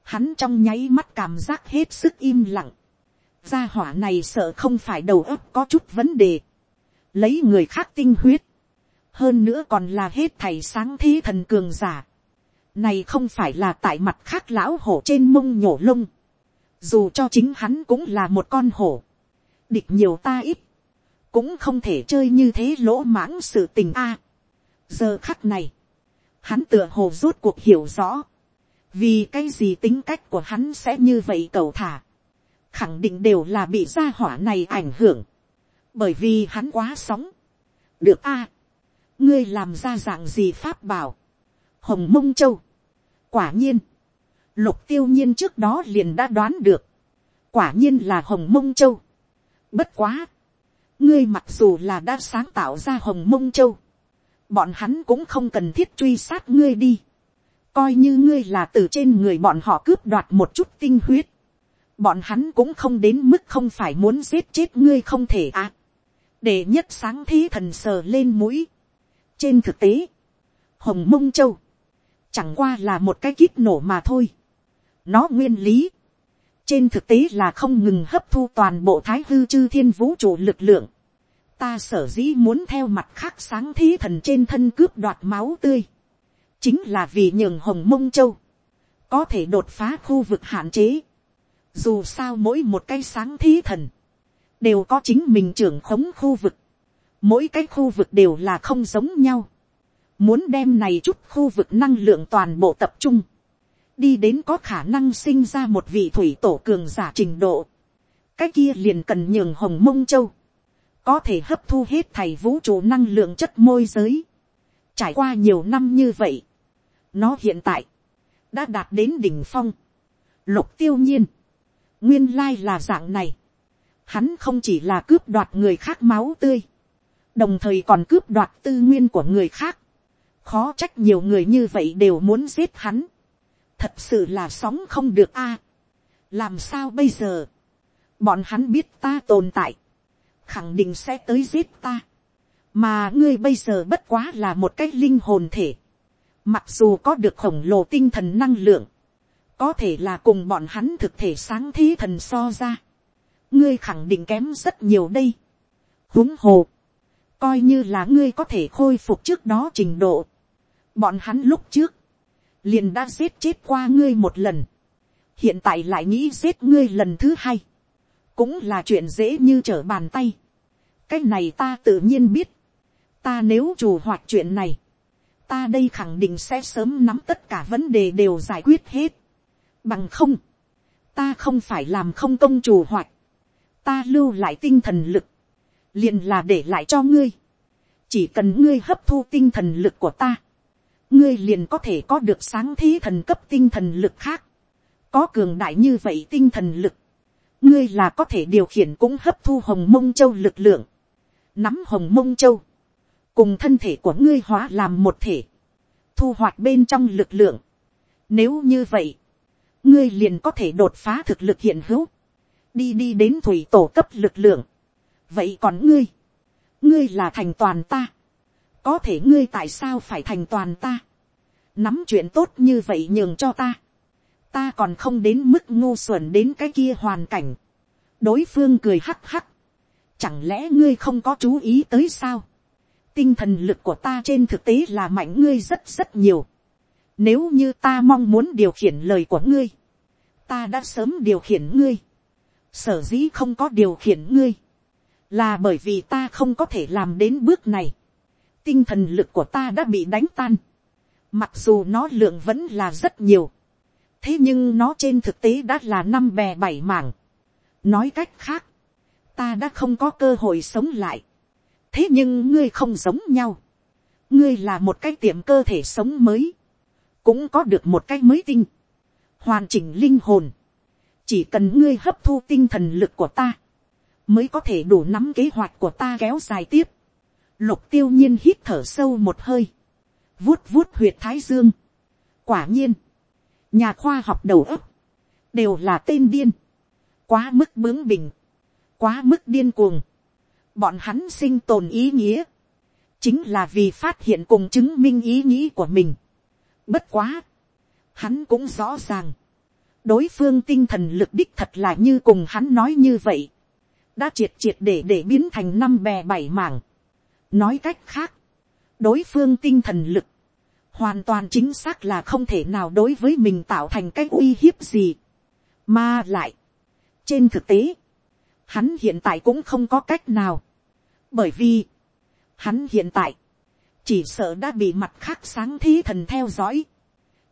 hắn trong nháy mắt cảm giác hết sức im lặng, gia hỏa này sợ không phải đầu óc có chút vấn đề, lấy người khác tinh huyết, hơn nữa còn là hết thầy sáng thế thần cường giả, này không phải là tại mặt khác lão hổ trên mông nhổ lông, dù cho chính hắn cũng là một con hổ, địch nhiều ta ít, cũng không thể chơi như thế lỗ mãng sự tình a. giờ khắc này, hắn tựa hồ rút cuộc hiểu rõ, vì cái gì tính cách của hắn sẽ như vậy cầu thả, khẳng định đều là bị gia hỏa này ảnh hưởng, bởi vì hắn quá sóng. được a, ngươi làm ra dạng gì pháp bảo, hồng mông châu, quả nhiên, lục tiêu nhiên trước đó liền đã đoán được, quả nhiên là hồng mông châu, bất quá, ngươi mặc dù là đã sáng tạo ra hồng mông châu, bọn hắn cũng không cần thiết truy sát ngươi đi, coi như ngươi là từ trên người bọn họ cướp đoạt một chút tinh huyết, bọn hắn cũng không đến mức không phải muốn giết chết ngươi không thể à. để nhất sáng thế thần sờ lên mũi trên thực tế, hồng mông châu, chẳng qua là một cái kíp nổ mà thôi. nó nguyên lý, trên thực tế là không ngừng hấp thu toàn bộ thái hư chư thiên vũ trụ lực lượng. ta sở dĩ muốn theo mặt khác sáng thế thần trên thân cướp đoạt máu tươi. chính là vì nhường hồng mông châu, có thể đột phá khu vực hạn chế dù sao mỗi một cái sáng thí thần, đều có chính mình trưởng khống khu vực, mỗi cái khu vực đều là không giống nhau, muốn đem này chút khu vực năng lượng toàn bộ tập trung, đi đến có khả năng sinh ra một vị thủy tổ cường giả trình độ, cái kia liền cần nhường hồng mông châu, có thể hấp thu hết thầy vũ trụ năng lượng chất môi giới, trải qua nhiều năm như vậy, nó hiện tại, đã đạt đến đỉnh phong, lục tiêu nhiên, nguyên lai là dạng này, hắn không chỉ là cướp đoạt người khác máu tươi, đồng thời còn cướp đoạt tư nguyên của người khác, khó trách nhiều người như vậy đều muốn giết hắn, thật sự là sóng không được a, làm sao bây giờ, bọn hắn biết ta tồn tại, khẳng định sẽ tới giết ta, mà ngươi bây giờ bất quá là một cái linh hồn thể, mặc dù có được khổng lồ tinh thần năng lượng, có thể là cùng bọn hắn thực thể sáng thế thần so ra, ngươi khẳng định kém rất nhiều đây. huống hồ, coi như là ngươi có thể khôi phục trước đó trình độ, bọn hắn lúc trước, liền đã giết chết qua ngươi một lần, hiện tại lại nghĩ giết ngươi lần thứ hai, cũng là chuyện dễ như trở bàn tay. cái này ta tự nhiên biết, ta nếu chủ hoạt chuyện này, ta đây khẳng định sẽ sớm nắm tất cả vấn đề đều giải quyết hết. Bằng không, ta không phải làm không công chủ hoạt, ta lưu lại tinh thần lực, liền là để lại cho ngươi. chỉ cần ngươi hấp thu tinh thần lực của ta, ngươi liền có thể có được sáng thế thần cấp tinh thần lực khác, có cường đại như vậy tinh thần lực, ngươi là có thể điều khiển cũng hấp thu hồng mông châu lực lượng, nắm hồng mông châu, cùng thân thể của ngươi hóa làm một thể, thu hoạch bên trong lực lượng. Nếu như vậy, ngươi liền có thể đột phá thực lực hiện hữu, đi đi đến thủy tổ cấp lực lượng vậy còn ngươi, ngươi là thành toàn ta, có thể ngươi tại sao phải thành toàn ta, nắm chuyện tốt như vậy nhường cho ta, ta còn không đến mức ngu xuẩn đến cái kia hoàn cảnh, đối phương cười hắc hắc, chẳng lẽ ngươi không có chú ý tới sao, tinh thần lực của ta trên thực tế là mạnh ngươi rất rất nhiều, nếu như ta mong muốn điều khiển lời của ngươi, ta đã sớm điều khiển ngươi, sở dĩ không có điều khiển ngươi, là bởi vì ta không có thể làm đến bước này, tinh thần lực của ta đã bị đánh tan, mặc dù nó lượng vẫn là rất nhiều, thế nhưng nó trên thực tế đã là năm bè bảy mảng, nói cách khác, ta đã không có cơ hội sống lại, thế nhưng ngươi không giống nhau, ngươi là một cái tiệm cơ thể sống mới, cũng có được một cái mới tinh, hoàn chỉnh linh hồn, chỉ cần ngươi hấp thu tinh thần lực của ta, mới có thể đủ nắm kế hoạch của ta kéo dài tiếp. Lục tiêu nhiên hít thở sâu một hơi, vuốt vuốt huyệt thái dương. quả nhiên, nhà khoa học đầu óc, đều là tên điên, quá mức bướng bỉnh, quá mức điên cuồng, bọn hắn sinh tồn ý nghĩa, chính là vì phát hiện cùng chứng minh ý nghĩ của mình. Bất quá, hắn cũng rõ ràng, đối phương tinh thần lực đích thật là như cùng hắn nói như vậy, đã triệt triệt để để biến thành năm bè bảy mảng. nói cách khác, đối phương tinh thần lực, hoàn toàn chính xác là không thể nào đối với mình tạo thành cái uy hiếp gì, mà lại, trên thực tế, hắn hiện tại cũng không có cách nào, bởi vì, hắn hiện tại, chỉ sợ đã bị mặt khác sáng thế thần theo dõi,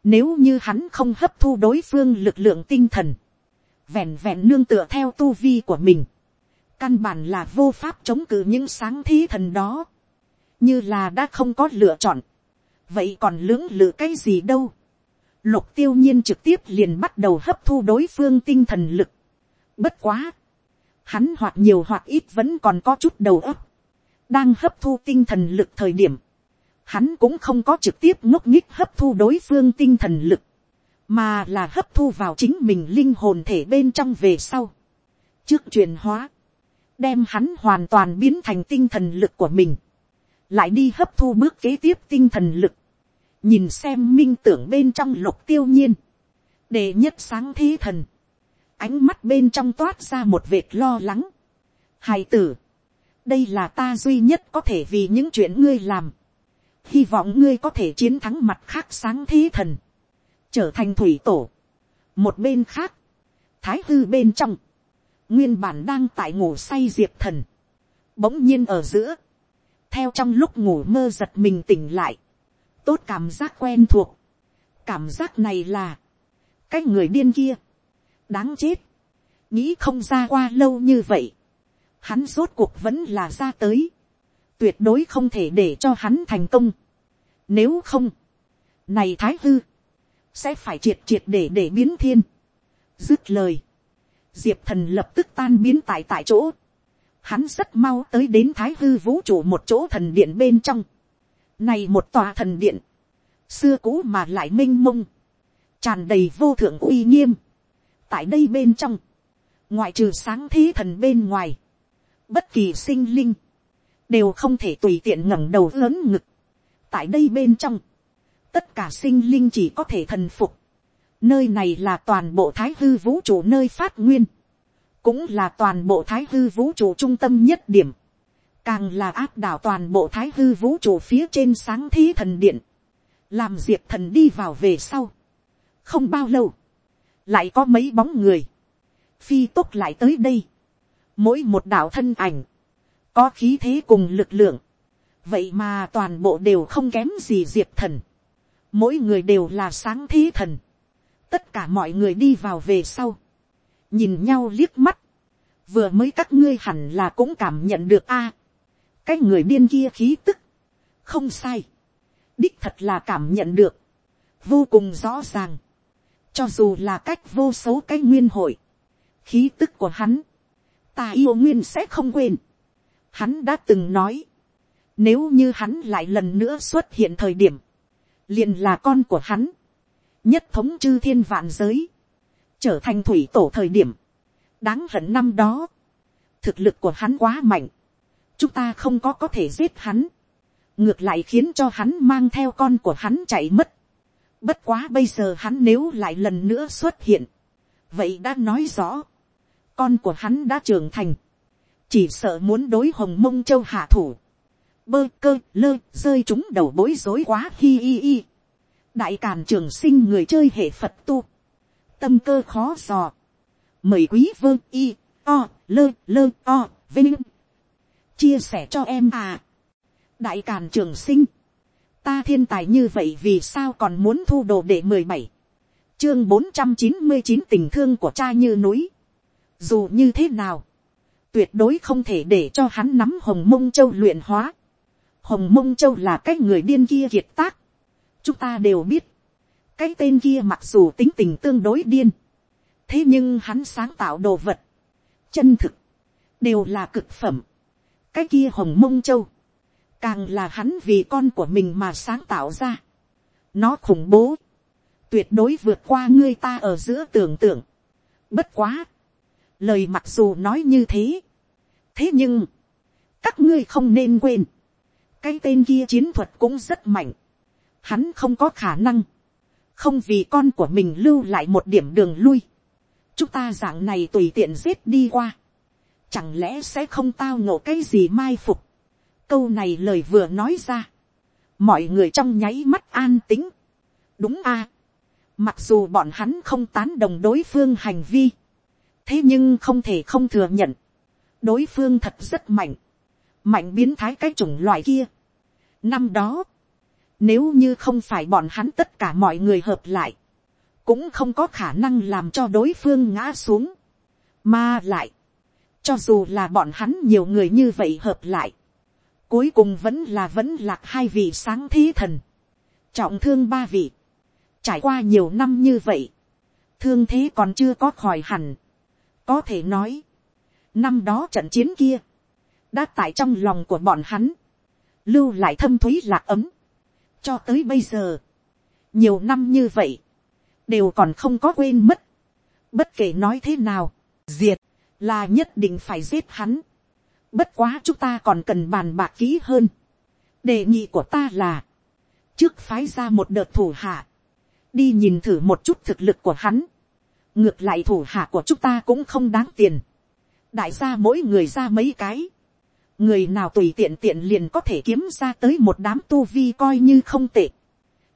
nếu như hắn không hấp thu đối phương lực lượng tinh thần, vẹn vẹn nương tựa theo tu vi của mình, căn bản là vô pháp chống cự những sáng thế thần đó, như là đã không có lựa chọn, vậy còn lưỡng lự cái gì đâu. Lục tiêu nhiên trực tiếp liền bắt đầu hấp thu đối phương tinh thần lực. Bất quá. Hắn hoặc nhiều hoặc ít vẫn còn có chút đầu óc. Đang hấp thu tinh thần lực thời điểm hắn cũng không có trực tiếp ngốc nghích hấp thu đối phương tinh thần lực, mà là hấp thu vào chính mình linh hồn thể bên trong về sau. trước truyền hóa, đem hắn hoàn toàn biến thành tinh thần lực của mình, lại đi hấp thu bước kế tiếp tinh thần lực, nhìn xem minh tưởng bên trong lục tiêu nhiên, để nhất sáng thế thần, ánh mắt bên trong toát ra một vệt lo lắng. hài tử, đây là ta duy nhất có thể vì những chuyện ngươi làm, hy vọng ngươi có thể chiến thắng mặt khác sáng thế thần, trở thành thủy tổ. một bên khác, thái hư bên trong, nguyên bản đang tại ngủ say diệp thần, bỗng nhiên ở giữa, theo trong lúc ngủ mơ giật mình tỉnh lại, tốt cảm giác quen thuộc, cảm giác này là, cái người điên kia, đáng chết, nghĩ không ra qua lâu như vậy, hắn rốt cuộc vẫn là ra tới, tuyệt đối không thể để cho hắn thành công, nếu không, này thái hư, sẽ phải triệt triệt để để biến thiên, dứt lời, diệp thần lập tức tan biến tại tại chỗ, hắn rất mau tới đến thái hư vũ trụ một chỗ thần điện bên trong, này một tòa thần điện, xưa cũ mà lại m i n h mông, tràn đầy vô thượng uy nghiêm, tại đây bên trong, ngoại trừ sáng thế thần bên ngoài, bất kỳ sinh linh, đều không thể tùy tiện ngẩng đầu lớn ngực. tại đây bên trong, tất cả sinh linh chỉ có thể thần phục, Nơi này là toàn bộ thái hư vũ trụ nơi phát nguyên. Cũng là toàn bộ thái hư vũ trụ trung tâm nhất điểm. Càng là áp đảo toàn bộ thái hư vũ trụ phía trên sáng thí thần điện. Làm diệp thần đi vào về sau. Không bao lâu. Lại có mấy bóng người. Phi tốc lại tới đây. Mỗi một đạo thân ảnh. Có khí thế cùng lực lượng. Vậy mà toàn bộ đều không kém gì diệp thần. Mỗi người đều là sáng thí thần tất cả mọi người đi vào về sau, nhìn nhau liếc mắt, vừa mới các ngươi hẳn là cũng cảm nhận được a, cái người điên kia khí tức, không sai, đích thật là cảm nhận được, vô cùng rõ ràng, cho dù là cách vô số cái nguyên hội, khí tức của hắn, ta yêu nguyên sẽ không quên, hắn đã từng nói, nếu như hắn lại lần nữa xuất hiện thời điểm, liền là con của hắn, nhất thống chư thiên vạn giới, trở thành thủy tổ thời điểm, đáng hận năm đó, thực lực của hắn quá mạnh, chúng ta không có có thể giết hắn, ngược lại khiến cho hắn mang theo con của hắn chạy mất. Bất quá bây giờ hắn nếu lại lần nữa xuất hiện, vậy đã nói rõ, con của hắn đã trưởng thành, chỉ sợ muốn đối hồng mông châu hạ thủ, bơ cơ lơ rơi chúng đầu bối rối quá hi hi hi đại càn trường sinh người chơi hệ phật tu, tâm cơ khó dò, mời quý vương y, o, lơ lơ o, vinh, chia sẻ cho em à. đại càn trường sinh, ta thiên tài như vậy vì sao còn muốn thu đồ để mười bảy, chương bốn trăm chín mươi chín tình thương của cha như núi, dù như thế nào, tuyệt đối không thể để cho hắn nắm hồng mông châu luyện hóa, hồng mông châu là cái người điên kia kiệt tác, chúng ta đều biết, cái tên kia mặc dù tính tình tương đối điên, thế nhưng hắn sáng tạo đồ vật, chân thực, đều là cực phẩm. cái kia hồng mông châu, càng là hắn vì con của mình mà sáng tạo ra. nó khủng bố, tuyệt đối vượt qua ngươi ta ở giữa tưởng tượng. bất quá, lời mặc dù nói như thế, thế nhưng, các ngươi không nên quên, cái tên kia chiến thuật cũng rất mạnh, hắn không có khả năng, không vì con của mình lưu lại một điểm đường lui, chúng ta dạng này tùy tiện giết đi qua, chẳng lẽ sẽ không tao ngộ cái gì mai phục, câu này lời vừa nói ra, mọi người trong nháy mắt an tính, đúng a, mặc dù bọn hắn không tán đồng đối phương hành vi, thế nhưng không thể không thừa nhận, đối phương thật rất mạnh, mạnh biến thái cái chủng loại kia. Năm đó, nếu như không phải bọn hắn tất cả mọi người hợp lại. Cũng không có khả năng làm cho đối phương ngã xuống. Mà lại. Cho dù là bọn hắn nhiều người như vậy hợp lại. Cuối cùng vẫn là vẫn lạc hai vị sáng thí thần. Trọng thương ba vị. Trải qua nhiều năm như vậy. Thương thế còn chưa có khỏi hẳn. Có thể nói. Năm đó trận chiến kia. Đã tại trong lòng của bọn hắn. Lưu lại thâm thúy lạc ấm cho tới bây giờ, nhiều năm như vậy, đều còn không có quên mất. Bất kể nói thế nào, diệt, là nhất định phải giết hắn. Bất quá chúng ta còn cần bàn bạc kỹ hơn. Đề nghị của ta là, trước phái ra một đợt thủ hạ, đi nhìn thử một chút thực lực của hắn. Ngược lại thủ hạ của chúng ta cũng không đáng tiền. Đại gia mỗi người ra mấy cái người nào tùy tiện tiện liền có thể kiếm ra tới một đám tu vi coi như không tệ.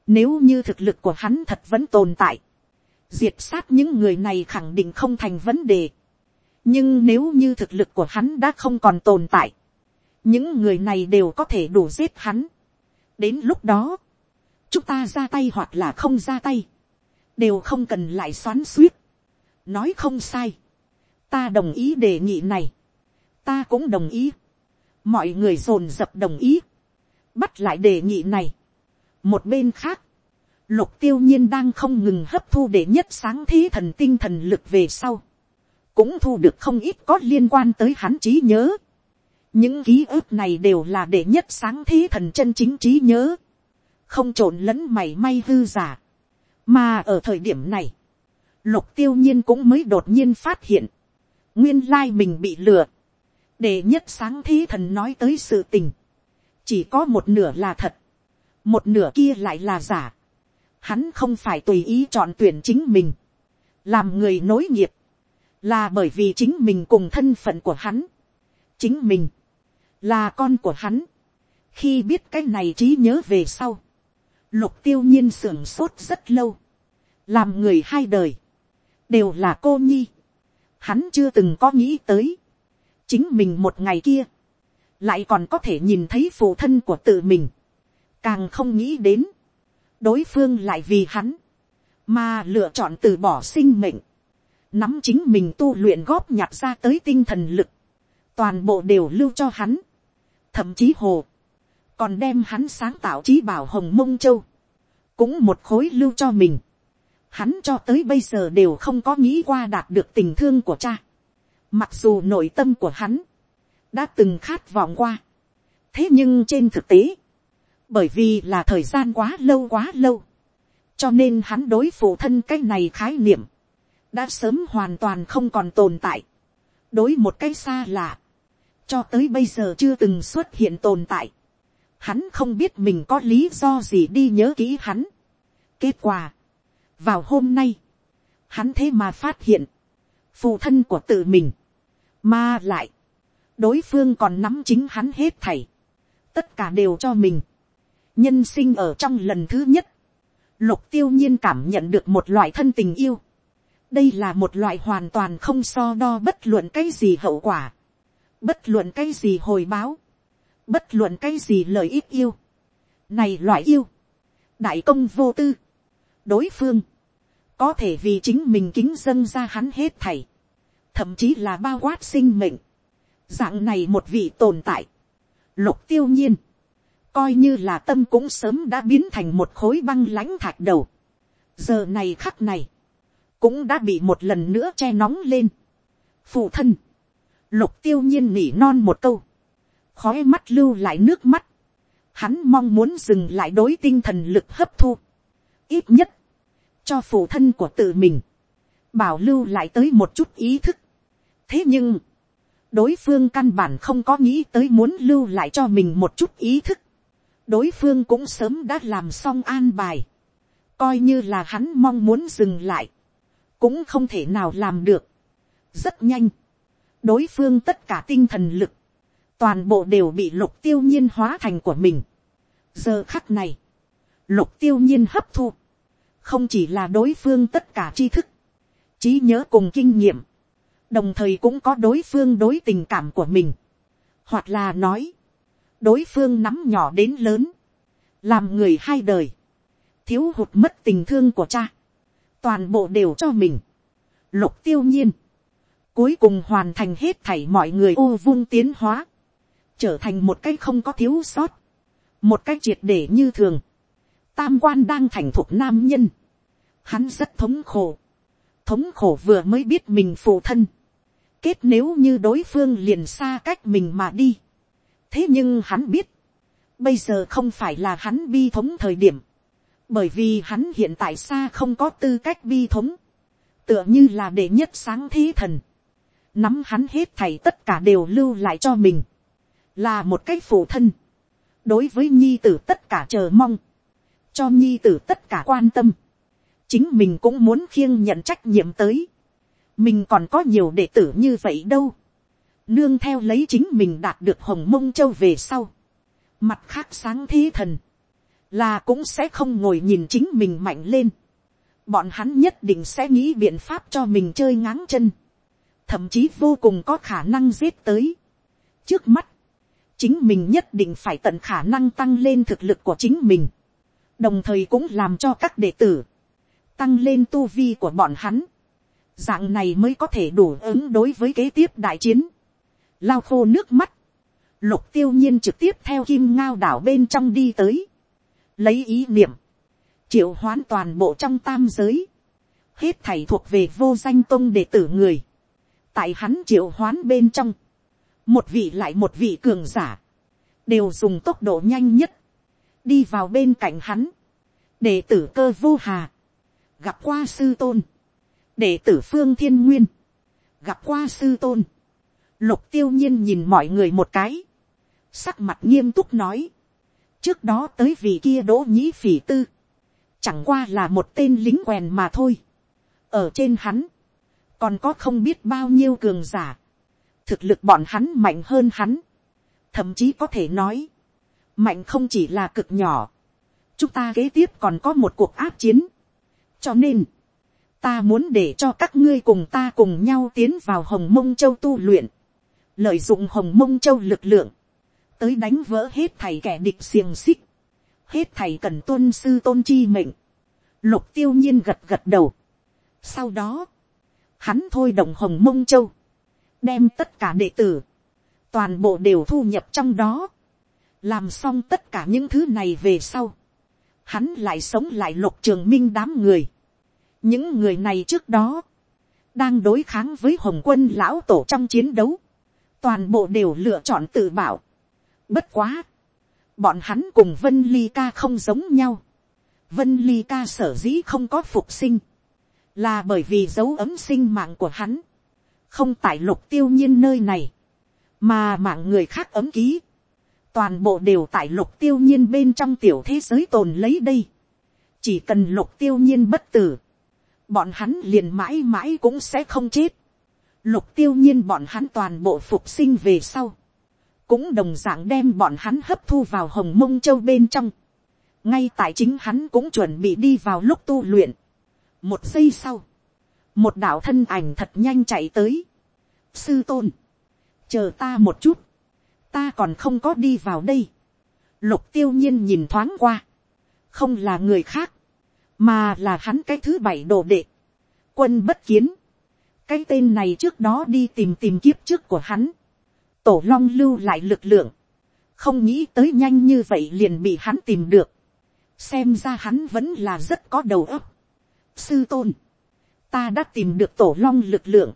Nếu như thực lực của hắn thật vẫn tồn tại, diệt sát những người này khẳng định không thành vấn đề. nhưng nếu như thực lực của hắn đã không còn tồn tại, những người này đều có thể đủ giết hắn. đến lúc đó, chúng ta ra tay hoặc là không ra tay, đều không cần lại xoắn suýt. nói không sai, ta đồng ý đề nghị này, ta cũng đồng ý, mọi người dồn dập đồng ý, bắt lại đề nghị này. một bên khác, lục tiêu nhiên đang không ngừng hấp thu để nhất sáng thế thần tinh thần lực về sau, cũng thu được không ít có liên quan tới hắn trí nhớ. những ký ức này đều là để nhất sáng thế thần chân chính trí nhớ, không trộn lẫn mảy may hư giả. mà ở thời điểm này, lục tiêu nhiên cũng mới đột nhiên phát hiện, nguyên lai mình bị lừa, để nhất sáng thế thần nói tới sự tình, chỉ có một nửa là thật, một nửa kia lại là giả. Hắn không phải tùy ý chọn tuyển chính mình, làm người nối nghiệp, là bởi vì chính mình cùng thân phận của hắn, chính mình, là con của hắn. khi biết cái này trí nhớ về sau, lục tiêu nhiên sưởng sốt rất lâu, làm người hai đời, đều là cô nhi, hắn chưa từng có nghĩ tới, chính mình một ngày kia, lại còn có thể nhìn thấy phụ thân của tự mình, càng không nghĩ đến, đối phương lại vì hắn, mà lựa chọn từ bỏ sinh mệnh, nắm chính mình tu luyện góp nhặt ra tới tinh thần lực, toàn bộ đều lưu cho hắn, thậm chí hồ, còn đem hắn sáng tạo trí bảo hồng mông châu, cũng một khối lưu cho mình, hắn cho tới bây giờ đều không có nghĩ qua đạt được tình thương của cha, mặc dù nội tâm của hắn, đã từng khát vọng qua. thế nhưng trên thực tế, bởi vì là thời gian quá lâu quá lâu, cho nên hắn đối phụ thân cái này khái niệm, đã sớm hoàn toàn không còn tồn tại. đối một cái xa lạ, cho tới bây giờ chưa từng xuất hiện tồn tại. hắn không biết mình có lý do gì đi nhớ kỹ hắn. kết quả, vào hôm nay, hắn thế mà phát hiện, phụ thân của tự mình, mà lại, đối phương còn nắm chính hắn hết thảy, tất cả đều cho mình, nhân sinh ở trong lần thứ nhất, lục tiêu nhiên cảm nhận được một loại thân tình yêu, đây là một loại hoàn toàn không so đo bất luận cái gì hậu quả, bất luận cái gì hồi báo, bất luận cái gì lợi ích yêu, này loại yêu, đại công vô tư, đối phương, có thể vì chính mình kính dân ra hắn hết thảy, thậm chí là bao quát sinh mệnh, dạng này một vị tồn tại, lục tiêu nhiên, coi như là tâm cũng sớm đã biến thành một khối băng lãnh thạch đầu, giờ này khắc này, cũng đã bị một lần nữa che nóng lên. phụ thân, lục tiêu nhiên nỉ non một câu, khói mắt lưu lại nước mắt, hắn mong muốn dừng lại đối tinh thần lực hấp thu, ít nhất, cho phụ thân của tự mình, bảo lưu lại tới một chút ý thức thế nhưng, đối phương căn bản không có nghĩ tới muốn lưu lại cho mình một chút ý thức. đối phương cũng sớm đã làm xong an bài, coi như là hắn mong muốn dừng lại, cũng không thể nào làm được. rất nhanh, đối phương tất cả tinh thần lực, toàn bộ đều bị lục tiêu nhiên hóa thành của mình. giờ khắc này, lục tiêu nhiên hấp thu, không chỉ là đối phương tất cả tri thức, trí nhớ cùng kinh nghiệm, đồng thời cũng có đối phương đối tình cảm của mình, hoặc là nói, đối phương nắm nhỏ đến lớn, làm người hai đời, thiếu hụt mất tình thương của cha, toàn bộ đều cho mình, lục tiêu nhiên, cuối cùng hoàn thành hết thảy mọi người ô vung tiến hóa, trở thành một cái không có thiếu sót, một cái triệt để như thường, tam quan đang thành thục nam nhân, hắn rất thống khổ, thống khổ vừa mới biết mình phụ thân, kết nếu như đối phương liền xa cách mình mà đi. thế nhưng hắn biết, bây giờ không phải là hắn bi thống thời điểm, bởi vì hắn hiện tại xa không có tư cách bi thống, tựa như là đệ nhất sáng thế thần, nắm hắn hết thảy tất cả đều lưu lại cho mình, là một cách phụ thân, đối với nhi tử tất cả chờ mong, cho nhi tử tất cả quan tâm, chính mình cũng muốn khiêng nhận trách nhiệm tới, mình còn có nhiều đệ tử như vậy đâu, nương theo lấy chính mình đạt được hồng mông châu về sau, mặt khác sáng thế thần, là cũng sẽ không ngồi nhìn chính mình mạnh lên, bọn hắn nhất định sẽ nghĩ biện pháp cho mình chơi ngáng chân, thậm chí vô cùng có khả năng giết tới. trước mắt, chính mình nhất định phải tận khả năng tăng lên thực lực của chính mình, đồng thời cũng làm cho các đệ tử, tăng lên tu vi của bọn hắn, dạng này mới có thể đủ ứng đối với kế tiếp đại chiến, lao khô nước mắt, lục tiêu nhiên trực tiếp theo kim ngao đảo bên trong đi tới, lấy ý niệm, triệu hoán toàn bộ trong tam giới, hết thảy thuộc về vô danh tôn đệ tử người, tại hắn triệu hoán bên trong, một vị lại một vị cường giả, đều dùng tốc độ nhanh nhất, đi vào bên cạnh hắn, đệ tử cơ vô hà, gặp qua sư tôn, đệ tử phương thiên nguyên, gặp qua sư tôn, lục tiêu nhiên nhìn mọi người một cái, sắc mặt nghiêm túc nói, trước đó tới vị kia đỗ nhĩ phỉ tư, chẳng qua là một tên lính quèn mà thôi, ở trên hắn, còn có không biết bao nhiêu cường giả, thực lực bọn hắn mạnh hơn hắn, thậm chí có thể nói, mạnh không chỉ là cực nhỏ, chúng ta kế tiếp còn có một cuộc áp chiến, cho nên, ta muốn để cho các ngươi cùng ta cùng nhau tiến vào hồng mông châu tu luyện, lợi dụng hồng mông châu lực lượng, tới đánh vỡ hết thầy kẻ địch xiềng xích, hết thầy cần tuân sư tôn chi mệnh, lục tiêu nhiên gật gật đầu. sau đó, hắn thôi đồng hồng mông châu, đem tất cả đệ tử, toàn bộ đều thu nhập trong đó, làm xong tất cả những thứ này về sau, hắn lại sống lại lục trường minh đám người, những người này trước đó, đang đối kháng với hồng quân lão tổ trong chiến đấu, toàn bộ đều lựa chọn tự bảo. Bất quá, bọn hắn cùng vân ly ca không giống nhau. vân ly ca sở dĩ không có phục sinh, là bởi vì dấu ấm sinh mạng của hắn, không tại lục tiêu nhiên nơi này, mà mạng người khác ấm ký, toàn bộ đều tại lục tiêu nhiên bên trong tiểu thế giới tồn lấy đây. chỉ cần lục tiêu nhiên bất tử, bọn hắn liền mãi mãi cũng sẽ không chết. Lục tiêu nhiên bọn hắn toàn bộ phục sinh về sau. Cũng đồng dạng đem bọn hắn hấp thu vào hồng mông châu bên trong. Ngay tại chính hắn cũng chuẩn bị đi vào lúc tu luyện. Một giây sau. Một đạo thân ảnh thật nhanh chạy tới. Sư tôn. Chờ ta một chút. Ta còn không có đi vào đây. Lục tiêu nhiên nhìn thoáng qua. Không là người khác mà là hắn cái thứ bảy đồ đệ, quân bất kiến, cái tên này trước đó đi tìm tìm kiếp trước của hắn, tổ long lưu lại lực lượng, không nghĩ tới nhanh như vậy liền bị hắn tìm được, xem ra hắn vẫn là rất có đầu óc. sư tôn, ta đã tìm được tổ long lực lượng,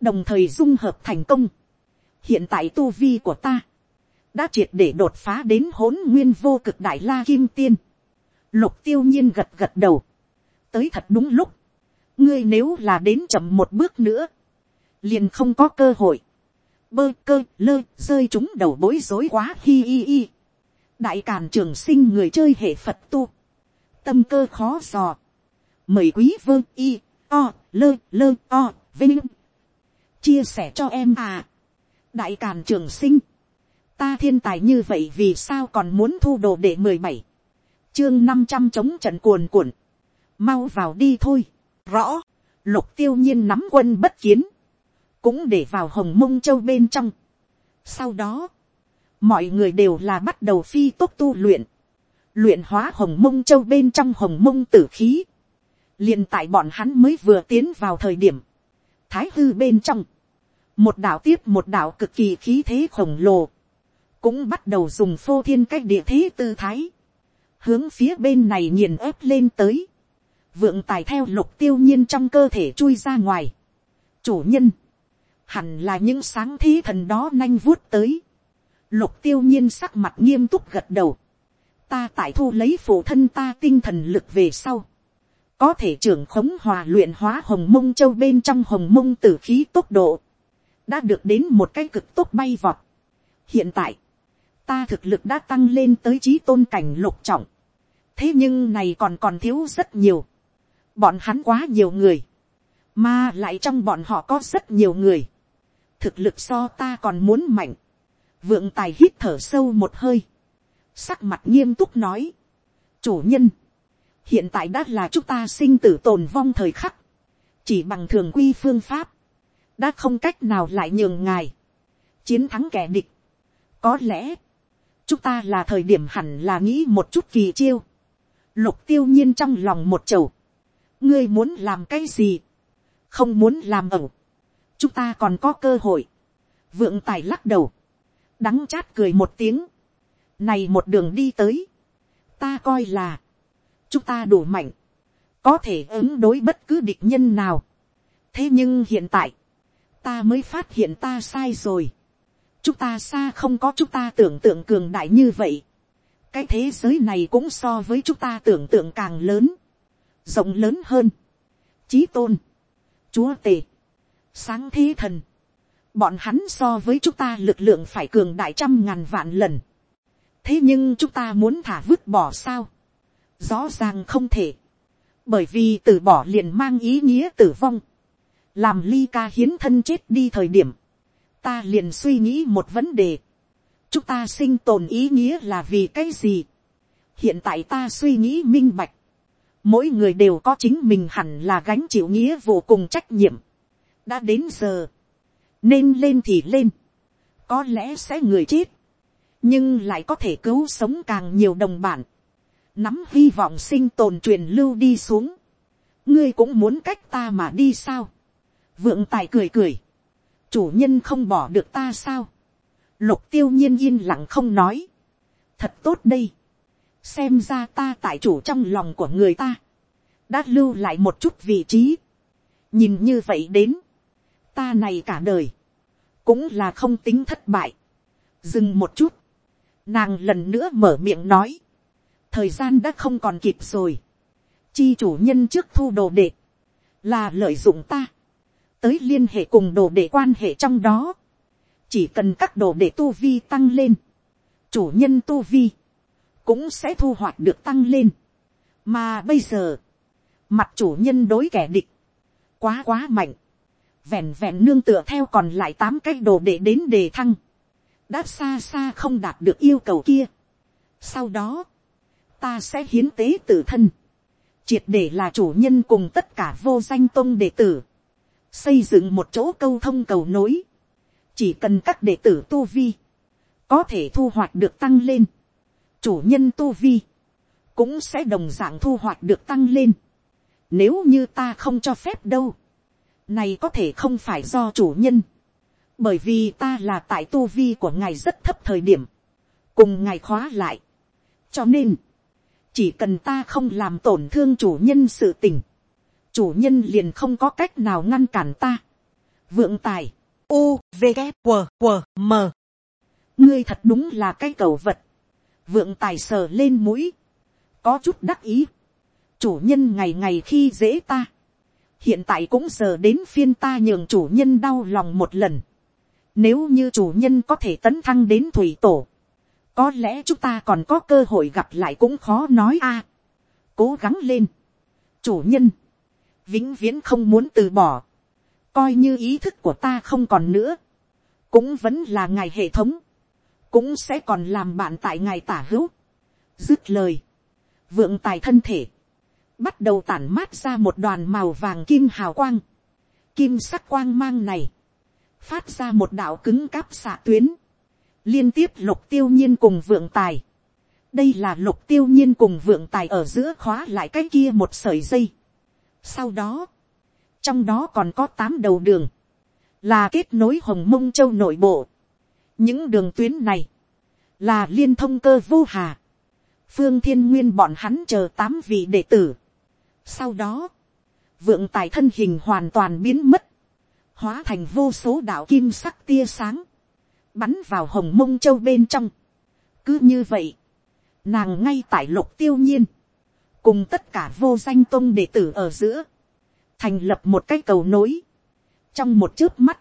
đồng thời dung hợp thành công. hiện tại tu vi của ta, đã triệt để đột phá đến hỗn nguyên vô cực đại la kim tiên. Lục tiêu nhiên gật gật đầu. Tới thật đúng lúc. Ngươi nếu là đến chậm một bước nữa. Liền không có cơ hội. Bơ cơ lơ rơi chúng đầu bối rối quá hi hi hi. Đại càn trường sinh người chơi hệ Phật tu. Tâm cơ khó dò. Mời quý vơ y, o, lơ lơ, o, vinh. Chia sẻ cho em à. Đại càn trường sinh. Ta thiên tài như vậy vì sao còn muốn thu đồ để mười bảy chương năm trăm chống trận cuồn cuộn, mau vào đi thôi, rõ, lục tiêu nhiên nắm quân bất kiến, cũng để vào hồng mông châu bên trong. sau đó, mọi người đều là bắt đầu phi tốc tu luyện, luyện hóa hồng mông châu bên trong hồng mông tử khí, liền tại bọn hắn mới vừa tiến vào thời điểm, thái hư bên trong, một đạo tiếp một đạo cực kỳ khí thế khổng lồ, cũng bắt đầu dùng phô thiên cách địa thế tư thái, hướng phía bên này nghiền ép lên tới, vượng tài theo lục tiêu nhiên trong cơ thể chui ra ngoài. chủ nhân, hẳn là những sáng thế thần đó nanh vuốt tới. lục tiêu nhiên sắc mặt nghiêm túc gật đầu. ta tại thu lấy phụ thân ta tinh thần lực về sau. có thể trưởng khống hòa luyện hóa hồng mông châu bên trong hồng mông tử khí tốc độ. đã được đến một cái cực tốt bay vọt. hiện tại, ta thực lực đã tăng lên tới trí tôn cảnh lục trọng thế nhưng này còn còn thiếu rất nhiều. bọn hắn quá nhiều người, mà lại trong bọn họ có rất nhiều người. thực lực so ta còn muốn mạnh. vượng tài hít thở sâu một hơi. sắc mặt nghiêm túc nói. chủ nhân, hiện tại đã là chúng ta sinh tử tồn vong thời khắc. chỉ bằng thường quy phương pháp, đã không cách nào lại nhường ngài, chiến thắng kẻ địch. có lẽ, chúng ta là thời điểm hẳn là nghĩ một chút kỳ chiêu lục tiêu nhiên trong lòng một chầu. ngươi muốn làm cái gì, không muốn làm ẩu. chúng ta còn có cơ hội. vượng tài lắc đầu, đắng chát cười một tiếng. này một đường đi tới, ta coi là, chúng ta đủ mạnh, có thể ứng đối bất cứ địch nhân nào. thế nhưng hiện tại, ta mới phát hiện ta sai rồi. chúng ta xa không có chúng ta tưởng tượng cường đại như vậy cái thế giới này cũng so với chúng ta tưởng tượng càng lớn, rộng lớn hơn. trí tôn, chúa tề, sáng thế thần, bọn hắn so với chúng ta lực lượng phải cường đại trăm ngàn vạn lần. thế nhưng chúng ta muốn thả vứt bỏ sao. rõ ràng không thể. bởi vì từ bỏ liền mang ý nghĩa tử vong làm ly ca hiến thân chết đi thời điểm, ta liền suy nghĩ một vấn đề, chúng ta sinh tồn ý nghĩa là vì cái gì. hiện tại ta suy nghĩ minh bạch, mỗi người đều có chính mình hẳn là gánh chịu nghĩa vô cùng trách nhiệm. đã đến giờ, nên lên thì lên, có lẽ sẽ người chết, nhưng lại có thể cứu sống càng nhiều đồng bản, nắm hy vọng sinh tồn truyền lưu đi xuống, ngươi cũng muốn cách ta mà đi sao, vượng tài cười cười, chủ nhân không bỏ được ta sao, lục tiêu nhiên yên lặng không nói, thật tốt đây, xem ra ta tại chủ trong lòng của người ta, đã lưu lại một chút vị trí, nhìn như vậy đến, ta này cả đời, cũng là không tính thất bại, dừng một chút, nàng lần nữa mở miệng nói, thời gian đã không còn kịp rồi, chi chủ nhân trước thu đồ đệ, là lợi dụng ta, tới liên hệ cùng đồ đệ quan hệ trong đó. Chỉ cần các đồ đệ tu vi tăng lên. Chủ nhân tu vi. Cũng sẽ thu hoạch được tăng lên. Mà bây giờ. Mặt chủ nhân đối kẻ địch. Quá quá mạnh. Vẹn vẹn nương tựa theo còn lại tám cái đồ đệ đến đề thăng. Đã xa xa không đạt được yêu cầu kia. Sau đó. Ta sẽ hiến tế tử thân triệt để là chủ nhân cùng tất cả vô danh tôn đệ tử, xây dựng một chỗ câu thông cầu nối, chỉ cần các đệ tử tu vi, có thể thu hoạch được tăng lên, chủ nhân tu vi, cũng sẽ đồng d ạ n g thu hoạch được tăng lên, nếu như ta không cho phép đâu, này có thể không phải do chủ nhân, bởi vì ta là tại tu vi của ngài rất thấp thời điểm, cùng ngài khóa lại, cho nên, chỉ cần ta không làm tổn thương chủ nhân sự tình, chủ nhân liền không có cách nào ngăn cản ta. vượng tài, u, v, g, q, q, m. ngươi thật đúng là cái cầu vật. vượng tài sờ lên mũi, có chút đắc ý. chủ nhân ngày ngày khi dễ ta. hiện tại cũng giờ đến phiên ta nhường chủ nhân đau lòng một lần. nếu như chủ nhân có thể tấn thăng đến thủy tổ, có lẽ chúng ta còn có cơ hội gặp lại cũng khó nói a. cố gắng lên. chủ nhân, vĩnh viễn không muốn từ bỏ, coi như ý thức của ta không còn nữa, cũng vẫn là ngài hệ thống, cũng sẽ còn làm bạn tại ngài tả hữu. dứt lời, vượng tài thân thể, bắt đầu tản mát ra một đoàn màu vàng kim hào quang, kim sắc quang mang này, phát ra một đạo cứng cáp xạ tuyến, liên tiếp lục tiêu nhiên cùng vượng tài. đây là lục tiêu nhiên cùng vượng tài ở giữa khóa lại cái kia một sợi dây. Sau đó, trong đó còn có tám đầu đường, là kết nối hồng mông châu nội bộ. Những đường tuyến này, là liên thông cơ vô hà. Phương thiên nguyên bọn hắn chờ tám vị đệ tử. Sau đó, vượng tài thân hình hoàn toàn biến mất, hóa thành vô số đạo kim sắc tia sáng, bắn vào hồng mông châu bên trong. cứ như vậy, nàng ngay tại lục tiêu nhiên, cùng tất cả vô danh tôn đệ tử ở giữa, thành lập một cái cầu nối. trong một chớp mắt,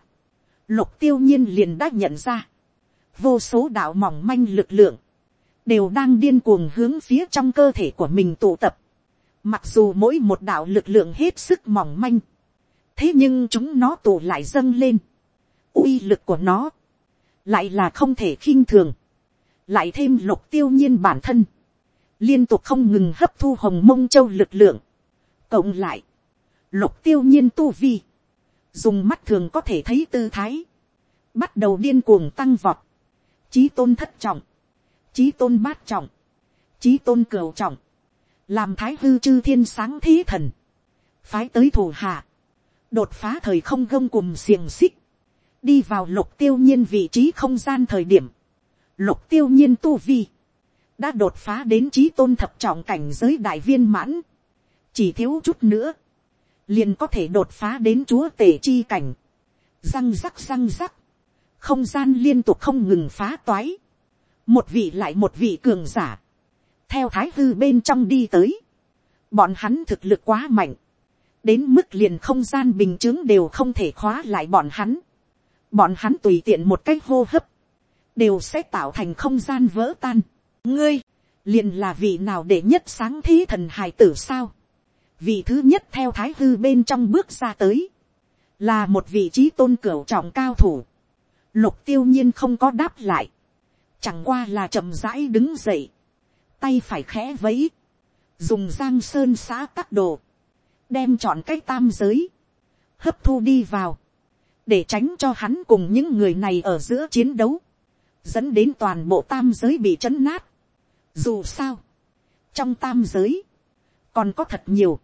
lục tiêu nhiên liền đã nhận ra, vô số đạo mỏng manh lực lượng, đều đang điên cuồng hướng phía trong cơ thể của mình tụ tập. Mặc dù mỗi một đạo lực lượng hết sức mỏng manh, thế nhưng chúng nó tụ lại dâng lên. uy lực của nó, lại là không thể khinh thường, lại thêm lục tiêu nhiên bản thân, liên tục không ngừng hấp thu hồng mông châu lực lượng, cộng lại, lục tiêu nhiên tu vi, dùng mắt thường có thể thấy tư thái, bắt đầu điên cuồng tăng vọt, trí tôn thất trọng, trí tôn bát trọng, trí tôn cửu trọng, làm thái hư chư thiên sáng thế thần, phái tới thủ hạ, đột phá thời không gông cùng xiềng xích, đi vào lục tiêu nhiên vị trí không gian thời điểm, lục tiêu nhiên tu vi, đã đột phá đến trí tôn thập trọng cảnh giới đại viên mãn, chỉ thiếu chút nữa, liền có thể đột phá đến chúa tể chi cảnh, răng rắc răng rắc, không gian liên tục không ngừng phá toái, một vị lại một vị cường giả, theo thái hư bên trong đi tới, bọn hắn thực lực quá mạnh, đến mức liền không gian bình chứng đều không thể khóa lại bọn hắn, bọn hắn tùy tiện một cách hô hấp, đều sẽ tạo thành không gian vỡ tan. ngươi, liền là vị nào để nhất sáng thí thần hài tử sao vị thứ nhất theo thái hư bên trong bước ra tới, là một vị trí tôn cửu trọng cao thủ. lục tiêu nhiên không có đáp lại, chẳng qua là chậm rãi đứng dậy, tay phải khẽ vẫy, dùng giang sơn xã tắc đồ, đem chọn cái tam giới, hấp thu đi vào, để tránh cho hắn cùng những người này ở giữa chiến đấu, dẫn đến toàn bộ tam giới bị chấn nát. Dù sao, trong tam giới, còn có thật nhiều,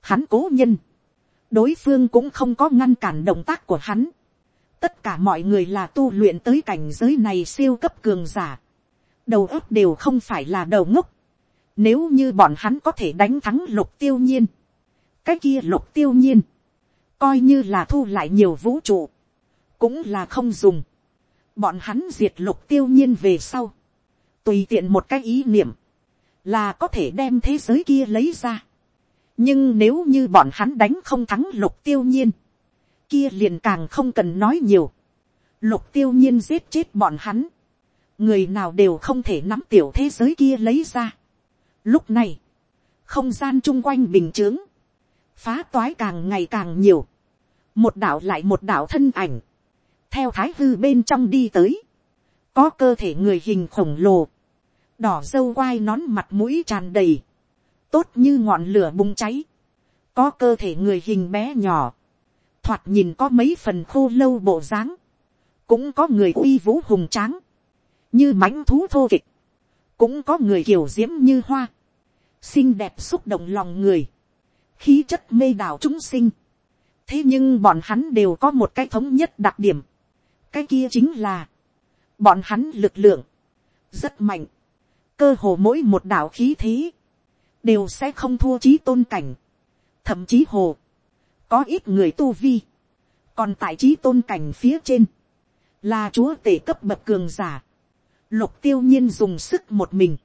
hắn cố nhân, đối phương cũng không có ngăn cản động tác của hắn. Tất cả mọi người là tu luyện tới cảnh giới này siêu cấp cường giả. Đầu óc đều không phải là đầu ngốc. Nếu như bọn hắn có thể đánh thắng lục tiêu nhiên. Cái kia lục tiêu nhiên. Coi như là thu lại nhiều vũ trụ. Cũng là không dùng bọn hắn diệt lục tiêu nhiên về sau, tùy tiện một cái ý niệm, là có thể đem thế giới kia lấy ra nhưng nếu như bọn hắn đánh không thắng lục tiêu nhiên, kia liền càng không cần nói nhiều. lục tiêu nhiên giết chết bọn hắn, người nào đều không thể nắm tiểu thế giới kia lấy ra. lúc này, không gian chung quanh bình t phá toái càng ngày càng nhiều, một đạo lại một đạo thân ảnh, theo thái hư bên trong đi tới, có cơ thể người hình khổng lồ, đỏ dâu quai nón mặt mũi tràn đầy, tốt như ngọn lửa bùng cháy, có cơ thể người hình bé nhỏ, thoạt nhìn có mấy phần khô lâu bộ dáng, cũng có người uy vũ hùng tráng, như mãnh thú thô kịch, cũng có người kiểu diễm như hoa, xinh đẹp xúc động lòng người, khí chất mê đảo chúng sinh. thế nhưng bọn hắn đều có một cái thống nhất đặc điểm, cái kia chính là, bọn hắn lực lượng, rất mạnh, cơ hồ mỗi một đảo khí thế, đều sẽ không thua trí tôn cảnh, thậm chí hồ, có ít người tu vi, còn tại trí tôn cảnh phía trên, là chúa tể cấp bậc cường giả, lục tiêu nhiên dùng sức một mình,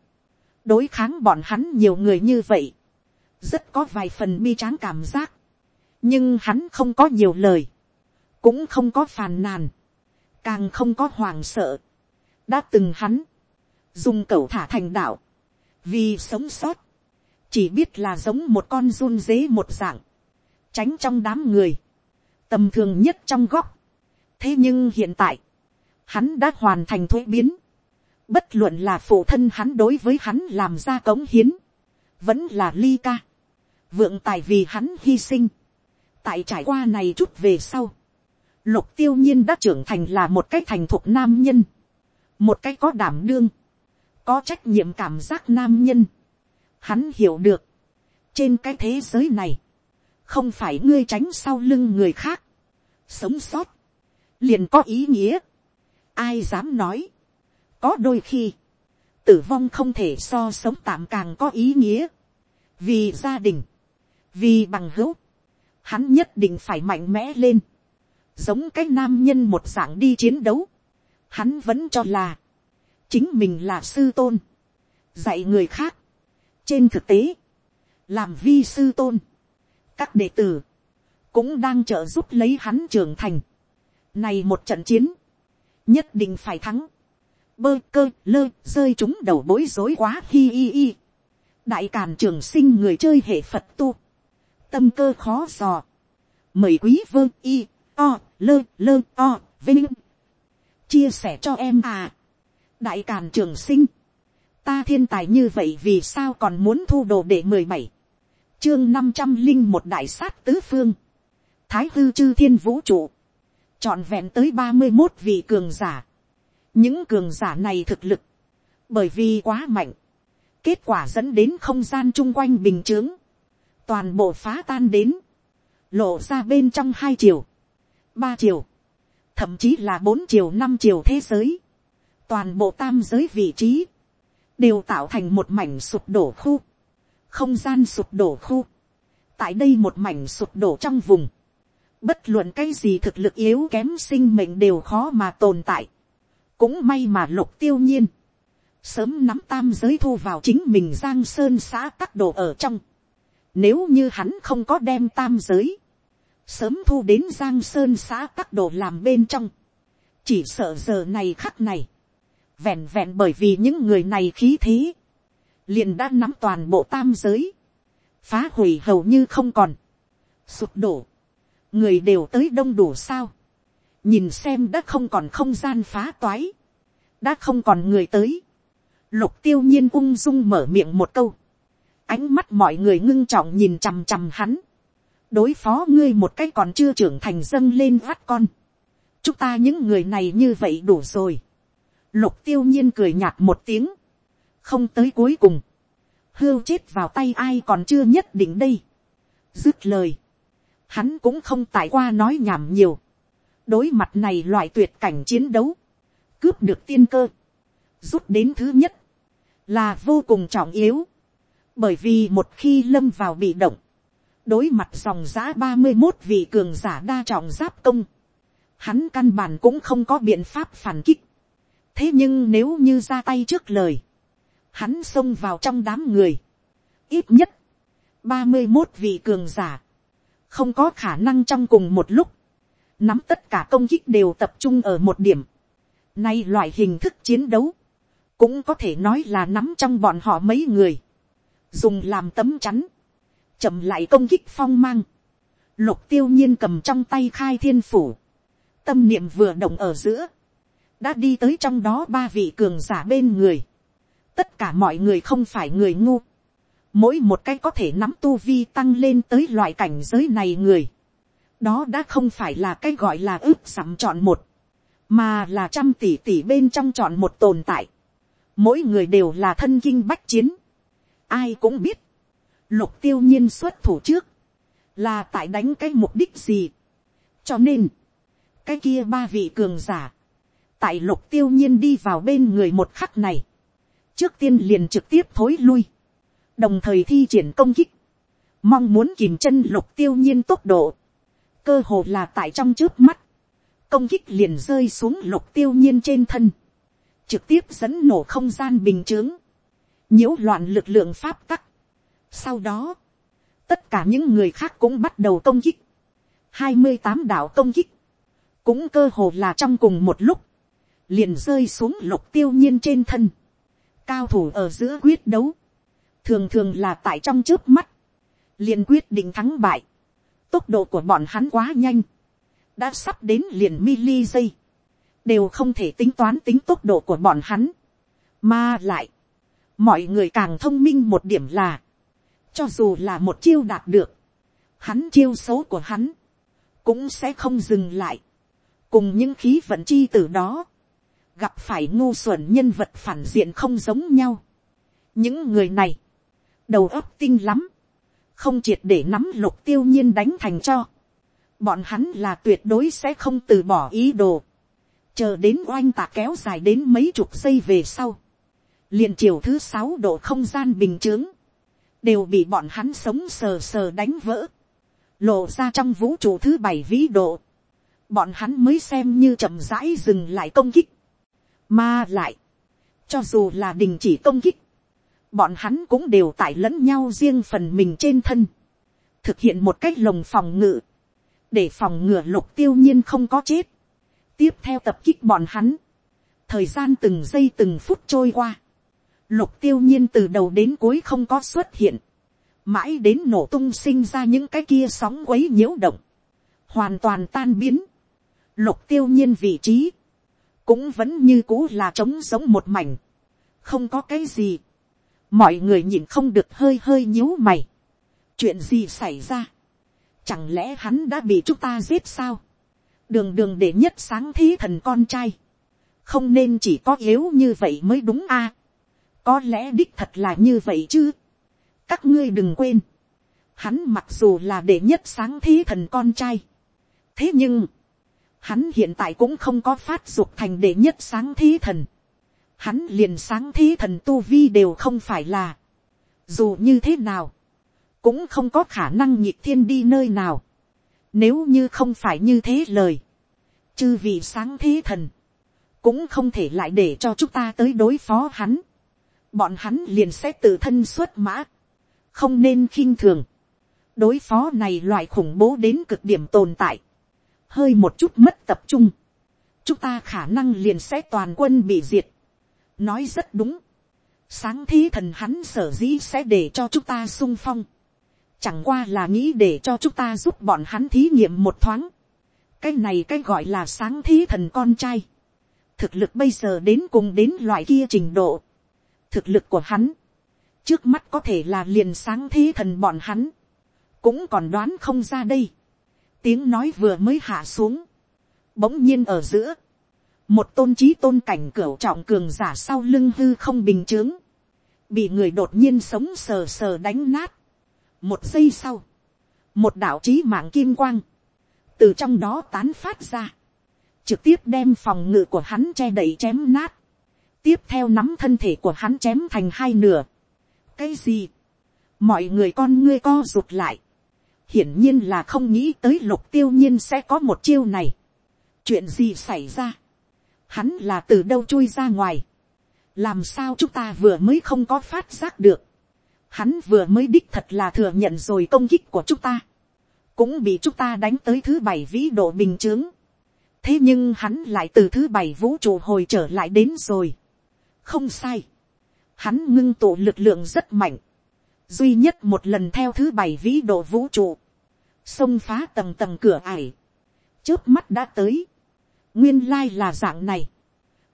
đối kháng bọn hắn nhiều người như vậy, rất có vài phần bi tráng cảm giác, nhưng hắn không có nhiều lời, cũng không có phàn nàn, càng không có hoàng sợ, đã từng hắn, dùng cẩu thả thành đạo, vì sống sót, chỉ biết là giống một con run dế một dạng, tránh trong đám người, tầm thường nhất trong góc. thế nhưng hiện tại, hắn đã hoàn thành thuế biến, bất luận là phụ thân hắn đối với hắn làm ra cống hiến, vẫn là ly ca, vượng tài vì hắn hy sinh, tại trải qua này chút về sau, lục tiêu nhiên đã trưởng thành là một cái thành thuộc nam nhân, một cái có đảm đương, có trách nhiệm cảm giác nam nhân. Hắn hiểu được, trên cái thế giới này, không phải ngươi tránh sau lưng người khác, sống sót, liền có ý nghĩa. Ai dám nói, có đôi khi, tử vong không thể so sống tạm càng có ý nghĩa, vì gia đình, vì bằng hữu, hắn nhất định phải mạnh mẽ lên. Giống cái nam nhân một dạng đi chiến đấu, hắn vẫn cho là, chính mình là sư tôn, dạy người khác trên thực tế, làm vi sư tôn, các đệ tử, cũng đang trợ giúp lấy hắn trưởng thành. Này một trận chiến, nhất định phải thắng. Bơ cơ lơ rơi chúng đầu bối rối quá hi hi hi. Đại càn trường sinh người chơi hệ Phật tu. Tâm cơ khó dò. Mời quý vương y o, lơ, lơ, o, vinh. Chia sẻ cho em à. Đại Càn Trường Sinh. Ta thiên tài như vậy vì sao còn muốn thu đồ để mười bảy? Chương năm trăm linh một đại sát tứ phương. thái hư chư thiên vũ trụ, trọn vẹn tới ba mươi một vị cường giả. những cường giả này thực lực, bởi vì quá mạnh, kết quả dẫn đến không gian chung quanh bình t r ư ớ n g toàn bộ phá tan đến, lộ ra bên trong hai chiều, ba chiều, thậm chí là bốn chiều năm chiều thế giới, toàn bộ tam giới vị trí, đều tạo thành một mảnh sụp đổ khu, không gian sụp đổ khu, tại đây một mảnh sụp đổ trong vùng, bất luận cái gì thực lực yếu kém sinh mệnh đều khó mà tồn tại, cũng may mà lục tiêu nhiên, sớm nắm tam giới thu vào chính mình giang sơn xã các đồ ở trong. Nếu như hắn không có đem tam giới, sớm thu đến giang sơn xã các đồ làm bên trong. Chỉ sợ giờ này khắc này, vẹn vẹn bởi vì những người này khí thế, liền đã nắm toàn bộ tam giới, phá hủy hầu như không còn, sụp đổ, người đều tới đông đủ sao, nhìn xem đã không còn không gian phá toái, đã không còn người tới, Lục tiêu nhiên ung dung mở miệng một câu. Ánh mắt mọi người ngưng trọng nhìn chằm chằm hắn. Đối phó ngươi một cái còn chưa trưởng thành dâng lên vắt con. Chúng ta những người này như vậy đủ rồi. Lục tiêu nhiên cười nhạt một tiếng. Không tới cuối cùng. Hưu chết vào tay ai còn chưa nhất định đây. Dứt lời. Hắn cũng không tại qua nói nhảm nhiều. Đối mặt này loại tuyệt cảnh chiến đấu. Cướp được tiên cơ. Rút đến thứ nhất là vô cùng trọng yếu, bởi vì một khi lâm vào bị động, đối mặt dòng giã ba mươi một vị cường giả đa trọng giáp công, hắn căn bản cũng không có biện pháp phản kích thế nhưng nếu như ra tay trước lời, hắn xông vào trong đám người, ít nhất, ba mươi một vị cường giả, không có khả năng trong cùng một lúc, nắm tất cả công kích đều tập trung ở một điểm. Nay loại hình thức chiến đấu, cũng có thể nói là nắm trong bọn họ mấy người, dùng làm tấm chắn, chậm lại công kích phong mang, lục tiêu nhiên cầm trong tay khai thiên phủ, tâm niệm vừa động ở giữa, đã đi tới trong đó ba vị cường giả bên người, tất cả mọi người không phải người ngu, mỗi một cái có thể nắm tu vi tăng lên tới loại cảnh giới này người, đó đã không phải là cái gọi là ước sắm chọn một, mà là trăm tỷ tỷ bên trong chọn một tồn tại mỗi người đều là thân kinh bách chiến. ai cũng biết, lục tiêu nhiên xuất thủ trước, là tại đánh cái mục đích gì. cho nên, cái kia ba vị cường giả, tại lục tiêu nhiên đi vào bên người một khắc này, trước tiên liền trực tiếp thối lui, đồng thời thi triển công kích, mong muốn kìm chân lục tiêu nhiên tốc độ, cơ hồ là tại trong trước mắt, công kích liền rơi xuống lục tiêu nhiên trên thân, trực tiếp dẫn nổ không gian bình chướng, nhiễu loạn lực lượng pháp tắc. Sau đó, tất cả những người khác cũng bắt đầu công kích, hai mươi tám đạo công kích, cũng cơ hồ là trong cùng một lúc, liền rơi xuống lục tiêu nhiên trên thân, cao thủ ở giữa quyết đấu, thường thường là tại trong trước mắt, liền quyết định thắng bại, tốc độ của bọn hắn quá nhanh, đã sắp đến liền mili giây, đều không thể tính toán tính tốc độ của bọn hắn, mà lại, mọi người càng thông minh một điểm là, cho dù là một chiêu đạt được, hắn chiêu xấu của hắn, cũng sẽ không dừng lại, cùng những khí vận chi từ đó, gặp phải ngu xuẩn nhân vật phản diện không giống nhau. những người này, đầu óc tinh lắm, không triệt để nắm lục tiêu nhiên đánh thành cho, bọn hắn là tuyệt đối sẽ không từ bỏ ý đồ. Chờ đến oanh tạc kéo dài đến mấy chục giây về sau, liền chiều thứ sáu độ không gian bình t h ư ớ n g đều bị bọn hắn sống sờ sờ đánh vỡ, lộ ra trong vũ trụ thứ bảy vĩ độ, bọn hắn mới xem như chậm rãi dừng lại công kích, mà lại, cho dù là đình chỉ công kích, bọn hắn cũng đều tại lẫn nhau riêng phần mình trên thân, thực hiện một cách lồng phòng ngự, để phòng ngừa lục tiêu nhiên không có chết, tiếp theo tập kích bọn hắn, thời gian từng giây từng phút trôi qua, lục tiêu nhiên từ đầu đến cuối không có xuất hiện, mãi đến nổ tung sinh ra những cái kia sóng quấy nhiễu động, hoàn toàn tan biến, lục tiêu nhiên vị trí, cũng vẫn như cũ là trống giống một mảnh, không có cái gì, mọi người nhìn không được hơi hơi nhíu mày, chuyện gì xảy ra, Chẳng lẽ hắn đã bị chúng ta giết sao? Đường đường để nhất sáng thí thần con trai. Không nên chỉ có yếu như vậy mới đúng a Có lẽ đích thật là như vậy chứ. Các ngươi đừng quên. Hắn mặc dù là để nhất sáng thí thần con trai. Thế nhưng. Hắn hiện tại cũng không có phát dục thành đệ nhất sáng thí thần. Hắn liền sáng thí thần tu vi đều không phải là. Dù như thế nào cũng không có khả năng nhịp thiên đi nơi nào. Nếu như không phải như thế lời, chư vị sáng thế thần, cũng không thể lại để cho chúng ta tới đối phó hắn. Bọn hắn liền sẽ tự thân xuất mã, không nên khinh thường. Đối phó này loại khủng bố đến cực điểm tồn tại, hơi một chút mất tập trung. Chúng ta khả năng liền sẽ toàn quân bị diệt. Nói rất đúng. Sáng thế thần hắn sở dĩ sẽ để cho chúng ta sung phong chẳng qua là nghĩ để cho chúng ta giúp bọn hắn thí nghiệm một thoáng. cái này cái gọi là sáng thí thần con trai. thực lực bây giờ đến cùng đến loại kia trình độ. thực lực của hắn, trước mắt có thể là liền sáng thí thần bọn hắn, cũng còn đoán không ra đây tiếng nói vừa mới hạ xuống, bỗng nhiên ở giữa, một tôn trí tôn cảnh cửa trọng cường giả sau lưng hư không bình chướng, bị người đột nhiên sống sờ sờ đánh nát, một giây sau, một đạo trí mạng kim quang, từ trong đó tán phát ra, trực tiếp đem phòng ngự của hắn che đậy chém nát, tiếp theo nắm thân thể của hắn chém thành hai nửa. cái gì, mọi người con ngươi co rụt lại, hiển nhiên là không nghĩ tới lục tiêu nhiên sẽ có một chiêu này. chuyện gì xảy ra, hắn là từ đâu chui ra ngoài, làm sao chúng ta vừa mới không có phát giác được, hắn vừa mới đích thật là thừa nhận rồi công kích của chúng ta, cũng bị chúng ta đánh tới thứ bảy vĩ độ bình t h ư ớ n g thế nhưng hắn lại từ thứ bảy vũ trụ hồi trở lại đến rồi. không sai, hắn ngưng tụ lực lượng rất mạnh, duy nhất một lần theo thứ bảy vĩ độ vũ trụ, xông phá tầng tầng cửa ải, trước mắt đã tới, nguyên lai là dạng này,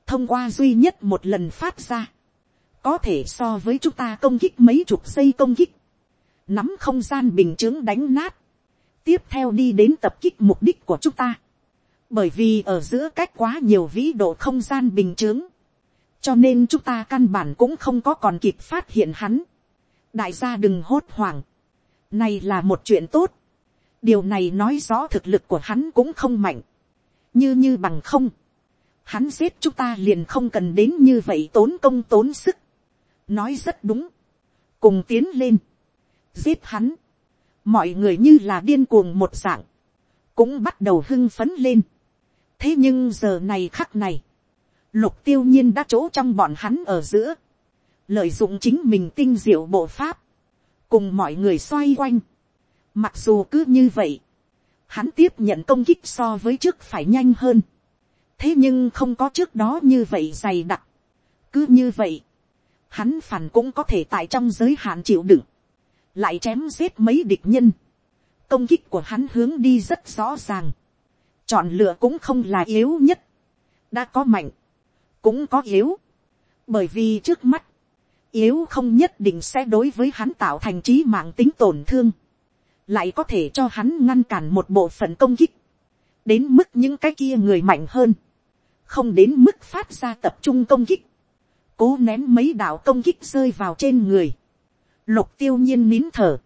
thông qua duy nhất một lần phát ra, có thể so với chúng ta công kích mấy chục giây công kích, nắm không gian bình chướng đánh nát, tiếp theo đi đến tập kích mục đích của chúng ta, bởi vì ở giữa cách quá nhiều vĩ độ không gian bình chướng, cho nên chúng ta căn bản cũng không có còn kịp phát hiện hắn. đại gia đừng hốt hoảng, này là một chuyện tốt, điều này nói rõ thực lực của hắn cũng không mạnh, như như bằng không, hắn giết chúng ta liền không cần đến như vậy tốn công tốn sức, nói rất đúng, cùng tiến lên, giết hắn, mọi người như là điên cuồng một dạng, cũng bắt đầu hưng phấn lên. thế nhưng giờ này khắc này, lục tiêu nhiên đã chỗ trong bọn hắn ở giữa, lợi dụng chính mình tinh diệu bộ pháp, cùng mọi người xoay quanh. Mặc dù cứ như vậy, hắn tiếp nhận công kích so với trước phải nhanh hơn. thế nhưng không có trước đó như vậy dày đặc. cứ như vậy, hắn phản cũng có thể tại trong giới hạn chịu đựng, lại chém giết mấy địch nhân. công kích của hắn hướng đi rất rõ ràng, chọn lựa cũng không là yếu nhất, đã có mạnh, cũng có yếu, bởi vì trước mắt, yếu không nhất định sẽ đối với hắn tạo thành trí mạng tính tổn thương, lại có thể cho hắn ngăn cản một bộ phận công kích, đến mức những cái kia người mạnh hơn, không đến mức phát ra tập trung công kích, cố ném mấy đạo công kích rơi vào trên người. Lục tiêu nhiên nín thở.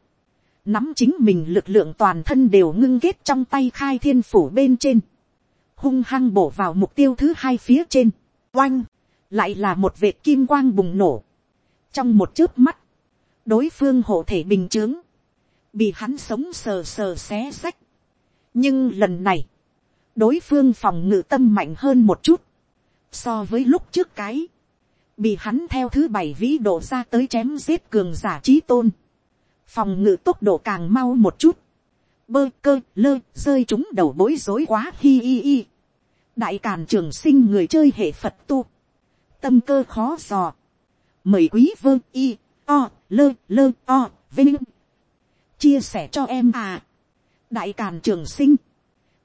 Nắm chính mình lực lượng toàn thân đều ngưng kết trong tay khai thiên phủ bên trên. Hung hăng bổ vào mục tiêu thứ hai phía trên. Oanh. Lại là một vệt kim quang bùng nổ. Trong một chớp mắt. Đối phương hộ thể bình chướng. Bị hắn sống sờ sờ xé rách Nhưng lần này. Đối phương phòng ngự tâm mạnh hơn một chút. So với lúc trước cái bị hắn theo thứ bảy vĩ độ ra tới chém giết cường giả trí tôn, phòng ngự tốc độ càng mau một chút, bơ cơ lơ rơi chúng đầu bối rối quá hi hi hi. đại càn trường sinh người chơi hệ phật tu, tâm cơ khó dò, mời quý vơ y o lơ lơ o vinh chia sẻ cho em à. đại càn trường sinh,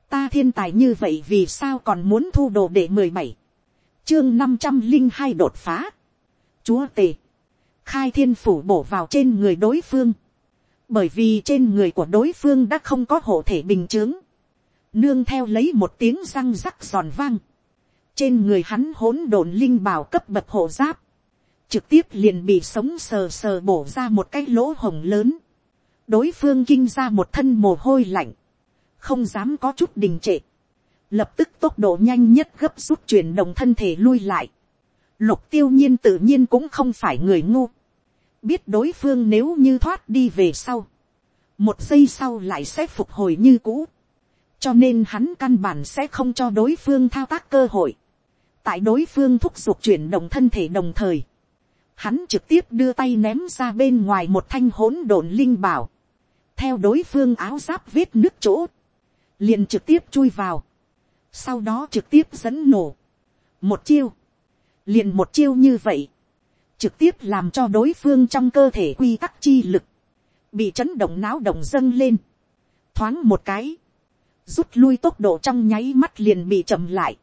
ta thiên tài như vậy vì sao còn muốn thu đồ để mười bảy chương năm trăm linh hai đột phá. Chúa tề. Khai thiên phủ bổ vào trên người đối phương. bởi vì trên người của đối phương đã không có hộ thể bình chướng, nương theo lấy một tiếng răng rắc giòn vang, trên người hắn hỗn độn linh bảo cấp bậc hộ giáp, trực tiếp liền bị sống sờ sờ bổ ra một cái lỗ hồng lớn, đối phương kinh ra một thân mồ hôi lạnh, không dám có chút đình trệ, lập tức tốc độ nhanh nhất gấp rút chuyển động thân thể lui lại, lục tiêu nhiên tự nhiên cũng không phải người ngu, biết đối phương nếu như thoát đi về sau, một giây sau lại sẽ phục hồi như cũ, cho nên hắn căn bản sẽ không cho đối phương thao tác cơ hội, tại đối phương thúc giục chuyển động thân thể đồng thời, hắn trực tiếp đưa tay ném ra bên ngoài một thanh hỗn độn linh bảo, theo đối phương áo giáp vết nước chỗ, liền trực tiếp chui vào, sau đó trực tiếp dẫn nổ, một chiêu, liền một chiêu như vậy, trực tiếp làm cho đối phương trong cơ thể quy tắc chi lực, bị chấn động náo động dâng lên, thoáng một cái, rút lui tốc độ trong nháy mắt liền bị chậm lại,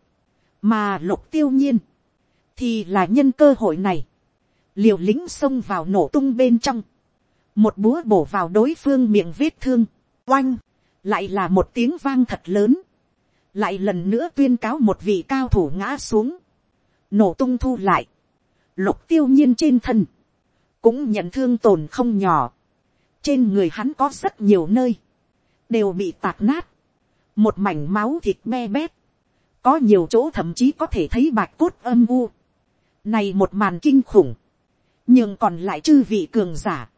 mà lục tiêu nhiên, thì là nhân cơ hội này, liều lính xông vào nổ tung bên trong, một búa bổ vào đối phương miệng vết thương, oanh, lại là một tiếng vang thật lớn, lại lần nữa tuyên cáo một vị cao thủ ngã xuống, nổ tung thu lại, lục tiêu nhiên trên thân, cũng nhận thương tổn không nhỏ, trên người hắn có rất nhiều nơi, đều bị tạc nát, một mảnh máu thịt me bét, có nhiều chỗ thậm chí có thể thấy bạch cốt âm u, này một màn kinh khủng, nhưng còn lại chư vị cường giả,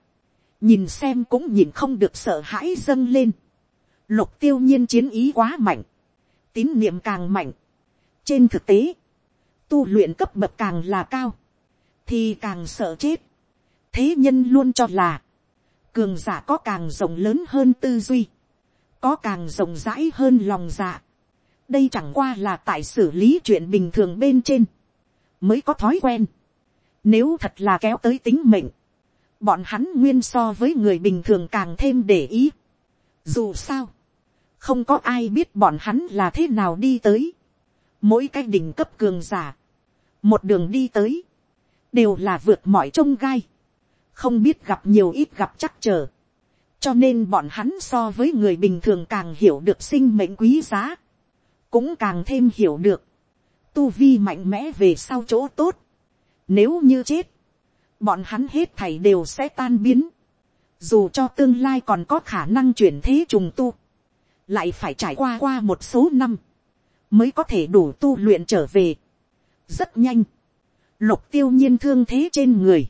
nhìn xem cũng nhìn không được sợ hãi dâng lên, lục tiêu nhiên chiến ý quá mạnh, tín niệm càng mạnh, trên thực tế, tu luyện cấp bậc càng là cao, thì càng sợ chết. thế nhân luôn cho là, cường giả có càng rộng lớn hơn tư duy, có càng rộng rãi hơn lòng dạ. đây chẳng qua là tại xử lý chuyện bình thường bên trên, mới có thói quen. nếu thật là kéo tới tính mệnh, bọn hắn nguyên so với người bình thường càng thêm để ý. dù sao, không có ai biết bọn hắn là thế nào đi tới. mỗi cái đỉnh cấp cường giả, một đường đi tới, đều là vượt mọi trông gai, không biết gặp nhiều ít gặp chắc chờ, cho nên bọn hắn so với người bình thường càng hiểu được sinh mệnh quý giá, cũng càng thêm hiểu được, tu vi mạnh mẽ về sau chỗ tốt, nếu như chết, bọn hắn hết thảy đều sẽ tan biến, dù cho tương lai còn có khả năng chuyển thế trùng tu, lại phải trải qua qua một số năm, mới có thể đủ tu luyện trở về. rất nhanh, lục tiêu nhiên thương thế trên người,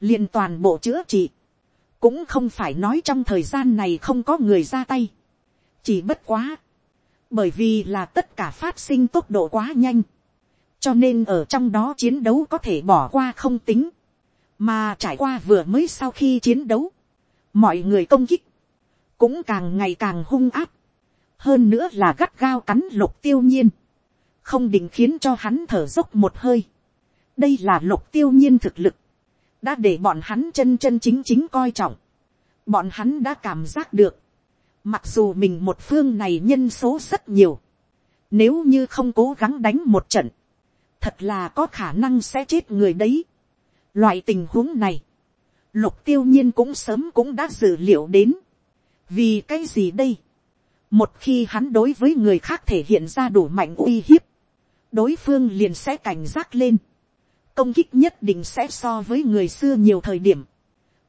liền toàn bộ chữa trị, cũng không phải nói trong thời gian này không có người ra tay, chỉ bất quá, bởi vì là tất cả phát sinh tốc độ quá nhanh, cho nên ở trong đó chiến đấu có thể bỏ qua không tính, mà trải qua vừa mới sau khi chiến đấu, mọi người công kích, cũng càng ngày càng hung áp, hơn nữa là gắt gao cắn lục tiêu nhiên, không định khiến cho hắn thở dốc một hơi. đây là lục tiêu nhiên thực lực, đã để bọn hắn chân chân chính chính coi trọng, bọn hắn đã cảm giác được, mặc dù mình một phương này nhân số rất nhiều, nếu như không cố gắng đánh một trận, thật là có khả năng sẽ chết người đấy. Loại tình huống này, lục tiêu nhiên cũng sớm cũng đã dự liệu đến. vì cái gì đây, một khi hắn đối với người khác thể hiện ra đủ mạnh uy hiếp, đối phương liền sẽ cảnh giác lên. công kích nhất định sẽ so với người xưa nhiều thời điểm,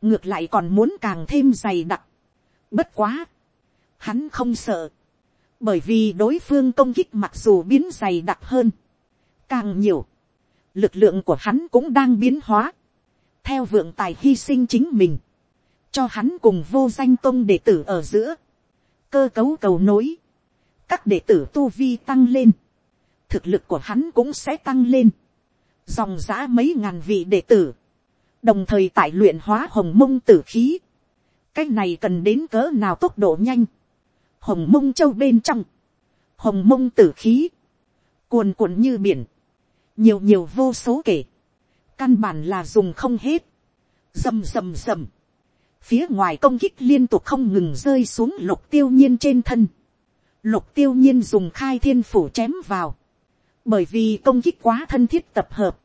ngược lại còn muốn càng thêm dày đặc. bất quá, hắn không sợ, bởi vì đối phương công kích mặc dù biến dày đặc hơn, càng nhiều, lực lượng của hắn cũng đang biến hóa, theo vượng tài hy sinh chính mình, cho hắn cùng vô danh tôn đệ tử ở giữa, cơ cấu cầu nối, các đệ tử tu vi tăng lên, thực lực của hắn cũng sẽ tăng lên, dòng giã mấy ngàn vị đệ tử, đồng thời tại luyện hóa hồng mông tử khí, cái này cần đến cỡ nào tốc độ nhanh, hồng mông châu bên trong, hồng mông tử khí, cuồn cuộn như biển, nhiều nhiều vô số kể, căn bản là dùng không hết, rầm rầm rầm, phía ngoài công kích liên tục không ngừng rơi xuống lục tiêu nhiên trên thân. Lục tiêu nhiên dùng khai thiên phủ chém vào. Bởi vì công kích quá thân thiết tập hợp.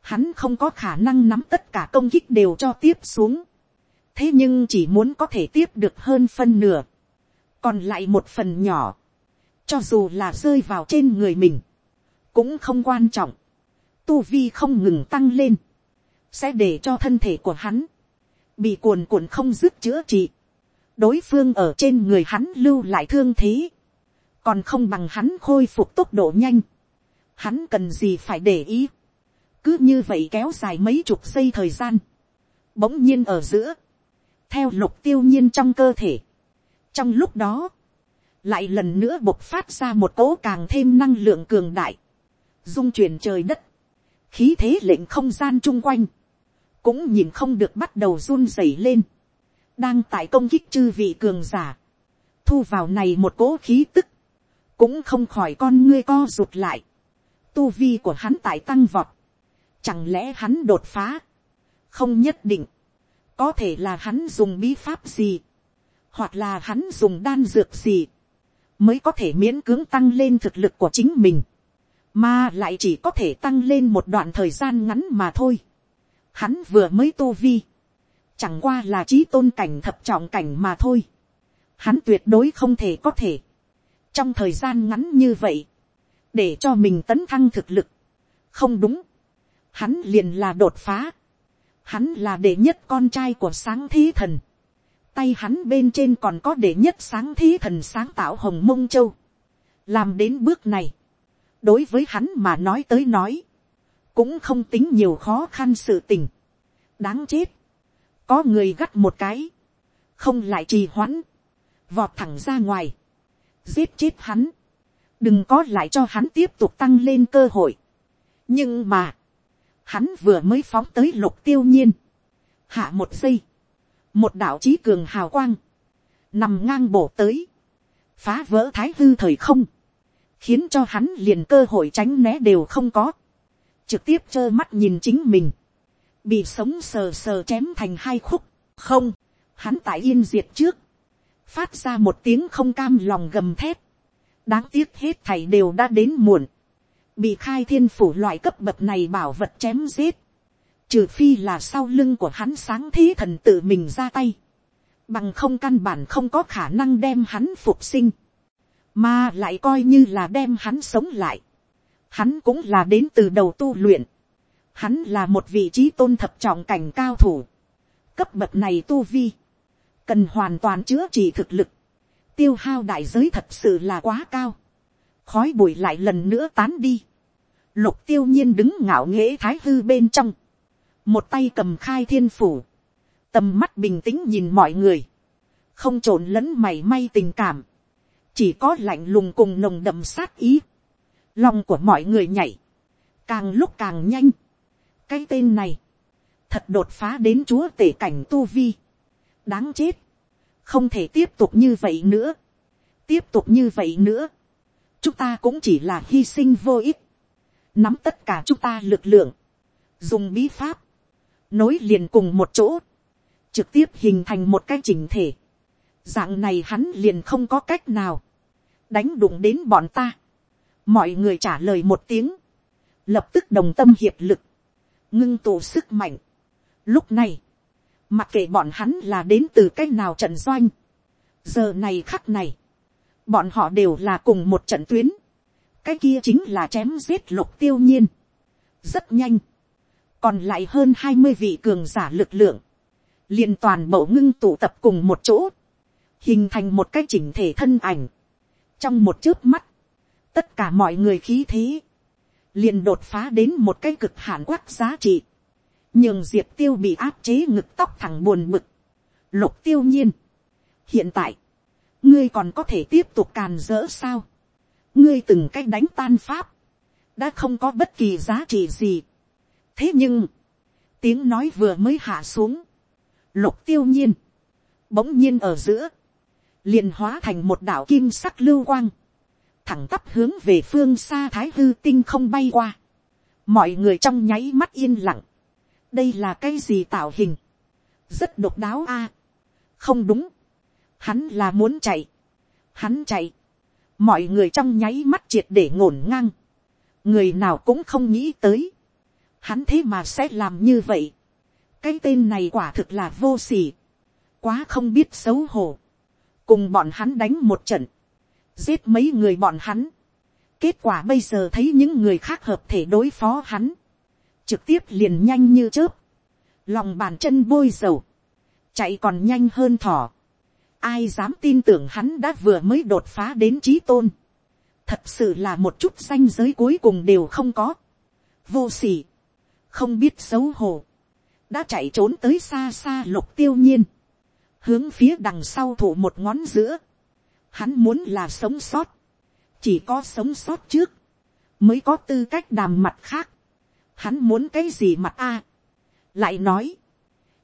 Hắn không có khả năng nắm tất cả công kích đều cho tiếp xuống. thế nhưng chỉ muốn có thể tiếp được hơn phân nửa, còn lại một phần nhỏ, cho dù là rơi vào trên người mình, cũng không quan trọng, tu vi không ngừng tăng lên, sẽ để cho thân thể của hắn, bị cuồn cuộn không dứt chữa trị, đối phương ở trên người hắn lưu lại thương thế, còn không bằng hắn khôi phục tốc độ nhanh, hắn cần gì phải để ý, cứ như vậy kéo dài mấy chục giây thời gian, bỗng nhiên ở giữa, theo lục tiêu nhiên trong cơ thể. trong lúc đó, lại lần nữa bộc phát ra một cỗ càng thêm năng lượng cường đại, dung chuyển trời đất, khí thế lệnh không gian chung quanh, cũng nhìn không được bắt đầu run rẩy lên, đang tại công kích chư vị cường giả, thu vào này một cỗ khí tức, cũng không khỏi con ngươi co rụt lại, tu vi của hắn tại tăng vọt, chẳng lẽ hắn đột phá, không nhất định, có thể là hắn dùng bí pháp gì, hoặc là hắn dùng đan dược gì, mới có thể miễn cưỡng tăng lên thực lực của chính mình, mà lại chỉ có thể tăng lên một đoạn thời gian ngắn mà thôi. Hắn vừa mới tu vi, chẳng qua là trí tôn cảnh thập trọng cảnh mà thôi. Hắn tuyệt đối không thể có thể, trong thời gian ngắn như vậy, để cho mình tấn thăng thực lực. không đúng, hắn liền là đột phá, hắn là đệ nhất con trai của sáng thí thần, tay hắn bên trên còn có đệ nhất sáng thí thần sáng tạo hồng mông châu, làm đến bước này, đối với hắn mà nói tới nói, cũng không tính nhiều khó khăn sự tình, đáng chết, có người gắt một cái, không lại trì hoãn, vọt thẳng ra ngoài, giết chết hắn, đừng có lại cho hắn tiếp tục tăng lên cơ hội. nhưng mà, hắn vừa mới phóng tới lục tiêu nhiên, hạ một giây, một đạo trí cường hào quang, nằm ngang bổ tới, phá vỡ thái hư thời không, khiến cho hắn liền cơ hội tránh né đều không có, trực tiếp trơ mắt nhìn chính mình, bị sống sờ sờ chém thành hai khúc, không, hắn tại yên diệt trước, phát ra một tiếng không cam lòng gầm thép, đáng tiếc hết thầy đều đã đến muộn, bị khai thiên phủ loại cấp bậc này bảo vật chém giết, trừ phi là sau lưng của hắn sáng thế thần tự mình ra tay, bằng không căn bản không có khả năng đem hắn phục sinh, mà lại coi như là đem hắn sống lại, hắn cũng là đến từ đầu tu luyện, hắn là một vị trí tôn thập trọng cảnh cao thủ, cấp bậc này tu vi, cần hoàn toàn chữa trị thực lực, tiêu hao đại giới thật sự là quá cao, khói bụi lại lần nữa tán đi, lục tiêu nhiên đứng ngạo nghễ thái hư bên trong, một tay cầm khai thiên phủ, tầm mắt bình tĩnh nhìn mọi người, không trộn lẫn mày may tình cảm, chỉ có lạnh lùng cùng nồng đậm sát ý, lòng của mọi người nhảy, càng lúc càng nhanh, cái tên này, thật đột phá đến chúa tể cảnh tu vi, đáng chết, không thể tiếp tục như vậy nữa, tiếp tục như vậy nữa, chúng ta cũng chỉ là hy sinh vô ích, nắm tất cả chúng ta lực lượng, dùng bí pháp, nối liền cùng một chỗ, trực tiếp hình thành một cái chỉnh thể, dạng này hắn liền không có cách nào, đánh đụng đến bọn ta, mọi người trả lời một tiếng, lập tức đồng tâm hiệp lực, ngưng tụ sức mạnh. Lúc này, mặc kệ bọn hắn là đến từ c á c h nào trận doanh, giờ này khắc này, bọn họ đều là cùng một trận tuyến, cái kia chính là chém giết lục tiêu nhiên, rất nhanh, còn lại hơn hai mươi vị cường giả lực lượng, liền toàn bộ ngưng tụ tập cùng một chỗ, hình thành một cái chỉnh thể thân ảnh, trong một chớp mắt, tất cả mọi người khí thế, liền đột phá đến một cái cực hạn quắc giá trị, nhường diệp tiêu bị áp chế ngực tóc thẳng buồn bực. lục tiêu nhiên. hiện tại, ngươi còn có thể tiếp tục càn dỡ sao. ngươi từng cái đánh tan pháp, đã không có bất kỳ giá trị gì. thế nhưng, tiếng nói vừa mới hạ xuống, lục tiêu nhiên, bỗng nhiên ở giữa, liền hóa thành một đảo kim sắc lưu quang, thẳng tắp hướng về phương xa thái hư tinh không bay qua. mọi người trong nháy mắt yên lặng, đây là cái gì tạo hình, rất độc đáo a. không đúng, hắn là muốn chạy, hắn chạy, mọi người trong nháy mắt triệt để ngổn ngang, người nào cũng không nghĩ tới, hắn thế mà sẽ làm như vậy, cái tên này quả thực là vô s ỉ quá không biết xấu hổ, cùng bọn hắn đánh một trận, giết mấy người bọn hắn, kết quả bây giờ thấy những người khác hợp thể đối phó hắn, trực tiếp liền nhanh như chớp, lòng bàn chân bôi dầu, chạy còn nhanh hơn thỏ, ai dám tin tưởng hắn đã vừa mới đột phá đến trí tôn, thật sự là một chút danh giới cuối cùng đều không có, vô s ỉ không biết xấu hổ, đã chạy trốn tới xa xa lục tiêu nhiên, hướng phía đằng sau thủ một ngón giữa, hắn muốn là sống sót, chỉ có sống sót trước, mới có tư cách đàm mặt khác, hắn muốn cái gì mặt a, lại nói,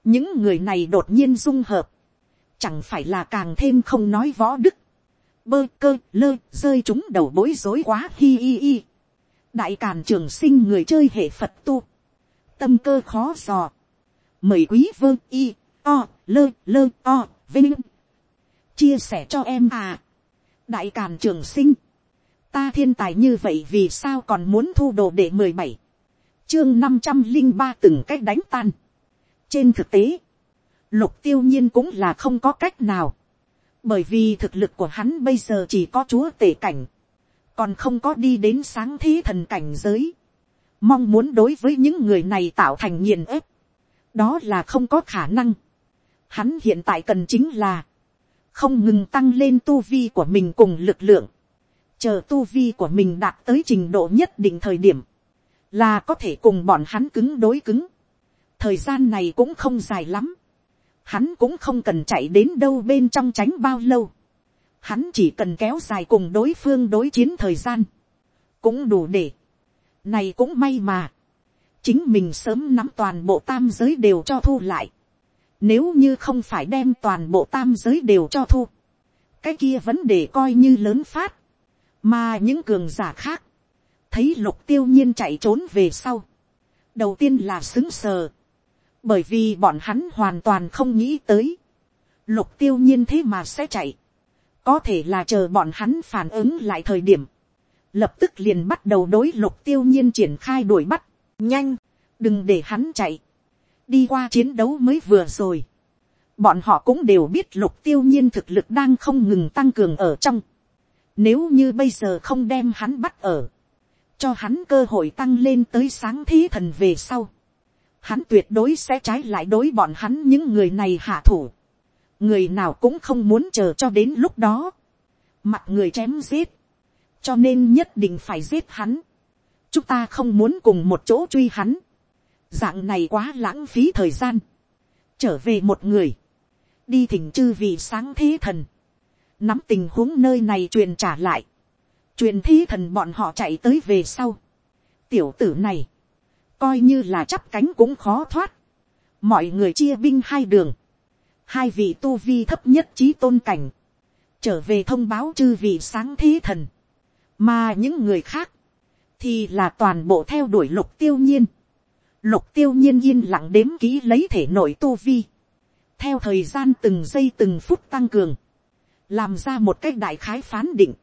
những người này đột nhiên dung hợp, chẳng phải là càng thêm không nói võ đức, bơ cơ lơ rơi chúng đầu bối rối quá hi hi hi. đại càn trường sinh người chơi hệ phật tu, tâm cơ khó dò, mời quý vơ y o, lơ lơ, o, vinh. Chia sẻ cho em à. Đại càn trường sinh. Ta thiên tài như vậy vì sao còn muốn thu đồ để mười bảy? Chương năm trăm linh ba từng cách đánh tan. Trên thực tế, lục tiêu nhiên cũng là không có cách nào. Bởi vì thực lực của hắn bây giờ chỉ có chúa tể cảnh. Còn không có đi đến sáng thế thần cảnh giới. Mong muốn đối với những người này tạo thành nghiền ép. Đó là không có khả năng. Hắn hiện tại cần chính là, không ngừng tăng lên tu vi của mình cùng lực lượng, chờ tu vi của mình đạt tới trình độ nhất định thời điểm, là có thể cùng bọn hắn cứng đối cứng. thời gian này cũng không dài lắm, hắn cũng không cần chạy đến đâu bên trong tránh bao lâu, hắn chỉ cần kéo dài cùng đối phương đối chiến thời gian, cũng đủ để, này cũng may mà, chính mình sớm nắm toàn bộ tam giới đều cho thu lại. Nếu như không phải đem toàn bộ tam giới đều cho thu, cái kia vấn đề coi như lớn phát. Mà những cường giả khác, thấy lục tiêu nhiên chạy trốn về sau. Đầu tiên là xứng sờ. Bởi vì bọn hắn hoàn toàn không nghĩ tới. Lục tiêu nhiên thế mà sẽ chạy. Có thể là chờ bọn hắn phản ứng lại thời điểm. Lập tức liền bắt đầu đối lục tiêu nhiên triển khai đuổi bắt nhanh, đừng để hắn chạy, đi qua chiến đấu mới vừa rồi. Bọn họ cũng đều biết lục tiêu nhiên thực lực đang không ngừng tăng cường ở trong. Nếu như bây giờ không đem hắn bắt ở, cho hắn cơ hội tăng lên tới sáng thế thần về sau. Hắn tuyệt đối sẽ trái lại đối bọn hắn những người này hạ thủ. Người nào cũng không muốn chờ cho đến lúc đó. Mặt người chém giết. Cho nên nhất định phải giết hắn chúng ta không muốn cùng một chỗ truy hắn, dạng này quá lãng phí thời gian, trở về một người, đi thỉnh chư vì sáng thế thần, nắm tình huống nơi này truyền trả lại, truyền thế thần bọn họ chạy tới về sau, tiểu tử này, coi như là chắp cánh cũng khó thoát, mọi người chia binh hai đường, hai vị tu vi thấp nhất trí tôn cảnh, trở về thông báo chư vị sáng thế thần, mà những người khác, thì là toàn bộ theo đuổi lục tiêu nhiên. Lục tiêu nhiên yên lặng đếm kỹ lấy thể nội tu vi. Theo thời gian từng giây từng phút tăng cường. Làm ra một cách đại khái phán định.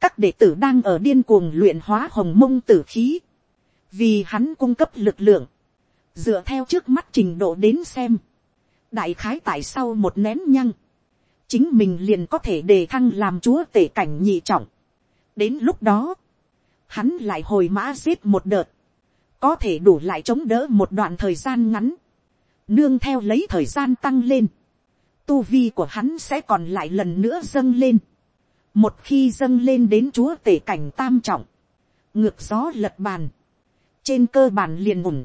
Các đệ tử đang ở điên cuồng luyện hóa hồng mông tử khí. Vì hắn cung cấp lực lượng. Dựa theo trước mắt trình độ đến xem. Đại khái tại sau một nén nhăng. Chính mình liền có thể đề thăng làm chúa tể cảnh nhị trọng. Đến lúc đó hắn lại hồi mã giết một đợt, có thể đủ lại chống đỡ một đoạn thời gian ngắn, nương theo lấy thời gian tăng lên, tu vi của hắn sẽ còn lại lần nữa dâng lên, một khi dâng lên đến chúa tể cảnh tam trọng, ngược gió lật bàn, trên cơ bản liền ủng,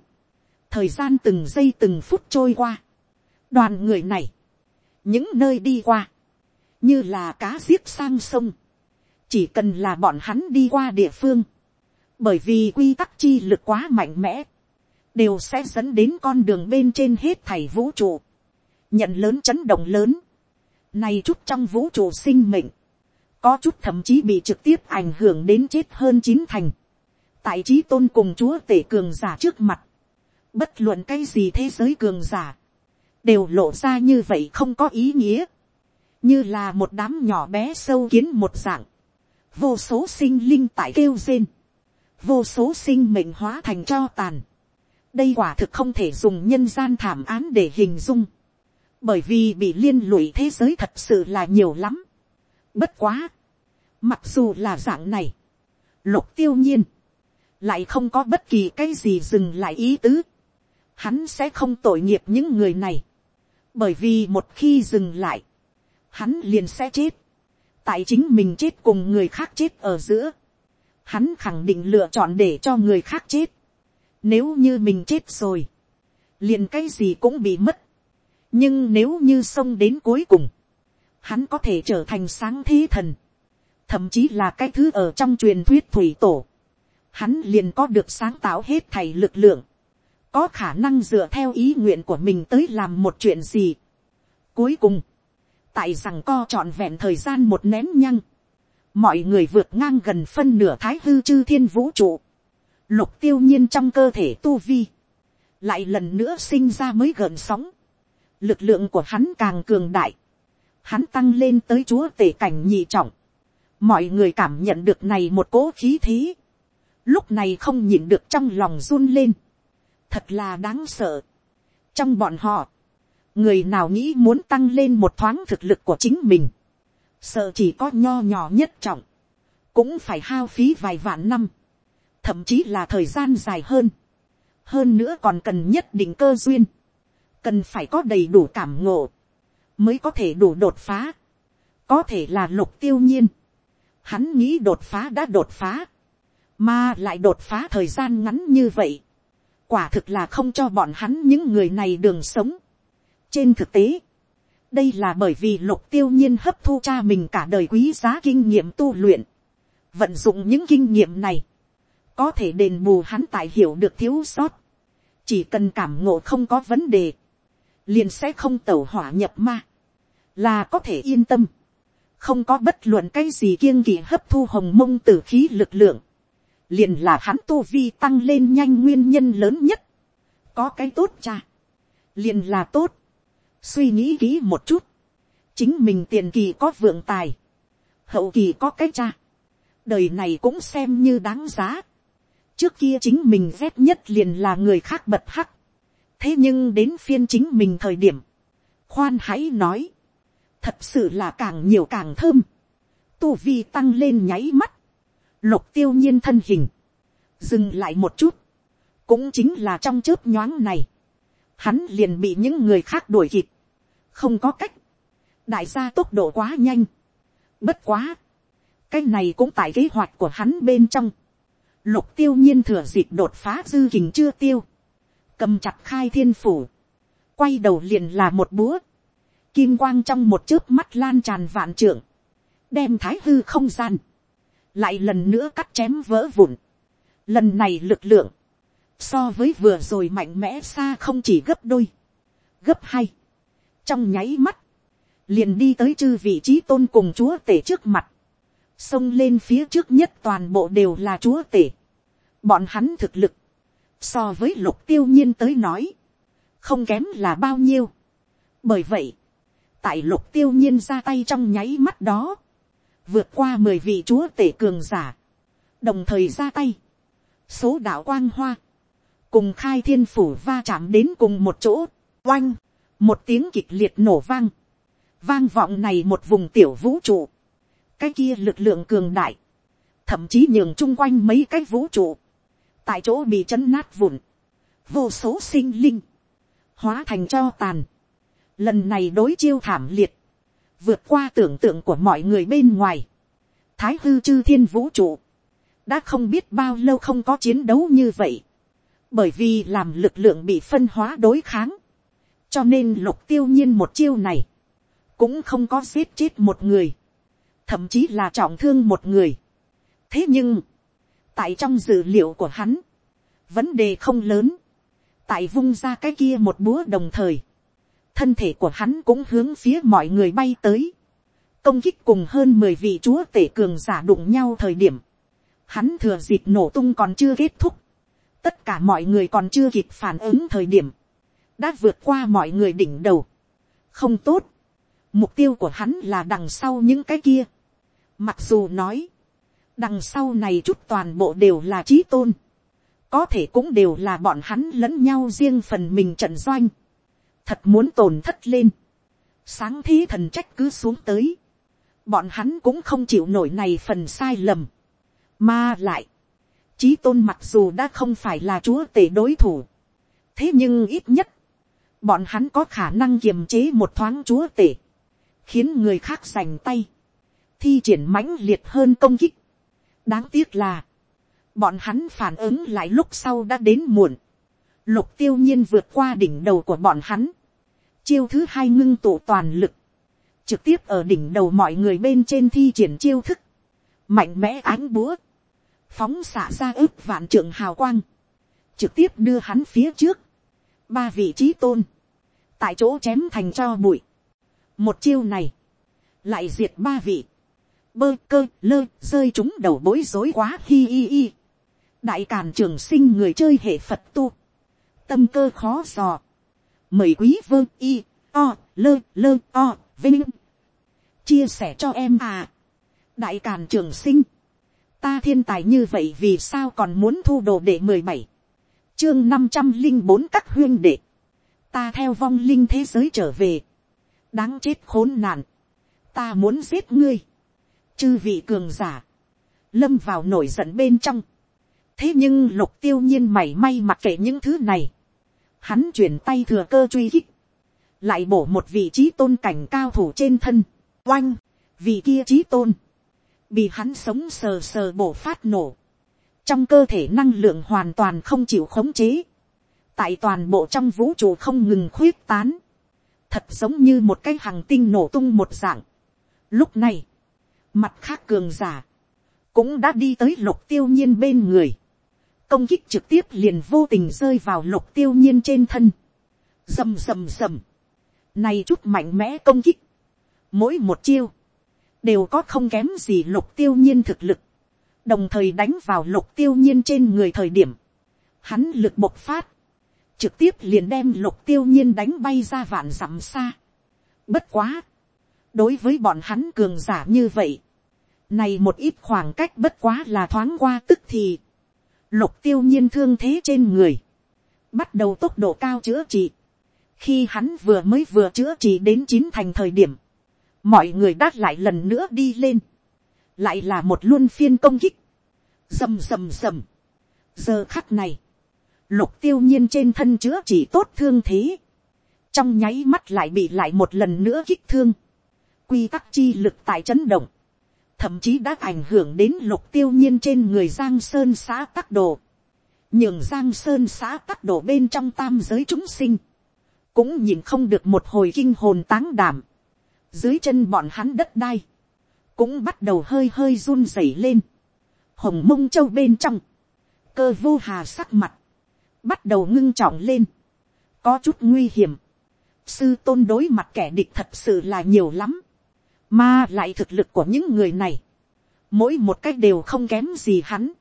thời gian từng giây từng phút trôi qua, đoàn người này, những nơi đi qua, như là cá giết sang sông, chỉ cần là bọn hắn đi qua địa phương, bởi vì quy tắc chi lực quá mạnh mẽ, đều sẽ dẫn đến con đường bên trên hết thảy vũ trụ, nhận lớn chấn động lớn, này chút trong vũ trụ sinh mệnh, có chút thậm chí bị trực tiếp ảnh hưởng đến chết hơn chín thành, tại trí tôn cùng chúa tể cường giả trước mặt, bất luận cái gì thế giới cường giả, đều lộ ra như vậy không có ý nghĩa, như là một đám nhỏ bé sâu kiến một dạng, vô số sinh linh tại kêu rên, vô số sinh mệnh hóa thành cho tàn. đây quả thực không thể dùng nhân gian thảm án để hình dung, bởi vì bị liên lụy thế giới thật sự là nhiều lắm. bất quá, mặc dù là dạng này, lục tiêu nhiên, lại không có bất kỳ cái gì dừng lại ý tứ, hắn sẽ không tội nghiệp những người này, bởi vì một khi dừng lại, hắn liền sẽ chết, tại chính mình chết cùng người khác chết ở giữa, hắn khẳng định lựa chọn để cho người khác chết, nếu như mình chết rồi, liền cái gì cũng bị mất, nhưng nếu như xông đến cuối cùng, hắn có thể trở thành sáng thế thần, thậm chí là cái thứ ở trong truyền thuyết thủy tổ, hắn liền có được sáng tạo hết thầy lực lượng, có khả năng dựa theo ý nguyện của mình tới làm một chuyện gì. Cuối cùng, tại rằng co trọn vẹn thời gian một nén nhăng, mọi người vượt ngang gần phân nửa thái hư chư thiên vũ trụ, lục tiêu nhiên trong cơ thể tu vi, lại lần nữa sinh ra mới gần sóng, lực lượng của hắn càng cường đại, hắn tăng lên tới chúa tể cảnh nhị trọng, mọi người cảm nhận được này một cố khí thế, lúc này không nhìn được trong lòng run lên, thật là đáng sợ. trong bọn họ, người nào nghĩ muốn tăng lên một thoáng thực lực của chính mình, sợ chỉ có nho nhỏ nhất trọng, cũng phải hao phí vài vạn năm, thậm chí là thời gian dài hơn, hơn nữa còn cần nhất định cơ duyên, cần phải có đầy đủ cảm ngộ, mới có thể đủ đột phá, có thể là lục tiêu nhiên, hắn nghĩ đột phá đã đột phá, mà lại đột phá thời gian ngắn như vậy, quả thực là không cho bọn hắn những người này đường sống. trên thực tế, đây là bởi vì lục tiêu nhiên hấp thu cha mình cả đời quý giá kinh nghiệm tu luyện, vận dụng những kinh nghiệm này, có thể đền bù hắn tại hiểu được thiếu sót, chỉ cần cảm ngộ không có vấn đề, liền sẽ không tẩu hỏa nhập ma, là có thể yên tâm, không có bất luận cái gì kiêng kỳ hấp thu hồng mông t ử khí lực lượng, liền là hắn tu vi tăng lên nhanh nguyên nhân lớn nhất. có cái tốt cha, liền là tốt, suy nghĩ kỹ một chút, chính mình tiền kỳ có vượng tài, hậu kỳ có cái cha, đời này cũng xem như đáng giá. trước kia chính mình ghét nhất liền là người khác bật hắc, thế nhưng đến phiên chính mình thời điểm, khoan hãy nói, thật sự là càng nhiều càng thơm, tu vi tăng lên nháy mắt, lục tiêu nhiên thân hình, dừng lại một chút, cũng chính là trong chớp nhoáng này, hắn liền bị những người khác đuổi kịp, không có cách, đại gia tốc độ quá nhanh, bất quá, cái này cũng tại kế hoạch của hắn bên trong, lục tiêu nhiên thừa dịp đột phá dư kình chưa tiêu, cầm chặt khai thiên phủ, quay đầu liền là một búa, kim quang trong một chớp mắt lan tràn vạn trưởng, đem thái hư không gian, lại lần nữa cắt chém vỡ vụn. Lần này lực lượng, so với vừa rồi mạnh mẽ xa không chỉ gấp đôi, gấp hai. Trong nháy mắt, liền đi tới chư vị trí tôn cùng chúa tể trước mặt. Xông lên phía trước nhất toàn bộ đều là chúa tể. Bọn hắn thực lực, so với lục tiêu nhiên tới nói, không kém là bao nhiêu. Bởi vậy, tại lục tiêu nhiên ra tay trong nháy mắt đó, vượt qua mười vị chúa tể cường giả, đồng thời ra tay, số đạo quang hoa, cùng khai thiên phủ va chạm đến cùng một chỗ, oanh, một tiếng kịch liệt nổ vang, vang vọng này một vùng tiểu vũ trụ, cái kia lực lượng cường đại, thậm chí nhường chung quanh mấy cái vũ trụ, tại chỗ bị chấn nát vụn, vô số sinh linh, hóa thành cho tàn, lần này đối chiêu thảm liệt, vượt qua tưởng tượng của mọi người bên ngoài, thái hư chư thiên vũ trụ, đã không biết bao lâu không có chiến đấu như vậy, bởi vì làm lực lượng bị phân hóa đối kháng, cho nên lục tiêu nhiên một chiêu này, cũng không có giết chết một người, thậm chí là trọng thương một người. thế nhưng, tại trong dữ liệu của hắn, vấn đề không lớn, tại vung ra cái kia một búa đồng thời, thân thể của hắn cũng hướng phía mọi người bay tới, công kích cùng hơn mười vị chúa tể cường giả đụng nhau thời điểm, hắn thừa dịp nổ tung còn chưa kết thúc, tất cả mọi người còn chưa kịp phản ứng thời điểm, đã vượt qua mọi người đỉnh đầu, không tốt, mục tiêu của hắn là đằng sau những cái kia, mặc dù nói, đằng sau này chút toàn bộ đều là trí tôn, có thể cũng đều là bọn hắn lẫn nhau riêng phần mình trận doanh, thật muốn tổn thất lên, sáng thế thần trách cứ xuống tới, bọn hắn cũng không chịu nổi này phần sai lầm, mà lại, chí tôn mặc dù đã không phải là chúa tể đối thủ, thế nhưng ít nhất, bọn hắn có khả năng kiềm chế một thoáng chúa tể, khiến người khác giành tay, thi triển mãnh liệt hơn công kích. đáng tiếc là, bọn hắn phản ứng lại lúc sau đã đến muộn, lục tiêu nhiên vượt qua đỉnh đầu của bọn hắn, chiêu thứ hai ngưng tụ toàn lực, trực tiếp ở đỉnh đầu mọi người bên trên thi triển chiêu thức, mạnh mẽ ánh búa, phóng xạ ra ước vạn trượng hào quang, trực tiếp đưa hắn phía trước, ba vị trí tôn, tại chỗ chém thành cho bụi, một chiêu này, lại diệt ba vị, bơ cơ lơ rơi chúng đầu bối rối quá hi hi hi. đại càn trường sinh người chơi hệ phật tu, tâm cơ khó dò, mời quý vơ y o lơ lơ o vinh. Chia sẻ cho em à. Đại càn trường sinh ta thiên tài như vậy vì sao còn muốn thu đồ để mười bảy? Chương năm trăm linh bốn các huyên đệ. Ta theo vong linh thế giới trở về. Đáng chết khốn nạn. Ta muốn giết ngươi. Chư vị cường giả. Lâm vào nổi giận bên trong. Thế nhưng lục tiêu nhiên mảy may mặc kệ những thứ này. Hắn chuyển tay thừa cơ truy kích. Lại bổ một vị trí tôn cảnh cao thủ trên thân. Oanh! Vị kia trí tôn bị hắn sống sờ sờ bổ phát nổ, trong cơ thể năng lượng hoàn toàn không chịu khống chế, tại toàn bộ trong vũ trụ không ngừng khuyết tán, thật giống như một cái hàng tinh nổ tung một dạng. Lúc này, mặt khác cường giả, cũng đã đi tới lục tiêu nhiên bên người, công kích trực tiếp liền vô tình rơi vào lục tiêu nhiên trên thân, rầm rầm rầm, này chút mạnh mẽ công kích, mỗi một chiêu, đều có không kém gì lục tiêu nhiên thực lực, đồng thời đánh vào lục tiêu nhiên trên người thời điểm, hắn lực bộc phát, trực tiếp liền đem lục tiêu nhiên đánh bay ra vạn dặm xa. Bất quá, đối với bọn hắn cường giả như vậy, này một ít khoảng cách bất quá là thoáng qua tức thì, lục tiêu nhiên thương thế trên người, bắt đầu tốc độ cao chữa trị, khi hắn vừa mới vừa chữa trị đến chín thành thời điểm, mọi người đát lại lần nữa đi lên, lại là một luân phiên công kích, rầm rầm rầm. giờ khắc này, lục tiêu nhiên trên thân chữa chỉ tốt thương thế, trong nháy mắt lại bị lại một lần nữa kích thương, quy tắc chi lực tại chấn động, thậm chí đã ảnh hưởng đến lục tiêu nhiên trên người giang sơn xã tắc đồ, nhường giang sơn xã tắc đồ bên trong tam giới chúng sinh, cũng nhìn không được một hồi kinh hồn táng đảm, dưới chân bọn hắn đất đai, cũng bắt đầu hơi hơi run rẩy lên, hồng mông châu bên trong, cơ vô hà sắc mặt, bắt đầu ngưng trọng lên, có chút nguy hiểm, sư tôn đối mặt kẻ địch thật sự là nhiều lắm, mà lại thực lực của những người này, mỗi một cách đều không kém gì hắn,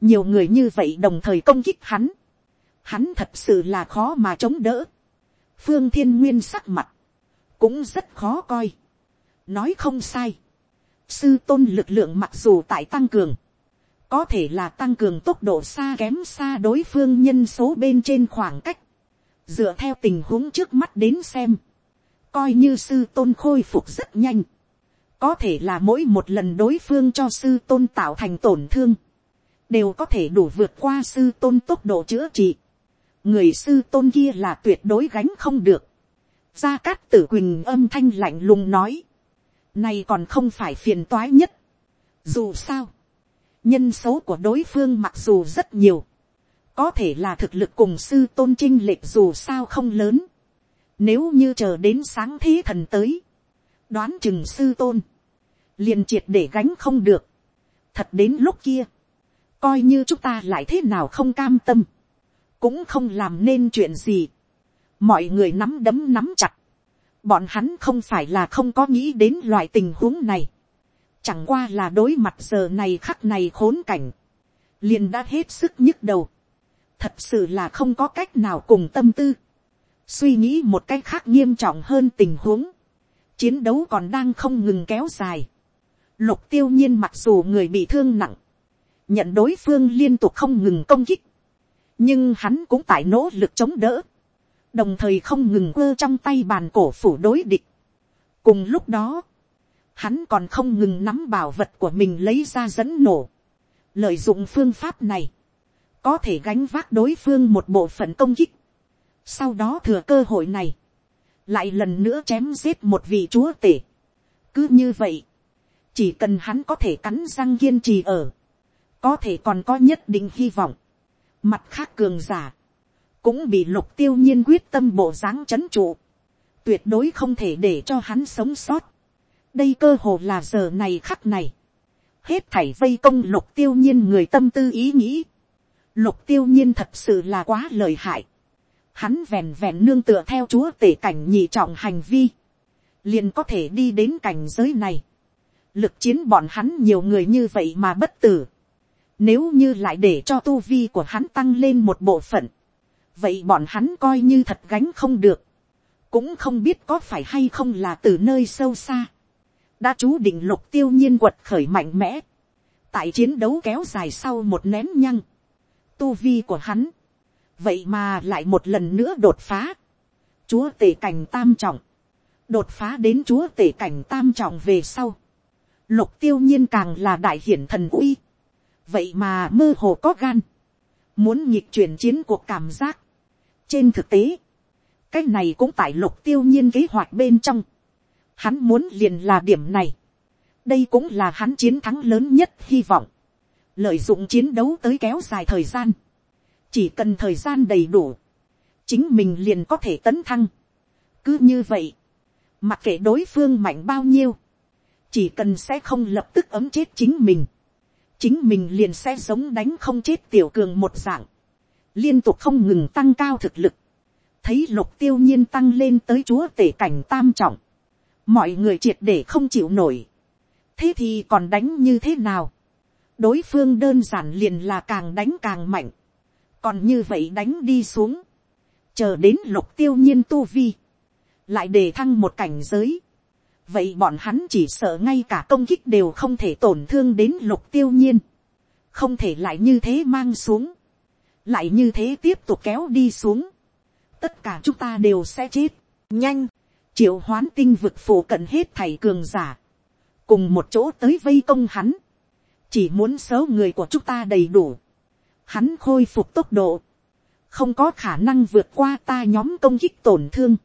nhiều người như vậy đồng thời công kích hắn, hắn thật sự là khó mà chống đỡ, phương thiên nguyên sắc mặt, cũng rất khó coi. nói không sai. sư tôn lực lượng mặc dù tại tăng cường, có thể là tăng cường tốc độ xa kém xa đối phương nhân số bên trên khoảng cách, dựa theo tình huống trước mắt đến xem, coi như sư tôn khôi phục rất nhanh, có thể là mỗi một lần đối phương cho sư tôn tạo thành tổn thương, đều có thể đủ vượt qua sư tôn tốc độ chữa trị. người sư tôn kia là tuyệt đối gánh không được. Gia Cát Tử Quỳnh âm thanh lạnh lùng nói. Này còn không phải phiền toái nhất. Dù sao. Nhân số của đối phương mặc dù rất nhiều. Có thể là thực lực cùng sư tôn trinh lệch dù sao không lớn. Nếu như chờ đến sáng thế thần tới. Đoán chừng sư tôn. liền triệt để gánh không được. Thật đến lúc kia. Coi như chúng ta lại thế nào không cam tâm. Cũng không làm nên chuyện gì mọi người nắm đấm nắm chặt, bọn hắn không phải là không có nghĩ đến loại tình huống này, chẳng qua là đối mặt giờ này khắc này khốn cảnh, liền đã hết sức nhức đầu, thật sự là không có cách nào cùng tâm tư, suy nghĩ một cách khác nghiêm trọng hơn tình huống, chiến đấu còn đang không ngừng kéo dài, lục tiêu nhiên mặc dù người bị thương nặng, nhận đối phương liên tục không ngừng công kích, nhưng hắn cũng tại nỗ lực chống đỡ, đồng thời không ngừng quơ trong tay bàn cổ phủ đối địch, cùng lúc đó, hắn còn không ngừng nắm bảo vật của mình lấy ra dẫn nổ, lợi dụng phương pháp này, có thể gánh vác đối phương một bộ phận công kích, sau đó thừa cơ hội này, lại lần nữa chém giết một vị chúa tể. cứ như vậy, chỉ cần hắn có thể cắn răng kiên trì ở, có thể còn có nhất định hy vọng. mặt khác cường giả, cũng bị lục tiêu nhiên quyết tâm bộ dáng c h ấ n trụ, tuyệt đối không thể để cho hắn sống sót. đây cơ hồ là giờ này khắc này, hết thảy vây công lục tiêu nhiên người tâm tư ý nghĩ, lục tiêu nhiên thật sự là quá lời hại, hắn vèn vèn nương tựa theo chúa tể cảnh nhị trọng hành vi, liền có thể đi đến cảnh giới này, lực chiến bọn hắn nhiều người như vậy mà bất tử, nếu như lại để cho tu vi của hắn tăng lên một bộ phận, vậy bọn hắn coi như thật gánh không được, cũng không biết có phải hay không là từ nơi sâu xa, đã chú định lục tiêu nhiên quật khởi mạnh mẽ, tại chiến đấu kéo dài sau một nén nhăng, tu vi của hắn, vậy mà lại một lần nữa đột phá, chúa tể cảnh tam trọng, đột phá đến chúa tể cảnh tam trọng về sau, lục tiêu nhiên càng là đại hiển thần uy, vậy mà mơ hồ có gan, muốn nhịp chuyển chiến cuộc cảm giác, trên thực tế, cái này cũng tại lục tiêu nhiên kế hoạch bên trong. Hắn muốn liền là điểm này. Đây cũng là hắn chiến thắng lớn nhất hy vọng. Lợi dụng chiến đấu tới kéo dài thời gian. Chỉ cần thời gian đầy đủ. Chính mình liền có thể tấn thăng. Cứ như vậy. Mặc kệ đối phương mạnh bao nhiêu. Chỉ cần sẽ không lập tức ấm chết chính mình. Chính mình liền sẽ giống đánh không chết tiểu cường một dạng liên tục không ngừng tăng cao thực lực, thấy lục tiêu nhiên tăng lên tới chúa tể cảnh tam trọng, mọi người triệt để không chịu nổi, thế thì còn đánh như thế nào, đối phương đơn giản liền là càng đánh càng mạnh, còn như vậy đánh đi xuống, chờ đến lục tiêu nhiên tu vi, lại để thăng một cảnh giới, vậy bọn hắn chỉ sợ ngay cả công kích đều không thể tổn thương đến lục tiêu nhiên, không thể lại như thế mang xuống, lại như thế tiếp tục kéo đi xuống, tất cả chúng ta đều sẽ chết, nhanh, triệu hoán tinh vực phổ cận hết thầy cường giả, cùng một chỗ tới vây công hắn, chỉ muốn số người của chúng ta đầy đủ, hắn khôi phục tốc độ, không có khả năng vượt qua ta nhóm công kích tổn thương,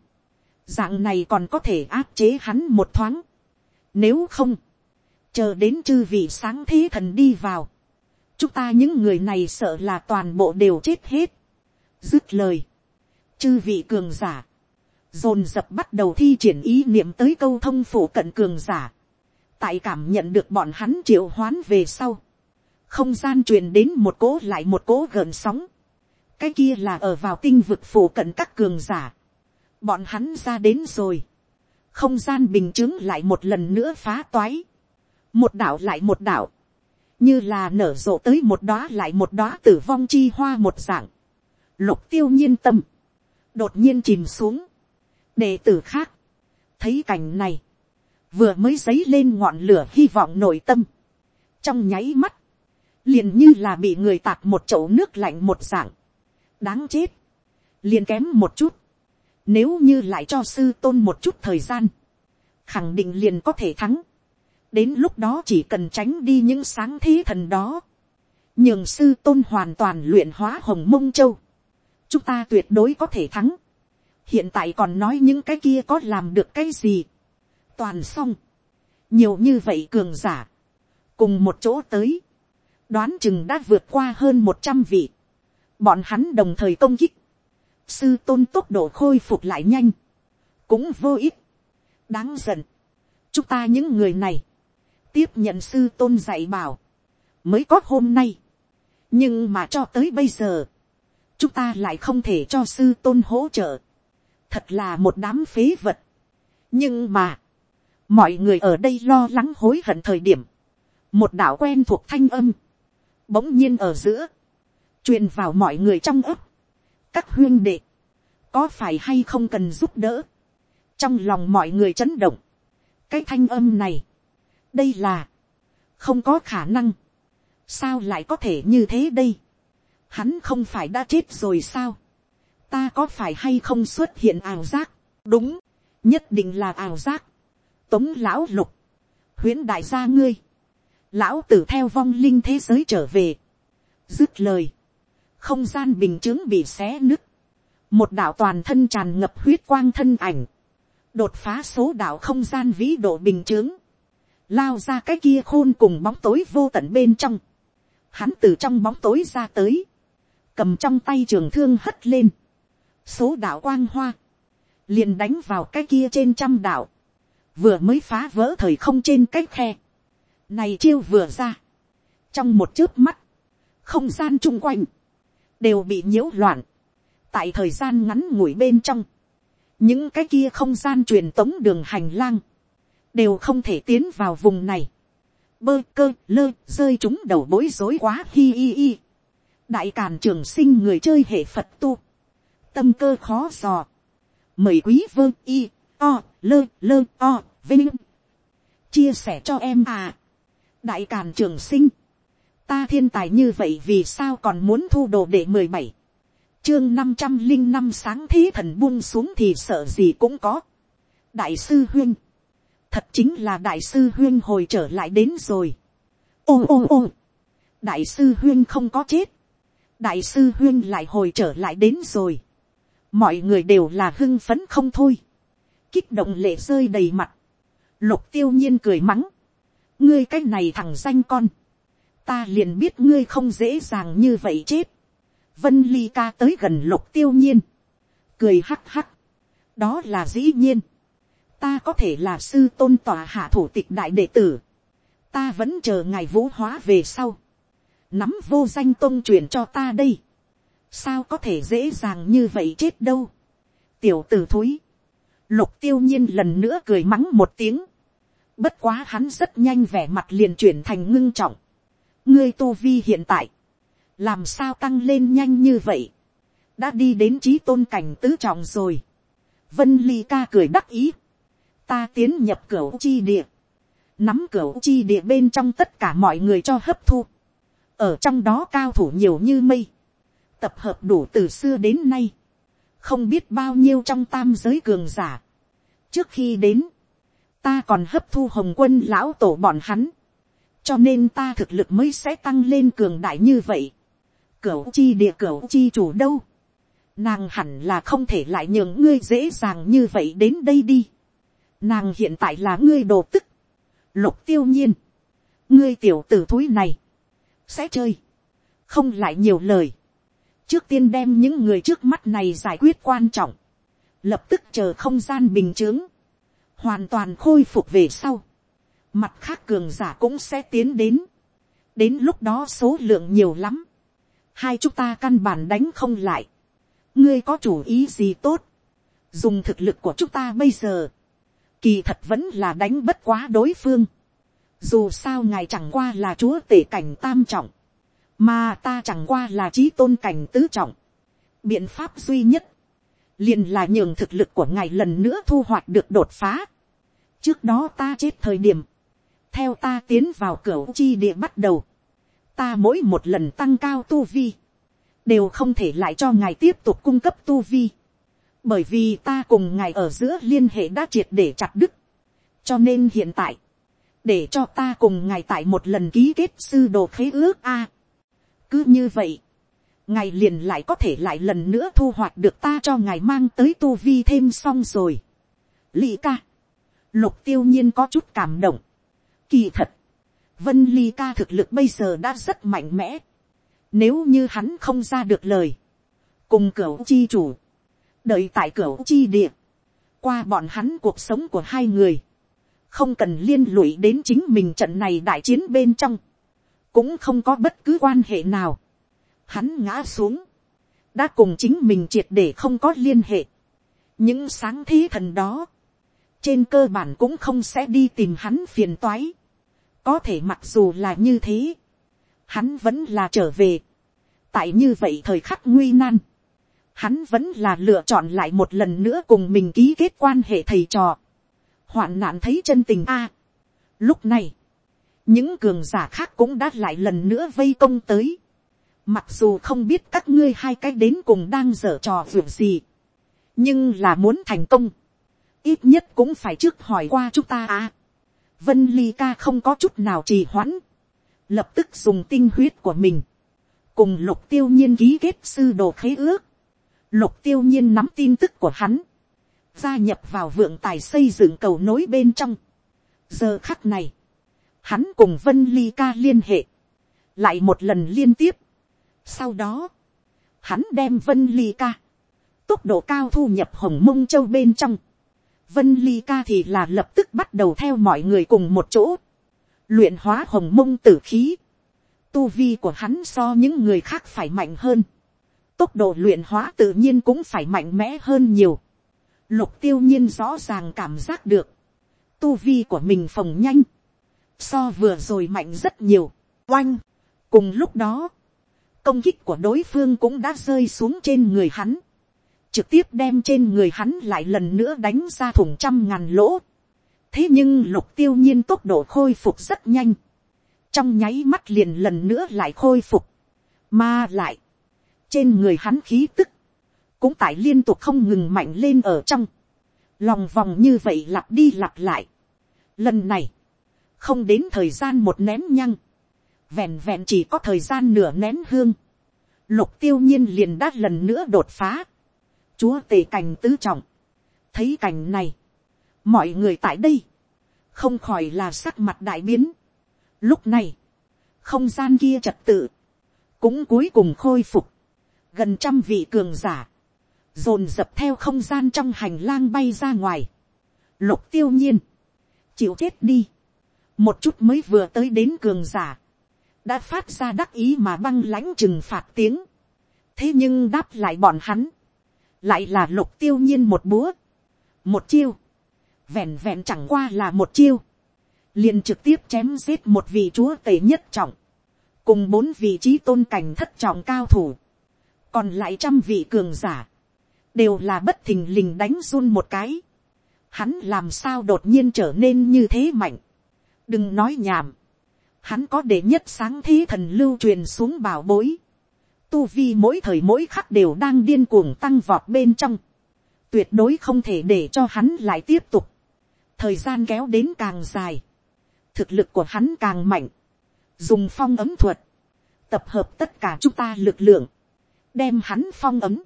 dạng này còn có thể áp chế hắn một thoáng, nếu không, chờ đến chư vị sáng thế thần đi vào, chúng ta những người này sợ là toàn bộ đều chết hết. dứt lời, chư vị cường giả, dồn dập bắt đầu thi triển ý niệm tới câu thông phủ cận cường giả, tại cảm nhận được bọn hắn triệu hoán về sau, không gian truyền đến một cố lại một cố gợn sóng, cái kia là ở vào tinh vực phủ cận các cường giả, bọn hắn ra đến rồi, không gian bình chứng lại một lần nữa phá toái, một đảo lại một đảo, như là nở rộ tới một đóa lại một đóa tử vong chi hoa một dạng, lục tiêu nhiên tâm, đột nhiên chìm xuống, đệ tử khác, thấy cảnh này, vừa mới dấy lên ngọn lửa hy vọng nội tâm, trong nháy mắt, liền như là bị người tạt một chậu nước lạnh một dạng, đáng chết, liền kém một chút, nếu như lại cho sư tôn một chút thời gian, khẳng định liền có thể thắng, đến lúc đó chỉ cần tránh đi những sáng thế thần đó, nhường sư tôn hoàn toàn luyện hóa hồng mông châu, chúng ta tuyệt đối có thể thắng. hiện tại còn nói những cái kia có làm được cái gì. toàn xong, nhiều như vậy cường giả, cùng một chỗ tới, đoán chừng đã vượt qua hơn một trăm vị, bọn hắn đồng thời công kích, sư tôn tốc độ khôi phục lại nhanh, cũng vô ích, đáng giận, chúng ta những người này, tiếp nhận sư tôn dạy bảo, mới có hôm nay. nhưng mà cho tới bây giờ, chúng ta lại không thể cho sư tôn hỗ trợ. thật là một đám phế vật. nhưng mà, mọi người ở đây lo lắng hối hận thời điểm, một đạo quen thuộc thanh âm, bỗng nhiên ở giữa, truyền vào mọi người trong ấp, các huyên đệ, có phải hay không cần giúp đỡ, trong lòng mọi người chấn động, cái thanh âm này, đây là, không có khả năng, sao lại có thể như thế đây, hắn không phải đã chết rồi sao, ta có phải hay không xuất hiện ảo giác, đúng, nhất định là ảo giác, tống lão lục, huyễn đại gia ngươi, lão tử theo vong linh thế giới trở về, dứt lời, không gian bình chứng bị xé nứt, một đạo toàn thân tràn ngập huyết quang thân ảnh, đột phá số đạo không gian vĩ độ bình chứng, lao ra cái kia khôn cùng bóng tối vô tận bên trong, hắn từ trong bóng tối ra tới, cầm trong tay trường thương hất lên, số đạo quang hoa, liền đánh vào cái kia trên trăm đạo, vừa mới phá vỡ thời không trên cái khe, này chiêu vừa ra, trong một chớp mắt, không gian chung quanh, đều bị nhiễu loạn, tại thời gian ngắn ngủi bên trong, những cái kia không gian truyền tống đường hành lang, đều không thể tiến vào vùng này, bơ cơ lơ rơi chúng đầu bối rối quá hi hi hi. đại càn trường sinh người chơi hệ phật tu, tâm cơ khó dò, mời quý vơ y o lơ lơ o vinh. Chia sẻ cho em à. Đại càn trường sinh. Ta thiên tài như vậy vì sao còn muốn thu đồ để mười bảy? Chương năm trăm linh năm sáng thế thần buông xuống thì sợ gì cũng có. Đại sư huyên thật chính là đại sư huyên hồi trở lại đến rồi. Ô ô ô. Đại sư huyên không có chết. Đại sư huyên lại hồi trở lại đến rồi. Mọi người đều là hưng phấn không thôi. Kích động lệ rơi đầy mặt. Lục tiêu nhiên cười mắng. Ngươi cái này thằng danh con. Ta liền biết ngươi không dễ dàng như vậy chết. vân ly ca tới gần lục tiêu nhiên, cười hắc hắc, đó là dĩ nhiên, ta có thể là sư tôn tòa hạ thủ tịch đại đệ tử, ta vẫn chờ ngài vũ hóa về sau, nắm vô danh tôn truyền cho ta đây, sao có thể dễ dàng như vậy chết đâu, tiểu t ử thúi, lục tiêu nhiên lần nữa cười mắng một tiếng, bất quá hắn rất nhanh vẻ mặt liền chuyển thành ngưng trọng, ngươi tu vi hiện tại, làm sao tăng lên nhanh như vậy, đã đi đến trí tôn cảnh tứ trọng rồi. vân ly ca cười đắc ý, ta tiến nhập cửa chi địa, nắm cửa chi địa bên trong tất cả mọi người cho hấp thu, ở trong đó cao thủ nhiều như mây, tập hợp đủ từ xưa đến nay, không biết bao nhiêu trong tam giới cường giả. trước khi đến, ta còn hấp thu hồng quân lão tổ bọn hắn, cho nên ta thực lực mới sẽ tăng lên cường đại như vậy. Cửu chi địa cửu chi chủ đâu. Nàng hẳn là không thể lại nhường ngươi dễ dàng như vậy đến đây đi. Nàng hiện tại là ngươi đồ tức. Lục tiêu nhiên. Ngươi tiểu tử thúi này. Sẽ chơi. Không lại nhiều lời. Trước tiên đem những người trước mắt này giải quyết quan trọng. Lập tức chờ không gian bình chứng. Hoàn toàn khôi phục về sau mặt khác cường giả cũng sẽ tiến đến, đến lúc đó số lượng nhiều lắm, hai chúng ta căn bản đánh không lại, ngươi có chủ ý gì tốt, dùng thực lực của chúng ta bây giờ, kỳ thật vẫn là đánh bất quá đối phương, dù sao ngài chẳng qua là chúa tể cảnh tam trọng, mà ta chẳng qua là trí tôn cảnh tứ trọng, biện pháp duy nhất, liền là nhường thực lực của ngài lần nữa thu hoạch được đột phá. trước đó ta chết thời điểm, theo ta tiến vào cửa chi địa bắt đầu, ta mỗi một lần tăng cao tu vi, đều không thể lại cho ngài tiếp tục cung cấp tu vi, bởi vì ta cùng ngài ở giữa liên hệ đã triệt để chặt đứt, cho nên hiện tại, để cho ta cùng ngài tại một lần ký kết sư đồ khế ước a. cứ như vậy, ngài liền lại có thể lại lần nữa thu hoạch được ta cho ngài mang tới tu vi thêm xong rồi. Lị ca, lục tiêu nhiên có chút cảm động, Kỳ thật, Vân Ly ca thực lực bây giờ đã rất mạnh mẽ. Nếu như hắn không ra được lời, cùng cửu chi chủ, đợi tại cửa chi địa, qua bọn hắn cuộc sống của hai người, không cần liên lụy đến chính mình trận này đại chiến bên trong, cũng không có bất cứ quan hệ nào. Hắn ngã xuống, đã cùng chính mình triệt để không có liên hệ. những sáng thế thần đó, trên cơ bản cũng không sẽ đi tìm hắn phiền toái. Có thể mặc dù là như thế, hắn vẫn là trở về. Tại như vậy thời khắc nguy nan, hắn vẫn là lựa chọn lại một lần nữa cùng mình ký kết quan hệ thầy trò. Hoạn nạn thấy chân tình a. lúc này, những cường giả khác cũng đã lại lần nữa vây công tới. Mặc dù không biết các ngươi hai cái đến cùng đang dở trò việc gì, nhưng là muốn thành công. ít nhất cũng phải trước hỏi qua chúng ta à. vân ly ca không có chút nào trì hoãn, lập tức dùng tinh huyết của mình, cùng lục tiêu nhiên ký kết sư đồ khế ước, lục tiêu nhiên nắm tin tức của hắn, gia nhập vào vượng tài xây dựng cầu nối bên trong. giờ khắc này, hắn cùng vân ly ca liên hệ, lại một lần liên tiếp. sau đó, hắn đem vân ly ca, tốc độ cao thu nhập hồng mông châu bên trong. vân ly ca thì là lập tức bắt đầu theo mọi người cùng một chỗ, luyện hóa hồng mông tử khí. tu vi của hắn so những người khác phải mạnh hơn tốc độ luyện hóa tự nhiên cũng phải mạnh mẽ hơn nhiều. lục tiêu nhiên rõ ràng cảm giác được, tu vi của mình phồng nhanh, so vừa rồi mạnh rất nhiều, oanh, cùng lúc đó, công kích của đối phương cũng đã rơi xuống trên người hắn, trực tiếp đem trên người hắn lại lần nữa đánh ra thủng trăm ngàn lỗ. thế nhưng lục tiêu nhiên tốc độ khôi phục rất nhanh, trong nháy mắt liền lần nữa lại khôi phục, mà lại, trên người hắn khí tức, cũng tại liên tục không ngừng mạnh lên ở trong, lòng vòng như vậy lặp đi lặp lại. Lần này, không đến thời gian một nén nhăng, vẹn vẹn chỉ có thời gian nửa nén hương, lục tiêu nhiên liền đã lần nữa đột phá, chúa tề cảnh tứ trọng, thấy cảnh này, mọi người tại đây, không khỏi là sắc mặt đại biến. Lúc này, không gian kia trật tự, cũng cuối cùng khôi phục, gần trăm vị cường giả, dồn dập theo không gian trong hành lang bay ra ngoài, lục tiêu nhiên, chịu chết đi, một chút mới vừa tới đến cường giả, đã phát ra đắc ý mà băng lãnh trừng phạt tiếng. thế nhưng đáp lại bọn hắn, lại là lục tiêu nhiên một búa, một chiêu, vẹn vẹn chẳng qua là một chiêu, liền trực tiếp chém giết một vị chúa tể nhất trọng, cùng bốn vị trí tôn cảnh thất trọng cao thủ, còn lại trăm vị cường giả, đều là bất thình lình đánh run một cái, hắn làm sao đột nhiên trở nên như thế mạnh, đừng nói nhảm, hắn có để nhất sáng thế thần lưu truyền xuống bảo bối, tu vi mỗi thời mỗi khắc đều đang điên cuồng tăng vọt bên trong, tuyệt đối không thể để cho hắn lại tiếp tục, thời gian kéo đến càng dài, thực lực của hắn càng mạnh, dùng phong ấm thuật, tập hợp tất cả chúng ta lực lượng, đem hắn phong ấm,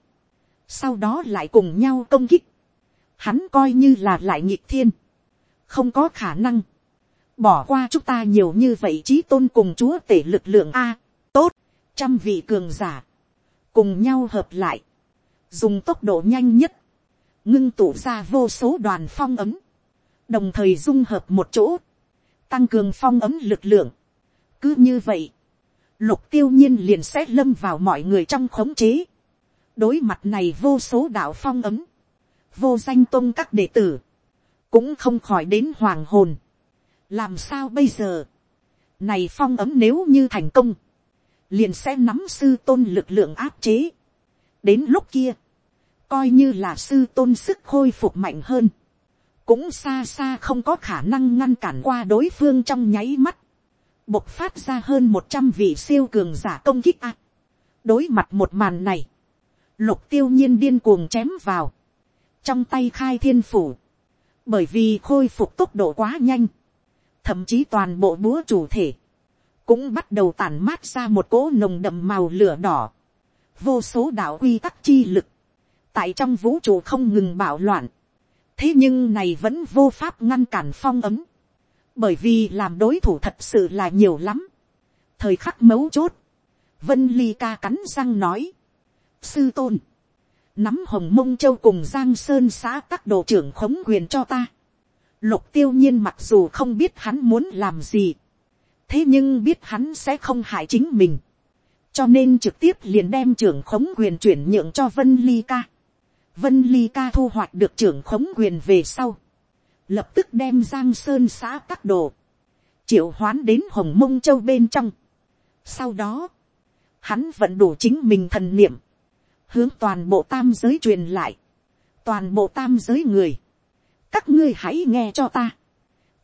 sau đó lại cùng nhau công kích, hắn coi như là lại nhịp thiên, không có khả năng, bỏ qua chúng ta nhiều như vậy trí tôn cùng chúa tể lực lượng a, tốt, trăm vị cường giả, cùng nhau hợp lại, dùng tốc độ nhanh nhất, ngưng tụ ra vô số đoàn phong ấm, đồng thời dung hợp một chỗ, tăng cường phong ấm lực lượng. cứ như vậy, lục tiêu nhiên liền sẽ lâm vào mọi người trong khống chế. đối mặt này vô số đạo phong ấm, vô danh tôn các đệ tử, cũng không khỏi đến hoàng hồn. làm sao bây giờ, này phong ấm nếu như thành công, liền sẽ nắm sư tôn lực lượng áp chế. đến lúc kia, coi như là sư tôn sức khôi phục mạnh hơn, cũng xa xa không có khả năng ngăn cản qua đối phương trong nháy mắt, bộc phát ra hơn một trăm vị siêu cường giả công kích a. đối mặt một màn này, lục tiêu nhiên điên cuồng chém vào, trong tay khai thiên phủ, bởi vì khôi phục tốc độ quá nhanh, thậm chí toàn bộ búa chủ thể, cũng bắt đầu tản mát ra một cỗ nồng đậm màu lửa đỏ, vô số đạo quy tắc chi lực, tại trong vũ trụ không ngừng bạo loạn, thế nhưng này vẫn vô pháp ngăn cản phong ấm, bởi vì làm đối thủ thật sự là nhiều lắm, thời khắc mấu chốt, vân ly ca cắn răng nói, sư tôn, nắm hồng mông châu cùng giang sơn xã các đồ trưởng khống quyền cho ta, lục tiêu nhiên mặc dù không biết hắn muốn làm gì, thế nhưng biết hắn sẽ không hại chính mình, cho nên trực tiếp liền đem trưởng khống quyền chuyển nhượng cho vân ly ca. vân ly ca thu hoạch được trưởng khống quyền về sau, lập tức đem giang sơn xã các đồ, triệu hoán đến hồng mông châu bên trong. sau đó, hắn vẫn đủ chính mình thần niệm, hướng toàn bộ tam giới truyền lại, toàn bộ tam giới người, các ngươi hãy nghe cho ta,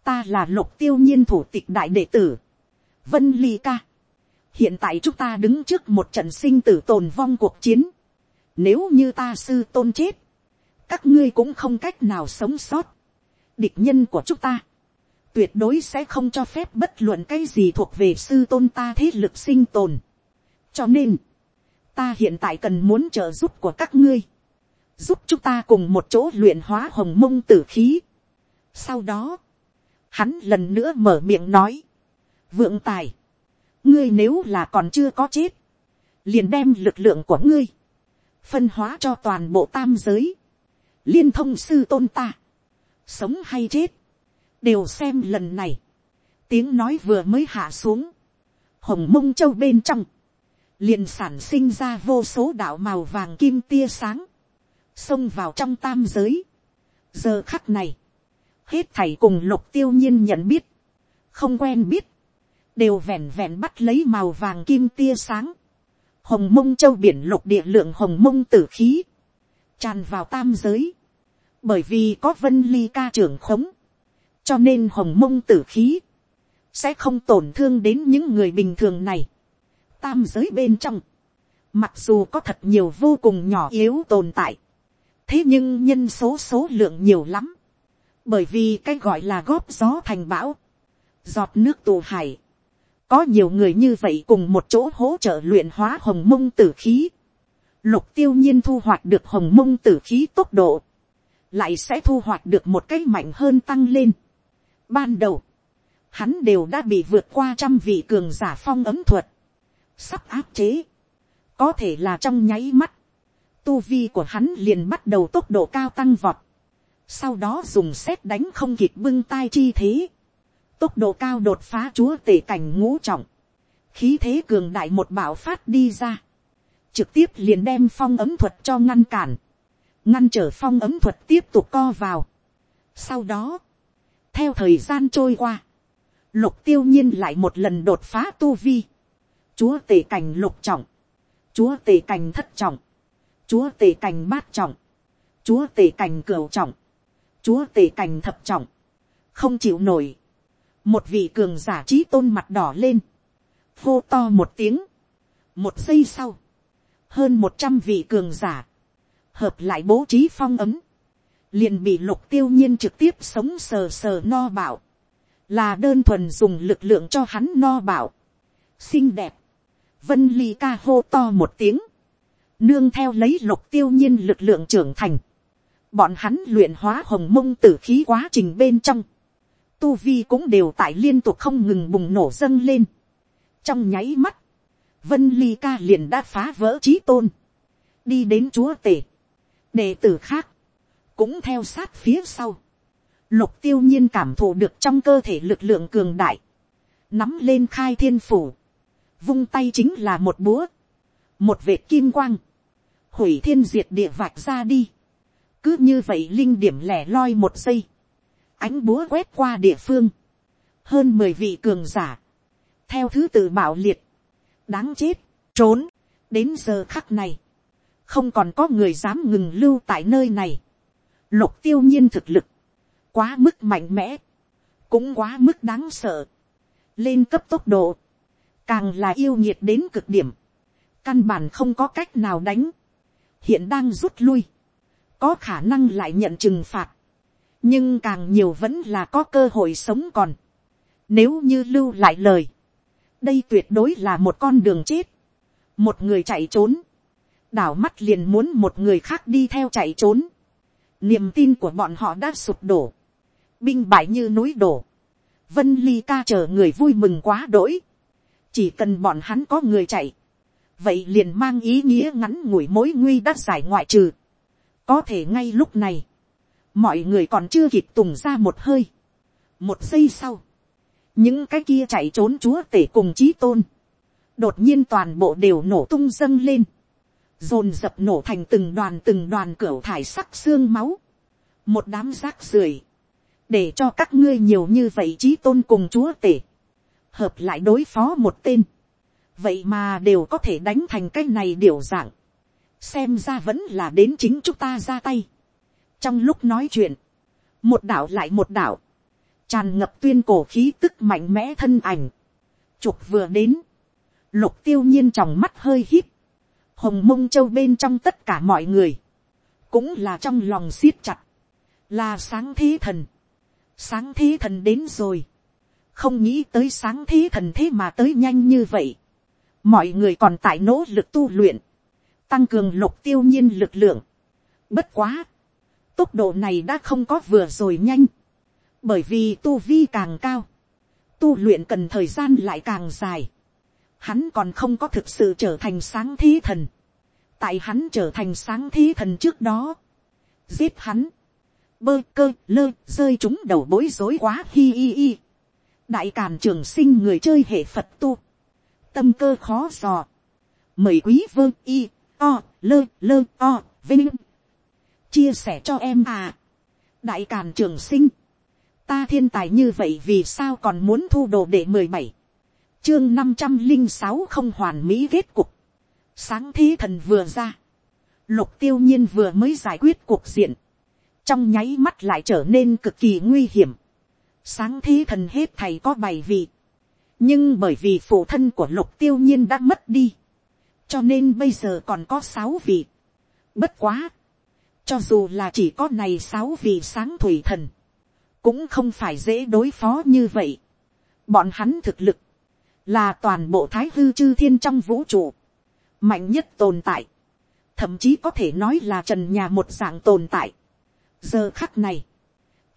ta là lục tiêu nhiên thủ tịch đại đệ tử, Vân Ly ca. Hiện tại chúng ta đứng trước một trận sinh tử tồn vong cuộc chiến. Nếu như ta sư tôn chết. các ngươi cũng không cách nào sống sót địch nhân của chúng ta, tuyệt đối sẽ không cho phép bất luận cái gì thuộc về sư tôn ta thế lực sinh tồn. cho nên, ta hiện tại cần muốn trợ giúp của các ngươi, giúp chúng ta cùng một chỗ luyện hóa hồng mông tử khí. sau đó, hắn lần nữa mở miệng nói, vượng tài, ngươi nếu là còn chưa có chết, liền đem lực lượng của ngươi, phân hóa cho toàn bộ tam giới, liên thông sư tôn ta, sống hay chết, đều xem lần này, tiếng nói vừa mới hạ xuống, hồng mông châu bên trong, liền sản sinh ra vô số đạo màu vàng kim tia sáng, xông vào trong tam giới. giờ khắc này, hết thảy cùng lục tiêu nhiên nhận biết, không quen biết, đều vẹn vẹn bắt lấy màu vàng kim tia sáng, hồng mông châu biển lục địa lượng hồng mông tử khí, tràn vào tam giới, bởi vì có vân ly ca trưởng khống, cho nên hồng mông tử khí, sẽ không tổn thương đến những người bình thường này. Tam giới bên trong, mặc dù có thật nhiều vô cùng nhỏ yếu tồn tại, thế nhưng nhân số số lượng nhiều lắm, bởi vì cái gọi là góp gió thành bão, giọt nước tù hải, có nhiều người như vậy cùng một chỗ hỗ trợ luyện hóa hồng mông tử khí, lục tiêu nhiên thu hoạch được hồng mông tử khí tốc độ, lại sẽ thu hoạch được một cái mạnh hơn tăng lên. Ban đầu, hắn đều đã bị vượt qua trăm vị cường giả phong ấm thuật, sắp áp chế, có thể là trong nháy mắt, tu vi của hắn liền bắt đầu tốc độ cao tăng vọt, sau đó dùng xét đánh không kịp bưng tai chi thế, tốc độ cao đột phá chúa tể cảnh ngũ trọng, khí thế cường đại một bảo phát đi ra, trực tiếp liền đem phong ấm thuật cho ngăn cản, ngăn trở phong ấm thuật tiếp tục co vào. Sau đó, theo thời gian trôi qua, lục tiêu nhiên lại một lần đột phá tu vi, chúa tể cảnh lục trọng, chúa tể cảnh thất trọng, chúa tể cảnh bát trọng, chúa tể cảnh cửu trọng, chúa tể cảnh thập trọng, không chịu nổi, một vị cường giả trí tôn mặt đỏ lên, hô to một tiếng, một giây sau, hơn một trăm vị cường giả, hợp lại bố trí phong ấm, liền bị lục tiêu nhiên trực tiếp sống sờ sờ no bảo, là đơn thuần dùng lực lượng cho hắn no bảo, xinh đẹp, vân ly ca hô to một tiếng, nương theo lấy lục tiêu nhiên lực lượng trưởng thành, bọn hắn luyện hóa hồng mông tử khí quá trình bên trong, tu vi cũng đều tại liên tục không ngừng bùng nổ dâng lên. trong nháy mắt, vân ly ca liền đã phá vỡ trí tôn, đi đến chúa tể, đệ tử khác, cũng theo sát phía sau. Lục tiêu nhiên cảm thụ được trong cơ thể lực lượng cường đại, nắm lên khai thiên phủ, vung tay chính là một búa, một vệt kim quang, hủy thiên diệt địa vạch ra đi, cứ như vậy linh điểm lẻ loi một giây, ánh búa quét qua địa phương, hơn mười vị cường giả, theo thứ tự bảo liệt, đáng chết, trốn, đến giờ khắc này, không còn có người dám ngừng lưu tại nơi này, lục tiêu nhiên thực lực, quá mức mạnh mẽ, cũng quá mức đáng sợ, lên cấp tốc độ, càng là yêu nhiệt đến cực điểm, căn bản không có cách nào đánh, hiện đang rút lui, có khả năng lại nhận trừng phạt, nhưng càng nhiều vẫn là có cơ hội sống còn. Nếu như lưu lại lời, đây tuyệt đối là một con đường chết. Một người chạy trốn, đảo mắt liền muốn một người khác đi theo chạy trốn. Niềm tin của bọn họ đã sụp đổ, binh bại như núi đổ. Vân ly ca chờ người vui mừng quá đỗi. Chỉ cần bọn hắn có người chạy, vậy liền mang ý nghĩa ngắn ngủi mối nguy đã giải ngoại trừ. Có thể ngay lúc này, mọi người còn chưa kịp tùng ra một hơi. một giây sau, những cái kia chạy trốn chúa tể cùng chí tôn, đột nhiên toàn bộ đều nổ tung dâng lên, dồn dập nổ thành từng đoàn từng đoàn cửa thải sắc xương máu, một đám rác rưởi, để cho các ngươi nhiều như vậy chí tôn cùng chúa tể, hợp lại đối phó một tên, vậy mà đều có thể đánh thành cái này điều dạng, xem ra vẫn là đến chính chúng ta ra tay. Trong lúc nói chuyện, một đảo lại một đảo, tràn ngập tuyên cổ khí tức mạnh mẽ thân ảnh, trục vừa đến, lục tiêu nhiên trong mắt hơi hít, hồng mông châu bên trong tất cả mọi người, cũng là trong lòng siết chặt, là sáng thế thần, sáng thế thần đến rồi, không nghĩ tới sáng thế thần thế mà tới nhanh như vậy, mọi người còn tại nỗ lực tu luyện, tăng cường lục tiêu nhiên lực lượng, bất quá, tốc độ này đã không có vừa rồi nhanh, bởi vì tu vi càng cao, tu luyện cần thời gian lại càng dài, hắn còn không có thực sự trở thành sáng thí thần, tại hắn trở thành sáng thí thần trước đó, giết hắn, bơ cơ lơ rơi chúng đầu bối rối quá hi hi hi. đại càn trường sinh người chơi hệ phật tu, tâm cơ khó dò, mời quý vơ y o lơ lơ o vinh. Chia sẻ cho em à. đại càn trường sinh, ta thiên tài như vậy vì sao còn muốn thu đồ để mười bảy, chương năm trăm linh sáu không hoàn mỹ kết cục, sáng thế thần vừa ra, lục tiêu nhiên vừa mới giải quyết cuộc diện, trong nháy mắt lại trở nên cực kỳ nguy hiểm, sáng thế thần hết thầy có bảy vị, nhưng bởi vì phụ thân của lục tiêu nhiên đã mất đi, cho nên bây giờ còn có sáu vị. Bất quá, cho dù là chỉ có này sáu vị sáng thủy thần, cũng không phải dễ đối phó như vậy. Bọn hắn thực lực, là toàn bộ thái hư chư thiên trong vũ trụ, mạnh nhất tồn tại, thậm chí có thể nói là trần nhà một dạng tồn tại. giờ khắc này,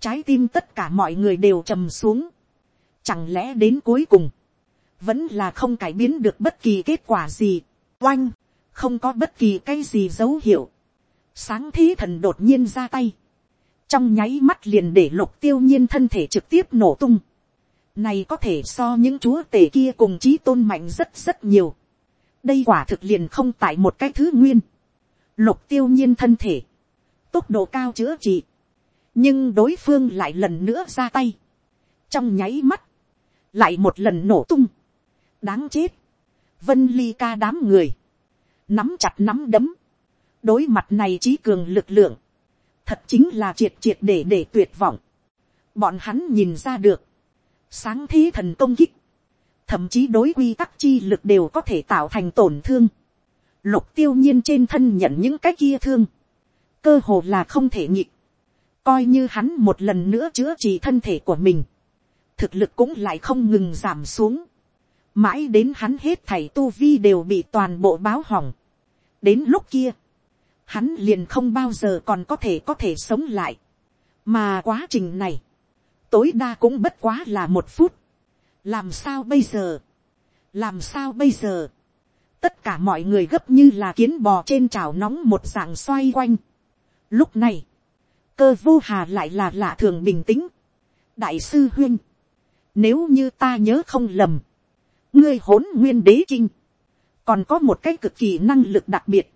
trái tim tất cả mọi người đều trầm xuống, chẳng lẽ đến cuối cùng, vẫn là không cải biến được bất kỳ kết quả gì, oanh, không có bất kỳ cái gì dấu hiệu, sáng thế thần đột nhiên ra tay, trong nháy mắt liền để lục tiêu nhiên thân thể trực tiếp nổ tung, này có thể so những chúa tể kia cùng chí tôn mạnh rất rất nhiều. Đây quả thực liền không tại một cái thứ nguyên. Lục tiêu nhiên thân thể. Tốc độ cao chữa trị. Nhưng đối phương lại lần nữa ra tay. Trong nháy mắt. Lại một lần nổ tung. Đáng chết. Vân ly ca đám người. Nắm chặt nắm đấm. Đối mặt này trí cường lực lượng. Thật chính là triệt triệt để để tuyệt vọng. Bọn hắn nhìn ra được sáng thế thần công kích, thậm chí đối quy tắc chi lực đều có thể tạo thành tổn thương. Lục tiêu nhiên trên thân nhận những cái kia thương, cơ hồ là không thể nhịp, coi như hắn một lần nữa chữa trị thân thể của mình, thực lực cũng lại không ngừng giảm xuống, mãi đến hắn hết thảy tu vi đều bị toàn bộ báo hỏng. đến lúc kia, hắn liền không bao giờ còn có thể có thể sống lại, mà quá trình này, tối đa cũng bất quá là một phút. làm sao bây giờ, làm sao bây giờ, tất cả mọi người gấp như là kiến bò trên chảo nóng một dạng xoay quanh. lúc này, cơ vô hà lại là lạ thường bình tĩnh. đại sư huyên, nếu như ta nhớ không lầm, ngươi hỗn nguyên đế kinh, còn có một cái cực kỳ năng lực đặc biệt,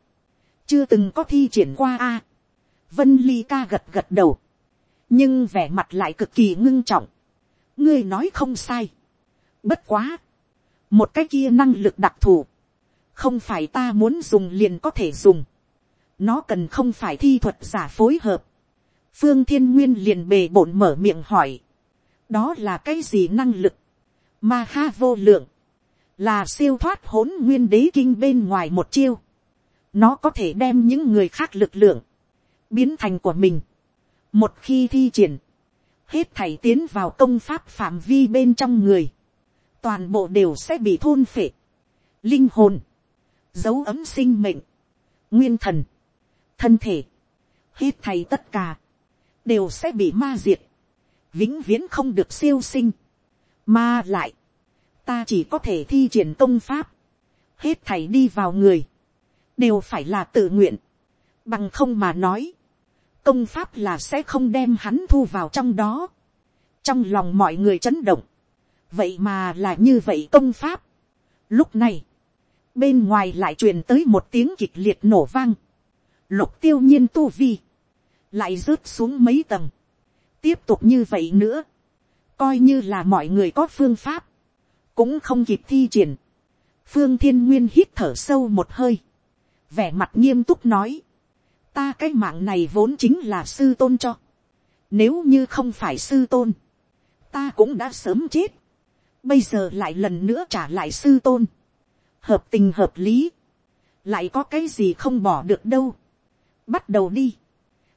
chưa từng có thi triển qua a. vân ly ca gật gật đầu, nhưng vẻ mặt lại cực kỳ ngưng trọng. ngươi nói không sai. bất quá. một cái kia năng lực đặc thù. không phải ta muốn dùng liền có thể dùng. nó cần không phải thi thuật giả phối hợp. phương thiên nguyên liền bề bổn mở miệng hỏi. đó là cái gì năng lực. ma ha vô lượng. là siêu thoát hỗn nguyên đế kinh bên ngoài một chiêu. nó có thể đem những người khác lực lượng biến thành của mình một khi thi triển, hết thảy tiến vào công pháp phạm vi bên trong người, toàn bộ đều sẽ bị thôn phệ, linh hồn, dấu ấm sinh mệnh, nguyên thần, thân thể, hết thảy tất cả, đều sẽ bị ma diệt, vĩnh viễn không được siêu sinh, mà lại, ta chỉ có thể thi triển công pháp, hết thảy đi vào người, đều phải là tự nguyện, bằng không mà nói, công pháp là sẽ không đem hắn thu vào trong đó. trong lòng mọi người chấn động. vậy mà là như vậy công pháp. lúc này, bên ngoài lại truyền tới một tiếng kịch liệt nổ vang. lục tiêu nhiên tu vi, lại rớt xuống mấy tầng. tiếp tục như vậy nữa, coi như là mọi người có phương pháp, cũng không kịp thi triển. phương thiên nguyên hít thở sâu một hơi, vẻ mặt nghiêm túc nói, ta cái mạng này vốn chính là sư tôn cho. Nếu như không phải sư tôn, ta cũng đã sớm chết. Bây giờ lại lần nữa trả lại sư tôn. Hợp tình hợp lý. Lại có cái gì không bỏ được đâu. Bắt đầu đi.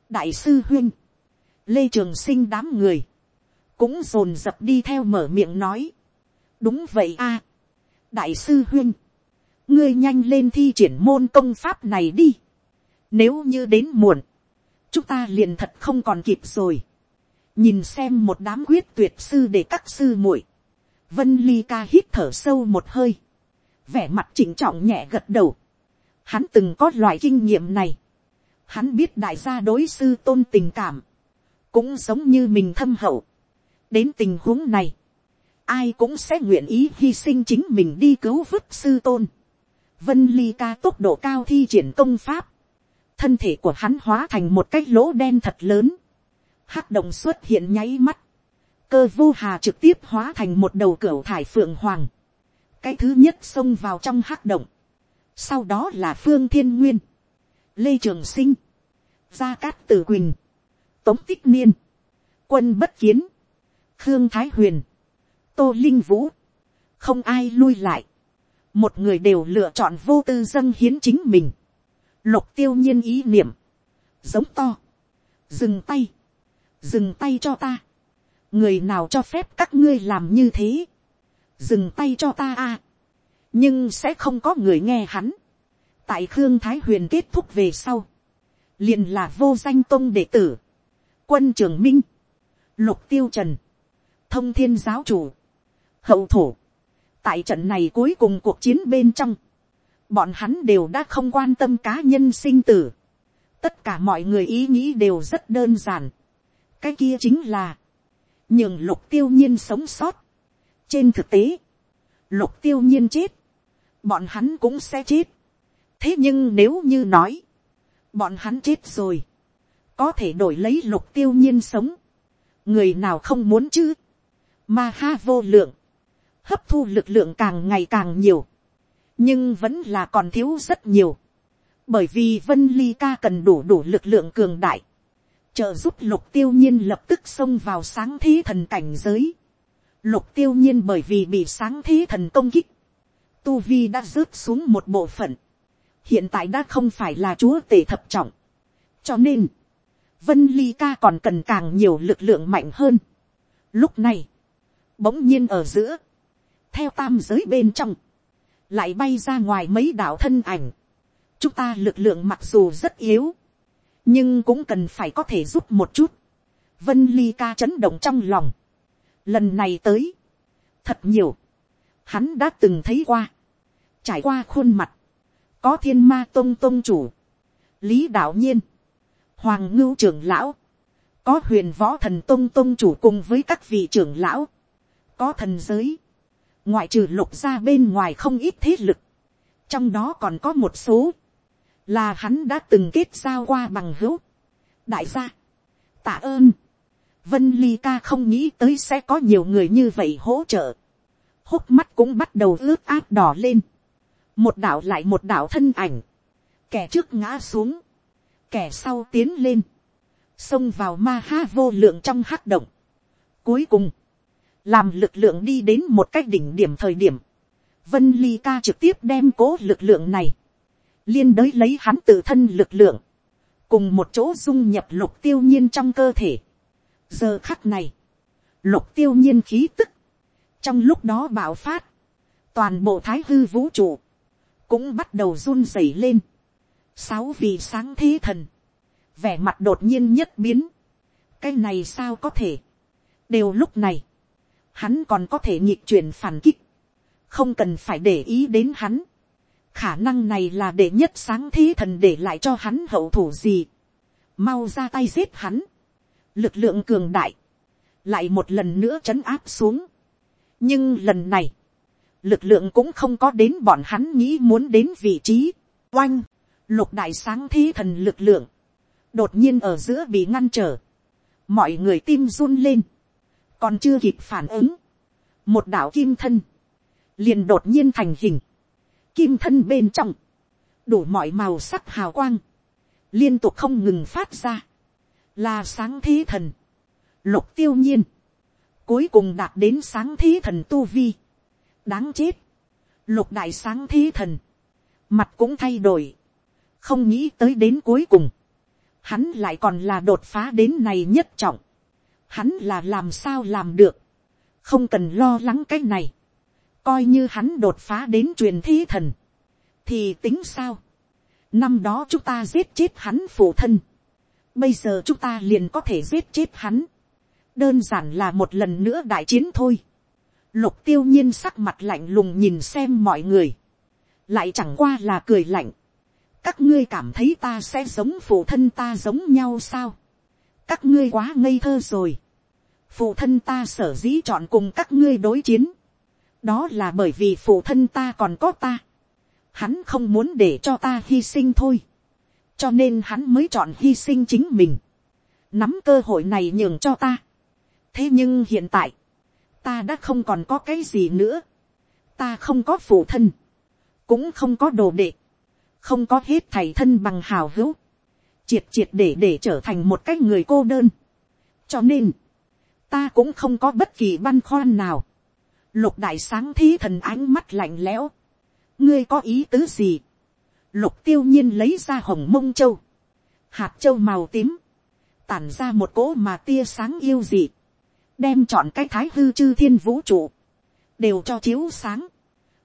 đại sư huyên, lê trường sinh đám người, cũng dồn dập đi theo mở miệng nói, đúng vậy a, đại sư huyên, ngươi nhanh lên thi triển môn công pháp này đi, nếu như đến muộn, chúng ta liền thật không còn kịp rồi, nhìn xem một đám quyết tuyệt sư để các sư muội, vân ly ca hít thở sâu một hơi, vẻ mặt chỉnh trọng nhẹ gật đầu, hắn từng có loại kinh nghiệm này, hắn biết đại gia đối sư tôn tình cảm, cũng giống như mình thâm hậu. đến tình huống này, ai cũng sẽ nguyện ý hy sinh chính mình đi cứu vứt sư tôn. vân ly ca tốc độ cao thi triển công pháp, thân thể của hắn hóa thành một cái lỗ đen thật lớn, hắc động xuất hiện nháy mắt, cơ vô hà trực tiếp hóa thành một đầu cửa thải phượng hoàng, cái thứ nhất xông vào trong hắc động, sau đó là phương thiên nguyên, lê trường sinh, gia cát tử quỳnh, tống tích niên, quân bất kiến, khương thái huyền, tô linh vũ, không ai lui lại, một người đều lựa chọn vô tư dâng hiến chính mình, lục tiêu nhiên ý niệm, giống to, dừng tay, dừng tay cho ta, người nào cho phép các ngươi làm như thế, dừng tay cho ta a, nhưng sẽ không có người nghe hắn, tại khương thái huyền kết thúc về sau, liền là vô danh tôn đệ tử, quân trường minh, lục tiêu trần, thông thiên giáo chủ, hậu thổ, tại trận này cuối cùng cuộc chiến bên trong, bọn hắn đều đã không quan tâm cá nhân sinh tử, tất cả mọi người ý nghĩ đều rất đơn giản, cái kia chính là, nhường lục tiêu nhiên sống sót. trên thực tế, lục tiêu nhiên chết, bọn hắn cũng sẽ chết. thế nhưng nếu như nói, bọn hắn chết rồi, có thể đổi lấy lục tiêu nhiên sống, người nào không muốn chứ, ma ha vô lượng, hấp thu lực lượng càng ngày càng nhiều, nhưng vẫn là còn thiếu rất nhiều, bởi vì vân ly ca cần đủ đủ lực lượng cường đại, trợ giúp lục tiêu nhiên lập tức xông vào sáng thế thần cảnh giới. Lục tiêu nhiên bởi vì bị sáng thế thần công kích, tu vi đã rớt xuống một bộ phận, hiện tại đã không phải là chúa tể thập trọng, cho nên, vân ly ca còn cần càng nhiều lực lượng mạnh hơn. Lúc này, bỗng nhiên ở giữa, theo tam giới bên trong, lại bay ra ngoài mấy đạo thân ảnh. chúng ta lực lượng mặc dù rất yếu, nhưng cũng cần phải có thể giúp một chút. vân ly ca chấn động trong lòng. lần này tới, thật nhiều, hắn đã từng thấy qua, trải qua khuôn mặt, có thiên ma tôn tôn chủ, lý đạo nhiên, hoàng ngưu trưởng lão, có huyền võ thần tôn tôn chủ cùng với các vị trưởng lão, có thần giới, ngoại trừ lục ra bên ngoài không ít thế lực, trong đó còn có một số, là hắn đã từng kết giao qua bằng hữu. đại gia, tạ ơn, vân ly ca không nghĩ tới sẽ có nhiều người như vậy hỗ trợ, hốc mắt cũng bắt đầu ướt át đỏ lên, một đạo lại một đạo thân ảnh, kẻ trước ngã xuống, kẻ sau tiến lên, xông vào ma ha vô lượng trong hắc động. Cuối cùng, làm lực lượng đi đến một cách đỉnh điểm thời điểm, vân ly ca trực tiếp đem cố lực lượng này, liên đới lấy hắn tự thân lực lượng, cùng một chỗ dung nhập lục tiêu nhiên trong cơ thể. giờ khắc này, lục tiêu nhiên khí tức, trong lúc đó bạo phát, toàn bộ thái hư vũ trụ, cũng bắt đầu run rẩy lên. sáu vì sáng thế thần, vẻ mặt đột nhiên nhất biến, cái này sao có thể, đều lúc này, hắn còn có thể nhịp chuyển phản kích, không cần phải để ý đến hắn, khả năng này là để nhất sáng thế thần để lại cho hắn hậu thủ gì, mau ra tay giết hắn, lực lượng cường đại, lại một lần nữa trấn áp xuống, nhưng lần này, lực lượng cũng không có đến bọn hắn nghĩ muốn đến vị trí, oanh, lục đại sáng thế thần lực lượng, đột nhiên ở giữa bị ngăn trở, mọi người tim run lên, còn chưa kịp phản ứng, một đạo kim thân, liền đột nhiên thành hình, kim thân bên trong, đủ mọi màu sắc hào quang, liên tục không ngừng phát ra, là sáng thế thần, lục tiêu nhiên, cuối cùng đạt đến sáng thế thần tu vi, đáng chết, lục đại sáng thế thần, mặt cũng thay đổi, không nghĩ tới đến cuối cùng, hắn lại còn là đột phá đến này nhất trọng, hắn là làm sao làm được, không cần lo lắng cái này, coi như hắn đột phá đến truyền thế thần, thì tính sao, năm đó chúng ta giết chết hắn phụ thân, bây giờ chúng ta liền có thể giết chết hắn, đơn giản là một lần nữa đại chiến thôi, lục tiêu nhiên sắc mặt lạnh lùng nhìn xem mọi người, lại chẳng qua là cười lạnh, các ngươi cảm thấy ta sẽ giống phụ thân ta giống nhau sao, các ngươi quá ngây thơ rồi, phụ thân ta sở dĩ chọn cùng các ngươi đối chiến, đó là bởi vì phụ thân ta còn có ta, hắn không muốn để cho ta hy sinh thôi, cho nên hắn mới chọn hy sinh chính mình, nắm cơ hội này nhường cho ta. thế nhưng hiện tại, ta đã không còn có cái gì nữa, ta không có phụ thân, cũng không có đồ đệ, không có hết thầy thân bằng hào hữu, triệt triệt để để trở thành một cái người cô đơn. cho nên, ta cũng không có bất kỳ băn khoăn nào. lục đại sáng thí thần ánh mắt lạnh lẽo. ngươi có ý tứ gì. lục tiêu nhiên lấy ra hồng mông châu. hạt châu màu tím. tản ra một cỗ mà tia sáng yêu dị. đem chọn cái thái hư chư thiên vũ trụ. đều cho chiếu sáng.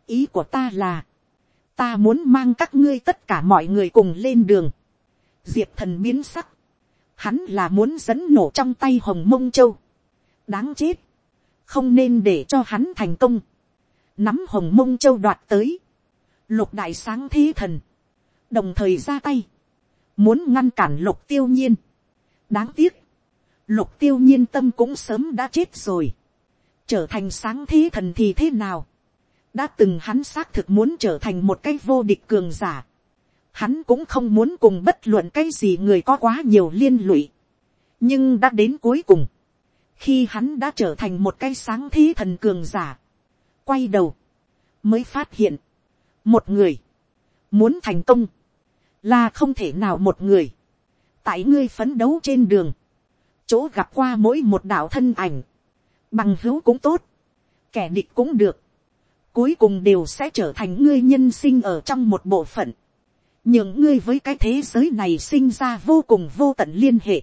ý của ta là, ta muốn mang các ngươi tất cả mọi người cùng lên đường diệp thần biến sắc. hắn là muốn dẫn nổ trong tay hồng mông châu. Đáng chết, không nên để cho hắn thành công, nắm hồng mông châu đoạt tới, lục đại sáng thế thần, đồng thời ra tay, muốn ngăn cản lục tiêu nhiên. đáng tiếc, lục tiêu nhiên tâm cũng sớm đã chết rồi, trở thành sáng thế thần thì thế nào, đã từng hắn xác thực muốn trở thành một cái vô địch cường giả, hắn cũng không muốn cùng bất luận cái gì người có quá nhiều liên lụy, nhưng đã đến cuối cùng, khi hắn đã trở thành một cái sáng thế thần cường giả, quay đầu, mới phát hiện, một người, muốn thành công, là không thể nào một người, tại ngươi phấn đấu trên đường, chỗ gặp qua mỗi một đạo thân ảnh, bằng hữu cũng tốt, kẻ địch cũng được, cuối cùng đều sẽ trở thành ngươi nhân sinh ở trong một bộ phận, những ngươi với cái thế giới này sinh ra vô cùng vô tận liên hệ,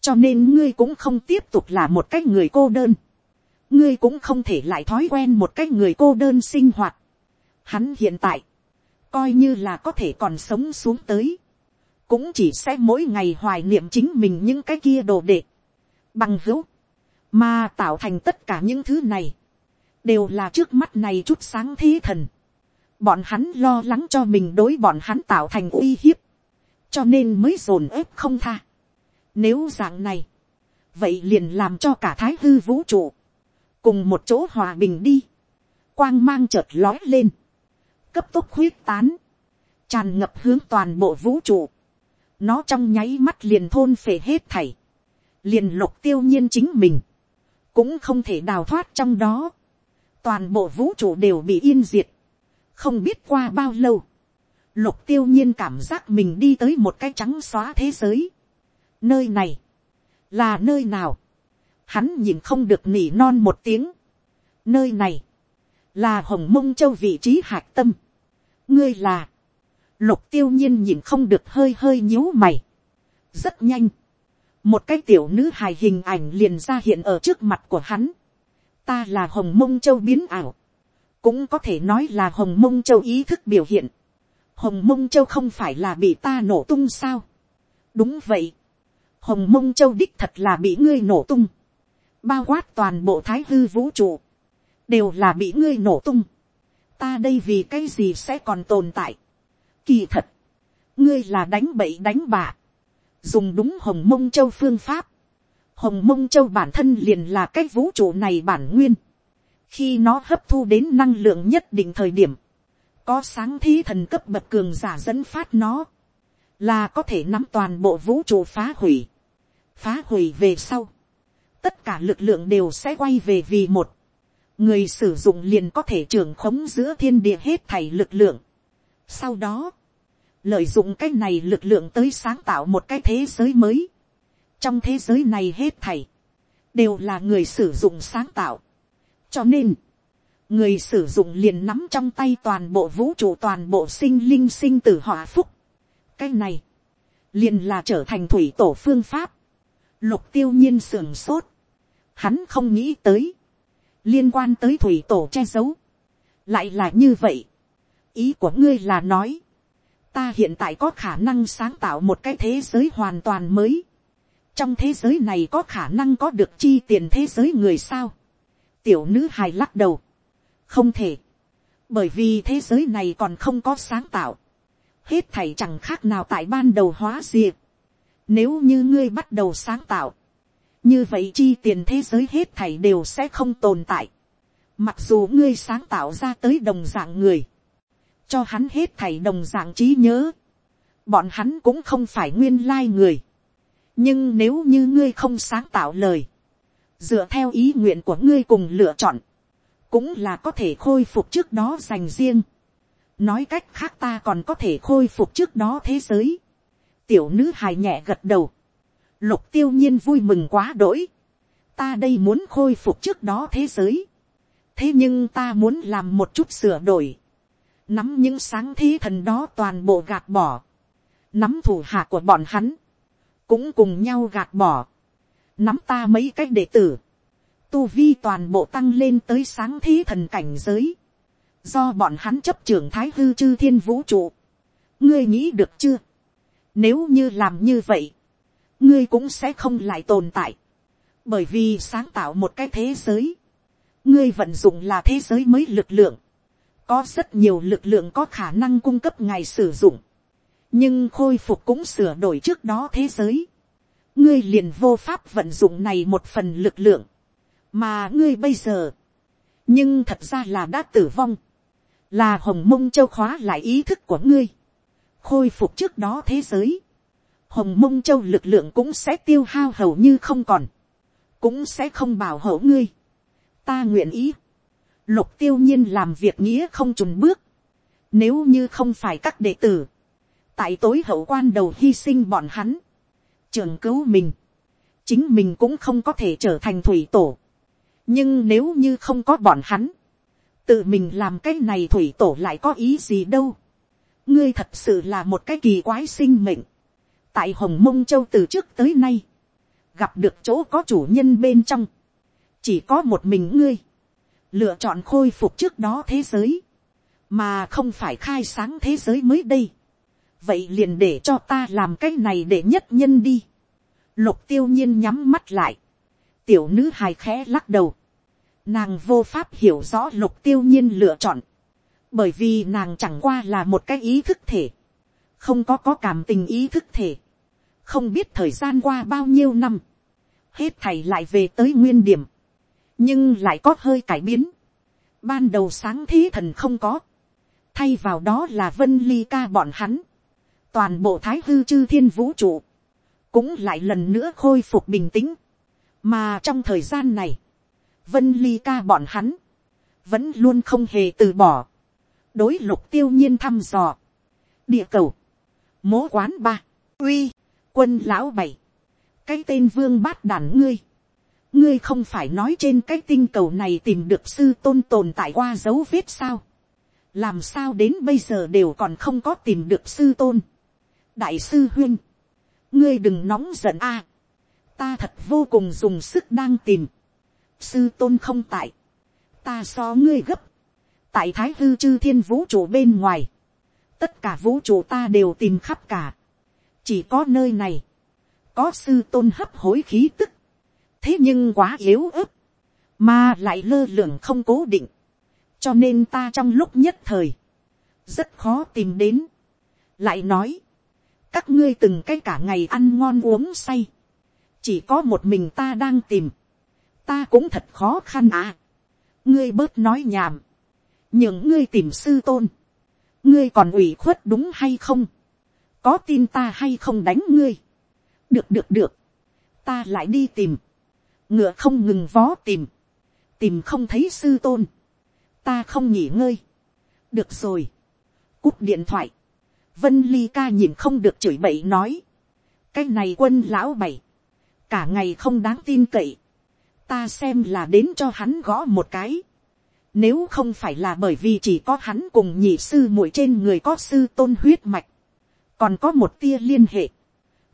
cho nên ngươi cũng không tiếp tục là một cái người cô đơn, ngươi cũng không thể lại thói quen một cái người cô đơn sinh hoạt. Hắn hiện tại, coi như là có thể còn sống xuống tới, cũng chỉ sẽ mỗi ngày hoài niệm chính mình những cái kia đồ đệ, bằng hữu, mà tạo thành tất cả những thứ này, đều là trước mắt này chút sáng thế thần. Bọn hắn lo lắng cho mình đối bọn hắn tạo thành uy hiếp, cho nên mới dồn ép không tha. Nếu dạng này, vậy liền làm cho cả thái hư vũ trụ, cùng một chỗ hòa bình đi, quang mang chợt lói lên, cấp tốc khuyết tán, tràn ngập hướng toàn bộ vũ trụ, nó trong nháy mắt liền thôn phệ hết thảy, liền lục tiêu nhiên chính mình, cũng không thể đào thoát trong đó, toàn bộ vũ trụ đều bị yên diệt, không biết qua bao lâu, lục tiêu nhiên cảm giác mình đi tới một cái trắng xóa thế giới, Nơi này, là nơi nào? Hắn nhìn không được nỉ non một tiếng. Nơi này, là hồng mông châu vị trí hạc tâm. Ngươi là, lục tiêu nhiên nhìn không được hơi hơi nhíu mày. Rất nhanh. Một cái tiểu nữ hài hình ảnh liền ra hiện ở trước mặt của hắn. Ta là hồng mông châu biến ảo. Cũng có thể nói là hồng mông châu ý thức biểu hiện. Hồng mông châu không phải là bị ta nổ tung sao. Đúng vậy. Hồng mông châu đích thật là bị ngươi nổ tung, bao quát toàn bộ thái hư vũ trụ, đều là bị ngươi nổ tung, ta đây vì cái gì sẽ còn tồn tại. Kỳ thật, ngươi là đánh bậy đánh bạ, dùng đúng hồng mông châu phương pháp, hồng mông châu bản thân liền là cái vũ trụ này bản nguyên, khi nó hấp thu đến năng lượng nhất định thời điểm, có sáng thí thần cấp bậc cường giả dẫn phát nó, là có thể nắm toàn bộ vũ trụ phá hủy phá hủy về sau, tất cả lực lượng đều sẽ quay về vì một, người sử dụng liền có thể trưởng khống giữa thiên địa hết thảy lực lượng. Sau đó, lợi dụng cái này lực lượng tới sáng tạo một cái thế giới mới. Trong thế giới này hết thảy, đều là người sử dụng sáng tạo. Cho nên, người sử dụng liền nắm trong tay toàn bộ vũ trụ toàn bộ sinh linh sinh tử họa phúc. Cái này, liền là trở thành thủy tổ phương pháp, lục tiêu nhiên sưởng sốt, hắn không nghĩ tới, liên quan tới thủy tổ che giấu, lại là như vậy, ý của ngươi là nói, ta hiện tại có khả năng sáng tạo một cái thế giới hoàn toàn mới, trong thế giới này có khả năng có được chi tiền thế giới người sao, tiểu nữ hài lắc đầu, không thể, bởi vì thế giới này còn không có sáng tạo, hết thảy chẳng khác nào tại ban đầu hóa diệt. Nếu như ngươi bắt đầu sáng tạo, như vậy chi tiền thế giới hết thảy đều sẽ không tồn tại. Mặc dù ngươi sáng tạo ra tới đồng dạng người, cho hắn hết thảy đồng dạng trí nhớ, bọn hắn cũng không phải nguyên lai người. nhưng nếu như ngươi không sáng tạo lời, dựa theo ý nguyện của ngươi cùng lựa chọn, cũng là có thể khôi phục trước đó dành riêng nói cách khác ta còn có thể khôi phục trước đó thế giới. tiểu nữ hài nhẹ gật đầu. lục tiêu nhiên vui mừng quá đỗi. ta đây muốn khôi phục trước đó thế giới. thế nhưng ta muốn làm một chút sửa đổi. nắm những sáng thế thần đó toàn bộ gạt bỏ. nắm thủ hạ của bọn hắn. cũng cùng nhau gạt bỏ nắm ta mấy cách đệ tử. tu vi toàn bộ tăng lên tới sáng thế thần cảnh giới. Do bọn hắn chấp trưởng thái hư chư thiên vũ trụ. ngươi nghĩ được chưa, nếu như làm như vậy, ngươi cũng sẽ không lại tồn tại, bởi vì sáng tạo một cái thế giới, ngươi vận dụng là thế giới mới lực lượng, có rất nhiều lực lượng có khả năng cung cấp ngài sử dụng, nhưng khôi phục cũng sửa đổi trước đó thế giới, ngươi liền vô pháp vận dụng này một phần lực lượng, mà ngươi bây giờ, nhưng thật ra là đã tử vong, là hồng mông châu khóa lại ý thức của ngươi, khôi phục trước đó thế giới, hồng mông châu lực lượng cũng sẽ tiêu hao hầu như không còn, cũng sẽ không bảo hộ ngươi. ta nguyện ý, lục tiêu nhiên làm việc nghĩa không trùn bước, nếu như không phải các đệ tử, tại tối hậu quan đầu hy sinh bọn hắn, trường cứu mình, chính mình cũng không có thể trở thành thủy tổ. nhưng nếu như không có bọn hắn, tự mình làm cái này thủy tổ lại có ý gì đâu. ngươi thật sự là một cái kỳ quái sinh mệnh. tại hồng mông châu từ trước tới nay, gặp được chỗ có chủ nhân bên trong, chỉ có một mình ngươi, lựa chọn khôi phục trước đó thế giới, mà không phải khai sáng thế giới mới đây vậy liền để cho ta làm cái này để nhất nhân đi. lục tiêu nhiên nhắm mắt lại, tiểu nữ hài khẽ lắc đầu, Nàng vô pháp hiểu rõ lục tiêu nhiên lựa chọn. Bởi vì nàng chẳng qua là một cái ý thức thể. Không có có cảm tình ý thức thể. Không biết thời gian qua bao nhiêu năm. Hết thầy lại về tới nguyên điểm. Nhưng lại có hơi cải biến. Ban đầu sáng thế thần không có. Thay vào đó là vân ly ca bọn hắn. Toàn bộ thái hư chư thiên vũ trụ. Cũng lại lần nữa khôi phục bình tĩnh. Mà trong thời gian này vân ly ca bọn hắn, vẫn luôn không hề từ bỏ, đối lục tiêu nhiên thăm dò, địa cầu, mố quán ba, uy, quân lão bảy, cái tên vương bát đàn ngươi, ngươi không phải nói trên cái tinh cầu này tìm được sư tôn tồn tại qua dấu vết sao, làm sao đến bây giờ đều còn không có tìm được sư tôn, đại sư huyên, ngươi đừng nóng giận a, ta thật vô cùng dùng sức đang tìm, sư tôn không tại, ta so ngươi gấp, tại thái hư chư thiên vũ trụ bên ngoài, tất cả vũ trụ ta đều tìm khắp cả, chỉ có nơi này, có sư tôn hấp hối khí tức, thế nhưng quá yếu ớt, mà lại lơ lửng không cố định, cho nên ta trong lúc nhất thời, rất khó tìm đến, lại nói, các ngươi từng cái cả ngày ăn ngon uống say, chỉ có một mình ta đang tìm, ta cũng thật khó khăn à. ngươi bớt nói nhảm, những ngươi tìm sư tôn, ngươi còn ủy khuất đúng hay không, có tin ta hay không đánh ngươi, được được được, ta lại đi tìm, ngựa không ngừng vó tìm, tìm không thấy sư tôn, ta không nghỉ ngơi, được rồi, cúp điện thoại, vân ly ca nhìn không được chửi bậy nói, cái này quân lão bảy, cả ngày không đáng tin cậy, ta xem là đến cho hắn gõ một cái. Nếu không phải là bởi vì chỉ có hắn cùng nhị sư muội trên người có sư tôn huyết mạch. Còn có một tia liên hệ.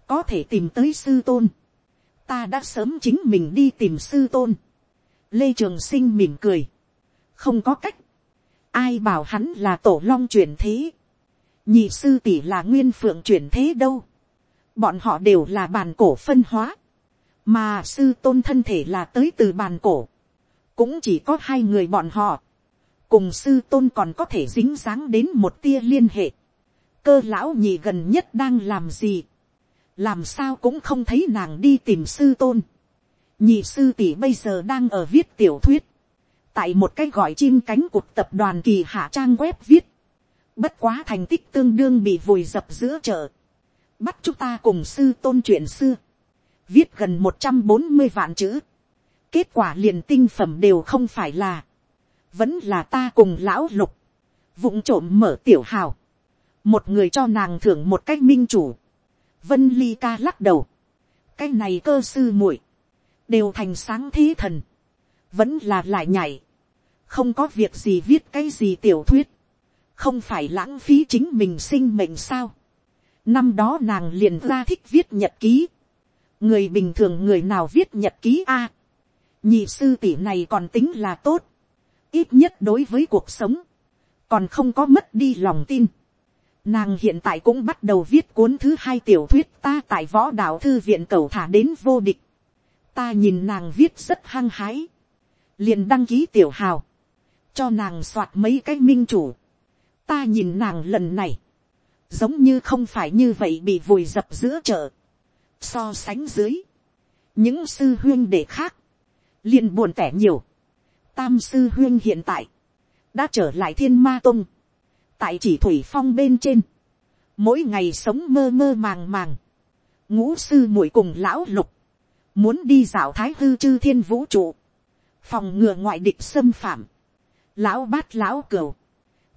có thể tìm tới sư tôn, ta đã sớm chính mình đi tìm sư tôn, lê trường sinh mỉm cười, không có cách, ai bảo hắn là tổ long chuyển thế, nhị sư tỷ là nguyên phượng chuyển thế đâu, bọn họ đều là bàn cổ phân hóa, mà sư tôn thân thể là tới từ bàn cổ, cũng chỉ có hai người bọn họ, cùng sư tôn còn có thể dính dáng đến một tia liên hệ, cơ lão nhị gần nhất đang làm gì, làm sao cũng không thấy nàng đi tìm sư tôn, nhị sư tỷ bây giờ đang ở viết tiểu thuyết, tại một cái gọi chim cánh cụt tập đoàn kỳ hạ trang web viết, bất quá thành tích tương đương bị vùi dập giữa chợ, bắt chúng ta cùng sư tôn chuyện xưa, viết gần một trăm bốn mươi vạn chữ, kết quả liền tinh phẩm đều không phải là, vẫn là ta cùng lão lục, vụng trộm mở tiểu hào, một người cho nàng thưởng một cách minh chủ, vân ly ca lắc đầu, cái này cơ sư muội, đều thành sáng thế thần, vẫn là lại nhảy, không có việc gì viết cái gì tiểu thuyết, không phải lãng phí chính mình sinh mệnh sao. năm đó nàng liền ra thích viết nhật ký, người bình thường người nào viết nhật ký a, nhị sư tỷ này còn tính là tốt, ít nhất đối với cuộc sống, còn không có mất đi lòng tin. Nàng hiện tại cũng bắt đầu viết cuốn thứ hai tiểu thuyết ta tại võ đạo thư viện cầu thả đến vô địch. Ta nhìn nàng viết rất hăng hái. liền đăng ký tiểu hào. Cho nàng soạt mấy cái minh chủ. Ta nhìn nàng lần này. Giống như không phải như vậy bị vùi dập giữa chợ. So sánh dưới. Những sư huyên đệ khác. liền buồn tẻ nhiều. Tam sư huyên hiện tại. Đã trở lại thiên ma tông tại chỉ thủy phong bên trên, mỗi ngày sống mơ mơ màng màng, ngũ sư muội cùng lão lục, muốn đi dạo thái hư chư thiên vũ trụ, phòng ngừa ngoại địch xâm phạm, lão bát lão cửu,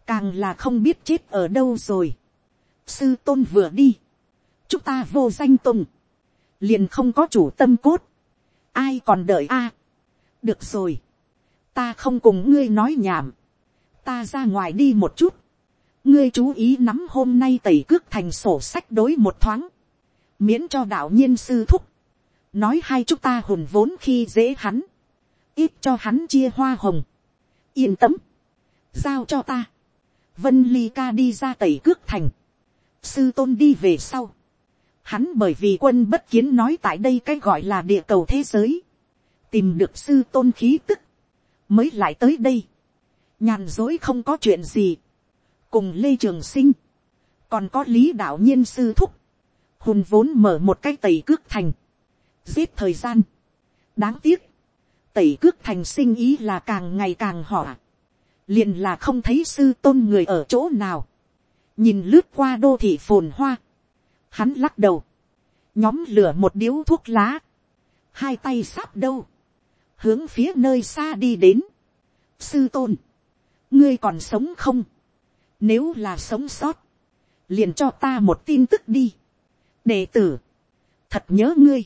càng là không biết chết ở đâu rồi. sư tôn vừa đi, chúng ta vô danh tùng, liền không có chủ tâm cốt, ai còn đợi a. được rồi, ta không cùng ngươi nói nhảm, ta ra ngoài đi một chút, ngươi chú ý nắm hôm nay tẩy cước thành sổ sách đối một thoáng, miễn cho đạo nhiên sư thúc, nói hai chúng ta hùn vốn khi dễ hắn, ít cho hắn chia hoa hồng, yên tâm, giao cho ta, vân ly ca đi ra tẩy cước thành, sư tôn đi về sau, hắn bởi vì quân bất kiến nói tại đây cái gọi là địa cầu thế giới, tìm được sư tôn khí tức, mới lại tới đây, nhàn dối không có chuyện gì, cùng lê trường sinh, còn có lý đạo nhiên sư thúc, hùn vốn mở một cái tẩy cước thành, giết thời gian. đáng tiếc, tẩy cước thành sinh ý là càng ngày càng hỏa, liền là không thấy sư tôn người ở chỗ nào, nhìn lướt qua đô thị phồn hoa, hắn lắc đầu, nhóm lửa một điếu thuốc lá, hai tay sáp đâu, hướng phía nơi xa đi đến, sư tôn, ngươi còn sống không, nếu là sống sót, liền cho ta một tin tức đi. Đệ tử, thật nhớ ngươi.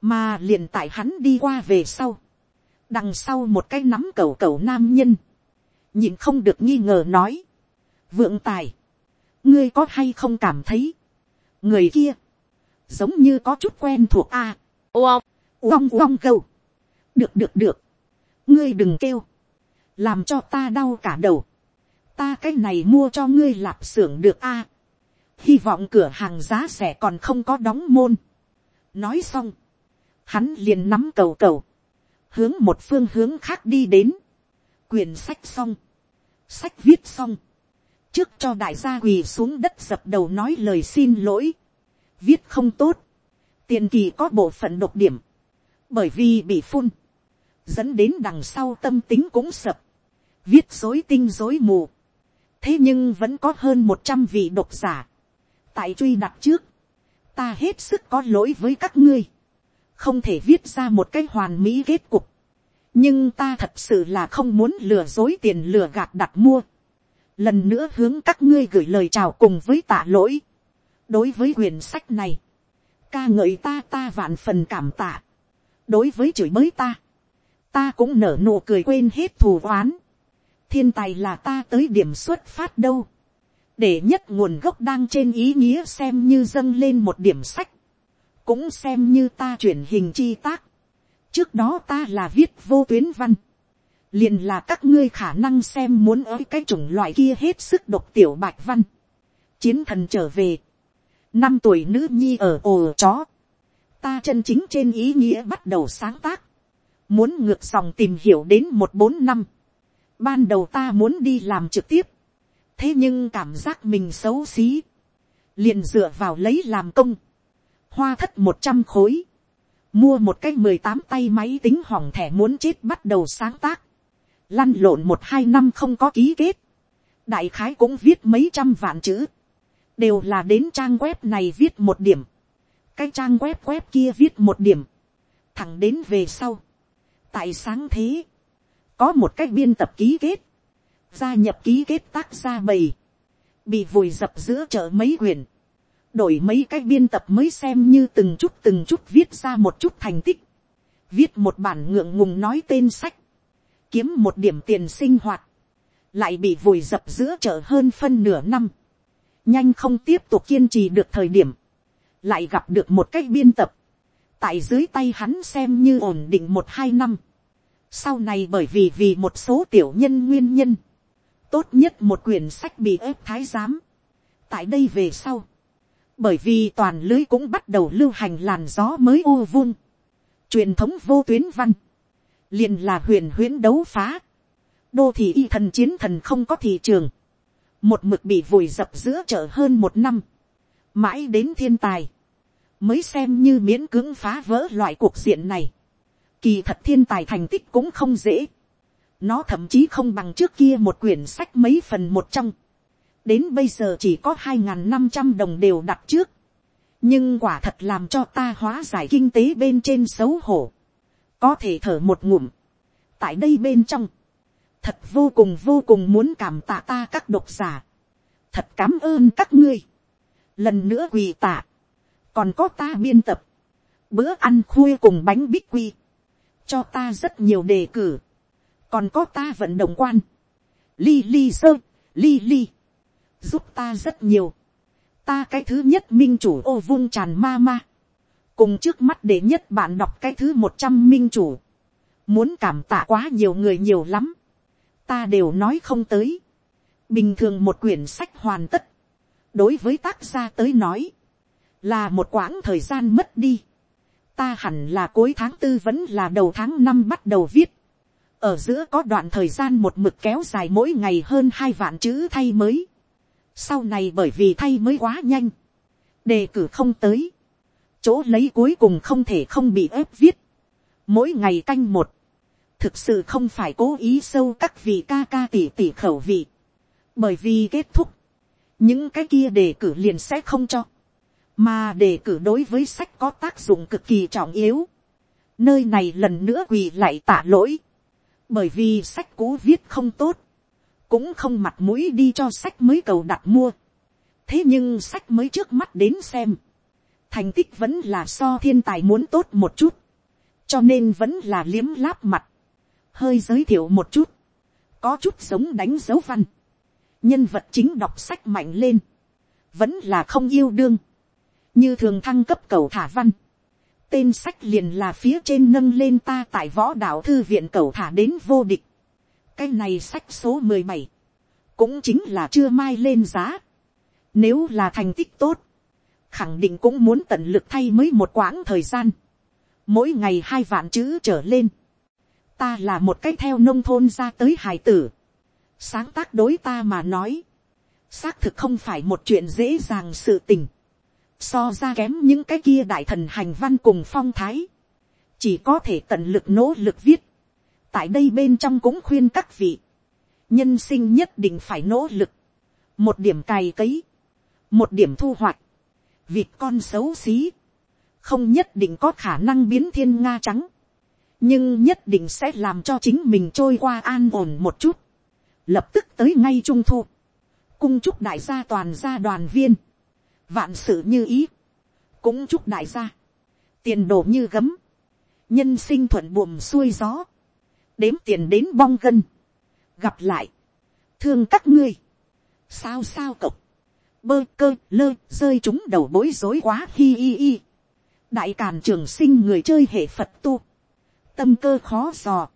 Mà liền tại hắn đi qua về sau. Đằng sau một cái nắm cầu cầu nam nhân. Nhìn không được nghi ngờ nói. Vượng tài, ngươi có hay không cảm thấy. Người kia, giống như có chút quen thuộc a. À, Uông, uông uông cầu. Được được được. Ngươi đừng kêu. Làm cho ta đau cả đầu ta cái này mua cho ngươi lạp xưởng được a. hy vọng cửa hàng giá rẻ còn không có đóng môn. nói xong, hắn liền nắm cầu cầu, hướng một phương hướng khác đi đến, quyển sách xong, sách viết xong, trước cho đại gia quỳ xuống đất dập đầu nói lời xin lỗi, viết không tốt, tiền kỳ có bộ phận độc điểm, bởi vì bị phun, dẫn đến đằng sau tâm tính cũng sập, viết dối tinh dối mù, thế nhưng vẫn có hơn một trăm vị độc giả. tại truy đặt trước, ta hết sức có lỗi với các ngươi, không thể viết ra một cái hoàn mỹ kết cục nhưng ta thật sự là không muốn lừa dối tiền lừa gạt đặt mua. lần nữa hướng các ngươi gửi lời chào cùng với tạ lỗi. đối với quyển sách này, ca ngợi ta ta vạn phần cảm tạ. đối với chửi mới ta, ta cũng nở nụ cười quên hết thù oán thiên tài là ta tới điểm xuất phát đâu. để nhất nguồn gốc đang trên ý nghĩa xem như dâng lên một điểm sách. cũng xem như ta chuyển hình chi tác, trước đó ta là viết vô tuyến văn, liền là các ngươi khả năng xem muốn ở cái chủng loại kia hết sức độc tiểu bạch văn, chiến thần trở về, năm tuổi nữ nhi ở ồ chó, ta chân chính trên ý nghĩa bắt đầu sáng tác, muốn ngược dòng tìm hiểu đến một bốn năm, ban đầu ta muốn đi làm trực tiếp, thế nhưng cảm giác mình xấu xí, liền dựa vào lấy làm công, hoa thất một trăm khối, mua một cái mười tám tay máy tính hỏng thẻ muốn chết bắt đầu sáng tác, lăn lộn một hai năm không có ký kết, đại khái cũng viết mấy trăm vạn chữ, đều là đến trang web này viết một điểm, cái trang web web kia viết một điểm, thẳng đến về sau, tại sáng thế, có một cách biên tập ký kết, gia nhập ký kết tác gia bầy, bị vùi dập giữa chợ mấy quyển, đổi mấy cái biên tập mới xem như từng chút từng chút viết ra một chút thành tích, viết một bản ngượng ngùng nói tên sách, kiếm một điểm tiền sinh hoạt, lại bị vùi dập giữa chợ hơn phân nửa năm, nhanh không tiếp tục kiên trì được thời điểm, lại gặp được một cái biên tập, tại dưới tay hắn xem như ổn định một hai năm, sau này bởi vì vì một số tiểu nhân nguyên nhân, tốt nhất một quyển sách bị ép thái giám. tại đây về sau, bởi vì toàn lưới cũng bắt đầu lưu hành làn gió mới u vun, truyền thống vô tuyến văn, liền là huyền huyễn đấu phá, đô thị y thần chiến thần không có thị trường, một mực bị vùi dập giữa chợ hơn một năm, mãi đến thiên tài, mới xem như miễn cưỡng phá vỡ loại cuộc diện này. Kỳ thật thiên tài thành tích cũng không dễ. Nó thậm chí không bằng trước kia một quyển sách mấy phần một trong. Đến bây giờ chỉ có hai năm trăm đồng đều đặt trước. Nhưng quả thật làm cho ta hóa giải kinh tế bên trên xấu hổ. Có thể thở một ngụm. Tại đây bên trong. Thật vô cùng vô cùng muốn cảm tạ ta các độc giả. Thật cảm ơn các ngươi. Lần nữa quỳ tạ. Còn có ta biên tập. Bữa ăn khuya cùng bánh bích quy cho ta rất nhiều đề cử, còn có ta vận động quan, li li sơ, li li, giúp ta rất nhiều, ta cái thứ nhất minh chủ ô vung tràn ma ma, cùng trước mắt để nhất bạn đọc cái thứ một trăm minh chủ, muốn cảm tạ quá nhiều người nhiều lắm, ta đều nói không tới, bình thường một quyển sách hoàn tất, đối với tác gia tới nói, là một quãng thời gian mất đi, ta hẳn là cuối tháng tư vẫn là đầu tháng năm bắt đầu viết. ở giữa có đoạn thời gian một mực kéo dài mỗi ngày hơn hai vạn chữ thay mới sau này bởi vì thay mới quá nhanh, đề cử không tới, chỗ lấy cuối cùng không thể không bị ép viết, mỗi ngày canh một, thực sự không phải cố ý sâu các vị ca ca tỉ tỉ khẩu vị, bởi vì kết thúc, những cái kia đề cử liền sẽ không cho. Mà đề cử đối với sách có tác dụng cực kỳ trọng yếu. nơi này lần nữa quỳ lại tạ lỗi, bởi vì sách cũ viết không tốt, cũng không mặt mũi đi cho sách mới cầu đặt mua. thế nhưng sách mới trước mắt đến xem, thành tích vẫn là so thiên tài muốn tốt một chút, cho nên vẫn là liếm láp mặt, hơi giới thiệu một chút, có chút giống đánh dấu văn, nhân vật chính đọc sách mạnh lên, vẫn là không yêu đương, như thường thăng cấp cầu thả văn, tên sách liền là phía trên nâng lên ta tại võ đạo thư viện cầu thả đến vô địch cái này sách số mười bảy, cũng chính là chưa mai lên giá. nếu là thành tích tốt, khẳng định cũng muốn tận lực thay mới một quãng thời gian, mỗi ngày hai vạn chữ trở lên. ta là một cái theo nông thôn ra tới hải tử, sáng tác đối ta mà nói, xác thực không phải một chuyện dễ dàng sự tình so ra kém những cái kia đại thần hành văn cùng phong thái, chỉ có thể tận lực nỗ lực viết tại đây bên trong cũng khuyên các vị, nhân sinh nhất định phải nỗ lực, một điểm cày cấy, một điểm thu hoạch, vịt con xấu xí, không nhất định có khả năng biến thiên nga trắng, nhưng nhất định sẽ làm cho chính mình trôi qua an ổn một chút, lập tức tới ngay trung thu, cung chúc đại gia toàn gia đoàn viên, vạn sự như ý, cũng chúc đại gia, tiền đồ như gấm, nhân sinh thuận buồm xuôi gió, đếm tiền đến bong gân, gặp lại, thương các ngươi, sao sao cộc, bơ cơ lơ rơi chúng đầu bối rối quá hi hi hi, đại càn trường sinh người chơi hệ phật tu, tâm cơ khó dò,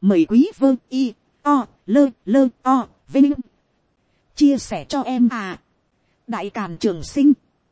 mời quý vơ y, o, lơ lơ o, vinh, chia sẻ cho em à, đại càn trường sinh,